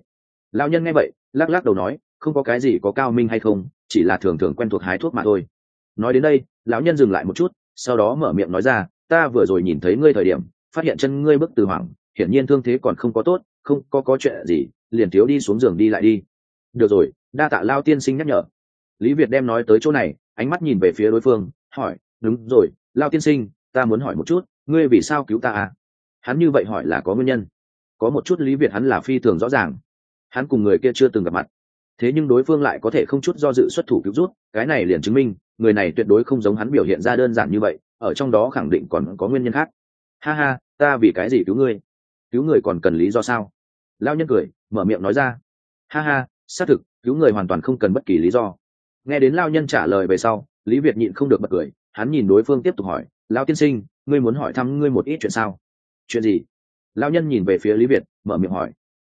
Lao nhân nghe vậy, lắc lắc đầu nói không có cái gì có cao minh hay không, chỉ là thường thường quen thuộc hái thuốc mà thôi. Nói đến đây, lão nhân dừng lại một chút, sau đó mở miệng nói ra, ta vừa rồi nhìn thấy ngươi thời điểm, phát hiện chân ngươi bước từ hoảng, hiển nhiên thương thế còn không có tốt, không có có chuyện gì, liền thiếu đi xuống giường đi lại đi. Được rồi, đa tạ lao tiên sinh nhắc nhở. Lý việt đem nói tới chỗ này, ánh mắt nhìn về phía đối phương, hỏi, đúng rồi lao tiên sinh, ta muốn hỏi một chút, ngươi vì sao cứu ta à? Hắn như vậy hỏi là có nguyên nhân. Có một chút lý việt hắn là phi thường rõ ràng. Hắn cùng người kia chưa từng gặp mặt thế nhưng đối phương lại có thể không chút do dự xuất thủ cứu rút cái này liền chứng minh, người này tuyệt đối không giống hắn biểu hiện ra đơn giản như vậy, ở trong đó khẳng định còn có nguyên nhân khác. Ha ha, ta vì cái gì cứu ngươi? Cứu người còn cần lý do sao? Lao nhân cười, mở miệng nói ra. Ha ha, xác thực, cứu người hoàn toàn không cần bất kỳ lý do. Nghe đến lao nhân trả lời về sau, lý việt nhịn không được bật cười, hắn nhìn đối phương tiếp tục hỏi lao tiên sinh, ngươi muốn hỏi thăm ngươi một ít chuyện sao? Chuyện gì? Lao nhân nhìn về phía lý việt, mở miệng hỏi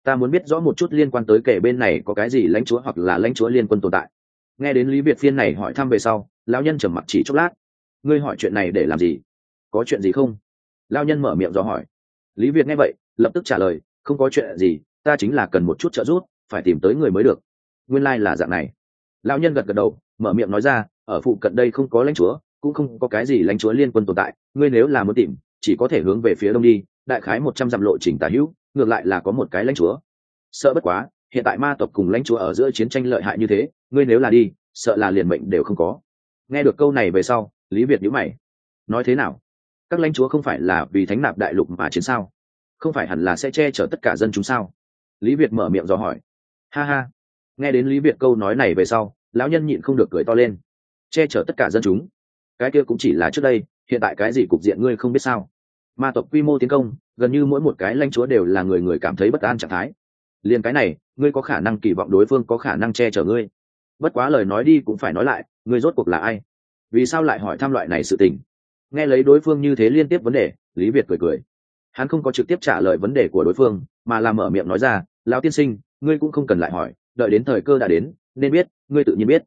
ta muốn biết rõ một chút liên quan tới kể bên này có cái gì lãnh chúa hoặc là lãnh chúa liên quân tồn tại. Nghe đến lý việt phiên này hỏi thăm về sau, lão nhân trầm mặc chỉ chốc lát. Ngươi hỏi chuyện này để làm gì? Có chuyện gì không? Lao nhân mở miệng do hỏi. Lý việt nghe vậy, lập tức trả lời, không có chuyện gì, ta chính là cần một chút trợ giúp, phải tìm tới người mới được. Nguyên lai、like、là dạng này. Lao nhân gật gật đầu, mở miệng nói ra, ở phụ cận đây không có lãnh chúa, cũng không có cái gì lãnh chúa liên quân tồn tại, ngươi nếu là muốn tìm, chỉ có thể hướng về phía đông đi, đại khái một trăm dặm lộ trình tả hữu ngược lại là có một cái lãnh chúa. Sợ bất quá, hiện tại ma tộc cùng lãnh chúa ở giữa chiến tranh lợi hại như thế, ngươi nếu là đi, sợ là liền mệnh đều không có. Nghe được câu này về sau, lý việt nhữ mày. Nói thế nào? Các lãnh chúa không phải là vì thánh nạp đại lục mà chiến sao? Không phải hẳn là sẽ che chở tất cả dân chúng sao? Lý việt mở miệng dò hỏi. Ha ha. Nghe đến lý việt câu nói này về sau, lão nhân nhịn không được cười to lên. Che chở tất cả dân chúng? Cái kia cũng chỉ là trước đây, hiện tại cái gì cục diện ngươi không biết sao? Ma tộc quy mô tiến công, gần như mỗi một cái lãnh chúa đều là người người cảm thấy bất an trạng thái. Liền cái này, ngươi có khả năng kỳ vọng đối phương có khả năng che chở ngươi. Bất quá lời nói đi cũng phải nói lại, ngươi rốt cuộc là ai? Vì sao lại hỏi thăm loại này sự tình? Nghe lấy đối phương như thế liên tiếp vấn đề, lý việt cười cười. Hắn không có trực tiếp trả lời vấn đề của đối phương, mà làm mở miệng nói ra, lão tiên sinh, ngươi cũng không cần lại hỏi, đợi đến thời cơ đã đến, nên biết, ngươi tự nhiên biết.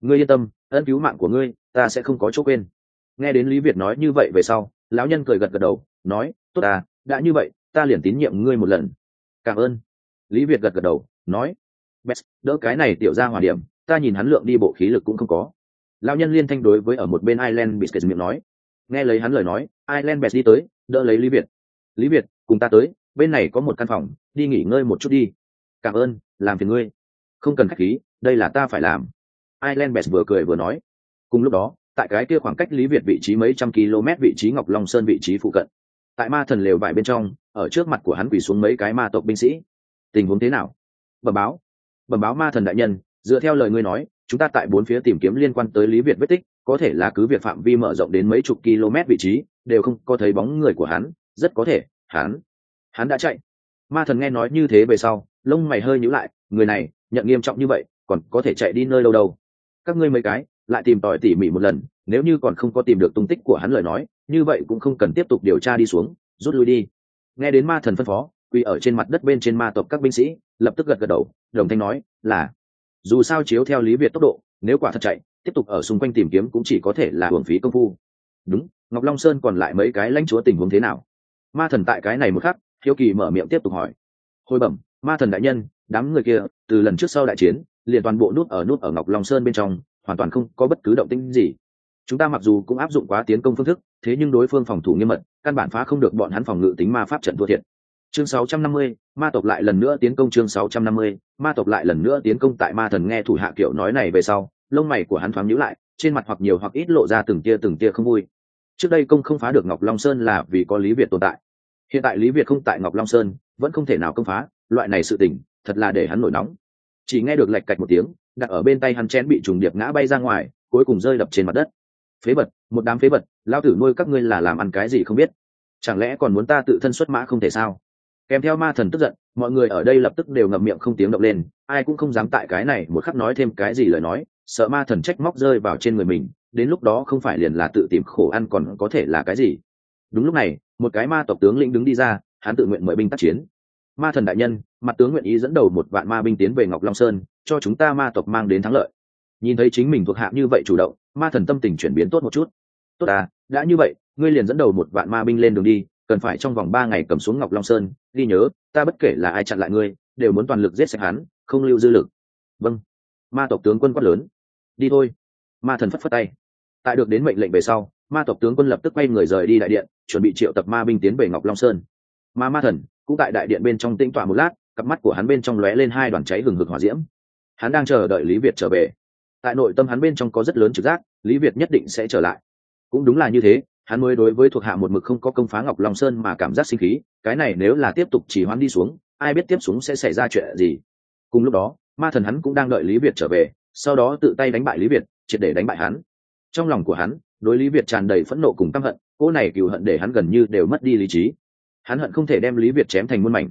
Ngươi yên tâm, ân cứu mạng của ngươi, ta sẽ không có chỗ quên. Nghe đến lý việt nói như vậy về sau lão nhân cười gật gật đầu, nói, tốt à đã như vậy, ta liền tín nhiệm ngươi một lần. Cảm ơn. Lý việt gật gật đầu, nói best đỡ cái này tiểu ra hòa điểm, ta nhìn hắn lượng đi bộ khí lực cũng không có. Lão nhân liên thanh đối với ở một bên ireland biscuit miệng nói. Nghe lấy hắn lời nói ireland best đi tới, đỡ lấy lý việt. Lý việt, cùng ta tới, bên này có một căn phòng, đi nghỉ ngơi một chút đi. Cảm ơn, làm phiền ngươi. Không cần khách khí, đây là ta phải làm. Ireland best vừa cười vừa nói. Cùng lúc đó tại cái kia khoảng cách lý việt vị trí mấy trăm km vị trí ngọc long sơn vị trí phụ cận. Tại ma thần lều vải bên trong, ở trước mặt của hắn quỳ xuống mấy cái ma tộc binh sĩ. Tình huống thế nào? Bẩm báo. Bẩm báo ma thần đại nhân, dựa theo lời ngươi nói, chúng ta tại bốn phía tìm kiếm liên quan tới lý việt vết tích, có thể là cứ việc phạm vi mở rộng đến mấy chục km vị trí, đều không có thấy bóng người của hắn, rất có thể, hắn hắn đã chạy. Ma thần nghe nói như thế về sau, lông mày hơi nhíu lại, người này, nhận nghiêm trọng như vậy, còn có thể chạy đi nơi đâu đâu? Các ngươi mấy cái lại tìm tòi tỉ mỉ một lần, nếu như còn không có tìm được tung tích của hắn lời nói, như vậy cũng không cần tiếp tục điều tra đi xuống, rút lui đi. Nghe đến ma thần phân phó, quỳ ở trên mặt đất bên trên ma tộc các binh sĩ, lập tức gật gật đầu, đồng thanh nói, là. Dù sao chiếu theo lý việt tốc độ, nếu quả thật chạy, tiếp tục ở xung quanh tìm kiếm cũng chỉ có thể là hưởng phí công phu. Đúng, ngọc long sơn còn lại mấy cái lãnh chúa tình huống thế nào? Ma thần tại cái này một khắc, hiếu kỳ mở miệng tiếp tục hỏi. Hồi bẩm, ma thần đại nhân, đám người kia, từ lần trước sau đại chiến, liền toàn bộ nút ở nút ở ngọc long sơn bên trong hoàn toàn không có bất cứ động tĩnh gì. Chúng ta mặc dù cũng áp dụng quá tiến công phương thức thế nhưng đối phương phòng thủ nghiêm mật căn bản phá không được bọn hắn phòng ngự tính ma pháp trận thua thiệt. Chương 650, ma tộc lại lần nữa tiến công chương 650, ma tộc lại lần nữa tiến công tại ma thần nghe thủ hạ kiểu nói này về sau lông mày của hắn thoáng nhíu lại trên mặt hoặc nhiều hoặc ít lộ ra từng tia từng tia không vui. Trước đây công không phá được ngọc long sơn là vì có lý việt tồn tại. Hiện tại lý việt không tại ngọc long sơn vẫn không thể nào công phá loại này sự tình thật là để hắn nổi nóng. Chỉ nghe được lạch cạch một tiếng đặt ở bên tay hắn chén bị trùng điệp ngã bay ra ngoài, cuối cùng rơi đập trên mặt đất. Phế vật, một đám phế vật, lao tử nuôi các ngươi là làm ăn cái gì không biết? Chẳng lẽ còn muốn ta tự thân xuất mã không thể sao? Kèm theo ma thần tức giận, mọi người ở đây lập tức đều ngậm miệng không tiếng động lên, ai cũng không dám tại cái này một khắc nói thêm cái gì lời nói, sợ ma thần trách móc rơi vào trên người mình, đến lúc đó không phải liền là tự tìm khổ ăn còn có thể là cái gì? Đúng lúc này, một cái ma tộc tướng lĩnh đứng đi ra, hắn tự nguyện mời binh tác chiến. Ma thần đại nhân mặt tướng nguyện ý dẫn đầu một vạn ma binh tiến về ngọc long sơn, cho chúng ta ma tộc mang đến thắng lợi. Nhìn thấy chính mình thuộc hạ như vậy chủ động, ma thần tâm tình chuyển biến tốt một chút. Tốt à đã như vậy, ngươi liền dẫn đầu một vạn ma binh lên đường đi, cần phải trong vòng ba ngày cầm xuống ngọc long sơn. Ghi nhớ, ta bất kể là ai chặn lại ngươi, đều muốn toàn lực giết sạch hắn, không lưu dư lực. Vâng. Ma tộc tướng quân quát lớn. Đi thôi. Ma thần phất phất tay. Tại được đến mệnh lệnh về sau, ma tộc tướng quân lập tức quay người rời đi đại điện, chuẩn bị triệu tập ma binh tiến về ngọc long sơn. Ma ma thần, cũng tại đại điện bên trong tĩnh tọa một lát cặp mắt của hắn bên trong lóe lên hai đoàn cháy hừng hực hỏa diễm. Hắn đang chờ đợi lý việt trở về. Tại nội tâm hắn bên trong có rất lớn trực giác, lý việt nhất định sẽ trở lại. Cũng đúng là như thế, hắn mới đối với thuộc hạ một mực không có công phá ngọc long sơn mà cảm giác sinh khí, cái này nếu là tiếp tục chỉ hoãn đi xuống, ai biết tiếp xuống sẽ xảy ra chuyện gì. Cùng lúc đó, ma thần hắn cũng đang đợi lý việt trở về, sau đó tự tay đánh bại lý việt, triệt để đánh bại hắn. Trong lòng của hắn, đối lý việt tràn đầy phẫn nộ cùng căm hận cô này cựu hận để hắn gần như đều mất đi lý trí. Hắn hận không thể đem lý việt chém thành muôn mảnh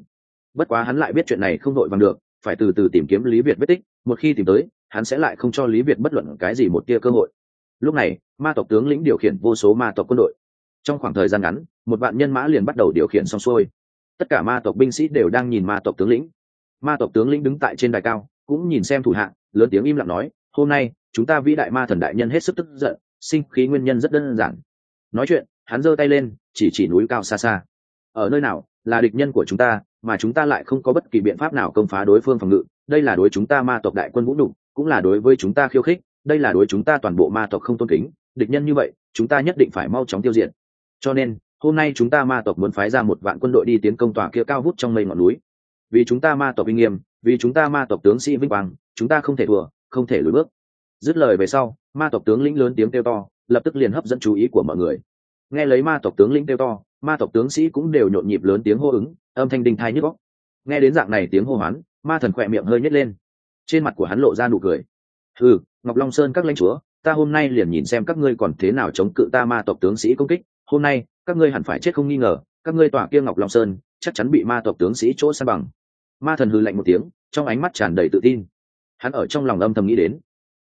bất quá hắn lại biết chuyện này không đội vàng được, phải từ từ tìm kiếm lý việt vết tích, một khi tìm tới, hắn sẽ lại không cho lý việt bất luận cái gì một tia cơ hội. Lúc này, ma tộc tướng lĩnh điều khiển vô số ma tộc quân đội. Trong khoảng thời gian ngắn, một vạn nhân mã liền bắt đầu điều khiển xong xuôi. Tất cả ma tộc binh sĩ đều đang nhìn ma tộc tướng lĩnh. Ma tộc tướng lĩnh đứng tại trên đài cao, cũng nhìn xem thủ hạng lớn tiếng im lặng nói, hôm nay, chúng ta vĩ đại ma thần đại nhân hết sức tức giận, sinh khí nguyên nhân rất đơn giản. Nói chuyện, hắn giơ tay lên, chỉ chỉ núi cao xa xa ở nơi nào là địch nhân của chúng ta, mà chúng ta lại không có bất kỳ biện pháp nào công phá đối phương phòng ngự. Đây là đối chúng ta ma tộc đại quân vũ đủ cũng là đối với chúng ta khiêu khích, đây là đối chúng ta toàn bộ ma tộc không tôn kính. Địch nhân như vậy, chúng ta nhất định phải mau chóng tiêu diệt. Cho nên, hôm nay chúng ta ma tộc muốn phái ra một vạn quân đội đi tiến công tòa kia cao vút trong mây ngọn núi. Vì chúng ta ma tộc uy nghiêm, vì chúng ta ma tộc tướng sĩ vinh quang, chúng ta không thể thua, không thể lùi bước. Dứt lời về sau, ma tộc tướng lĩnh lớn tiếng kêu to, lập tức liền hấp dẫn chú ý của mọi người. Nghe lấy ma tộc tướng lĩnh kêu to ma tộc tướng sĩ cũng đều nhộn nhịp lớn tiếng hô ứng, âm thanh đinh thai nhức góc nghe đến dạng này tiếng hô hoán, ma thần khỏe miệng hơi nhét lên. Trên mặt của hắn lộ ra nụ cười. Ừ ngọc long sơn các lãnh chúa, ta hôm nay liền nhìn xem các ngươi còn thế nào chống cự ta ma tộc tướng sĩ công kích. Hôm nay, các ngươi hẳn phải chết không nghi ngờ, các ngươi tỏa kia ngọc long sơn, chắc chắn bị ma tộc tướng sĩ chỗ san bằng. Ma thần hư lạnh một tiếng, trong ánh mắt tràn đầy tự tin. Hắn ở trong lòng âm thầm nghĩ đến.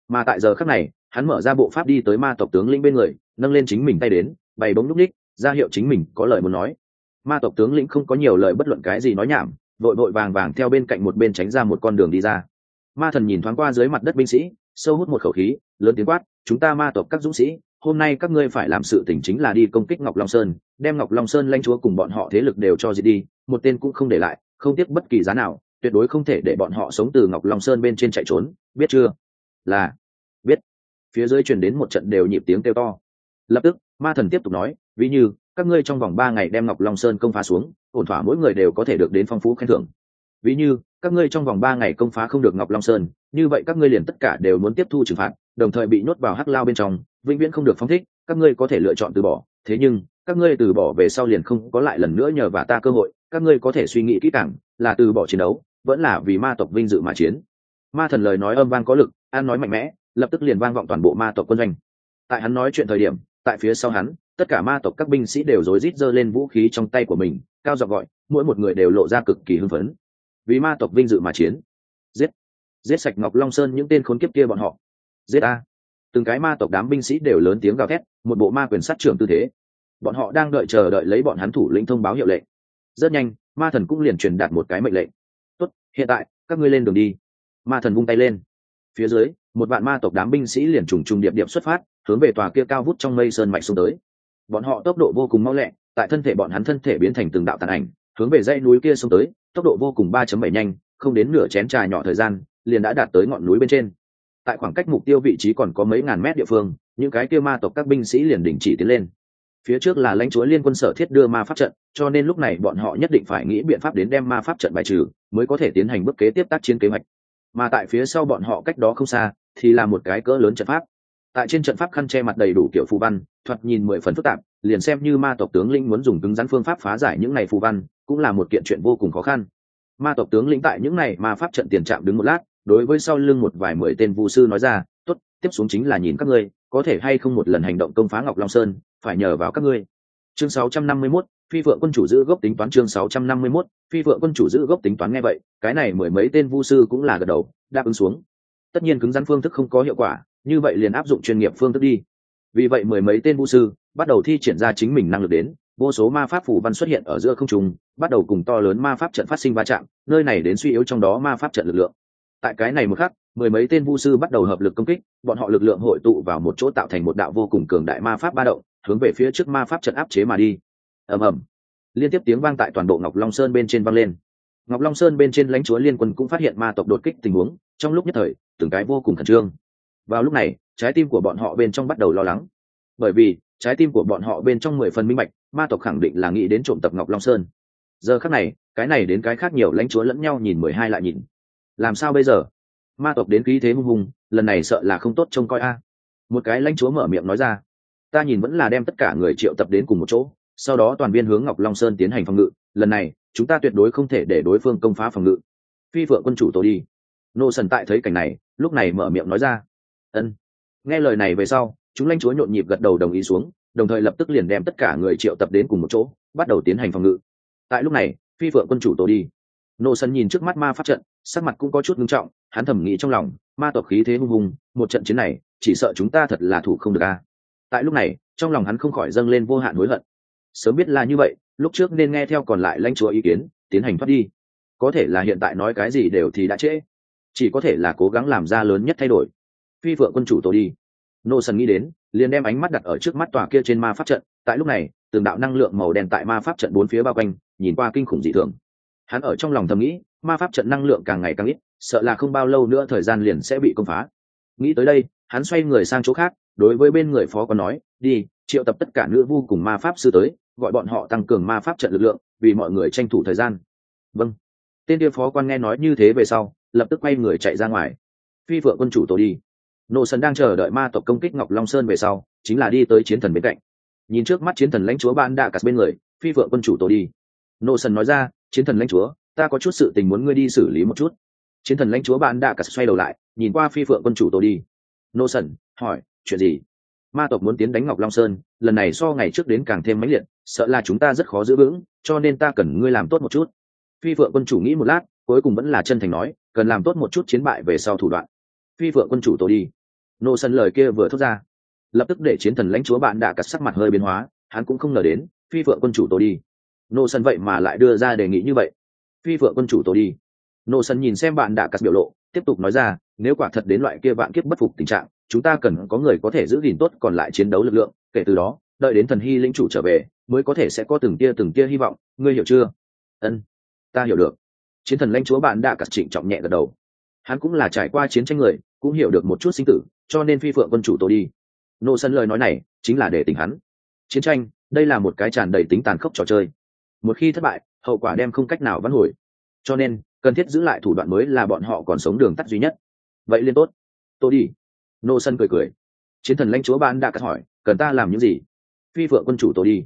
Mà tại giờ khắc này, hắn mở ra bộ pháp đi tới ma tộc tướng lĩnh bên người, nâng lên chính mình tay đến, bày bóng núp ních ra hiệu chính mình có lời muốn nói. Ma tộc tướng lĩnh không có nhiều lời bất luận cái gì nói nhảm, vội vội vàng vàng theo bên cạnh một bên tránh ra một con đường đi ra. Ma thần nhìn thoáng qua dưới mặt đất binh sĩ, sâu hút một khẩu khí, lớn tiếng quát, chúng ta ma tộc các dũng sĩ, hôm nay các ngươi phải làm sự tỉnh chính là đi công kích ngọc long sơn, đem ngọc long sơn lanh chúa cùng bọn họ thế lực đều cho diệt đi, một tên cũng không để lại, không tiếc bất kỳ giá nào, tuyệt đối không thể để bọn họ sống từ ngọc long sơn bên trên chạy trốn, biết chưa? Là. Biết. Phía dưới truyền đến một trận đều nhịp tiếng kêu to. Lập tức, ma thần tiếp tục nói ví như, các ngươi trong vòng ba ngày đem ngọc long sơn công phá xuống, ổn thỏa mỗi người đều có thể được đến phong phú khen thưởng. Ví như, các ngươi trong vòng ba ngày công phá không được ngọc long sơn, như vậy các ngươi liền tất cả đều muốn tiếp thu trừng phạt, đồng thời bị nhốt vào hắc lao bên trong, vĩnh viễn không được phong thích, các ngươi có thể lựa chọn từ bỏ. Thế nhưng, các ngươi từ bỏ về sau liền không có lại lần nữa nhờ và ta cơ hội, các ngươi có thể suy nghĩ kỹ càng, là từ bỏ chiến đấu, vẫn là vì ma tộc vinh dự mà chiến. Ma thần lời nói âm vang có lực, an nói mạnh mẽ, lập tức liền vang vọng toàn bộ ma tộc quân doanh. Tại hắn nói chuyện thời điểm, tại phía sau hắn tất cả ma tộc các binh sĩ đều rối rít giơ lên vũ khí trong tay của mình, cao giọng gọi, mỗi một người đều lộ ra cực kỳ hưng phấn. Vì ma tộc vinh dự mà chiến. Giết. Giết sạch ngọc long sơn những tên khốn kiếp kia bọn họ. Giết a. Từng cái ma tộc đám binh sĩ đều lớn tiếng gào thét, một bộ ma quyền sát trưởng tư thế. Bọn họ đang đợi chờ đợi lấy bọn hắn thủ lĩnh thông báo hiệu lệnh. Rất nhanh, ma thần cũng liền truyền đạt một cái mệnh lệnh. Tốt, hiện tại, các ngươi lên đường đi. Ma thần vung tay lên. Phía dưới, một vạn ma tộc đám binh sĩ liền trùng trùng điệp điệp xuất phát, hướng về tòa kia cao vút trong mây sơn mạch xuống tới bọn họ tốc độ vô cùng mau lẹ, tại thân thể bọn hắn thân thể biến thành từng đạo tàn ảnh, hướng về dãy núi kia xuống tới, tốc độ vô cùng ba chấm bảy nhanh, không đến nửa chén trà nhỏ thời gian, liền đã đạt tới ngọn núi bên trên. Tại khoảng cách mục tiêu vị trí còn có mấy ngàn mét địa phương, những cái kia ma tộc các binh sĩ liền đình chỉ tiến lên. Phía trước là lãnh chúa liên quân sở thiết đưa ma pháp trận, cho nên lúc này bọn họ nhất định phải nghĩ biện pháp đến đem ma pháp trận bài trừ, mới có thể tiến hành bước kế tiếp tác chiến kế hoạch. Mà tại phía sau bọn họ cách đó không xa, thì là một cái cỡ lớn trận pháp tại trên trận pháp khăn che mặt đầy đủ kiểu phù văn thoạt nhìn mười phần phức tạp liền xem như ma tộc tướng lĩnh muốn dùng cứng rắn phương pháp phá giải những này phù văn cũng là một kiện chuyện vô cùng khó khăn. Ma tộc tướng lĩnh tại những này ma pháp trận tiền trạm đứng một lát đối với sau lưng một vài mười tên vu sư nói ra tốt tiếp xuống chính là nhìn các ngươi có thể hay không một lần hành động công phá ngọc long sơn phải nhờ vào các ngươi. Chương 651, phi vượng quân chủ giữ gốc tính toán chương 651, phi vượng quân chủ giữ gốc tính toán nghe vậy cái này mười mấy tên vu sư cũng là gật đầu đáp ứng xuống. Tất nhiên cứng rắn phương thức không có hiệu quả như vậy liền áp dụng chuyên nghiệp phương thức đi. Vì vậy mười mấy tên vũ sư bắt đầu thi triển ra chính mình năng lực đến, vô số ma pháp phù văn xuất hiện ở giữa không trung, bắt đầu cùng to lớn ma pháp trận phát sinh va chạm, nơi này đến suy yếu trong đó ma pháp trận lực lượng. Tại cái này một khắc, mười mấy tên vu sư bắt đầu hợp lực công kích, bọn họ lực lượng hội tụ vào một chỗ tạo thành một đạo vô cùng cường đại ma pháp ba động, hướng về phía trước ma pháp trận áp chế mà đi. Ầm ầm. Liên tiếp tiếng vang tại toàn bộ ngọc long sơn bên trên vang lên. Ngọc long sơn bên trên lãnh chúa liên quân cũng phát hiện ma tộc đột kích tình huống, trong lúc nhất thời, từng cái vô cùng khẩn trương vào lúc này, trái tim của bọn họ bên trong bắt đầu lo lắng. Bởi vì, trái tim của bọn họ bên trong mười phần minh bạch, ma tộc khẳng định là nghĩ đến trộm tập ngọc long sơn. Giờ khác này, cái này đến cái khác nhiều lãnh chúa lẫn nhau nhìn mười hai lại nhìn. Làm sao bây giờ? Ma tộc đến khí thế hung hùng, lần này sợ là không tốt trông coi a. Một cái lãnh chúa mở miệng nói ra. Ta nhìn vẫn là đem tất cả người triệu tập đến cùng một chỗ, sau đó toàn viên hướng ngọc long sơn tiến hành phòng ngự. Lần này, chúng ta tuyệt đối không thể để đối phương công phá phòng ngự. Phi phượng quân chủ tổ đi. Nô sần tại thấy cảnh này, lúc này mở miệng nói ra ân. Nghe lời này về sau, chúng lãnh chúa nhộn nhịp gật đầu đồng ý xuống, đồng thời lập tức liền đem tất cả người triệu tập đến cùng một chỗ, bắt đầu tiến hành phòng ngự. Tại lúc này, phi phượng quân chủ tổ đi. Nô sân nhìn trước mắt ma pháp trận, sắc mặt cũng có chút ngưng trọng, hắn thầm nghĩ trong lòng, ma tộc khí thế hung hùng, một trận chiến này, chỉ sợ chúng ta thật là thủ không được a. Tại lúc này, trong lòng hắn không khỏi dâng lên vô hạn hối hận. Sớm biết là như vậy, lúc trước nên nghe theo còn lại lãnh chúa ý kiến, tiến hành thoát đi. Có thể là hiện tại nói cái gì đều thì đã trễ. Chỉ có thể là cố gắng làm ra lớn nhất thay đổi phi phượng quân chủ tổ đi. Nô sần nghĩ đến, liền đem ánh mắt đặt ở trước mắt tòa kia trên ma pháp trận. Tại lúc này, từng đạo năng lượng màu đen tại ma pháp trận bốn phía bao quanh, nhìn qua kinh khủng dị thường. Hắn ở trong lòng thầm nghĩ, ma pháp trận năng lượng càng ngày càng ít, sợ là không bao lâu nữa thời gian liền sẽ bị công phá. Nghĩ tới đây, hắn xoay người sang chỗ khác, đối với bên người phó có nói, đi, triệu tập tất cả nữ vu cùng ma pháp sư tới, gọi bọn họ tăng cường ma pháp trận lực lượng, vì mọi người tranh thủ thời gian. Vâng. Tên kia phó quan nghe nói như thế về sau, lập tức quay người chạy ra ngoài. Phi vợ quân chủ tổ đi nô sần đang chờ đợi ma tộc công kích ngọc long sơn về sau, chính là đi tới chiến thần bên cạnh. Nhìn trước mắt chiến thần lãnh chúa ban đạ cắt bên người, phi vợ quân chủ tổ đi. Nô sần nói ra, chiến thần lãnh chúa, ta có chút sự tình muốn ngươi đi xử lý một chút. Chiến thần lãnh chúa ban đạ cắt xoay đầu lại, nhìn qua phi phượng quân chủ tổ đi. Nô sần hỏi, chuyện gì? Ma tộc muốn tiến đánh ngọc long sơn, lần này so ngày trước đến càng thêm mãnh liệt, sợ là chúng ta rất khó giữ vững, cho nên ta cần ngươi làm tốt một chút. Phi phượng quân chủ nghĩ một lát, cuối cùng vẫn là chân thành nói, cần làm tốt một chút chiến bại về sau thủ đoạn. Phi phượng quân chủ tổ đi nô sân lời kia vừa thốt ra, lập tức để chiến thần lãnh chúa bạn đã cắt sắc mặt hơi biến hóa, hắn cũng không ngờ đến, phi phượng quân chủ tôi đi. Nô sân vậy mà lại đưa ra đề nghị như vậy. Phi phượng quân chủ tôi đi. Nô sân nhìn xem bạn đã cắt biểu lộ, tiếp tục nói ra, nếu quả thật đến loại kia vạn kiếp bất phục tình trạng, chúng ta cần có người có thể giữ gìn tốt còn lại chiến đấu lực lượng, kể từ đó, đợi đến thần hy linh chủ trở về, mới có thể sẽ có từng tia từng tia hy vọng, ngươi hiểu chưa? Ân, ta hiểu được. Chiến thần lãnh chúa bạn đã cắt trịnh trọng nhẹ gật đầu. Hắn cũng là trải qua chiến tranh người cũng hiểu được một chút sinh tử, cho nên phi phượng quân chủ tôi đi. Nô sân lời nói này chính là để tỉnh hắn. Chiến tranh, đây là một cái tràn đầy tính tàn khốc trò chơi. Một khi thất bại, hậu quả đem không cách nào vãn hồi. Cho nên, cần thiết giữ lại thủ đoạn mới là bọn họ còn sống đường tắt duy nhất. Vậy liên tốt. Tôi đi. Nô sân cười cười. Chiến thần lãnh chúa ban đã cắt hỏi, cần ta làm những gì? Phi phượng quân chủ tôi đi.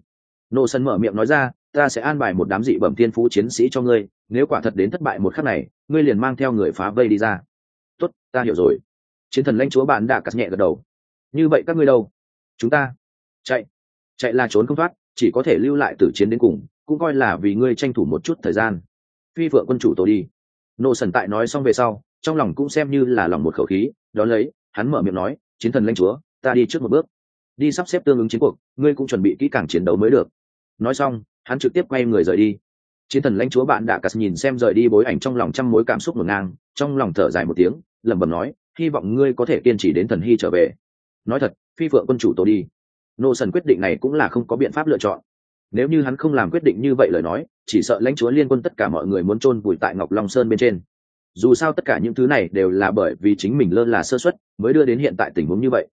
Nô sân mở miệng nói ra, ta sẽ an bài một đám dị bẩm thiên phú chiến sĩ cho ngươi, nếu quả thật đến thất bại một khắc này, ngươi liền mang theo người phá vây đi ra. Tốt, ta hiểu rồi chiến thần lãnh chúa bạn đã cắt nhẹ gật đầu. Như vậy các ngươi đâu? Chúng ta. Chạy. Chạy là trốn không thoát, chỉ có thể lưu lại tử chiến đến cùng, cũng coi là vì ngươi tranh thủ một chút thời gian. Phi phượng quân chủ tổ đi. Nô sần tại nói xong về sau, trong lòng cũng xem như là lòng một khẩu khí đón lấy, hắn mở miệng nói, chiến thần lãnh chúa, ta đi trước một bước. Đi sắp xếp tương ứng chiến cuộc, ngươi cũng chuẩn bị kỹ càng chiến đấu mới được. Nói xong, hắn trực tiếp quay người rời đi. Chiến thần lãnh chúa bạn đã cắt nhìn xem rời đi bối ảnh trong lòng trăm mối cảm xúc ngổn ngang, trong lòng thở dài một tiếng, lẩm bẩm nói hy vọng ngươi có thể kiên trì đến thần hy trở về. Nói thật, phi phượng quân chủ tổ đi. Nô sần quyết định này cũng là không có biện pháp lựa chọn. Nếu như hắn không làm quyết định như vậy lời nói, chỉ sợ lãnh chúa liên quân tất cả mọi người muốn chôn vùi tại ngọc long sơn bên trên. Dù sao tất cả những thứ này đều là bởi vì chính mình lơ là sơ xuất mới đưa đến hiện tại tình huống như vậy.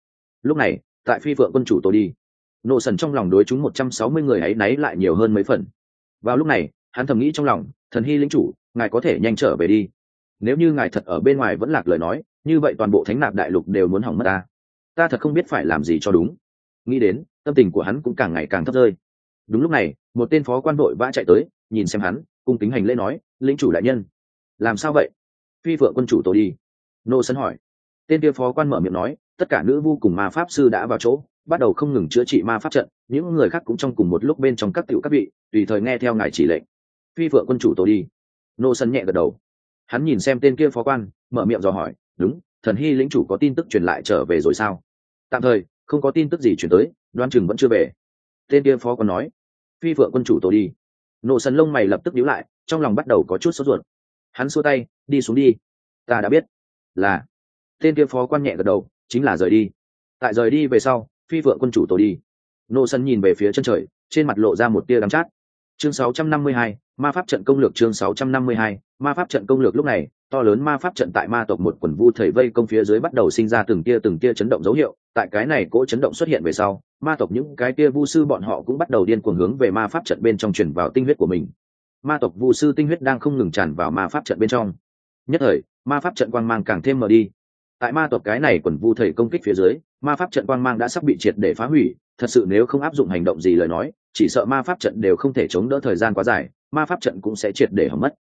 Lúc này, tại phi phượng quân chủ tổ đi, nô sần trong lòng đối chúng một trăm sáu mươi người ấy náy lại nhiều hơn mấy phần. Vào lúc này, hắn thầm nghĩ trong lòng, thần hy lính chủ, ngài có thể nhanh trở về đi. Nếu như ngài thật ở bên ngoài vẫn lạc lời nói như vậy toàn bộ thánh nạp đại lục đều muốn hỏng mất ta. Ta thật không biết phải làm gì cho đúng. Nghĩ đến, tâm tình của hắn cũng càng ngày càng thấp rơi. Đúng lúc này, một tên phó quan đội vã chạy tới, nhìn xem hắn, cung kính hành lễ nói, lĩnh chủ đại nhân. Làm sao vậy? Phi vợ quân chủ tổ đi. Nô sân hỏi. Tên kia phó quan mở miệng nói, tất cả nữ vu cùng ma pháp sư đã vào chỗ, bắt đầu không ngừng chữa trị ma pháp trận, những người khác cũng trong cùng một lúc bên trong các tiểu các vị, tùy thời nghe theo ngài chỉ lệnh. Phi vợ quân chủ tổ đi. Nô sân nhẹ gật đầu. Hắn nhìn xem tên kia phó quan, mở miệng dò hỏi đúng thần hy lĩnh chủ có tin tức truyền lại trở về rồi sao? Tạm thời không có tin tức gì chuyển tới đoan chừng vẫn chưa về. Tên kia phó còn nói. Phi phượng quân chủ tổ đi. Nổ sần lông mày lập tức nhíu lại trong lòng bắt đầu có chút sốt ruột. Hắn xua tay đi xuống đi. Ta đã biết. Là. Tên kia phó quan nhẹ gật đầu chính là rời đi. Tại rời đi về sau phi phượng quân chủ tổ đi. Nô sân nhìn về phía chân trời trên mặt lộ ra một tia đắm chát. Chương 652, ma pháp trận công lược chương 652, ma pháp trận công lược lúc này to lớn ma pháp trận tại ma tộc một quần vu thầy vây công phía dưới bắt đầu sinh ra từng tia từng tia chấn động dấu hiệu. Tại cái này cỗ chấn động xuất hiện về sau ma tộc những cái tia vu sư bọn họ cũng bắt đầu điên cuồng hướng về ma pháp trận bên trong truyền vào tinh huyết của mình. Ma tộc vu sư tinh huyết đang không ngừng tràn vào ma pháp trận bên trong. Nhất thời ma pháp trận quang mang càng thêm mờ đi. Tại ma tộc cái này quần vu thầy công kích phía dưới ma pháp trận quang mang đã sắp bị triệt để phá hủy. Thật sự nếu không áp dụng hành động gì lời nói chỉ sợ ma pháp trận đều không thể chống đỡ thời gian quá dài ma pháp trận cũng sẽ triệt để hỏng mất.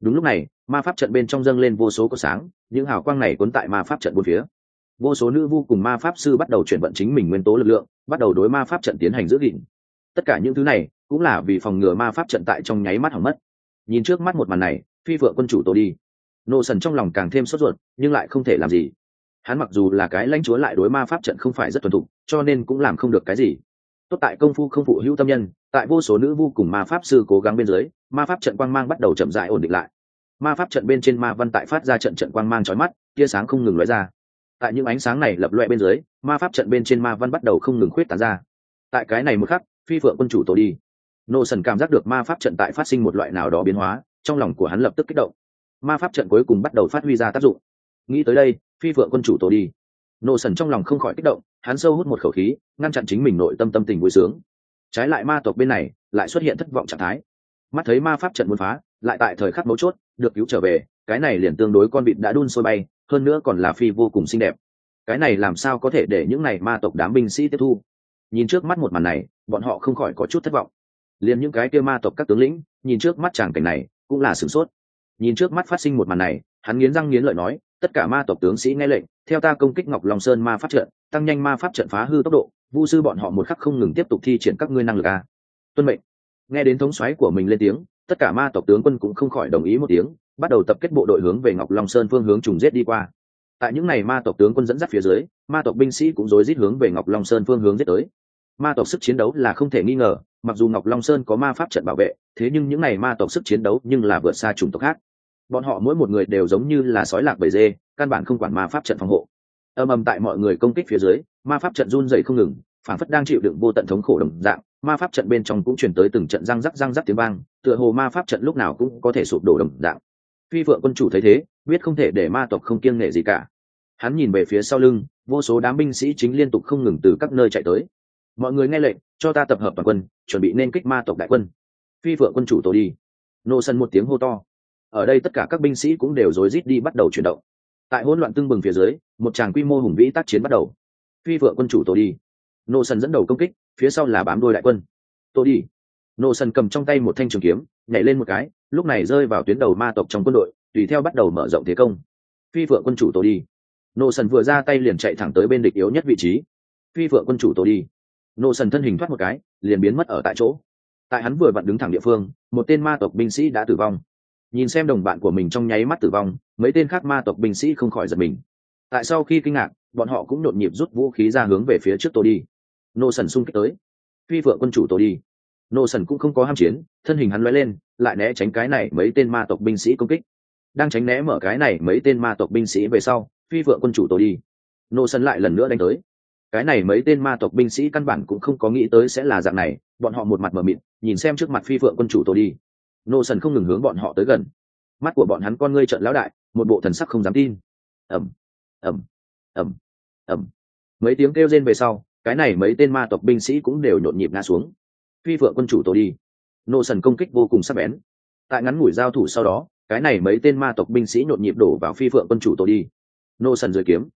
Đúng lúc này, ma pháp trận bên trong dâng lên vô số có sáng, những hào quang này cuốn tại ma pháp trận bốn phía. Vô số nữ vu cùng ma pháp sư bắt đầu chuyển vận chính mình nguyên tố lực lượng, bắt đầu đối ma pháp trận tiến hành giữ gìn. Tất cả những thứ này cũng là vì phòng ngừa ma pháp trận tại trong nháy mắt hỏng mất. Nhìn trước mắt một màn này, phi vợ quân chủ tổ đi. Nô sần trong lòng càng thêm sốt ruột, nhưng lại không thể làm gì. Hắn mặc dù là cái lãnh chúa lại đối ma pháp trận không phải rất thuần thục, cho nên cũng làm không được cái gì. Tốt tại công phu không phụ hữu tâm nhân tại vô số nữ vu cùng ma pháp sư cố gắng bên dưới, ma pháp trận quang mang bắt đầu chậm dại ổn định lại. Ma pháp trận bên trên ma văn tại phát ra trận trận quang mang trói mắt, tia sáng không ngừng lóe ra. Tại những ánh sáng này lập loe bên dưới, ma pháp trận bên trên ma văn bắt đầu không ngừng khuyết tán ra. Tại cái này một khắc, phi phượng quân chủ tổ đi. Nô sần cảm giác được ma pháp trận tại phát sinh một loại nào đó biến hóa, trong lòng của hắn lập tức kích động. Ma pháp trận cuối cùng bắt đầu phát huy ra tác dụng. Nghĩ tới đây, phi phượng quân chủ tổ đi. Nô sần trong lòng không khỏi kích động, hắn sâu hút một khẩu khí, ngăn chặn chính mình nội tâm tâm tình vui sướng trái lại ma tộc bên này lại xuất hiện thất vọng trạng thái. Mắt thấy ma pháp trận muốn phá, lại tại thời khắc mấu chốt, được cứu trở về, cái này liền tương đối con vịt đã đun sôi bay, hơn nữa còn là phi vô cùng xinh đẹp. Cái này làm sao có thể để những này ma tộc đám binh sĩ tiếp thu? Nhìn trước mắt một màn này, bọn họ không khỏi có chút thất vọng. Liền những cái kia ma tộc các tướng lĩnh, nhìn trước mắt chàng cảnh này, cũng là sửng sốt. Nhìn trước mắt phát sinh một màn này, hắn nghiến răng nghiến lợi nói, tất cả ma tộc tướng sĩ nghe lệnh, theo ta công kích ngọc long sơn ma pháp trận, tăng nhanh ma pháp trận phá hư tốc độ vu sư bọn họ một khắc không ngừng tiếp tục thi triển các ngươi năng lực a. Tuân mệnh. Nghe đến thống xoáy của mình lên tiếng, tất cả ma tộc tướng quân cũng không khỏi đồng ý một tiếng, bắt đầu tập kết bộ đội hướng về ngọc long sơn phương hướng trùng giết đi qua. Tại những ngày ma tộc tướng quân dẫn dắt phía dưới, ma tộc binh sĩ cũng rối rít hướng về ngọc long sơn phương hướng giết tới. Ma tộc sức chiến đấu là không thể nghi ngờ, mặc dù ngọc long sơn có ma pháp trận bảo vệ, thế nhưng những ngày ma tộc sức chiến đấu nhưng là vượt xa chủng tộc khác. Bọn họ mỗi một người đều giống như là sói lạc bầy dê, căn bản không quản ma pháp trận phòng hộ. Âm ầm tại mọi người công kích phía dưới ma pháp trận run dậy không ngừng phản phất đang chịu đựng vô tận thống khổ đồng dạng, ma pháp trận bên trong cũng chuyển tới từng trận răng rắc răng rắc tiếng vang, tựa hồ ma pháp trận lúc nào cũng có thể sụp đổ đồng dạng. Phi vợ quân chủ thấy thế, biết không thể để ma tộc không kiêng nghệ gì cả. Hắn nhìn về phía sau lưng, vô số đám binh sĩ chính liên tục không ngừng từ các nơi chạy tới. Mọi người nghe lệnh, cho ta tập hợp toàn quân, chuẩn bị nên kích ma tộc đại quân. Phi vợ quân chủ tổ đi. Nô sân một tiếng hô to. Ở đây tất cả các binh sĩ cũng đều rối rít đi bắt đầu chuyển động. Tại hỗn loạn tương bừng phía dưới, một tràng quy mô hùng vĩ tác chiến bắt đầu phi vượng quân chủ tổ đi. Nô sân dẫn đầu công kích, phía sau là bám đôi đại quân. Tổ đi. Nô sân cầm trong tay một thanh trường kiếm, nhảy lên một cái, lúc này rơi vào tuyến đầu ma tộc trong quân đội, tùy theo bắt đầu mở rộng thế công. Phi phượng quân chủ tổ đi. Nô sần vừa ra tay liền chạy thẳng tới bên địch yếu nhất vị trí. Phi phượng quân chủ tổ đi. Nô sần thân hình thoát một cái, liền biến mất ở tại chỗ. Tại hắn vừa vặn đứng thẳng địa phương, một tên ma tộc binh sĩ đã tử vong. Nhìn xem đồng bạn của mình trong nháy mắt tử vong, mấy tên khác ma tộc binh sĩ không khỏi giật mình tại sau khi kinh ngạc, bọn họ cũng nhộn nhịp rút vũ khí ra hướng về phía trước tôi đi. Nô sần xung kích tới. Phi vợ quân chủ tôi đi. Nô sần cũng không có ham chiến, thân hình hắn l lên, lại né tránh cái này mấy tên ma tộc binh sĩ công kích. Đang tránh né mở cái này mấy tên ma tộc binh sĩ về sau, phi vợ quân chủ tôi đi. Nô sần lại lần nữa đánh tới. Cái này mấy tên ma tộc binh sĩ căn bản cũng không có nghĩ tới sẽ là dạng này, bọn họ một mặt mờ mịt, nhìn xem trước mặt phi phượng quân chủ tôi đi. Nô sần không ngừng hướng bọn họ tới gần. Mắt của bọn hắn con ngươi trợn lão đại, một bộ thần sắc không dám tin. Ẩm ẩm ẩm ẩm mấy tiếng kêu rên về sau, cái này mấy tên ma tộc binh sĩ cũng đều nhộn nhịp ngã xuống. Phi phượng quân chủ tôi đi. Nô sần công kích vô cùng sắc bén. Tại ngắn ngủi giao thủ sau đó, cái này mấy tên ma tộc binh sĩ nhộn nhịp đổ vào phi phượng quân chủ tôi đi. Nô sần rời kiếm.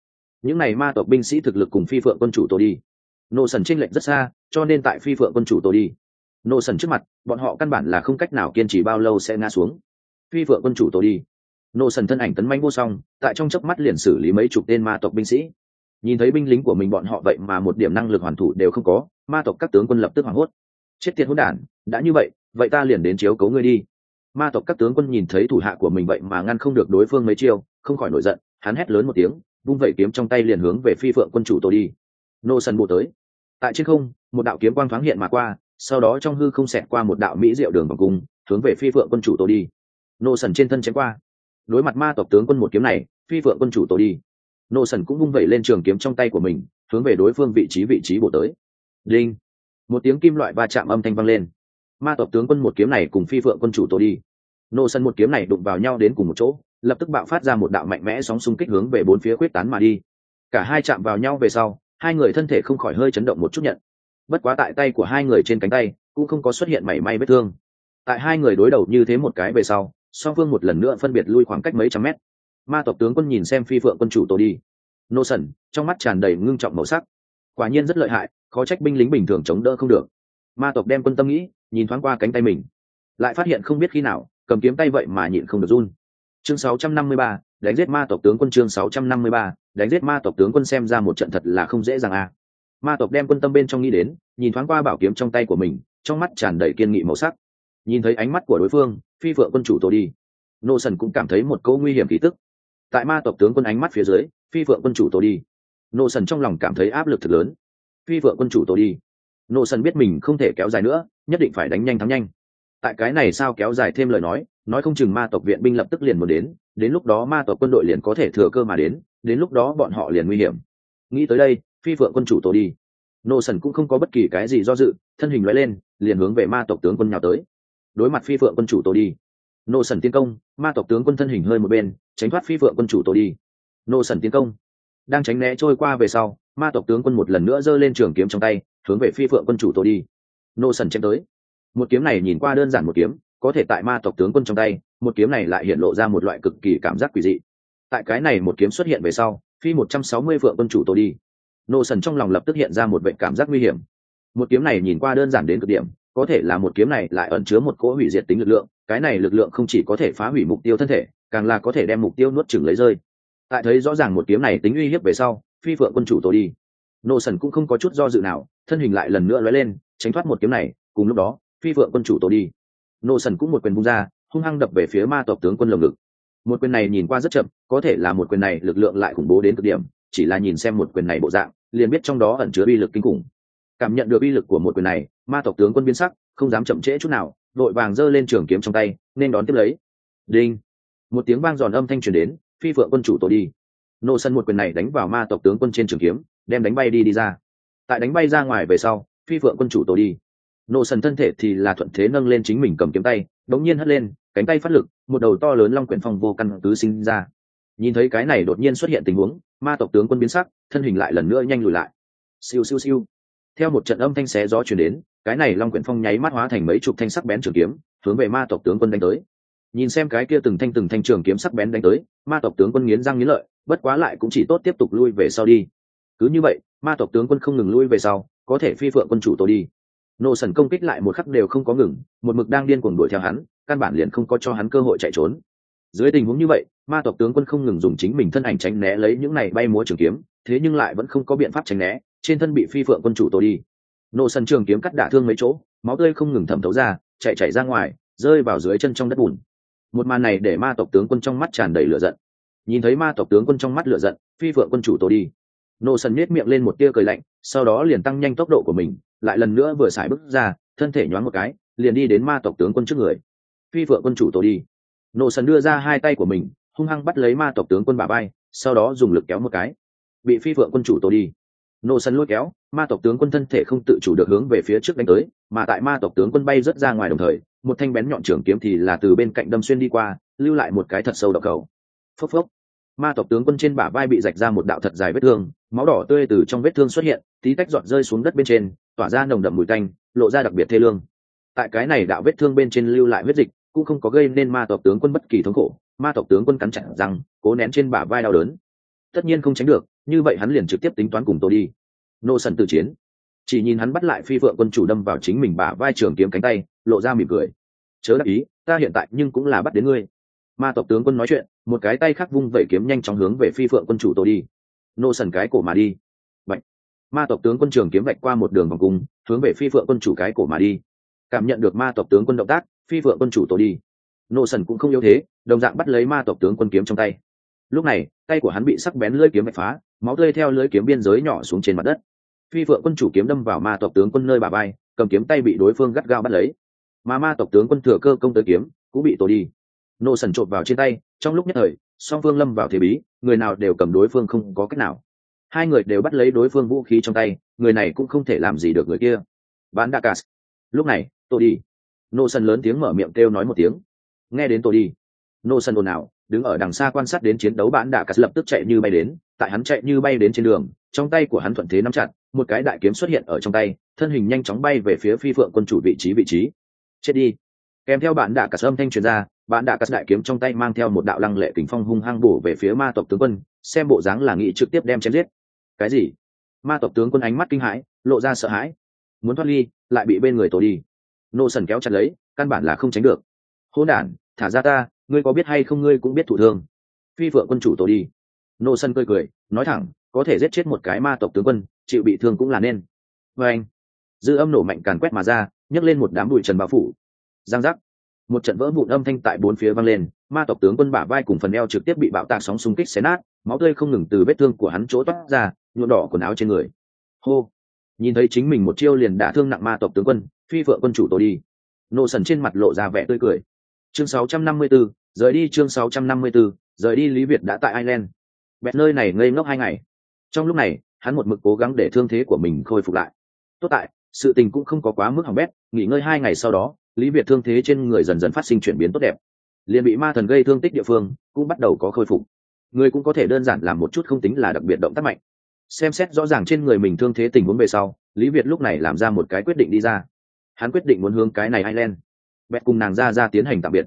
Những này ma tộc binh sĩ thực lực cùng phi phượng quân chủ tôi đi. Nô sần tranh lệch rất xa, cho nên tại phi phượng quân chủ tôi đi. Nô sần trước mặt, bọn họ căn bản là không cách nào kiên trì bao lâu sẽ ngã xuống. Phi phượng quân chủ tôi đi nô sần thân ảnh tấn manh vô song, tại trong chớp mắt liền xử lý mấy chục tên ma tộc binh sĩ. Nhìn thấy binh lính của mình bọn họ vậy mà một điểm năng lực hoàn thủ đều không có, ma tộc các tướng quân lập tức hoảng hốt. Chết tiệt hỗn đản, đã như vậy vậy ta liền đến chiếu cấu ngươi đi. Ma tộc các tướng quân nhìn thấy thủ hạ của mình vậy mà ngăn không được đối phương mấy chiêu, không khỏi nổi giận, hắn hét lớn một tiếng, vung vẩy kiếm trong tay liền hướng về phi phượng quân chủ tôi đi. Nô sần bộ tới. Tại trên không, một đạo kiếm quang thoáng hiện mà qua, sau đó trong hư không xẹt qua một đạo mỹ diệu đường vòng cung hướng về phi phượng quân chủ tôi đi. Nô sần trên thân chém qua đối mặt ma tộc tướng quân một kiếm này, phi phượng quân chủ tổ đi. Nô sần cũng vung vẩy lên trường kiếm trong tay của mình, hướng về đối phương vị trí vị trí bổ tới. Linh một tiếng kim loại va chạm âm thanh vang lên. Ma tộc tướng quân một kiếm này cùng phi phượng quân chủ tổ đi. Nô sân một kiếm này đụng vào nhau đến cùng một chỗ, lập tức bạo phát ra một đạo mạnh mẽ sóng xung kích hướng về bốn phía quyết tán mà đi. Cả hai chạm vào nhau về sau, hai người thân thể không khỏi hơi chấn động một chút nhận. Bất quá tại tay của hai người trên cánh tay, cũng không có xuất hiện mảy may vết thương. Tại hai người đối đầu như thế một cái về sau song phương một lần nữa phân biệt lui khoảng cách mấy trăm mét. Ma tộc tướng quân nhìn xem phi phượng quân chủ tổ đi. Nô sần trong mắt tràn đầy ngưng trọng màu sắc. Quả nhiên rất lợi hại khó trách binh lính bình thường chống đỡ không được. Ma tộc đem quân tâm nghĩ nhìn thoáng qua cánh tay mình. Lại phát hiện không biết khi nào cầm kiếm tay vậy mà nhịn không được run. Chương 653, đánh giết ma tộc tướng quân chương 653, đánh giết ma tộc tướng quân xem ra một trận thật là không dễ dàng à. ma tộc đem quân tâm bên trong nghĩ đến nhìn thoáng qua bảo kiếm trong tay của mình trong mắt tràn đầy kiên nghị màu sắc nhìn thấy ánh mắt của đối phương, phi phượng quân chủ tổ đi. Nô sần cũng cảm thấy một câu nguy hiểm khí tức. Tại ma tộc tướng quân ánh mắt phía dưới, phi phượng quân chủ tổ đi. Nô sần trong lòng cảm thấy áp lực thật lớn. Phi phượng quân chủ tổ đi. Nô sần biết mình không thể kéo dài nữa, nhất định phải đánh nhanh thắng nhanh. Tại cái này sao kéo dài thêm lời nói nói không chừng ma tộc viện binh lập tức liền muốn đến đến lúc đó ma tộc quân đội liền có thể thừa cơ mà đến đến lúc đó bọn họ liền nguy hiểm. Nghĩ tới đây, phi phượng quân chủ tổ đi. Nô sần cũng không có bất kỳ cái gì do dự, thân hình loại lên, liền hướng về ma tộc tướng quân nhào tới đối mặt phi phượng quân chủ tổ đi. Nô sần tiến công, ma tộc tướng quân thân hình hơi một bên, tránh thoát phi phượng quân chủ tổ đi. Nô sần tiến công, đang tránh né trôi qua về sau, ma tộc tướng quân một lần nữa giơ lên trường kiếm trong tay, hướng về phi phượng quân chủ tổ đi. Nô sần chém tới. Một kiếm này nhìn qua đơn giản một kiếm, có thể tại ma tộc tướng quân trong tay, một kiếm này lại hiện lộ ra một loại cực kỳ cảm giác quỷ dị. Tại cái này một kiếm xuất hiện về sau, phi một trăm sáu mươi phượng quân chủ tổ đi. Nô sần trong lòng lập tức hiện ra một vệ cảm giác nguy hiểm. Một kiếm này nhìn qua đơn giản đến cực điểm có thể là một kiếm này lại ẩn chứa một cỗ hủy diệt tính lực lượng, cái này lực lượng không chỉ có thể phá hủy mục tiêu thân thể, càng là có thể đem mục tiêu nuốt chửng lấy rơi. Tại thấy rõ ràng một kiếm này tính uy hiếp về sau, phi phượng quân chủ tổ đi. Nô sần cũng không có chút do dự nào, thân hình lại lần nữa lóe lên, tránh thoát một kiếm này, cùng lúc đó, phi phượng quân chủ tổ đi. Nô sần cũng một quyền bung ra, hung hăng đập về phía ma tộc tướng quân lồng ngực. Một quyền này nhìn qua rất chậm, có thể là một quyền này lực lượng lại khủng bố đến cực điểm, chỉ là nhìn xem một quyền này bộ dạng, liền biết trong đó ẩn chứa bi lực kinh khủng. Cảm nhận được bi lực của một quyền này ma tộc tướng quân biến sắc, không dám chậm trễ chút nào, đội vàng giơ lên trường kiếm trong tay, nên đón tiếp lấy. Đinh! Một tiếng vang giòn âm thanh truyền đến, phi phượng quân chủ tổ đi. Nô sân một quyền này đánh vào ma tộc tướng quân trên trường kiếm, đem đánh bay đi đi ra. Tại đánh bay ra ngoài về sau, phi phượng quân chủ tổ đi. Nô sần thân thể thì là thuận thế nâng lên chính mình cầm kiếm tay, đống nhiên hất lên, cánh tay phát lực, một đầu to lớn long quyển phong vô căn cứ sinh ra. Nhìn thấy cái này đột nhiên xuất hiện tình huống, ma tộc tướng quân biến sắc, thân hình lại lần nữa nhanh lùi lại. Siêu siêu siêu theo một trận âm thanh xé gió chuyển đến, cái này long quyển phong nháy mắt hóa thành mấy chục thanh sắc bén trường kiếm, hướng về ma tộc tướng quân đánh tới. Nhìn xem cái kia từng thanh từng thanh trường kiếm sắc bén đánh tới, ma tộc tướng quân nghiến răng nghiến lợi, bất quá lại cũng chỉ tốt tiếp tục lui về sau đi. Cứ như vậy, ma tộc tướng quân không ngừng lui về sau, có thể phi phượng quân chủ tôi đi. Nô sần công kích lại một khắc đều không có ngừng, một mực đang điên cuồng đuổi theo hắn, căn bản liền không có cho hắn cơ hội chạy trốn. Dưới tình huống như vậy, ma tộc tướng quân không ngừng dùng chính mình thân ảnh tránh né lấy những này bay múa trường kiếm, thế nhưng lại vẫn không có biện pháp tránh né trên thân bị phi phượng quân chủ tổ đi. Nổ sân trường kiếm cắt đả thương mấy chỗ, máu tươi không ngừng thẩm thấu ra, chạy chạy ra ngoài, rơi vào dưới chân trong đất bùn. Một màn này để ma tộc tướng quân trong mắt tràn đầy lửa giận. Nhìn thấy ma tộc tướng quân trong mắt lửa giận, phi phượng quân chủ tổ đi. Nổ sân nhếch miệng lên một tia cười lạnh, sau đó liền tăng nhanh tốc độ của mình, lại lần nữa vừa xài bước ra, thân thể nhoáng một cái, liền đi đến ma tộc tướng quân trước người. Phi phượng quân chủ tổ đi. Nổ sân đưa ra hai tay của mình, hung hăng bắt lấy ma tộc tướng quân bà bay sau đó dùng lực kéo một cái. Bị phi phượng quân chủ tổ đi nô sân lôi kéo, ma tộc tướng quân thân thể không tự chủ được hướng về phía trước đánh tới, mà tại ma tộc tướng quân bay rớt ra ngoài đồng thời, một thanh bén nhọn trường kiếm thì là từ bên cạnh đâm xuyên đi qua, lưu lại một cái thật sâu độc cầu phốc phốc. Ma tộc tướng quân trên bả vai bị rạch ra một đạo thật dài vết thương, máu đỏ tươi từ trong vết thương xuất hiện, tí tách giọt rơi xuống đất bên trên, tỏa ra nồng đậm mùi tanh, lộ ra đặc biệt thê lương. Tại cái này đạo vết thương bên trên lưu lại huyết dịch, cũng không có gây nên ma tộc tướng quân bất kỳ thống khổ, ma tộc tướng quân cắn chặt rằng, cố nén trên bả vai đau đớn. Tất nhiên không tránh được như vậy hắn liền trực tiếp tính toán cùng tôi đi. Nô sần tự chiến. Chỉ nhìn hắn bắt lại phi phượng quân chủ đâm vào chính mình bả vai trường kiếm cánh tay, lộ ra mỉm cười. Chớ đắc ý, ta hiện tại nhưng cũng là bắt đến ngươi. Ma tộc tướng quân nói chuyện, một cái tay khác vung vẩy kiếm nhanh chóng hướng về phi phượng quân chủ tôi đi. Nô sần cái cổ mà đi. Bạch. ma tộc tướng quân trường kiếm vạch qua một đường vòng cung, hướng về phi phượng quân chủ cái cổ mà đi. Cảm nhận được ma tộc tướng quân động tác, phi phượng quân chủ tôi đi. Nô sần cũng không yếu thế, đồng dạng bắt lấy ma tộc tướng quân kiếm trong tay. Lúc này, tay của hắn bị sắc bén lưỡi kiếm vạch phá máu tươi theo lưới kiếm biên giới nhỏ xuống trên mặt đất. Phi phượng quân chủ kiếm đâm vào ma tộc tướng quân nơi bà bay cầm kiếm tay bị đối phương gắt gao bắt lấy. Mà ma tộc tướng quân thừa cơ công tới kiếm, cũng bị tổ đi. Nô sần trộn vào trên tay, trong lúc nhất thời, song phương lâm vào thế bí, người nào đều cầm đối phương không có cách nào. Hai người đều bắt lấy đối phương vũ khí trong tay, người này cũng không thể làm gì được người kia. Bán đa cas lúc này tôi đi. Nô sần lớn tiếng mở miệng kêu nói một tiếng. Nghe đến tôi đi. Nô sần ồn ào đứng ở đằng xa quan sát đến chiến đấu bạn đạ cắt lập tức chạy như bay đến, tại hắn chạy như bay đến trên đường, trong tay của hắn thuận thế nắm chặt, một cái đại kiếm xuất hiện ở trong tay, thân hình nhanh chóng bay về phía phi phượng quân chủ vị trí vị trí. Chết đi. Kèm theo bạn đạ cắt âm thanh truyền ra bạn đạ cắt đại kiếm trong tay mang theo một đạo lăng lệ kính phong hung hăng bổ về phía ma tộc tướng quân, xem bộ dáng là nghị trực tiếp đem chém giết. Cái gì? Ma tộc tướng quân ánh mắt kinh hãi, lộ ra sợ hãi. Muốn thoát ly, lại bị bên người tổ đi. Nô sần kéo chặt lấy, căn bản là không tránh được. Hỗn đản, thả ra ta ngươi có biết hay không ngươi cũng biết thủ thương. Phi phượng quân chủ tổ đi. Nô sân cười cười, nói thẳng, có thể giết chết một cái ma tộc tướng quân, chịu bị thương cũng là nên. Vê anh, dư âm nổ mạnh càn quét mà ra, nhấc lên một đám bụi trần bao phủ. Giang giác. Một trận vỡ vụn âm thanh tại bốn phía vang lên, ma tộc tướng quân bả vai cùng phần eo trực tiếp bị bạo tạc sóng xung kích xé nát, máu tươi không ngừng từ vết thương của hắn chỗ toát ra, nhuộm đỏ quần áo trên người. Hô. Nhìn thấy chính mình một chiêu liền đả thương nặng ma tộc tướng quân, phi vợ quân chủ tôi đi. Nô sần trên mặt lộ ra vẻ tươi cười chương 654, rời đi chương 654, rời đi lý việt đã tại ireland. Bẹt nơi này ngây ngốc hai ngày. Trong lúc này hắn một mực cố gắng để thương thế của mình khôi phục lại. Tốt tại sự tình cũng không có quá mức hỏng bét nghỉ ngơi hai ngày sau đó lý việt thương thế trên người dần dần phát sinh chuyển biến tốt đẹp. Liền bị ma thần gây thương tích địa phương cũng bắt đầu có khôi phục. Người cũng có thể đơn giản làm một chút không tính là đặc biệt động tác mạnh. Xem xét rõ ràng trên người mình thương thế tình huống về sau lý việt lúc này làm ra một cái quyết định đi ra. Hắn quyết định muốn hướng cái này ireland bẹt cùng nàng ra ra tiến hành tạm biệt.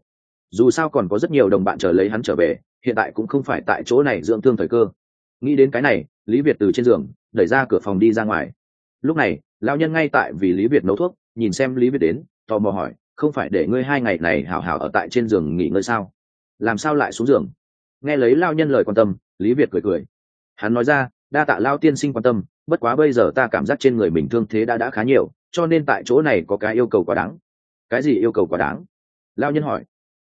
Dù sao còn có rất nhiều đồng bạn chờ lấy hắn trở về, hiện tại cũng không phải tại chỗ này dưỡng thương thời cơ. Nghĩ đến cái này, lý việt từ trên giường, đẩy ra cửa phòng đi ra ngoài. Lúc này lao nhân ngay tại vì lý việt nấu thuốc, nhìn xem lý việt đến, tò mò hỏi, không phải để ngươi hai ngày này hảo hảo ở tại trên giường nghỉ ngơi sao? Làm sao lại xuống giường? Nghe lấy lao nhân lời quan tâm, lý việt cười cười. Hắn nói ra, đa tạ lao tiên sinh quan tâm, bất quá bây giờ ta cảm giác trên người mình thương thế đã đã khá nhiều, cho nên tại chỗ này có cái yêu cầu quá đáng cái gì yêu cầu quá đáng? Lao nhân hỏi.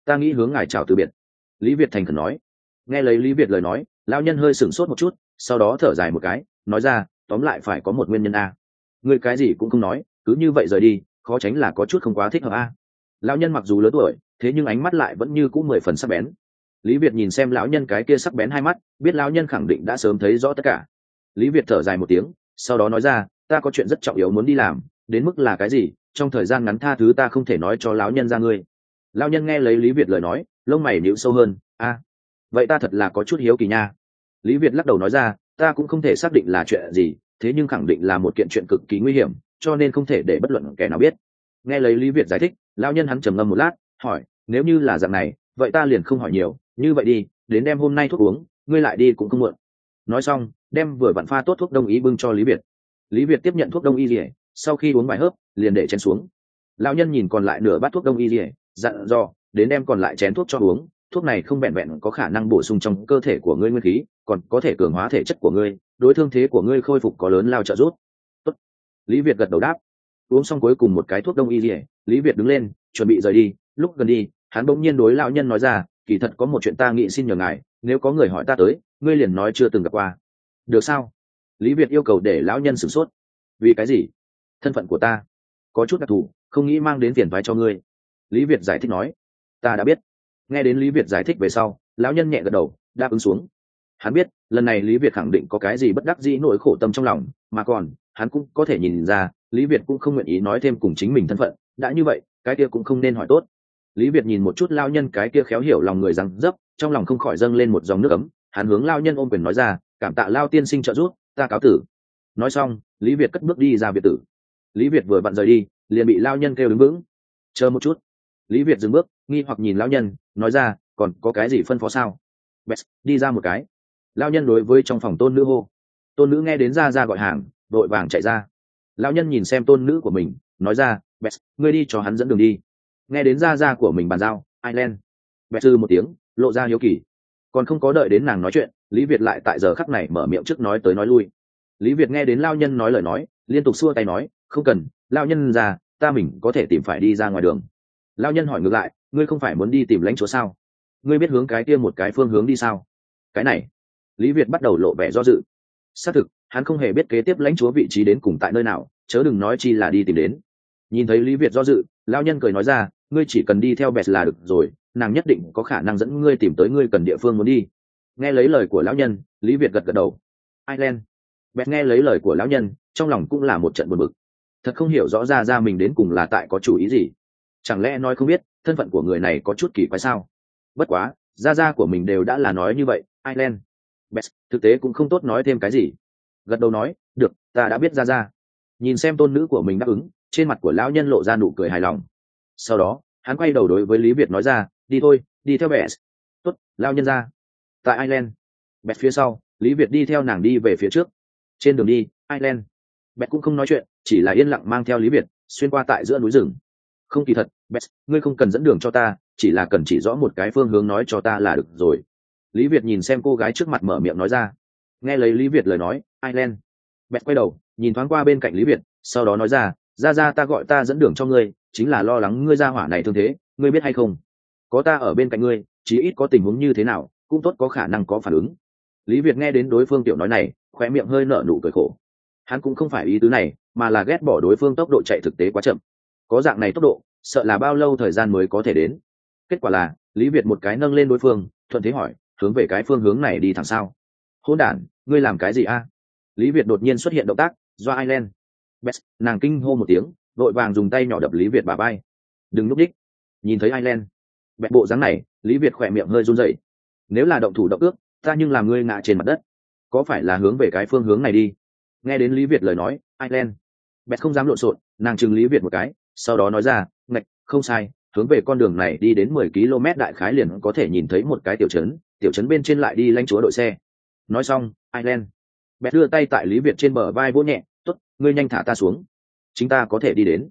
Ta nghĩ hướng ngài chào từ biệt. Lý việt thành khẩn nói. Nghe lấy lý việt lời nói, lao nhân hơi sửng sốt một chút, sau đó thở dài một cái, nói ra, tóm lại phải có một nguyên nhân a. Người cái gì cũng không nói, cứ như vậy rời đi, khó tránh là có chút không quá thích hợp a. Lão nhân mặc dù lớn tuổi, thế nhưng ánh mắt lại vẫn như cũng mười phần sắc bén. Lý việt nhìn xem lão nhân cái kia sắc bén hai mắt, biết lão nhân khẳng định đã sớm thấy rõ tất cả. Lý việt thở dài một tiếng, sau đó nói ra, ta có chuyện rất trọng yếu muốn đi làm, đến mức là cái gì? Trong thời gian ngắn tha thứ ta không thể nói cho lão nhân ra ngươi. Lão nhân nghe lấy lý việt lời nói, lông mày níu sâu hơn, a, vậy ta thật là có chút hiếu kỳ nha. Lý việt lắc đầu nói ra, ta cũng không thể xác định là chuyện gì, thế nhưng khẳng định là một kiện chuyện cực kỳ nguy hiểm, cho nên không thể để bất luận kẻ nào biết. Nghe lấy lý việt giải thích, Lão nhân hắn trầm ngâm một lát, hỏi, nếu như là dạng này, vậy ta liền không hỏi nhiều, như vậy đi, đến đem hôm nay thuốc uống, ngươi lại đi cũng không muộn. Nói xong, đem vừa vặn pha tốt thuốc đông y bưng cho lý việt. Lý việt tiếp nhận thuốc đông y rỉa sau khi uống vài hớp liền để chén xuống. Lão nhân nhìn còn lại nửa bát thuốc đông y dỉa dặn dò, đến đem còn lại chén thuốc cho uống, thuốc này không vẹn vẹn có khả năng bổ sung trong cơ thể của ngươi nguyên khí, còn có thể cường hóa thể chất của ngươi, đối thương thế của ngươi khôi phục có lớn lao trợ giúp. Tốt. lý việt gật đầu đáp. Uống xong cuối cùng một cái thuốc đông y dỉa lý việt đứng lên, chuẩn bị rời đi. Lúc gần đi, hắn bỗng nhiên đối lão nhân nói ra, kỳ thật có một chuyện ta nghĩ xin nhờ ngài, nếu có người hỏi ta tới, ngươi liền nói chưa từng gặp qua. Được sao? Lý việt yêu cầu để lão nhân sửng sốt. Vì cái gì? Thân phận của ta có chút đặc thù, không nghĩ mang đến tiền vai cho ngươi. Lý việt giải thích nói. Ta đã biết. Nghe đến lý việt giải thích về sau, lão nhân nhẹ gật đầu, đáp ứng xuống. Hắn biết, lần này lý việt khẳng định có cái gì bất đắc dĩ nỗi khổ tâm trong lòng, mà còn, hắn cũng có thể nhìn ra, lý việt cũng không nguyện ý nói thêm cùng chính mình thân phận. Đã như vậy, cái kia cũng không nên hỏi tốt. Lý việt nhìn một chút lao nhân cái kia khéo hiểu lòng người rằng dấp, trong lòng không khỏi dâng lên một dòng nước ấm. Hắn hướng lao nhân ôm quyền nói ra, cảm tạ lao tiên sinh trợ giúp, ta cáo tử. Nói xong, lý việt cất bước đi ra việt tử lý việt vừa vặn rời đi liền bị lao nhân kêu đứng vững. Chờ một chút. Lý việt dừng bước nghi hoặc nhìn lao nhân nói ra còn có cái gì phân phó sao? Best, đi ra một cái. Lao nhân đối với trong phòng tôn nữ hô. Tôn nữ nghe đến ra ra gọi hàng đội vàng chạy ra. Lao nhân nhìn xem tôn nữ của mình nói ra Best, ngươi đi cho hắn dẫn đường đi. Nghe đến ra ra của mình bàn giao ireland. Best sư một tiếng lộ ra hiếu kỳ. Còn không có đợi đến nàng nói chuyện lý việt lại tại giờ khắc này mở miệng trước nói tới nói lui. Lý việt nghe đến lao nhân nói lời nói liên tục xua tay nói, không cần lao nhân ra, ta mình có thể tìm phải đi ra ngoài đường. Lao nhân hỏi ngược lại, ngươi không phải muốn đi tìm lãnh chúa sao? Ngươi biết hướng cái kia một cái phương hướng đi sao? Cái này, lý việt bắt đầu lộ vẻ do dự. Xác thực, hắn không hề biết kế tiếp lãnh chúa vị trí đến cùng tại nơi nào, chớ đừng nói chi là đi tìm đến. Nhìn thấy lý việt do dự lao nhân cười nói ra, ngươi chỉ cần đi theo bẹt là được rồi, nàng nhất định có khả năng dẫn ngươi tìm tới ngươi cần địa phương muốn đi. Nghe lấy lời của lão nhân, lý việt gật gật đầu. Ireland bẹt nghe lấy lời của lão nhân, trong lòng cũng là một trận buồn bực. Thật không hiểu rõ ra ra mình đến cùng là tại có chủ ý gì. Chẳng lẽ nói không biết, thân phận của người này có chút kỳ quái sao? Bất quá, Ra Ra của mình đều đã là nói như vậy, ireland. Bẹt, thực tế cũng không tốt nói thêm cái gì. Gật đầu nói, được, ta đã biết Ra Ra. nhìn xem tôn nữ của mình đáp ứng, trên mặt của lão nhân lộ ra nụ cười hài lòng. Sau đó, hắn quay đầu đối với lý việt nói ra, đi thôi, đi theo best tốt lao nhân ra. Tại ireland. Bẹt phía sau, lý việt đi theo nàng đi về phía trước trên đường đi, ireland. Best cũng không nói chuyện, chỉ là yên lặng mang theo lý việt, xuyên qua tại giữa núi rừng. Không kỳ thật best ngươi không cần dẫn đường cho ta, chỉ là cần chỉ rõ một cái phương hướng nói cho ta là được rồi. Lý việt nhìn xem cô gái trước mặt mở miệng nói ra. Nghe lấy lý việt lời nói, ireland. Best quay đầu, nhìn thoáng qua bên cạnh lý việt, sau đó nói ra ra ra ta gọi ta dẫn đường cho ngươi, chính là lo lắng ngươi ra hỏa này thương thế, ngươi biết hay không? Có ta ở bên cạnh ngươi, chí ít có tình huống như thế nào, cũng tốt có khả năng có phản ứng lý việt nghe đến đối phương tiểu nói này khoe miệng hơi nở nụ cười khổ. Hắn cũng không phải ý tứ này, mà là ghét bỏ đối phương tốc độ chạy thực tế quá chậm. Có dạng này tốc độ, sợ là bao lâu thời gian mới có thể đến? Kết quả là, lý việt một cái nâng lên đối phương, thuận thế hỏi, hướng về cái phương hướng này đi thẳng sao? Hôn đ ngươi làm cái gì a? Lý việt đột nhiên xuất hiện động tác, do ireland. Best nàng kinh hô một tiếng, vội vàng dùng tay nhỏ đập lý việt bà bay đừng núp đích nhìn thấy ireland, bẹt bộ dáng này, lý việt khỏe miệng hơi run dậy nếu là động thủ động ước ta nhưng làm ngươi ngã trên mặt đất. Có phải là hướng về cái phương hướng này đi? Nghe đến lý việt lời nói, ireland. Bẹt không dám lộn xộn, nàng chừng lý việt một cái, sau đó nói ra, ngạch, không sai, hướng về con đường này đi đến mười km đại khái liền có thể nhìn thấy một cái tiểu trấn tiểu trấn bên trên lại đi lanh chúa đội xe. Nói xong, ireland. Bẹt đưa tay tại lý việt trên bờ vai vỗ nhẹ t ố t ngươi nhanh thả ta xuống. Chính ta có thể đi đến.